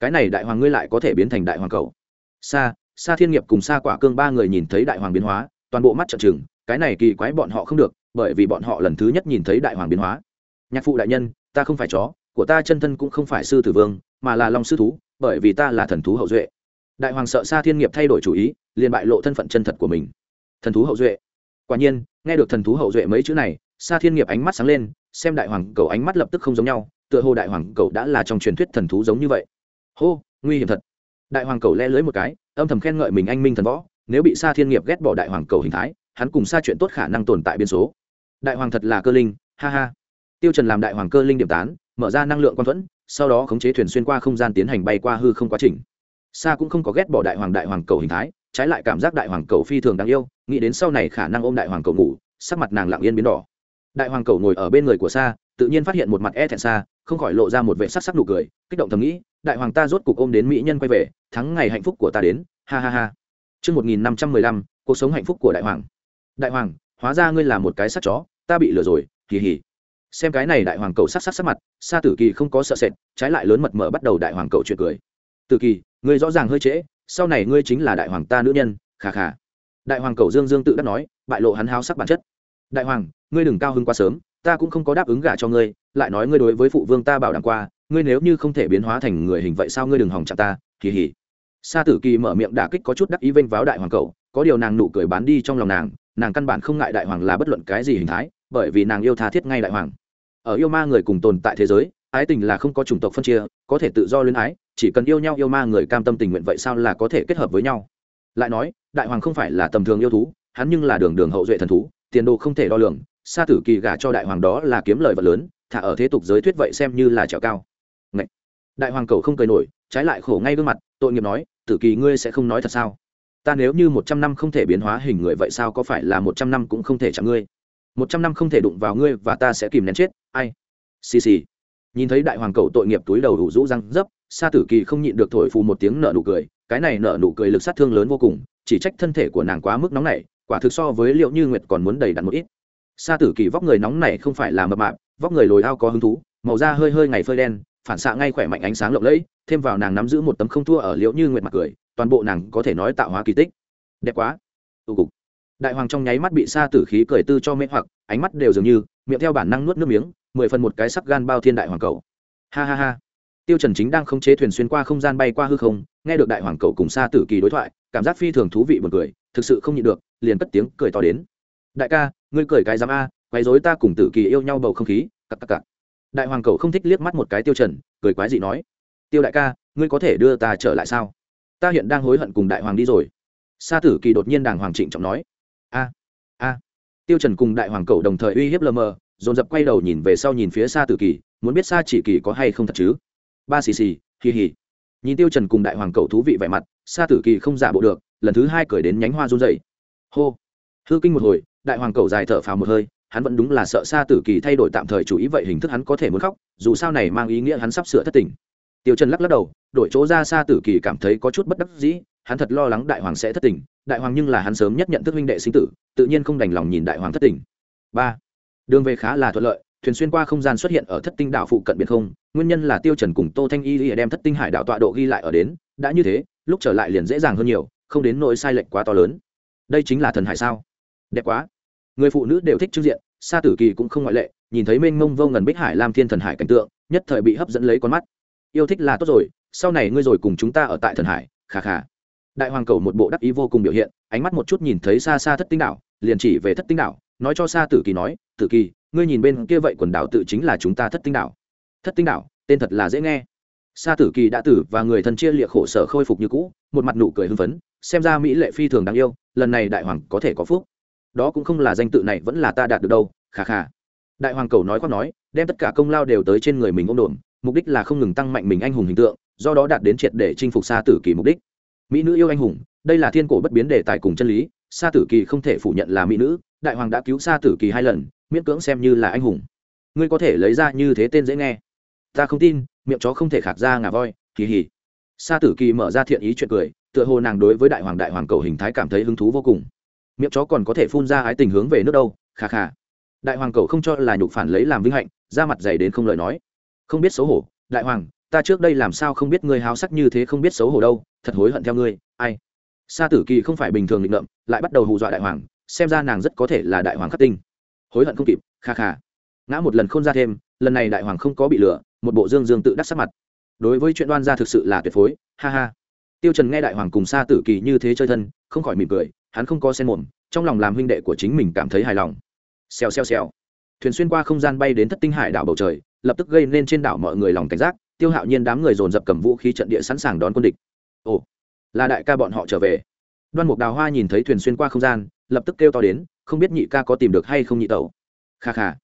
Cái này đại hoàng ngươi lại có thể biến thành đại hoàng cầu. Sa sa thiên nghiệp cùng sa quả cương ba người nhìn thấy đại hoàng biến hóa, toàn bộ mắt trợn trừng, cái này kỳ quái bọn họ không được, bởi vì bọn họ lần thứ nhất nhìn thấy đại hoàng biến hóa. Nhạc phụ đại nhân, ta không phải chó của ta chân thân cũng không phải sư tử vương, mà là long sư thú, bởi vì ta là thần thú hậu duệ. Đại hoàng sợ sa thiên nghiệp thay đổi chủ ý, liền bại lộ thân phận chân thật của mình. Thần thú hậu duệ. Quả nhiên, nghe được thần thú hậu duệ mấy chữ này, sa thiên nghiệp ánh mắt sáng lên, xem đại hoàng cầu ánh mắt lập tức không giống nhau, tựa hồ đại hoàng cầu đã là trong truyền thuyết thần thú giống như vậy. Hô, nguy hiểm thật. Đại hoàng cầu le lưới một cái, âm thầm khen ngợi mình anh minh thần võ, nếu bị sa thiên nghiệp ghét bỏ đại hoàng cầu hình thái, hắn cùng sa chuyện tốt khả năng tồn tại biên số. Đại hoàng thật là cơ linh, ha ha. Tiêu trần làm đại hoàng cơ linh điểm tán mở ra năng lượng quan thuẫn sau đó khống chế thuyền xuyên qua không gian tiến hành bay qua hư không quá trình sa cũng không có ghét bỏ đại hoàng đại hoàng cầu hình thái trái lại cảm giác đại hoàng cầu phi thường đáng yêu nghĩ đến sau này khả năng ôm đại hoàng cầu ngủ sắc mặt nàng lặng yên biến đỏ đại hoàng cầu ngồi ở bên người của sa tự nhiên phát hiện một mặt e thẹn sa không khỏi lộ ra một vẻ sắc sắc nụ cười kích động thầm nghĩ đại hoàng ta rốt cục ôm đến mỹ nhân quay về thắng ngày hạnh phúc của ta đến ha ha ha Trước 1515, cuộc sống hạnh phúc của đại hoàng. Đại hoàng, hóa ra ngươi là một cái sắt chó, ta bị lừa rồi, kỳ hỉ. Xem cái này đại hoàng cầu sắc sắc sắc mặt, Sa Tử Kỳ không có sợ sệt, trái lại lớn mật mở bắt đầu đại hoàng cầu chuyện cười. Tử Kỳ, ngươi rõ ràng hơi trễ, sau này ngươi chính là đại hoàng ta nữ nhân, khà khà. Đại hoàng cầu Dương Dương tự đắc nói, bại lộ hắn háo sắc bản chất. Đại hoàng, ngươi đừng cao hứng quá sớm, ta cũng không có đáp ứng gả cho ngươi, lại nói ngươi đối với phụ vương ta bảo đảm qua, ngươi nếu như không thể biến hóa thành người hình vậy sao ngươi đừng hòng chạm ta, kỳ hỉ sa tử kỳ mở miệng đả kích có chút đắc ý vênh váo đại hoàng cậu có điều nàng nụ cười bán đi trong lòng nàng nàng căn bản không ngại đại hoàng là bất luận cái gì hình thái, bởi vì nàng yêu tha thiết ngay đại hoàng. Ở yêu ma người cùng tồn tại thế giới, ái tình là không có chủng tộc phân chia, có thể tự do luyến ái, chỉ cần yêu nhau yêu ma người cam tâm tình nguyện vậy sao là có thể kết hợp với nhau. Lại nói, đại hoàng không phải là tầm thường yêu thú, hắn nhưng là đường đường hậu duệ thần thú, tiền đồ không thể đo lường, sa tử kỳ gả cho đại hoàng đó là kiếm lời vật lớn, thả ở thế tục giới thuyết vậy xem như là trèo cao. Ngậy! đại hoàng cầu không cười nổi, trái lại khổ ngay gương mặt, tội nghiệp nói, tử kỳ ngươi sẽ không nói thật sao? Ta nếu như một trăm năm không thể biến hóa hình người vậy sao có phải là một trăm năm cũng không thể chạm ngươi? Một trăm năm không thể đụng vào ngươi và ta sẽ kìm nén chết, ai? Xì xì. Nhìn thấy đại hoàng cầu tội nghiệp túi đầu đủ rũ răng dấp, sa tử kỳ không nhịn được thổi phù một tiếng nợ nụ cười, cái này nợ nụ cười lực sát thương lớn vô cùng, chỉ trách thân thể của nàng quá mức nóng nảy, quả thực so với liệu như nguyệt còn muốn đầy đặn một ít. Sa tử kỳ vóc người nóng này không phải là mập mạp, vóc người lồi ao có hứng thú, màu da hơi hơi ngày phơi đen, phản xạ ngay khỏe mạnh ánh sáng lộng lẫy, thêm vào nàng nắm giữ một tấm không thua ở liễu như nguyệt mặt cười toàn bộ nàng có thể nói tạo hóa kỳ tích. Đẹp quá. Tụ cục. Đại hoàng trong nháy mắt bị sa tử khí cười tư cho mê hoặc, ánh mắt đều dường như, miệng theo bản năng nuốt nước miếng, mười phần một cái sắc gan bao thiên đại hoàng cầu ha ha ha. Tiêu trần chính đang không chế thuyền xuyên qua không gian bay qua hư không, nghe được đại hoàng cầu cùng sa tử kỳ đối thoại, cảm giác phi thường thú vị buồn cười, thực sự không nhịn được, liền cất tiếng cười to đến. Đại ca, ngươi cười cái dám a, quấy rối ta cùng tử kỳ yêu nhau bầu không khí, cặc cặc cặc. Đại hoàng cầu không thích liếc mắt một cái tiêu trần, cười quái dị nói. Tiêu đại ca, ngươi có thể đưa ta trở lại sao? Ta hiện đang hối hận cùng đại hoàng đi rồi. Sa tử kỳ đột nhiên đàng hoàng trịnh trọng nói. A a. Tiêu trần cùng đại hoàng cầu đồng thời uy hiếp lờ mờ, dồn dập quay đầu nhìn về sau nhìn phía sa tử kỳ, muốn biết sa chỉ kỳ có hay không thật chứ? Ba xì xì hì hì nhìn tiêu trần cùng đại hoàng cầu thú vị vẻ mặt, sa tử kỳ không giả bộ được, lần thứ hai cười đến nhánh hoa run rẩy. Hô. Hư kinh một hồi, đại hoàng cầu dài thở phào một hơi, hắn vẫn đúng là sợ Sa tử kỳ thay đổi tạm thời chủ ý vậy hình thức hắn có thể muốn khóc, dù sao này mang ý nghĩa hắn sắp sửa thất tình tiêu trần lắc lắc đầu, đổi chỗ ra xa tử kỳ cảm thấy có chút bất đắc dĩ, hắn thật lo lắng đại hoàng sẽ thất tình, đại hoàng nhưng là hắn sớm nhất nhận thức huynh đệ sinh tử, tự nhiên không đành lòng nhìn đại hoàng thất tình. Ba, đường về khá là thuận lợi, thuyền xuyên qua không gian xuất hiện ở thất tinh đảo phụ cận biển không, nguyên nhân là tiêu trần cùng tô thanh y đem thất tinh hải đảo tọa độ ghi lại ở đến, đã như thế, lúc trở lại liền dễ dàng hơn nhiều, không đến nỗi sai lệch quá to lớn. Đây chính là thần hải sao? Đẹp quá. Người phụ nữ đều thích trưng diện, sa tử kỳ cũng không ngoại lệ, nhìn thấy mênh mông vô ngần bích hải lam thiên thần hải cảnh tượng, nhất thời bị hấp dẫn lấy con mắt yêu thích là tốt rồi, sau này ngươi rồi cùng chúng ta ở tại thần hải khà khà đại hoàng cầu một bộ đắc ý vô cùng biểu hiện, ánh mắt một chút nhìn thấy xa xa thất tinh đảo, liền chỉ về thất tinh đảo, nói cho xa tử kỳ nói, tử kỳ, ngươi nhìn bên kia vậy quần đảo tự chính là chúng ta thất tinh đảo. Thất tinh đảo, tên thật là dễ nghe. Sa tử kỳ đã tử và người thân chia liệt khổ sở khôi phục như cũ, một mặt nụ cười hưng phấn, xem ra mỹ lệ phi thường đáng yêu, lần này đại hoàng có thể có phúc. Đó cũng không là danh tự này vẫn là ta đạt được đâu khà khà đại hoàng cầu nói khoác nói, đem tất cả công lao đều tới trên người mình ôm đồn mục đích là không ngừng tăng mạnh mình anh hùng hình tượng, do đó đạt đến triệt để chinh phục sa tử kỳ mục đích. Mỹ nữ yêu anh hùng, đây là thiên cổ bất biến đề tài cùng chân lý, sa tử kỳ không thể phủ nhận là mỹ nữ, đại hoàng đã cứu sa tử kỳ hai lần, miễn cưỡng xem như là anh hùng. Ngươi có thể lấy ra như thế tên dễ nghe. Ta không tin, miệng chó không thể khạc ra ngà voi, kỳ hỉ. Sa tử kỳ mở ra thiện ý chuyện cười, tựa hồ nàng đối với đại hoàng đại hoàng cầu hình thái cảm thấy hứng thú vô cùng. Miệng chó còn có thể phun ra ái tình hướng về nước đâu khà khà đại hoàng cầu không cho là nhục phản lấy làm vinh hạnh ra mặt dày đến không lời nói không biết xấu hổ, đại hoàng, ta trước đây làm sao không biết ngươi háo sắc như thế không biết xấu hổ đâu, thật hối hận theo ngươi, ai? Sa tử kỳ không phải bình thường định ngậm lại bắt đầu hù dọa đại hoàng, xem ra nàng rất có thể là đại hoàng khắc tinh. Hối hận không kịp, kha kha. Ngã một lần không ra thêm, lần này đại hoàng không có bị lừa, một bộ dương dương tự đắc sắc mặt. Đối với chuyện đoan ra thực sự là tuyệt phối, ha ha. Tiêu trần nghe đại hoàng cùng sa tử kỳ như thế chơi thân, không khỏi mỉm cười, hắn không có sen mồm, trong lòng làm huynh đệ của chính mình cảm thấy hài lòng. Xèo xèo xèo. Thuyền xuyên qua không gian bay đến thất tinh hải đảo bầu trời lập tức gây nên trên đảo mọi người lòng cảnh giác, tiêu hạo nhiên đám người dồn dập cầm vũ khí trận địa sẵn sàng đón quân địch. Ồ, là đại ca bọn họ trở về. Đoan mục đào hoa nhìn thấy thuyền xuyên qua không gian, lập tức kêu to đến, không biết nhị ca có tìm được hay không nhị tẩu. Kha kha,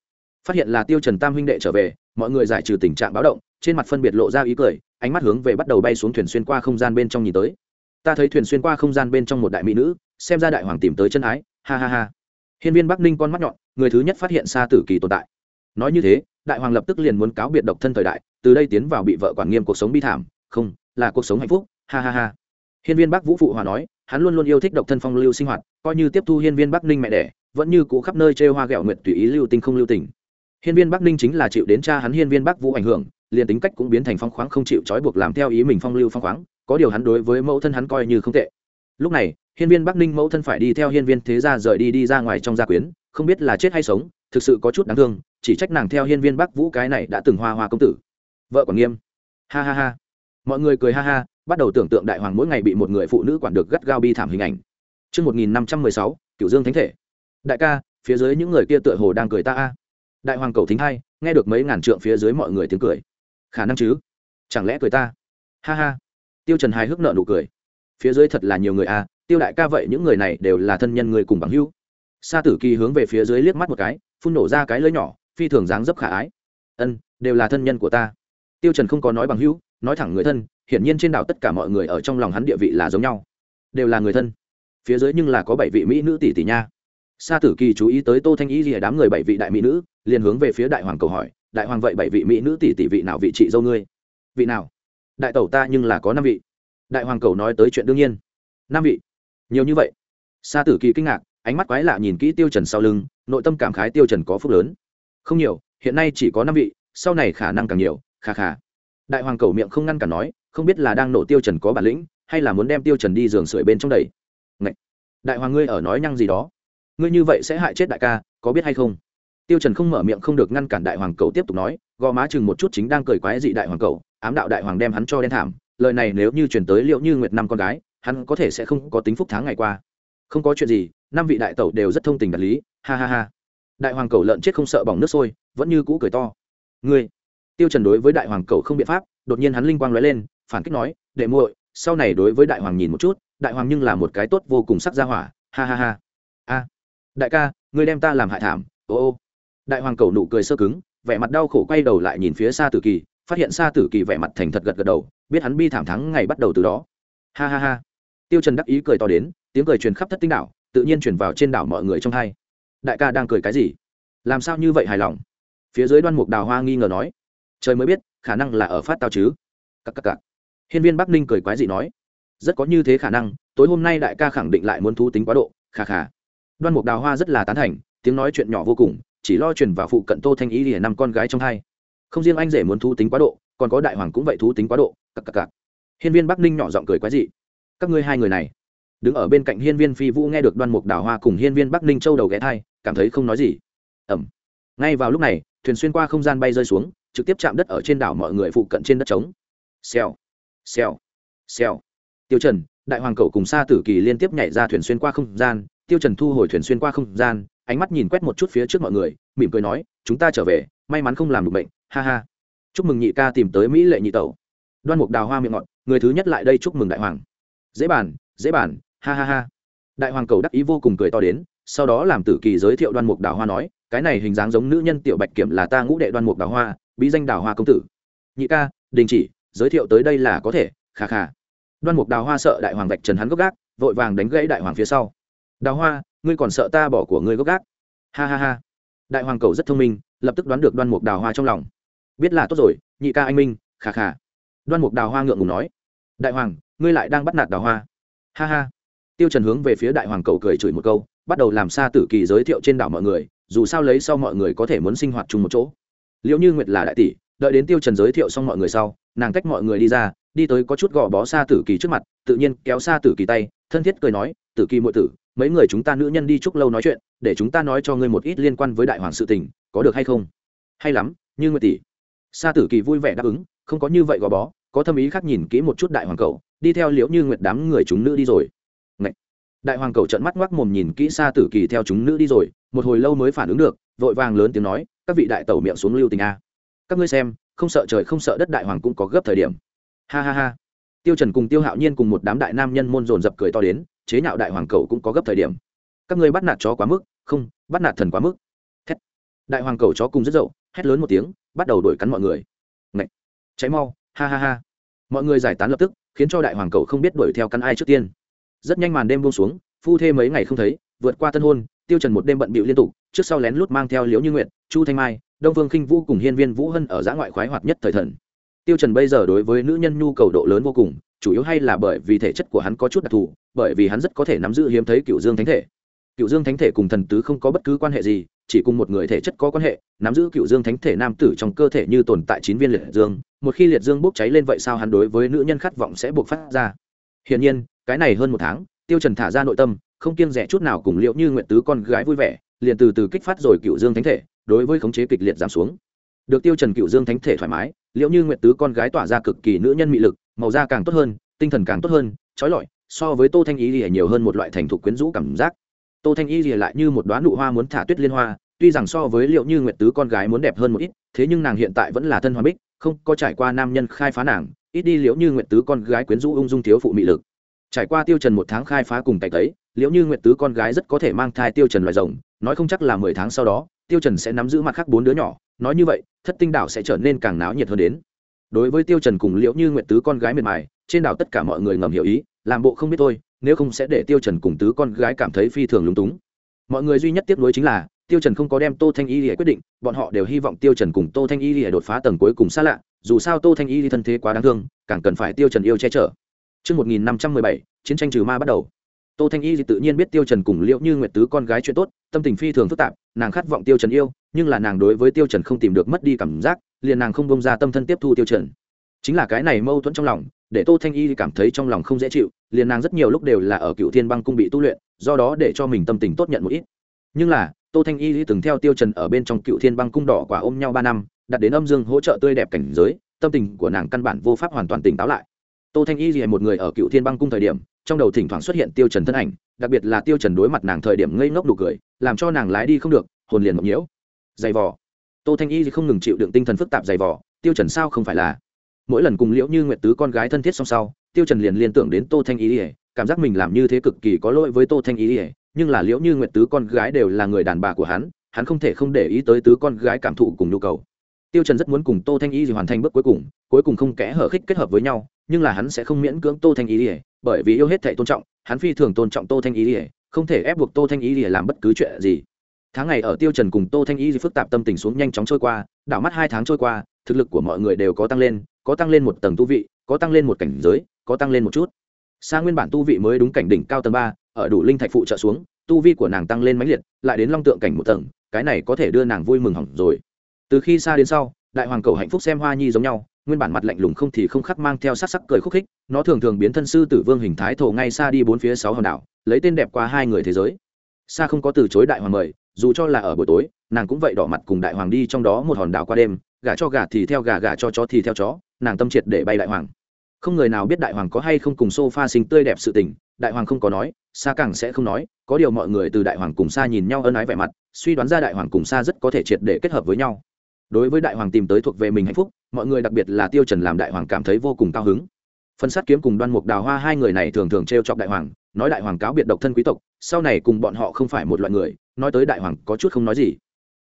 phát hiện là tiêu trần tam huynh đệ trở về, mọi người giải trừ tình trạng báo động, trên mặt phân biệt lộ ra ý cười, ánh mắt hướng về bắt đầu bay xuống thuyền xuyên qua không gian bên trong nhìn tới. Ta thấy thuyền xuyên qua không gian bên trong một đại mỹ nữ, xem ra đại hoàng tìm tới chân ái, ha ha ha. Hiên viên bắc ninh con mắt nhọn, người thứ nhất phát hiện xa tử kỳ tồn tại. Nói như thế đại hoàng lập tức liền muốn cáo biệt độc thân thời đại, từ đây tiến vào bị vợ quản nghiêm cuộc sống bi thảm, không, là cuộc sống hạnh phúc, ha ha ha. Hiên viên bắc vũ phụ hòa nói, hắn luôn luôn yêu thích độc thân phong lưu sinh hoạt, coi như tiếp thu hiên viên bắc ninh mẹ đẻ, vẫn như cũ khắp nơi chơi hoa ghẹo nguyệt tùy ý lưu tinh không lưu tình. Hiên viên bắc ninh chính là chịu đến cha hắn hiên viên bắc vũ ảnh hưởng, liền tính cách cũng biến thành phong khoáng không chịu trói buộc làm theo ý mình phong lưu phong khoáng, có điều hắn đối với mẫu thân hắn coi như không tệ. Lúc này, hiên viên bắc ninh mẫu thân phải đi theo hiên viên thế gia rời đi đi ra ngoài trong gia quyến, không biết là chết hay sống thực sự có chút đáng thương chỉ trách nàng theo hiên viên bắc vũ cái này đã từng hoa hoa công tử vợ còn nghiêm ha ha ha mọi người cười ha ha bắt đầu tưởng tượng đại hoàng mỗi ngày bị một người phụ nữ quản được gắt gao bi thảm hình ảnh Trước 1516, Cửu Dương Thánh Thể. Đại ca, phía dưới những người kia tựa hồ đang cười ta a. Đại hoàng cầu thính hai, nghe được mấy ngàn trượng phía dưới mọi người tiếng cười. Khả năng chứ? Chẳng lẽ cười ta? Ha ha. Tiêu Trần hài hước nở nụ cười. Phía dưới thật là nhiều người a, Tiêu đại ca vậy những người này đều là thân nhân người cùng bằng hữu. Sa Tử Kỳ hướng về phía dưới liếc mắt một cái, phun nổ ra cái lưỡi nhỏ, phi thường dáng dấp khả ái. Ân, đều là thân nhân của ta. Tiêu Trần không có nói bằng hữu, nói thẳng người thân, hiển nhiên trên đảo tất cả mọi người ở trong lòng hắn địa vị là giống nhau, đều là người thân. Phía dưới nhưng là có bảy vị mỹ nữ tỷ tỷ nha. Sa Tử Kỳ chú ý tới Tô Thanh Y lìa đám người bảy vị đại mỹ nữ, liền hướng về phía đại hoàng cầu hỏi, đại hoàng vậy bảy vị mỹ nữ tỷ tỷ vị nào vị chị dâu ngươi? Vị nào? Đại tẩu ta nhưng là có năm vị. Đại hoàng cầu nói tới chuyện đương nhiên. Năm vị? Nhiều như vậy? Sa Tử Kỳ kinh ngạc, ánh mắt quái lạ nhìn kỹ Tiêu Trần sau lưng, nội tâm cảm khái Tiêu Trần có phúc lớn. Không nhiều, hiện nay chỉ có năm vị, sau này khả năng càng nhiều, kha kha. Đại hoàng cầu miệng không ngăn cả nói, không biết là đang nổ Tiêu Trần có bản lĩnh, hay là muốn đem Tiêu Trần đi giường sưởi bên trong đẩy. Ngậy. Đại hoàng ngươi ở nói nhăng gì đó? Ngươi như vậy sẽ hại chết đại ca, có biết hay không? Tiêu Trần không mở miệng không được ngăn cản đại hoàng cầu tiếp tục nói, gò má chừng một chút chính đang cười quái dị đại hoàng cầu, ám đạo đại hoàng đem hắn cho đen thảm, lời này nếu như truyền tới liệu như nguyệt năm con gái, hắn có thể sẽ không có tính phúc tháng ngày qua. Không có chuyện gì, năm vị đại tẩu đều rất thông tình đạt lý, ha ha ha. Đại hoàng cầu lợn chết không sợ bỏng nước sôi, vẫn như cũ cười to. Ngươi, tiêu trần đối với đại hoàng cầu không biện pháp, đột nhiên hắn linh quang lóe lên, phản kích nói, đệ muội, sau này đối với đại hoàng nhìn một chút, đại hoàng nhưng là một cái tốt vô cùng sắc gia hỏa, ha ha ha. A, đại ca, ngươi đem ta làm hại thảm, ô ô. Đại hoàng cầu nụ cười sơ cứng, vẻ mặt đau khổ quay đầu lại nhìn phía xa tử kỳ, phát hiện xa tử kỳ vẻ mặt thành thật gật gật đầu, biết hắn bi thảm thắng ngày bắt đầu từ đó. Ha ha ha. Tiêu trần đắc ý cười to đến, tiếng cười truyền khắp thất tinh đảo tự nhiên chuyển vào trên đảo mọi người trong hai. Đại ca đang cười cái gì? Làm sao như vậy hài lòng? Phía dưới đoan mục đào hoa nghi ngờ nói. Trời mới biết, khả năng là ở phát tao chứ. Cắc cắc cắc. hiên viên bắc ninh cười quái dị nói. Rất có như thế khả năng, tối hôm nay đại ca khẳng định lại muốn thú tính quá độ khà khà đoan mục đào hoa rất là tán thành, tiếng nói chuyện nhỏ vô cùng, chỉ lo truyền vào phụ cận tô thanh ý lìa năm con gái trong hai. Không riêng anh rể muốn thú tính quá độ, còn có đại hoàng cũng vậy thú tính quá độ, cặc cặc cặc. Hiên viên bắc ninh nhỏ giọng cười quái dị. Các ngươi hai người này đứng ở bên cạnh hiên viên phi vũ nghe được đoan mục đào hoa cùng hiên viên bắc ninh châu đầu ghé thai, cảm thấy không nói gì. Ẩm. Ngay vào lúc này, thuyền xuyên qua không gian bay rơi xuống, trực tiếp chạm đất ở trên đảo mọi người phụ cận trên đất trống. Xèo. Xèo. Xèo. Tiêu trần, đại hoàng cầu cùng sa tử kỳ liên tiếp nhảy ra thuyền xuyên qua không gian, tiêu trần thu hồi thuyền xuyên qua không gian, ánh mắt nhìn quét một chút phía trước mọi người, mỉm cười nói, chúng ta trở về, may mắn không làm được bệnh, ha ha. Chúc mừng nhị ca tìm tới mỹ lệ nhị tẩu. Đoan mục đào hoa miệng ngọt, người thứ nhất lại đây chúc mừng đại hoàng. Dễ bàn dễ bàn ha ha ha. Đại hoàng cầu đắc ý vô cùng cười to đến, sau đó làm tử kỳ giới thiệu đoan mục đào hoa nói, cái này hình dáng giống nữ nhân tiểu bạch kiểm là ta ngũ đệ đoan mục đào hoa, bí danh đào hoa công tử. Nhị ca, đình chỉ, giới thiệu tới đây là có thể khà khà đoan mục đào hoa sợ đại hoàng vạch trần hắn gốc gác, vội vàng đánh gãy đại hoàng phía sau. Đào hoa, ngươi còn sợ ta bỏ của ngươi gốc gác? Ha ha ha. Đại hoàng cầu rất thông minh, lập tức đoán được đoan mục đào hoa trong lòng. Biết là tốt rồi, nhị ca anh minh khà khà đoan mục đào hoa ngượng ngùng nói. Đại hoàng, ngươi lại đang bắt nạt đào hoa. Ha ha tiêu trần hướng về phía đại hoàng cầu cười chửi một câu, bắt đầu làm xa tử kỳ giới thiệu trên đảo mọi người, dù sao lấy sau mọi người có thể muốn sinh hoạt chung một chỗ. Liệu như nguyệt là đại tỷ, đợi đến tiêu trần giới thiệu xong mọi người sau, nàng tách mọi người đi ra, đi tới có chút gò bó xa tử kỳ trước mặt, tự nhiên kéo xa tử kỳ tay, thân thiết cười nói, tử kỳ muội tử, mấy người chúng ta nữ nhân đi chúc lâu nói chuyện, để chúng ta nói cho ngươi một ít liên quan với đại hoàng sự tình, có được hay không? Hay lắm, như nguyệt tỷ. Sa tử kỳ vui vẻ đáp ứng, không có như vậy gò bó, có thâm ý khác nhìn kỹ một chút đại hoàng cậu đi theo liễu như nguyệt đám người chúng nữ đi rồi đại hoàng Cầu trợn mắt ngoác mồm nhìn kỹ xa tử kỳ theo chúng nữ đi rồi, một hồi lâu mới phản ứng được, vội vàng lớn tiếng nói, các vị đại tẩu miệng xuống lưu tình a. Các ngươi xem, không sợ trời không sợ đất đại hoàng cũng có gấp thời điểm. Ha ha ha. Tiêu trần cùng tiêu hạo nhiên cùng một đám đại nam nhân môn dồn dập cười to đến, chế nhạo đại hoàng cầu cũng có gấp thời điểm. Các ngươi bắt nạt chó quá mức, không, bắt nạt thần quá mức. Thét. đại hoàng cầu chó cùng rất dậu, hét lớn một tiếng, bắt đầu đuổi cắn mọi người. Ngậy. cháy mau, ha ha ha. Mọi người giải tán lập tức, khiến cho đại hoàng cầu không biết đuổi theo cắn ai trước tiên rất nhanh màn đêm buông xuống, phu thê mấy ngày không thấy, vượt qua tân hôn, tiêu trần một đêm bận bịu liên tục, trước sau lén lút mang theo liễu như nguyện chu thanh mai, đông vương khinh vũ cùng hiên viên vũ hân ở giã ngoại khoái hoạt nhất thời thần. Tiêu trần bây giờ đối với nữ nhân nhu cầu độ lớn vô cùng, chủ yếu hay là bởi vì thể chất của hắn có chút đặc thù, bởi vì hắn rất có thể nắm giữ hiếm thấy cựu dương thánh thể. Cựu dương thánh thể cùng thần tứ không có bất cứ quan hệ gì, chỉ cùng một người thể chất có quan hệ, nắm giữ cựu dương thánh thể nam tử trong cơ thể như tồn tại chín viên liệt dương. Một khi liệt dương bốc cháy lên vậy sao hắn đối với nữ nhân khát vọng sẽ buộc phát ra? Hiển nhiên cái này hơn một tháng, tiêu trần thả ra nội tâm, không kiêng rẻ chút nào cùng liệu như nguyện tứ con gái vui vẻ, liền từ từ kích phát rồi cựu dương thánh thể, đối với khống chế kịch liệt giảm xuống. Được tiêu trần cựu dương thánh thể thoải mái liệu như nguyện tứ con gái tỏa ra cực kỳ nữ nhân mị lực, màu da càng tốt hơn, tinh thần càng tốt hơn, trói lọi, so với tô thanh ý thì nhiều hơn một loại thành thục quyến rũ cảm giác. Tô thanh y lìa lại như một đóa nụ hoa muốn thả tuyết liên hoa, tuy rằng so với liệu như nguyệt tứ con gái muốn đẹp hơn một ít, thế nhưng nàng hiện tại vẫn là thân hoa bích, không có trải qua nam nhân khai phá nàng, ít đi liễu như nguyệt tứ con gái quyến rũ ung dung thiếu phụ mị lực trải qua tiêu trần một tháng khai phá cùng cày tấy liễu như nguyệt tứ con gái rất có thể mang thai tiêu trần loài rồng nói không chắc là mười tháng sau đó tiêu trần sẽ nắm giữ mặt khác bốn đứa nhỏ. Nói như vậy thất tinh đảo sẽ trở nên càng náo nhiệt hơn đến. Đối với tiêu trần cùng liễu như nguyệt tứ con gái miệt mài trên đảo tất cả mọi người ngầm hiểu ý làm bộ không biết thôi, nếu không sẽ để tiêu trần cùng tứ con gái cảm thấy phi thường lúng túng. Mọi người duy nhất tiếc nuối chính là tiêu trần không có đem tô thanh y lìa quyết định bọn họ đều hy vọng tiêu trần cùng tô thanh y lìa đột phá tầng cuối cùng xa lạ dù sao tô thanh y thân thế quá đáng thương càng cần phải tiêu trần yêu che chở. Trước 1517, chiến tranh trừ ma bắt đầu. Tô Thanh Y tự nhiên biết Tiêu Trần cùng Liễu Như Nguyệt tứ con gái chuyện tốt, tâm tình phi thường phức tạp, nàng khát vọng Tiêu Trần yêu, nhưng là nàng đối với Tiêu Trần không tìm được mất đi cảm giác, liền nàng không bông ra tâm thân tiếp thu Tiêu Trần. Chính là cái này mâu thuẫn trong lòng, để tô thanh y cảm thấy trong lòng không dễ chịu liền nàng rất nhiều lúc đều là ở cựu thiên băng cung bị tu luyện do đó để cho mình tâm tình tốt nhận một ít nhưng là tô thanh y từng theo tiêu trần ở bên trong cựu thiên băng cung đỏ quả ôm nhau ba năm đặt đến âm dương hỗ trợ tươi đẹp cảnh giới tâm tình của nàng căn bản vô pháp hoàn toàn tỉnh táo lại tô thanh y là một người ở cựu thiên băng cung thời điểm, trong đầu thỉnh thoảng xuất hiện tiêu trần thân ảnh, đặc biệt là tiêu trần đối mặt nàng thời điểm ngây ngốc đủ cười, làm cho nàng lái đi không được, hồn liền mộng nhiễu. Dày vò. Tô thanh y không ngừng chịu đựng tinh thần phức tạp dày vò, tiêu trần sao không phải là? Mỗi lần cùng liễu như nguyệt tứ con gái thân thiết song sau, tiêu trần liền liên tưởng đến tô thanh Y ỉa cảm giác mình làm như thế cực kỳ có lỗi với tô thanh Y ỉa nhưng là liễu như nguyệt tứ con gái đều là người đàn bà của hắn hắn không thể không để ý tới tứ con gái cảm thụ cùng nhu cầu tiêu trần rất muốn cùng tô thanh y hoàn thành bước cuối cùng cuối cùng không kẽ hở khích kết hợp với nhau, nhưng là hắn sẽ không miễn cưỡng tô thanh Y bởi vì yêu hết thảy tôn trọng, hắn phi thường tôn trọng tô thanh Y không thể ép buộc tô thanh Y làm bất cứ chuyện gì. Tháng ngày ở tiêu trần cùng tô thanh y phức tạp tâm tình xuống nhanh chóng trôi qua, đảo mắt hai tháng trôi qua, thực lực của mọi người đều có tăng lên, có tăng lên một tầng tu vị, có tăng lên một cảnh giới, có tăng lên một chút. Xa nguyên bản tu vị mới đúng cảnh đỉnh cao tầng ba, ở đủ linh thạch phụ trợ xuống, tu vi của nàng tăng lên mãnh liệt, lại đến long tượng cảnh một tầng, cái này có thể đưa nàng vui mừng hỏng rồi từ khi xa đến sau, đại hoàng cầu hạnh phúc xem hoa nhi giống nhau, nguyên bản mặt lạnh lùng không thì không khắc mang theo sắc sắc cười khúc khích, nó thường thường biến thân sư tử vương hình thái thổ ngay xa đi bốn phía sáu hòn đảo, lấy tên đẹp qua hai người thế giới. Xa không có từ chối đại hoàng mời, dù cho là ở buổi tối, nàng cũng vậy đỏ mặt cùng đại hoàng đi trong đó một hòn đảo qua đêm, gà cho gà thì theo gà gà cho chó thì theo chó, nàng tâm triệt để bay đại hoàng. Không người nào biết đại hoàng có hay không cùng sofa sinh tươi đẹp sự tình, đại hoàng không có nói xa càng sẽ không nói, có điều mọi người từ đại hoàng cùng xa nhìn nhau ân ái vẻ mặt, suy đoán ra đại hoàng cùng xa rất có thể triệt để kết hợp với nhau đối với đại hoàng tìm tới thuộc về mình hạnh phúc, mọi người đặc biệt là tiêu trần làm đại hoàng cảm thấy vô cùng cao hứng. Phân sát kiếm cùng đoan mục đào hoa hai người này thường thường treo chọc đại hoàng, nói đại hoàng cáo biệt độc thân quý tộc, sau này cùng bọn họ không phải một loại người, nói tới đại hoàng có chút không nói gì.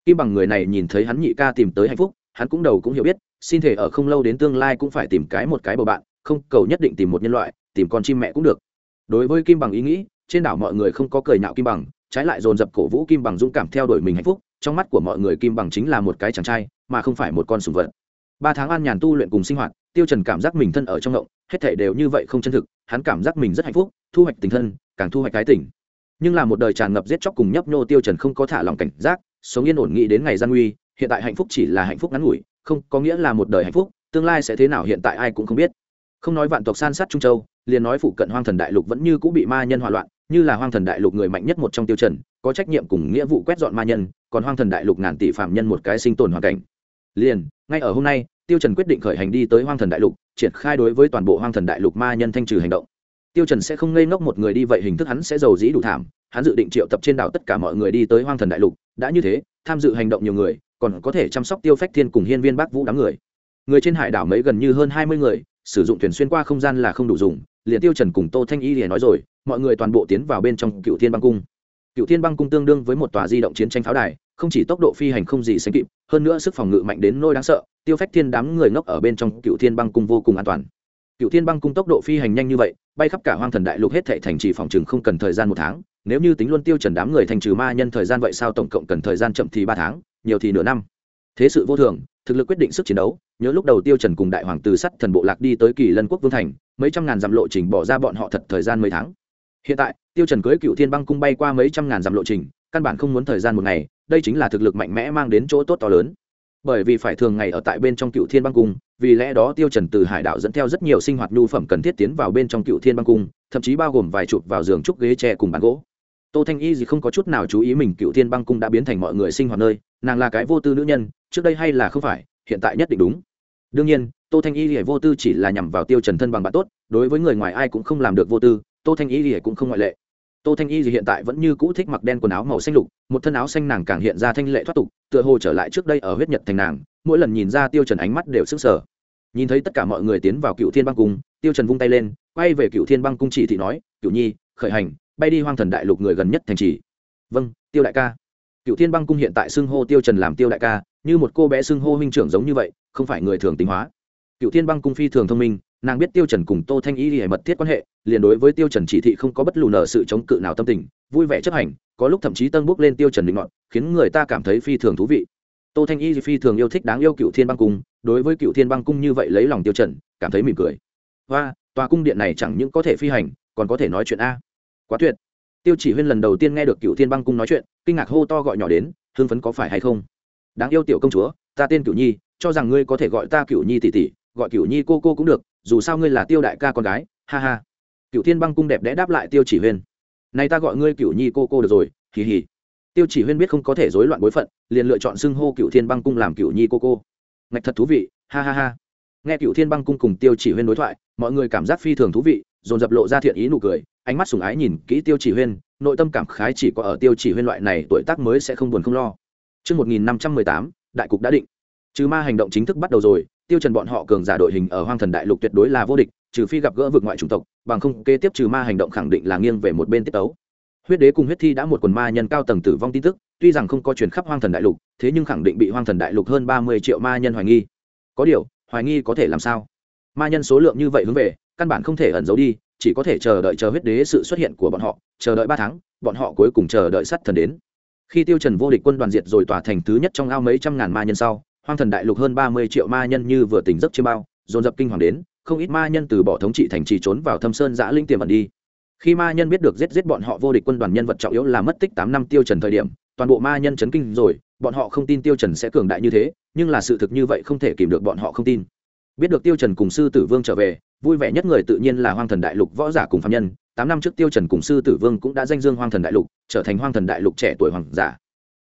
Kim bằng người này nhìn thấy hắn nhị ca tìm tới hạnh phúc, hắn cũng đầu cũng hiểu biết, xin thể ở không lâu đến tương lai cũng phải tìm cái một cái bầu bạn, không, cầu nhất định tìm một nhân loại, tìm con chim mẹ cũng được. Đối với kim bằng ý nghĩ, trên đảo mọi người không có cười nhạo kim bằng, trái lại dồn dập cổ vũ kim bằng dũng cảm theo đuổi mình hạnh phúc trong mắt của mọi người kim bằng chính là một cái chàng trai, mà không phải một con sùng vật. Ba tháng an nhàn tu luyện cùng sinh hoạt, tiêu trần cảm giác mình thân ở trong ngộng, hết thảy đều như vậy không chân thực, hắn cảm giác mình rất hạnh phúc, thu hoạch tình thân, càng thu hoạch cái tình. Nhưng là một đời tràn ngập giết chóc cùng nhấp nhô tiêu trần không có thả lòng cảnh giác, sống yên ổn nghĩ đến ngày gian nguy, hiện tại hạnh phúc chỉ là hạnh phúc ngắn ngủi, không có nghĩa là một đời hạnh phúc, tương lai sẽ thế nào hiện tại ai cũng không biết. Không nói vạn tộc san sát trung châu, liền nói phụ cận hoang thần đại lục vẫn như cũng bị ma nhân hòa loạn như là hoang thần đại lục người mạnh nhất một trong tiêu trần, có trách nhiệm cùng nghĩa vụ quét dọn ma nhân, còn hoang thần đại lục ngàn tỷ phạm nhân một cái sinh tồn hoàn cảnh. Liền, ngay ở hôm nay, tiêu trần quyết định khởi hành đi tới hoang thần đại lục, triển khai đối với toàn bộ hoang thần đại lục ma nhân thanh trừ hành động. Tiêu trần sẽ không ngây ngốc một người đi vậy hình thức hắn sẽ giàu dĩ đủ thảm, hắn dự định triệu tập trên đảo tất cả mọi người đi tới hoang thần đại lục, đã như thế, tham dự hành động nhiều người, còn có thể chăm sóc tiêu phách thiên cùng hiên viên bác vũ đám người. Người trên hải đảo mấy gần như hơn hai mươi người sử dụng thuyền xuyên qua không gian là không đủ dùng, liền tiêu trần cùng tô thanh y liền nói rồi, mọi người toàn bộ tiến vào bên trong cựu thiên băng cung. Cựu thiên băng cung tương đương với một tòa di động chiến tranh pháo đài, không chỉ tốc độ phi hành không gì sánh kịp, hơn nữa sức phòng ngự mạnh đến nỗi đáng sợ, tiêu phách thiên đám người ngốc ở bên trong cựu thiên băng cung vô cùng an toàn. Cựu thiên băng cung tốc độ phi hành nhanh như vậy, bay khắp cả hoang thần đại lục hết thệ thành trì phòng trừng không cần thời gian một tháng, nếu như tính luôn tiêu trần đám người thành trừ ma nhân thời gian vậy sao tổng cộng cần thời gian chậm thì ba tháng, nhiều thì nửa năm thế sự vô thường, thực lực quyết định sức chiến đấu, nhớ lúc đầu tiêu trần cùng đại hoàng từ sắt thần bộ lạc đi tới kỳ lân quốc vương thành, mấy trăm ngàn dặm lộ trình bỏ ra bọn họ thật thời gian mấy tháng. Hiện tại, tiêu trần cưới cựu thiên băng cung bay qua mấy trăm ngàn dặm lộ trình, căn bản không muốn thời gian một ngày, đây chính là thực lực mạnh mẽ mang đến chỗ tốt to lớn. Bởi vì phải thường ngày ở tại bên trong cựu thiên băng cung, vì lẽ đó tiêu trần từ hải đảo dẫn theo rất nhiều sinh hoạt nhu phẩm cần thiết tiến vào bên trong cựu thiên băng cung, thậm chí bao gồm vài chục vào giường trúc ghế tre cùng bàn gỗ. Tô thanh y gì không có chút nào chú ý mình cựu thiên băng cung đã biến thành mọi người sinh hoạt nơi nàng là cái vô tư nữ nhân, trước đây hay là không phải, hiện tại nhất định đúng. Đương nhiên, tô thanh y lìa vô tư chỉ là nhằm vào tiêu trần thân bằng bạn tốt, đối với người ngoài ai cũng không làm được vô tư, tô thanh y lìa cũng không ngoại lệ. Tô thanh y thì hiện tại vẫn như cũ thích mặc đen quần áo màu xanh lục, một thân áo xanh nàng càng hiện ra thanh lệ thoát tục, tựa hồ trở lại trước đây ở huyết nhật thành nàng, mỗi lần nhìn ra tiêu trần ánh mắt đều sức sở nhìn thấy tất cả mọi người tiến vào cựu thiên băng cung, tiêu trần vung tay lên, quay về cựu thiên băng cung chỉ thị nói, cựu nhi, khởi hành, bay đi hoang thần đại lục người gần nhất thành trì. Vâng tiêu đại ca cựu thiên băng cung hiện tại xưng hô tiêu trần làm tiêu đại ca, như một cô bé xưng hô huynh trưởng giống như vậy, không phải người thường tính hóa. Cựu thiên băng cung phi thường thông minh, nàng biết tiêu trần cùng tô thanh y hề mật thiết quan hệ, liền đối với tiêu trần chỉ thị không có bất lù nở sự chống cự nào tâm tình, vui vẻ chấp hành, có lúc thậm chí tân bước lên tiêu trần định ngọn khiến người ta cảm thấy phi thường thú vị. Tô thanh y phi thường yêu thích đáng yêu cựu thiên băng cung, đối với cựu thiên băng cung như vậy lấy lòng tiêu trần, cảm thấy mỉm cười. Hoa, tòa cung điện này chẳng những có thể phi hành, còn có thể nói chuyện a. Quá tuyệt tiêu chỉ huyên lần đầu tiên nghe được cựu thiên băng cung nói chuyện, kinh ngạc hô to gọi nhỏ đến, hưng phấn có phải hay không? Đáng yêu tiểu công chúa, ta tên cựu nhi, cho rằng ngươi có thể gọi ta cựu nhi tỷ tỷ, gọi cựu nhi cô cô cũng được, dù sao ngươi là tiêu đại ca con gái, ha ha. Cựu thiên băng cung đẹp đẽ đáp lại tiêu chỉ huyên. Này ta gọi ngươi cựu nhi cô cô được rồi, hì hì. Tiêu chỉ huyên biết không có thể rối loạn bối phận, liền lựa chọn xưng hô cựu thiên băng cung làm cựu nhi cô cô. Ngạch thật thú vị, ha ha ha. Nghe cựu thiên băng cung cùng tiêu chỉ huyên đối thoại, mọi người cảm giác phi thường thú vị, dồn dập lộ ra thiện ý nụ cười ánh mắt sùng ái nhìn kỹ tiêu chỉ huyên nội tâm cảm khái chỉ có ở tiêu chỉ huyên loại này tuổi tác mới sẽ không buồn không lo Trước 1518, đại cục đã định. Trừ ma hành động chính thức bắt đầu rồi, tiêu trần bọn họ cường giả đội hình ở hoang thần đại lục tuyệt đối là vô địch, trừ phi gặp gỡ vực ngoại chủng tộc, bằng không kế tiếp trừ ma hành động khẳng định là nghiêng về một bên tiếp tấu. Huyết đế cùng huyết thi đã một quần ma nhân cao tầng tử vong tin tức, tuy rằng không có truyền khắp hoang thần đại lục, thế nhưng khẳng định bị hoang thần đại lục hơn 30 triệu ma nhân hoài nghi. Có điều, hoài nghi có thể làm sao? Ma nhân số lượng như vậy hướng về, căn bản không thể ẩn giấu đi, chỉ có thể chờ đợi chờ huyết đế sự xuất hiện của bọn họ, chờ đợi ba tháng, bọn họ cuối cùng chờ đợi sắt thần đến. Khi tiêu trần vô địch quân đoàn diệt rồi tỏa thành thứ nhất trong ao mấy trăm ngàn ma nhân sau, hoang thần đại lục hơn ba mươi triệu ma nhân như vừa tỉnh giấc chiêm bao, dồn dập kinh hoàng đến, không ít ma nhân từ bỏ thống trị thành trì trốn vào thâm sơn giã linh tiềm ẩn đi. Khi ma nhân biết được giết giết bọn họ vô địch quân đoàn nhân vật trọng yếu là mất tích tám năm tiêu trần thời điểm, toàn bộ ma nhân chấn kinh rồi, bọn họ không tin tiêu trần sẽ cường đại như thế, nhưng là sự thực như vậy không thể kìm được bọn họ không tin. Biết được tiêu trần cùng sư tử vương trở về vui vẻ nhất người tự nhiên là hoang thần đại lục võ giả cùng phạm nhân. Tám năm trước tiêu trần cùng sư tử vương cũng đã danh dương hoang thần đại lục, trở thành hoang thần đại lục trẻ tuổi hoàng giả.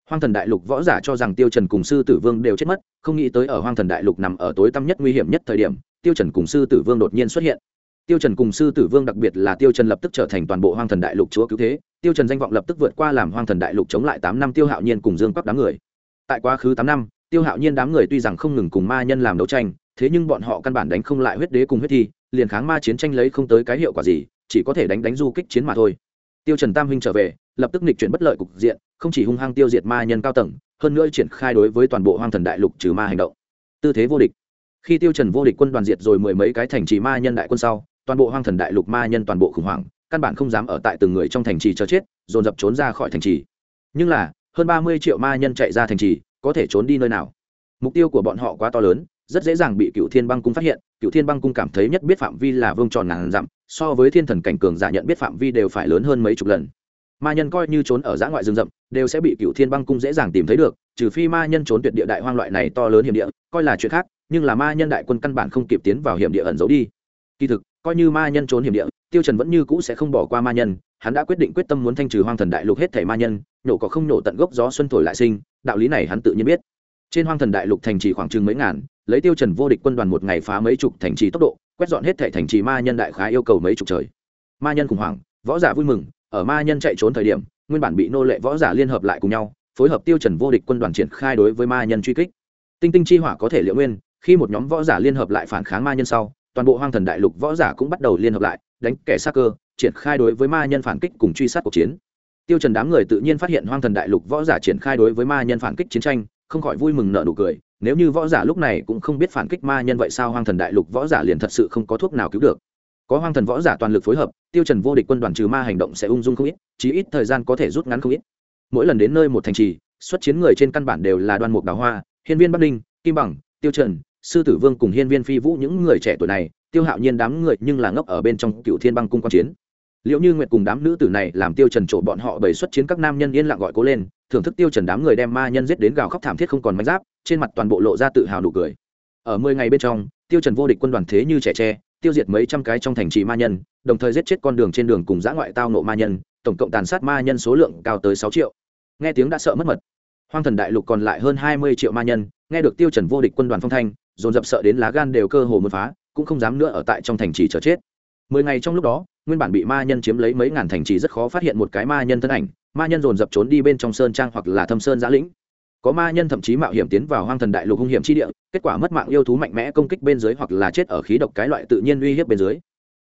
Hoang thần đại lục võ giả cho rằng tiêu trần cùng sư tử vương đều chết mất, không nghĩ tới ở hoang thần đại lục nằm ở tối tăm nhất nguy hiểm nhất thời điểm, tiêu trần cùng sư tử vương đột nhiên xuất hiện. Tiêu trần cùng sư tử vương đặc biệt là tiêu trần lập tức trở thành toàn bộ hoang thần đại lục chúa cứu thế. Tiêu trần danh vọng lập tức vượt qua làm hoang thần đại lục chống lại tám năm tiêu hạo nhiên cùng dương quắc đám người. Tại quá khứ tám năm, tiêu hạo nhiên đám người tuy rằng không ngừng cùng ma nhân làm đấu tranh, thế nhưng bọn họ căn bản đánh không lại huyết đế cùng huyết thi liền kháng ma chiến tranh lấy không tới cái hiệu quả gì, chỉ có thể đánh đánh du kích chiến mà thôi. Tiêu trần tam huynh trở về, lập tức nghịch chuyển bất lợi cục diện, không chỉ hung hăng tiêu diệt ma nhân cao tầng, hơn nữa triển khai đối với toàn bộ hoang thần đại lục trừ ma hành động. Tư thế vô địch. Khi tiêu trần vô địch quân đoàn diệt rồi mười mấy cái thành trì ma nhân đại quân sau, toàn bộ hoang thần đại lục ma nhân toàn bộ khủng hoảng, căn bản không dám ở tại từng người trong thành trì chờ chết, dồn dập trốn ra khỏi thành trì. Nhưng là, hơn ba mươi triệu ma nhân chạy ra thành trì, có thể trốn đi nơi nào? Mục tiêu của bọn họ quá to lớn rất dễ dàng bị cựu thiên băng cung phát hiện, cựu thiên băng cung cảm thấy nhất biết phạm vi là vương tròn ngàn dặm, so với thiên thần cảnh cường giả nhận biết phạm vi đều phải lớn hơn mấy chục lần. Ma nhân coi như trốn ở giã ngoại rừng rậm, đều sẽ bị cựu thiên băng cung dễ dàng tìm thấy được, trừ phi ma nhân trốn tuyệt địa đại hoang loại này to lớn hiểm địa, coi là chuyện khác, nhưng là ma nhân đại quân căn bản không kịp tiến vào hiểm địa ẩn giấu đi. Kỳ thực, coi như ma nhân trốn hiểm địa, tiêu trần vẫn như cũ sẽ không bỏ qua ma nhân, hắn đã quyết định quyết tâm muốn thanh trừ hoang thần đại lục hết thảy ma nhân nổ có không nổ tận gốc gió xuân thổi lại sinh, đạo lý này hắn tự nhiên biết. Trên hoang thần đại lục thành trì khoảng chừng mấy ngàn lấy tiêu trần vô địch quân đoàn một ngày phá mấy chục thành trì tốc độ, quét dọn hết thảy thành trì ma nhân đại khá yêu cầu mấy chục trời. Ma nhân khủng hoảng, võ giả vui mừng, ở ma nhân chạy trốn thời điểm, nguyên bản bị nô lệ võ giả liên hợp lại cùng nhau, phối hợp tiêu trần vô địch quân đoàn triển khai đối với ma nhân truy kích. Tinh tinh chi hỏa có thể liệu nguyên, khi một nhóm võ giả liên hợp lại phản kháng ma nhân sau, toàn bộ hoang thần đại lục võ giả cũng bắt đầu liên hợp lại, đánh kẻ sát cơ, triển khai đối với ma nhân phản kích cùng truy sát cuộc chiến. Tiêu trần đám người tự nhiên phát hiện hoang thần đại lục võ giả triển khai đối với ma nhân phản kích chiến tranh, không khỏi vui mừng nở nụ cười nếu như võ giả lúc này cũng không biết phản kích ma nhân vậy sao hoang thần đại lục võ giả liền thật sự không có thuốc nào cứu được? Có hoang thần võ giả toàn lực phối hợp, tiêu trần vô địch quân đoàn trừ ma hành động sẽ ung dung không ít, chí ít thời gian có thể rút ngắn không ít. Mỗi lần đến nơi một thành trì, xuất chiến người trên căn bản đều là đoan mục đào hoa, hiên viên bắc ninh, kim bằng, tiêu trần, sư tử vương cùng hiên viên phi vũ những người trẻ tuổi này, tiêu hạo nhiên đám người nhưng là ngốc ở bên trong cựu thiên băng cung quan chiến. Liệu như nguyệt cùng đám nữ tử này làm tiêu trần trổ bọn họ bày xuất chiến các nam nhân yên lặng gọi cố lên thưởng thức tiêu trần đám người đem ma nhân giết đến gào khóc thảm thiết không còn manh giáp, trên mặt toàn bộ lộ ra tự hào nụ cười. Ở mười ngày bên trong, tiêu trần vô địch quân đoàn thế như trẻ tre, tiêu diệt mấy trăm cái trong thành trì ma nhân, đồng thời giết chết con đường trên đường cùng giã ngoại tao nộ ma nhân, tổng cộng tàn sát ma nhân số lượng cao tới sáu triệu. Nghe tiếng đã sợ mất mật. Hoang thần đại lục còn lại hơn hai mươi triệu ma nhân, nghe được tiêu trần vô địch quân đoàn phong thanh, dồn dập sợ đến lá gan đều cơ hồ muốn phá, cũng không dám nữa ở tại trong thành trì chờ chết. Mười ngày trong lúc đó, nguyên bản bị ma nhân chiếm lấy mấy ngàn thành trì rất khó phát hiện một cái ma nhân thân ảnh ma nhân dồn dập trốn đi bên trong sơn trang hoặc là thâm sơn giã lĩnh. Có ma nhân thậm chí mạo hiểm tiến vào hoang thần đại lục hung hiểm chi địa, kết quả mất mạng yêu thú mạnh mẽ công kích bên dưới hoặc là chết ở khí độc cái loại tự nhiên uy hiếp bên dưới.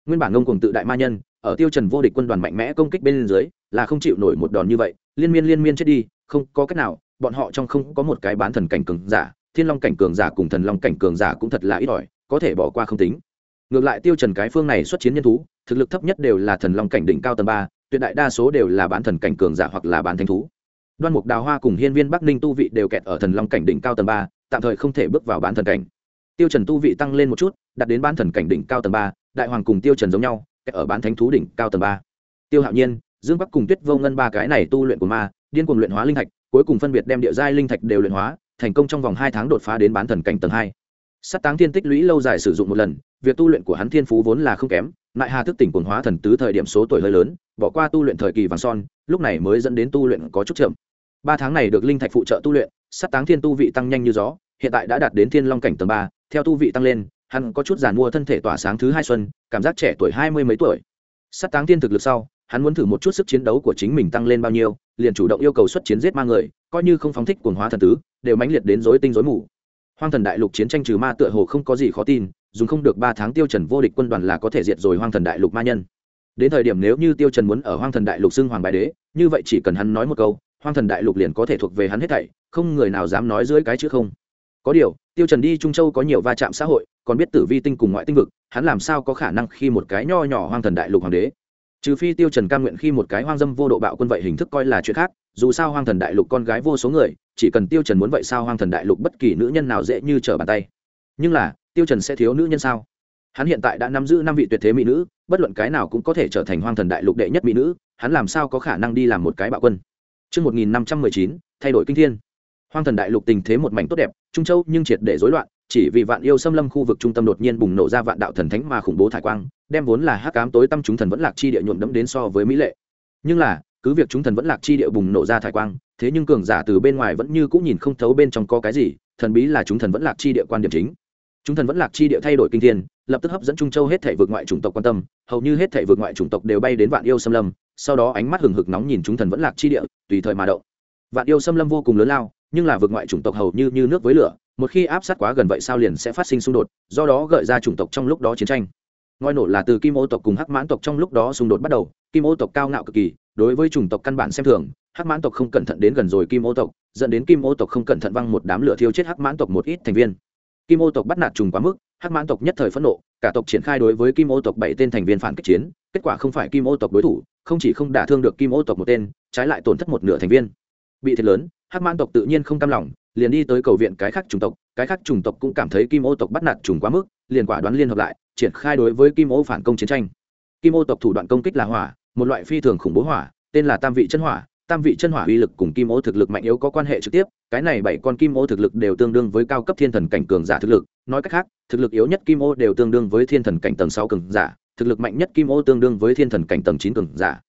Nguyên bản ngông cùng tự đại ma nhân, ở tiêu trần vô địch quân đoàn mạnh mẽ công kích bên dưới, là không chịu nổi một đòn như vậy, liên miên liên miên chết đi, không có cách nào, bọn họ trong không có một cái bán thần cảnh cường giả, thiên long cảnh cường giả cùng thần long cảnh cường giả cũng thật là ít ỏi, có thể bỏ qua không tính. Ngược lại tiêu trần cái phương này xuất chiến nhân thú, thực lực thấp nhất đều là thần long cảnh đỉnh cao tầng ba tuyệt đại đa số đều là bán thần cảnh cường giả hoặc là bán thánh thú. Đoan mục đào hoa cùng hiên viên bắc ninh tu vị đều kẹt ở thần long cảnh đỉnh cao tầng ba, tạm thời không thể bước vào bán thần cảnh. Tiêu trần tu vị tăng lên một chút, đạt đến bán thần cảnh đỉnh cao tầng ba, đại hoàng cùng tiêu trần giống nhau, kẹt ở bán thánh thú đỉnh cao tầng ba. Tiêu hạo nhiên, dương bắc cùng tuyết vô ngân ba cái này tu luyện của ma, điên cuồng luyện hóa linh thạch, cuối cùng phân biệt đem địa giai linh thạch đều luyện hóa, thành công trong vòng hai tháng đột phá đến bán thần cảnh tầng hai. Sắt táng thiên tích lũy lâu dài sử dụng một lần, việc tu luyện của hắn thiên phú vốn là không kém Nại hà thức tỉnh quần hóa thần tứ thời điểm số tuổi hơi lớn, bỏ qua tu luyện thời kỳ vàng son, lúc này mới dẫn đến tu luyện có chút chậm. Ba tháng này được linh thạch phụ trợ tu luyện sắt táng thiên tu vị tăng nhanh như gió, hiện tại đã đạt đến thiên long cảnh tầng ba, theo tu vị tăng lên, hắn có chút giàn mua thân thể tỏa sáng thứ hai xuân, cảm giác trẻ tuổi hai mươi mấy tuổi. Sắt táng thiên thực lực sau, hắn muốn thử một chút sức chiến đấu của chính mình tăng lên bao nhiêu, liền chủ động yêu cầu xuất chiến giết ma người, coi như không phóng thích quần hóa thần tứ, đều mãnh liệt đến dối tinh dối mù. Hoang thần đại lục chiến tranh trừ ma tựa hồ không có gì khó tin dùng không được ba tháng tiêu trần vô địch quân đoàn là có thể diệt rồi hoang thần đại lục ma nhân. Đến thời điểm nếu như tiêu trần muốn ở hoang thần đại lục xưng hoàng bài đế, như vậy chỉ cần hắn nói một câu, hoang thần đại lục liền có thể thuộc về hắn hết thảy, không người nào dám nói dưới cái chữ không. Có điều, tiêu trần đi trung châu có nhiều va chạm xã hội, còn biết tử vi tinh cùng ngoại tinh vực, hắn làm sao có khả năng khi một cái nho nhỏ hoang thần đại lục hoàng đế? Trừ phi tiêu trần cam nguyện khi một cái hoang dâm vô độ bạo quân vậy hình thức coi là chuyện khác, dù sao hoang thần đại lục con gái vô số người, chỉ cần tiêu trần muốn vậy sao hoang thần đại lục bất kỳ nữ nhân nào dễ như trở bàn tay? Nhưng là tiêu trần sẽ thiếu nữ nhân sao hắn hiện tại đã nắm giữ năm vị tuyệt thế mỹ nữ bất luận cái nào cũng có thể trở thành hoang thần đại lục đệ nhất mỹ nữ hắn làm sao có khả năng đi làm một cái bạo quân Trước 1519, thay đổi kinh thiên. Hoang thần đại lục tình thế một mảnh tốt đẹp, Trung Châu nhưng triệt để rối loạn, chỉ vì vạn yêu xâm lâm khu vực trung tâm đột nhiên bùng nổ ra vạn đạo thần thánh mà khủng bố thải quang, đem vốn là hắc ám tối tâm chúng thần vẫn lạc chi địa nhuộm đẫm đến so với mỹ lệ. Nhưng là, cứ việc chúng thần vẫn lạc chi địa bùng nổ ra thải quang, thế nhưng cường giả từ bên ngoài vẫn như cũng nhìn không thấu bên trong có cái gì, thần bí là chúng thần vẫn lạc chi địa quan điểm chính. Chúng thần vẫn lạc chi địa thay đổi kinh thiên, lập tức hấp dẫn Trung Châu hết thảy vượt ngoại chủng tộc quan tâm, hầu như hết thảy vượt ngoại chủng tộc đều bay đến vạn yêu xâm lâm, sau đó ánh mắt hừng hực nóng nhìn chúng thần vẫn lạc chi địa, tùy thời mà động. Vạn yêu xâm lâm vô cùng lớn lao, nhưng là vượt ngoại chủng tộc hầu như như nước với lửa, một khi áp sát quá gần vậy sao liền sẽ phát sinh xung đột do đó gợi ra chủng tộc trong lúc đó chiến tranh ngoi nổ là từ kim ô tộc cùng hắc mãn tộc trong lúc đó xung đột bắt đầu kim ô tộc cao ngạo cực kỳ đối với chủng tộc căn bản xem thường hắc mãn tộc không cẩn thận đến gần rồi kim ô tộc dẫn đến kim ô tộc không cẩn thận văng một đám lửa thiêu chết hắc mãn tộc một ít thành viên kim ô tộc bắt nạt trùng quá mức, hắc mãn tộc nhất thời phẫn nộ, cả tộc triển khai đối với kim ô tộc bảy tên thành viên phản kích chiến, kết quả không phải kim ô tộc đối thủ, không chỉ không đả thương được kim ô tộc một tên, trái lại tổn thất một nửa thành viên. Bị thiệt lớn, hắc mãn tộc tự nhiên không cam lòng, liền đi tới cầu viện cái khác chủng tộc, cái khác chủng tộc cũng cảm thấy kim ô tộc bắt nạt trùng quá mức, liền quả đoán liên hợp lại, triển khai đối với kim ô phản công chiến tranh. Kim ô tộc thủ đoạn công kích là hỏa, một loại phi thường khủng bố hỏa, tên là tam vị chân hỏa tam vị chân hỏa uy lực cùng kim ô thực lực mạnh yếu có quan hệ trực tiếp cái này bảy con kim ô thực lực đều tương đương với cao cấp thiên thần cảnh cường giả thực lực nói cách khác thực lực yếu nhất kim ô đều tương đương với thiên thần cảnh tầng sáu cường giả thực lực mạnh nhất kim ô tương đương với thiên thần cảnh tầng chín cường giả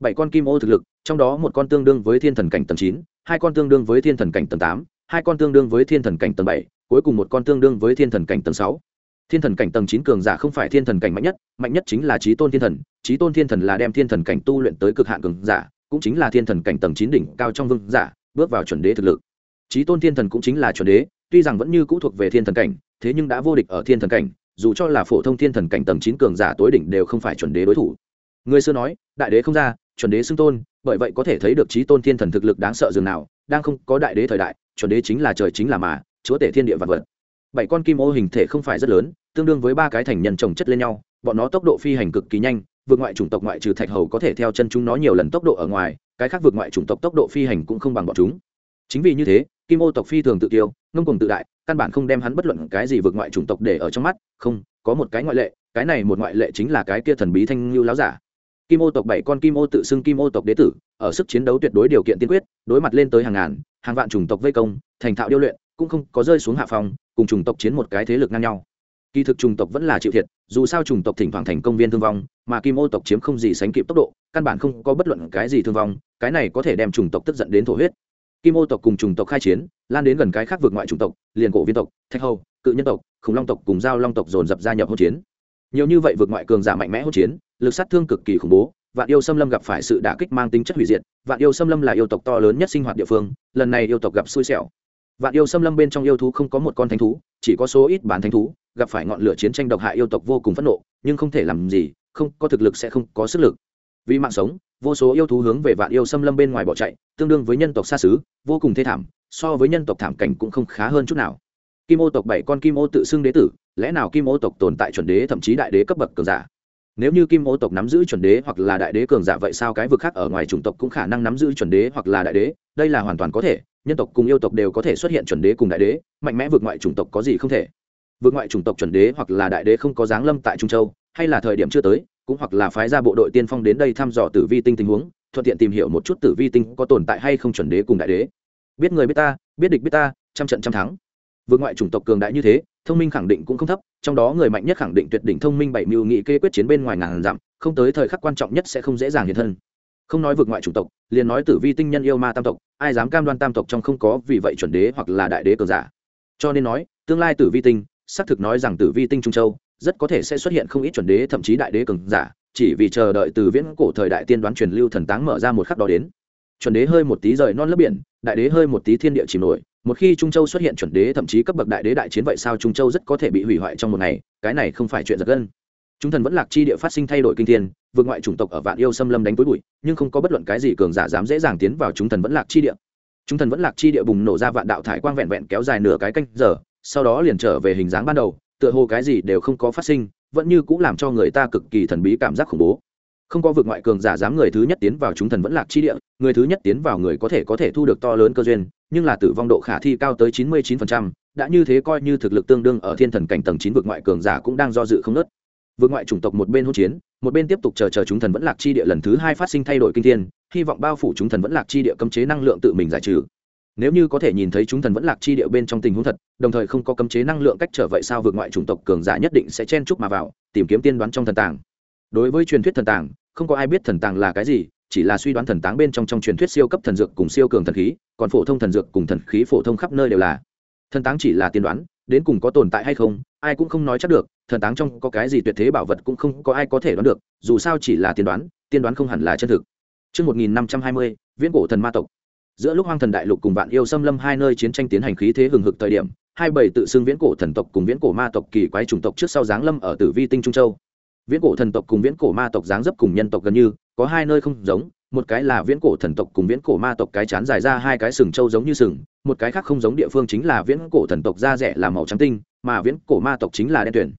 bảy con kim ô thực lực trong đó một con tương đương với thiên thần cảnh tầng chín hai con tương đương với thiên thần cảnh tầng tám hai con tương đương với thiên thần cảnh tầng bảy cuối cùng một con tương đương với thiên thần cảnh tầng sáu thiên thần cảnh tầng chín cường giả không phải thiên thần cảnh mạnh nhất mạnh nhất chính là trí tôn thiên thần trí tôn thiên thần là đem thiên thần cảnh tu luyện tới cực hạn cường giả cũng chính là thiên thần cảnh tầng chín đỉnh cao trong vương giả, bước vào chuẩn đế thực lực. Trí tôn thiên thần cũng chính là chuẩn đế, tuy rằng vẫn như cũ thuộc về thiên thần cảnh, thế nhưng đã vô địch ở thiên thần cảnh, dù cho là phổ thông thiên thần cảnh tầng chín cường giả tối đỉnh đều không phải chuẩn đế đối thủ. Người xưa nói, đại đế không ra, chuẩn đế xưng tôn, bởi vậy có thể thấy được trí tôn thiên thần thực lực đáng sợ dường nào, đang không có đại đế thời đại, chuẩn đế chính là trời chính là mà, chúa tể thiên địa vạn vật. Bảy con kim ô hình thể không phải rất lớn, tương đương với ba cái thành nhân trồng chất lên nhau, bọn nó tốc độ phi hành cực kỳ nhanh vượt ngoại chủng tộc ngoại trừ thạch hầu có thể theo chân chúng nó nhiều lần tốc độ ở ngoài, cái khác vượt ngoại chủng tộc tốc độ phi hành cũng không bằng bọn chúng. Chính vì như thế, kim ô tộc phi thường tự tiêu ngông cùng tự đại, căn bản không đem hắn bất luận cái gì vượt ngoại chủng tộc để ở trong mắt, không, có một cái ngoại lệ, cái này một ngoại lệ chính là cái kia thần bí thanh lưu láo giả. Kim ô tộc bảy con kim ô tự xưng kim ô tộc đế tử, ở sức chiến đấu tuyệt đối điều kiện tiên quyết, đối mặt lên tới hàng ngàn, hàng vạn chủng tộc vây công, thành thạo điêu luyện, cũng không có rơi xuống hạ phòng cùng chủng tộc chiến một cái thế lực ngang nhau kỳ thực chủng tộc vẫn là chịu thiệt, dù sao chủng tộc thỉnh thoảng thành công viên thương vong, mà kim ô tộc chiếm không gì sánh kịp tốc độ, căn bản không có bất luận cái gì thương vong, cái này có thể đem chủng tộc tức giận đến thổ huyết. Kim ô tộc cùng chủng tộc khai chiến, lan đến gần cái khác vượt ngoại chủng tộc, liền cổ viên tộc, thạch hầu, cự nhân tộc, khủng long tộc cùng giao long tộc dồn dập gia nhập hỗn chiến. Nhiều như vậy vượt ngoại cường giả mạnh mẽ hỗn chiến, lực sát thương cực kỳ khủng bố, vạn yêu xâm lâm gặp phải sự đả kích mang tính chất hủy diệt, vạn yêu xâm lâm là yêu tộc to lớn nhất sinh hoạt địa phương, lần này yêu tộc gặp xui xẻo. Vạn yêu xâm lâm bên trong yêu thú không có một con thánh thú, chỉ có số ít bán thánh thú gặp phải ngọn lửa chiến tranh độc hại yêu tộc vô cùng phẫn nộ, nhưng không thể làm gì, không có thực lực sẽ không có sức lực. Vì mạng sống, vô số yêu thú hướng về vạn yêu xâm lâm bên ngoài bỏ chạy, tương đương với nhân tộc xa xứ, vô cùng thê thảm, so với nhân tộc thảm cảnh cũng không khá hơn chút nào. Kim ô tộc bảy con kim ô tự xưng đế tử, lẽ nào kim ô tộc tồn tại chuẩn đế thậm chí đại đế cấp bậc cường giả? Nếu như kim ô tộc nắm giữ chuẩn đế hoặc là đại đế cường giả vậy sao cái vực khác ở ngoài chủng tộc cũng khả năng nắm giữ chuẩn đế hoặc là đại đế? Đây là hoàn toàn có thể, nhân tộc cùng yêu tộc đều có thể xuất hiện chuẩn đế cùng đại đế, mạnh mẽ vượt ngoại chủng tộc có gì không thể vượt ngoại chủng tộc chuẩn đế hoặc là đại đế không có giáng lâm tại trung châu, hay là thời điểm chưa tới, cũng hoặc là phái ra bộ đội tiên phong đến đây thăm dò tử vi tinh tình huống, thuận tiện tìm hiểu một chút tử vi tinh có tồn tại hay không chuẩn đế cùng đại đế. Biết người biết ta, biết địch biết ta, trăm trận trăm thắng. Vượt ngoại chủng tộc cường đại như thế, thông minh khẳng định cũng không thấp, trong đó người mạnh nhất khẳng định tuyệt đỉnh thông minh bảy mưu nghị kê quyết chiến bên ngoài ngàn dặm, không tới thời khắc quan trọng nhất sẽ không dễ dàng hiện thân. Không nói vượt ngoại chủng tộc, liền nói tử vi tinh nhân yêu ma tam tộc, ai dám cam đoan tam tộc trong không có vì vậy chuẩn đế hoặc là đại đế cường giả. Cho nên nói, tương lai tử vi tinh xác thực nói rằng tử vi tinh trung châu rất có thể sẽ xuất hiện không ít chuẩn đế, thậm chí đại đế cường giả, chỉ vì chờ đợi từ viễn cổ thời đại tiên đoán truyền lưu thần táng mở ra một khắc đó đến. Chuẩn đế hơi một tí rời non lớp biển, đại đế hơi một tí thiên địa chìm nổi, một khi trung châu xuất hiện chuẩn đế, thậm chí cấp bậc đại đế đại chiến vậy sao trung châu rất có thể bị hủy hoại trong một ngày, cái này không phải chuyện giật gân. Chúng thần vẫn lạc chi địa phát sinh thay đổi kinh thiên, vượt ngoại chủng tộc ở vạn yêu xâm lâm đánh túi bụi, nhưng không có bất luận cái gì cường giả dám dễ dàng tiến vào chúng thần vẫn lạc chi địa. Chúng thần vẫn lạc chi địa bùng nổ ra vạn đạo thải quang vẹn vẹn kéo dài nửa cái canh giờ sau đó liền trở về hình dáng ban đầu, tựa hồ cái gì đều không có phát sinh, vẫn như cũng làm cho người ta cực kỳ thần bí cảm giác khủng bố. Không có vực ngoại cường giả dám người thứ nhất tiến vào chúng thần vẫn lạc chi địa, người thứ nhất tiến vào người có thể có thể thu được to lớn cơ duyên, nhưng là tử vong độ khả thi cao tới chín mươi chín phần trăm, đã như thế coi như thực lực tương đương ở thiên thần cảnh tầng chín vực ngoại cường giả cũng đang do dự không nớt vực ngoại chủng tộc một bên hỗn chiến, một bên tiếp tục chờ chờ chúng thần vẫn lạc chi địa lần thứ hai phát sinh thay đổi kinh thiên, hy vọng bao phủ chúng thần vẫn lạc chi địa cấm chế năng lượng tự mình giải trừ nếu như có thể nhìn thấy chúng thần vẫn lạc chi điệu bên trong tình huống thật đồng thời không có cấm chế năng lượng cách trở vậy sao vượt ngoại chủng tộc cường giả nhất định sẽ chen chúc mà vào tìm kiếm tiên đoán trong thần tàng. Đối với truyền thuyết thần tàng không có ai biết thần tàng là cái gì chỉ là suy đoán thần tàng bên trong trong truyền thuyết siêu cấp thần dược cùng siêu cường thần khí còn phổ thông thần dược cùng thần khí phổ thông khắp nơi đều là. Thần táng chỉ là tiên đoán đến cùng có tồn tại hay không ai cũng không nói chắc được thần táng trong có cái gì tuyệt thế bảo vật cũng không có ai có thể đoán được dù sao chỉ là tiên đoán tiên đoán không hẳn là chân thực. Trước 1520, viễn cổ thần ma tộc giữa lúc hoang thần đại lục cùng vạn yêu xâm lâm hai nơi chiến tranh tiến hành khí thế hừng hực thời điểm, hai bầy tự xưng viễn cổ thần tộc cùng viễn cổ ma tộc kỳ quái chủng tộc trước sau giáng lâm ở tử vi tinh trung châu. Viễn cổ thần tộc cùng viễn cổ ma tộc dáng dấp cùng nhân tộc gần như, có hai nơi không giống, một cái là viễn cổ thần tộc cùng viễn cổ ma tộc cái chán dài ra hai cái sừng trâu giống như sừng, một cái khác không giống địa phương chính là viễn cổ thần tộc da rẻ là màu trắng tinh, mà viễn cổ ma tộc chính là đen tuyển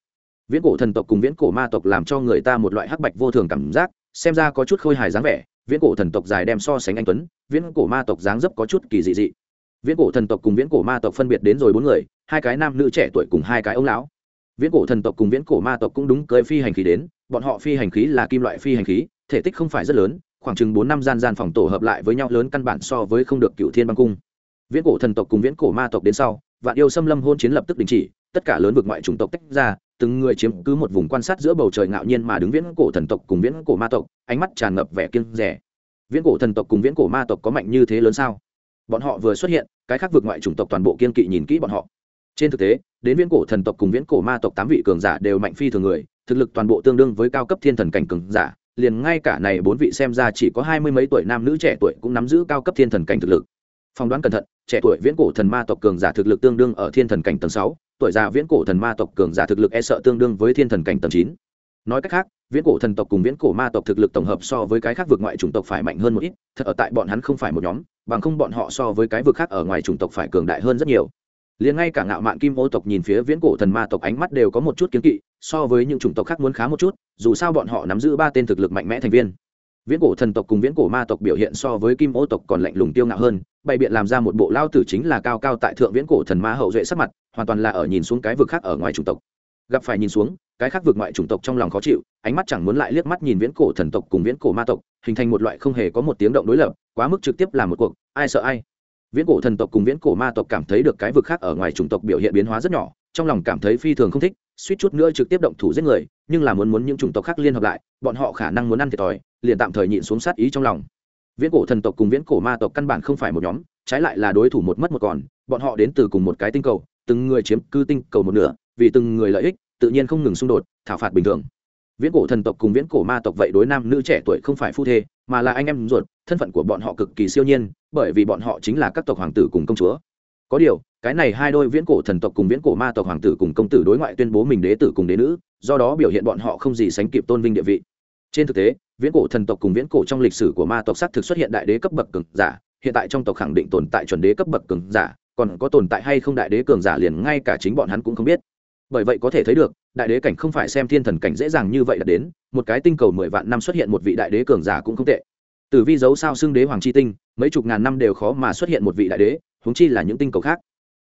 viễn cổ thần tộc cùng viễn cổ ma tộc làm cho người ta một loại hắc bạch vô thường cảm giác xem ra có chút khôi hài dáng vẻ, viễn cổ thần tộc dài đem so sánh anh tuấn, viễn cổ ma tộc dáng dấp có chút kỳ dị dị. Viễn cổ thần tộc cùng viễn cổ ma tộc phân biệt đến rồi bốn người, hai cái nam nữ trẻ tuổi cùng hai cái ông lão. Viễn cổ thần tộc cùng viễn cổ ma tộc cũng đúng cưới phi hành khí đến, bọn họ phi hành khí là kim loại phi hành khí, thể tích không phải rất lớn, khoảng chừng bốn năm gian gian phòng tổ hợp lại với nhau lớn căn bản so với không được cựu thiên băng cung. Viễn cổ thần tộc cùng viễn cổ ma tộc đến sau, vạn yêu xâm lâm hôn chiến lập tức đình chỉ, tất cả lớn vực ngoại chủng tộc tách ra từng người chiếm cứ một vùng quan sát giữa bầu trời ngạo nhiên mà đứng viễn cổ thần tộc cùng viễn cổ ma tộc, ánh mắt tràn ngập vẻ kiêng rẻ viễn cổ thần tộc cùng viễn cổ ma tộc có mạnh như thế lớn sao? Bọn họ vừa xuất hiện, cái khác vượt ngoại chủng tộc toàn bộ kiên kỵ nhìn kỹ bọn họ. Trên thực tế, đến viễn cổ thần tộc cùng viễn cổ ma tộc tám vị cường giả đều mạnh phi thường người, thực lực toàn bộ tương đương với cao cấp thiên thần cảnh cường giả, liền ngay cả này bốn vị xem ra chỉ có hai mươi mấy tuổi nam nữ trẻ tuổi cũng nắm giữ cao cấp thiên thần cảnh thực lực. Phỏng đoán cẩn thận, trẻ tuổi viễn cổ thần ma tộc cường giả thực lực tương đương ở thiên thần cảnh tầng sáu tuổi già viễn cổ thần ma tộc cường giả thực lực e sợ tương đương với thiên thần cảnh tầng chín. Nói cách khác, viễn cổ thần tộc cùng viễn cổ ma tộc thực lực tổng hợp so với cái khác vực ngoại chủng tộc phải mạnh hơn một ít, thật ở tại bọn hắn không phải một nhóm, bằng không bọn họ so với cái vực khác ở ngoài chủng tộc phải cường đại hơn rất nhiều. Liền ngay cả ngạo mạn kim ô tộc nhìn phía viễn cổ thần ma tộc ánh mắt đều có một chút kiến kỵ, so với những chủng tộc khác muốn khá một chút, dù sao bọn họ nắm giữ ba tên thực lực mạnh mẽ thành viên viễn cổ thần tộc cùng viễn cổ ma tộc biểu hiện so với kim ô tộc còn lạnh lùng tiêu ngạo hơn, bày biện làm ra một bộ lao tử chính là cao cao tại thượng viễn cổ thần ma hậu duệ sắc mặt, hoàn toàn là ở nhìn xuống cái vực khác ở ngoài chủng tộc. Gặp phải nhìn xuống, cái khác vực ngoại chủng tộc trong lòng khó chịu, ánh mắt chẳng muốn lại liếc mắt nhìn viễn cổ thần tộc cùng viễn cổ ma tộc, hình thành một loại không hề có một tiếng động đối lập, quá mức trực tiếp làm một cuộc, ai sợ ai. Viễn cổ thần tộc cùng viễn cổ ma tộc cảm thấy được cái vực khác ở ngoài chủng tộc biểu hiện biến hóa rất nhỏ, trong lòng cảm thấy phi thường không thích, suýt chút nữa trực tiếp động thủ giết người, nhưng là muốn muốn những chủng tộc khác liên hợp lại, bọn họ khả năng muốn ăn thiệt thòi liền tạm thời nhịn xuống sát ý trong lòng. Viễn cổ thần tộc cùng viễn cổ ma tộc căn bản không phải một nhóm, trái lại là đối thủ một mất một còn, bọn họ đến từ cùng một cái tinh cầu, từng người chiếm cư tinh cầu một nửa, vì từng người lợi ích, tự nhiên không ngừng xung đột, thảo phạt bình thường. Viễn cổ thần tộc cùng viễn cổ ma tộc vậy đối nam nữ trẻ tuổi không phải phu thê, mà là anh em ruột, thân phận của bọn họ cực kỳ siêu nhiên, bởi vì bọn họ chính là các tộc hoàng tử cùng công chúa. Có điều, cái này hai đôi viễn cổ thần tộc cùng viễn cổ ma tộc hoàng tử cùng công tử đối ngoại tuyên bố mình đế tử cùng đế nữ, do đó biểu hiện bọn họ không gì sánh kịp tôn vinh địa vị. Trên thực tế viễn cổ thần tộc cùng viễn cổ trong lịch sử của ma tộc xác thực xuất hiện đại đế cấp bậc cường giả, hiện tại trong tộc khẳng định tồn tại chuẩn đế cấp bậc cường giả, còn có tồn tại hay không đại đế cường giả liền ngay cả chính bọn hắn cũng không biết. Bởi vậy có thể thấy được, đại đế cảnh không phải xem thiên thần cảnh dễ dàng như vậy là đến, một cái tinh cầu mười vạn năm xuất hiện một vị đại đế cường giả cũng không tệ. Tử vi dấu sao xưng đế hoàng chi tinh, mấy chục ngàn năm đều khó mà xuất hiện một vị đại đế, huống chi là những tinh cầu khác.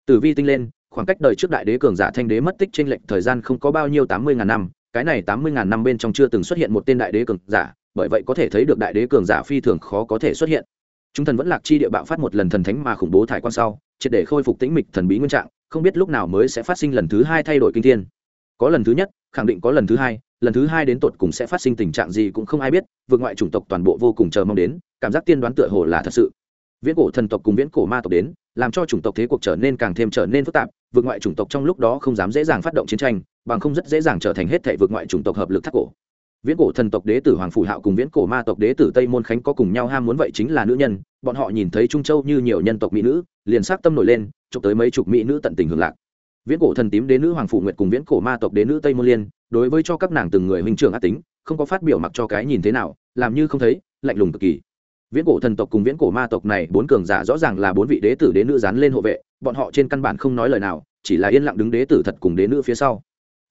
Tử vi tinh lên, khoảng cách đời trước đại đế cường giả thanh đế mất tích trên lệnh thời gian không có bao nhiêu tám mươi ngàn năm, cái này tám mươi ngàn năm bên trong chưa từng xuất hiện một tên đại đế cường giả bởi vậy có thể thấy được đại đế cường giả phi thường khó có thể xuất hiện. Chúng thần vẫn lạc chi địa bạo phát một lần thần thánh mà khủng bố thải quan sau, triệt để khôi phục tĩnh mịch thần bí nguyên trạng, không biết lúc nào mới sẽ phát sinh lần thứ hai thay đổi kinh thiên. Có lần thứ nhất, khẳng định có lần thứ hai, lần thứ hai đến tột cùng sẽ phát sinh tình trạng gì cũng không ai biết vượt ngoại chủng tộc toàn bộ vô cùng chờ mong đến, cảm giác tiên đoán tựa hồ là thật sự. Viễn cổ thần tộc cùng viễn cổ ma tộc đến, làm cho chủng tộc thế cuộc trở nên càng thêm trở nên phức tạp vượt ngoại chủng tộc trong lúc đó không dám dễ dàng phát động chiến tranh, bằng không rất dễ dàng trở thành hết thể vượt ngoại chủng tộc hợp lực thác cổ viễn cổ thần tộc đế tử hoàng phủ hạo cùng viễn cổ ma tộc đế tử tây môn khánh có cùng nhau ham muốn vậy chính là nữ nhân, bọn họ nhìn thấy trung châu như nhiều nhân tộc mỹ nữ, liền s tâm nổi lên, chụp tới mấy chục mỹ nữ tận tình hưởng lạc. Viễn cổ thần tím đế nữ hoàng phủ nguyệt cùng viễn cổ ma tộc đế nữ tây môn liên, đối với cho các nàng từng người huynh trưởng ác tính, không có phát biểu mặc cho cái nhìn thế nào, làm như không thấy, lạnh lùng cực kỳ. Viễn cổ thần tộc cùng viễn cổ ma tộc này, bốn cường giả rõ ràng là bốn vị đế tử đế nữ dán lên hộ vệ, bọn họ trên căn bản không nói lời nào, chỉ là yên lặng đứng đế tử thật cùng đế nữ phía sau.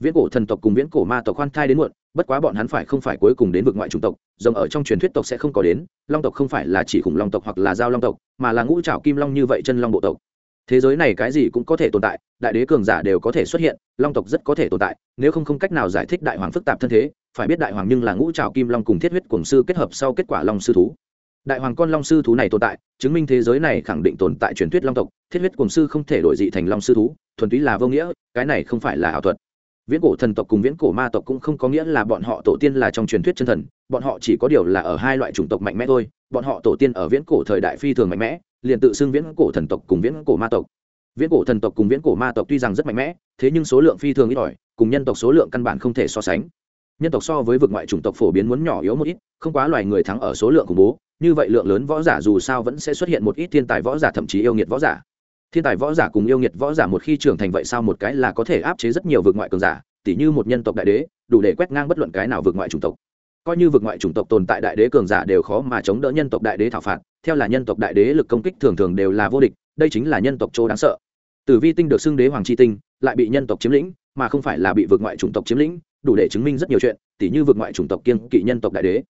Viễn cổ thần tộc cùng viễn cổ ma tộc khoan thai đến muộn bất quá bọn hắn phải không phải cuối cùng đến vực ngoại chủng tộc, rồng ở trong truyền thuyết tộc sẽ không có đến, long tộc không phải là chỉ khủng long tộc hoặc là giao long tộc, mà là ngũ trảo kim long như vậy chân long bộ tộc. Thế giới này cái gì cũng có thể tồn tại, đại đế cường giả đều có thể xuất hiện, long tộc rất có thể tồn tại, nếu không không cách nào giải thích đại hoàng phức tạp thân thế, phải biết đại hoàng nhưng là ngũ trào kim long cùng thiết huyết cổng sư kết hợp sau kết quả long sư thú. Đại hoàng con long sư thú này tồn tại, chứng minh thế giới này khẳng định tồn tại truyền thuyết long tộc, thiết huyết cổng sư không thể đổi dị thành long sư thú, thuần túy là vô nghĩa, cái này không phải là ảo thuật viễn cổ thần tộc cùng viễn cổ ma tộc cũng không có nghĩa là bọn họ tổ tiên là trong truyền thuyết chân thần, bọn họ chỉ có điều là ở hai loại chủng tộc mạnh mẽ thôi, bọn họ tổ tiên ở viễn cổ thời đại phi thường mạnh mẽ, liền tự xưng viễn cổ thần tộc cùng viễn cổ ma tộc. Viễn cổ thần tộc cùng viễn cổ ma tộc tuy rằng rất mạnh mẽ, thế nhưng số lượng phi thường ít ỏi, cùng nhân tộc số lượng căn bản không thể so sánh. Nhân tộc so với vực ngoại chủng tộc phổ biến muốn nhỏ yếu một ít, không quá loài người thắng ở số lượng khủng bố, như vậy lượng lớn võ giả dù sao vẫn sẽ xuất hiện một ít thiên tài võ giả thậm chí yêu nghiệt võ giả thiên tài võ giả cùng yêu nghiệt võ giả một khi trưởng thành vậy sao một cái là có thể áp chế rất nhiều vực ngoại cường giả, tỉ như một nhân tộc đại đế, đủ để quét ngang bất luận cái nào vực ngoại chủng tộc. Coi như vực ngoại chủng tộc tồn tại đại đế cường giả đều khó mà chống đỡ nhân tộc đại đế thảo phạt, theo là nhân tộc đại đế lực công kích thường thường đều là vô địch, đây chính là nhân tộc chỗ đáng sợ. Tử vi tinh được xưng đế hoàng c h i tinh, lại bị nhân tộc chiếm lĩnh, mà không phải là bị vượt ngoại chủng tộc chiếm lĩnh, đủ để chứng minh rất nhiều chuyện, tỉ như vượt ngoại chủng tộc kiên kỵ nhân tộc đại đế.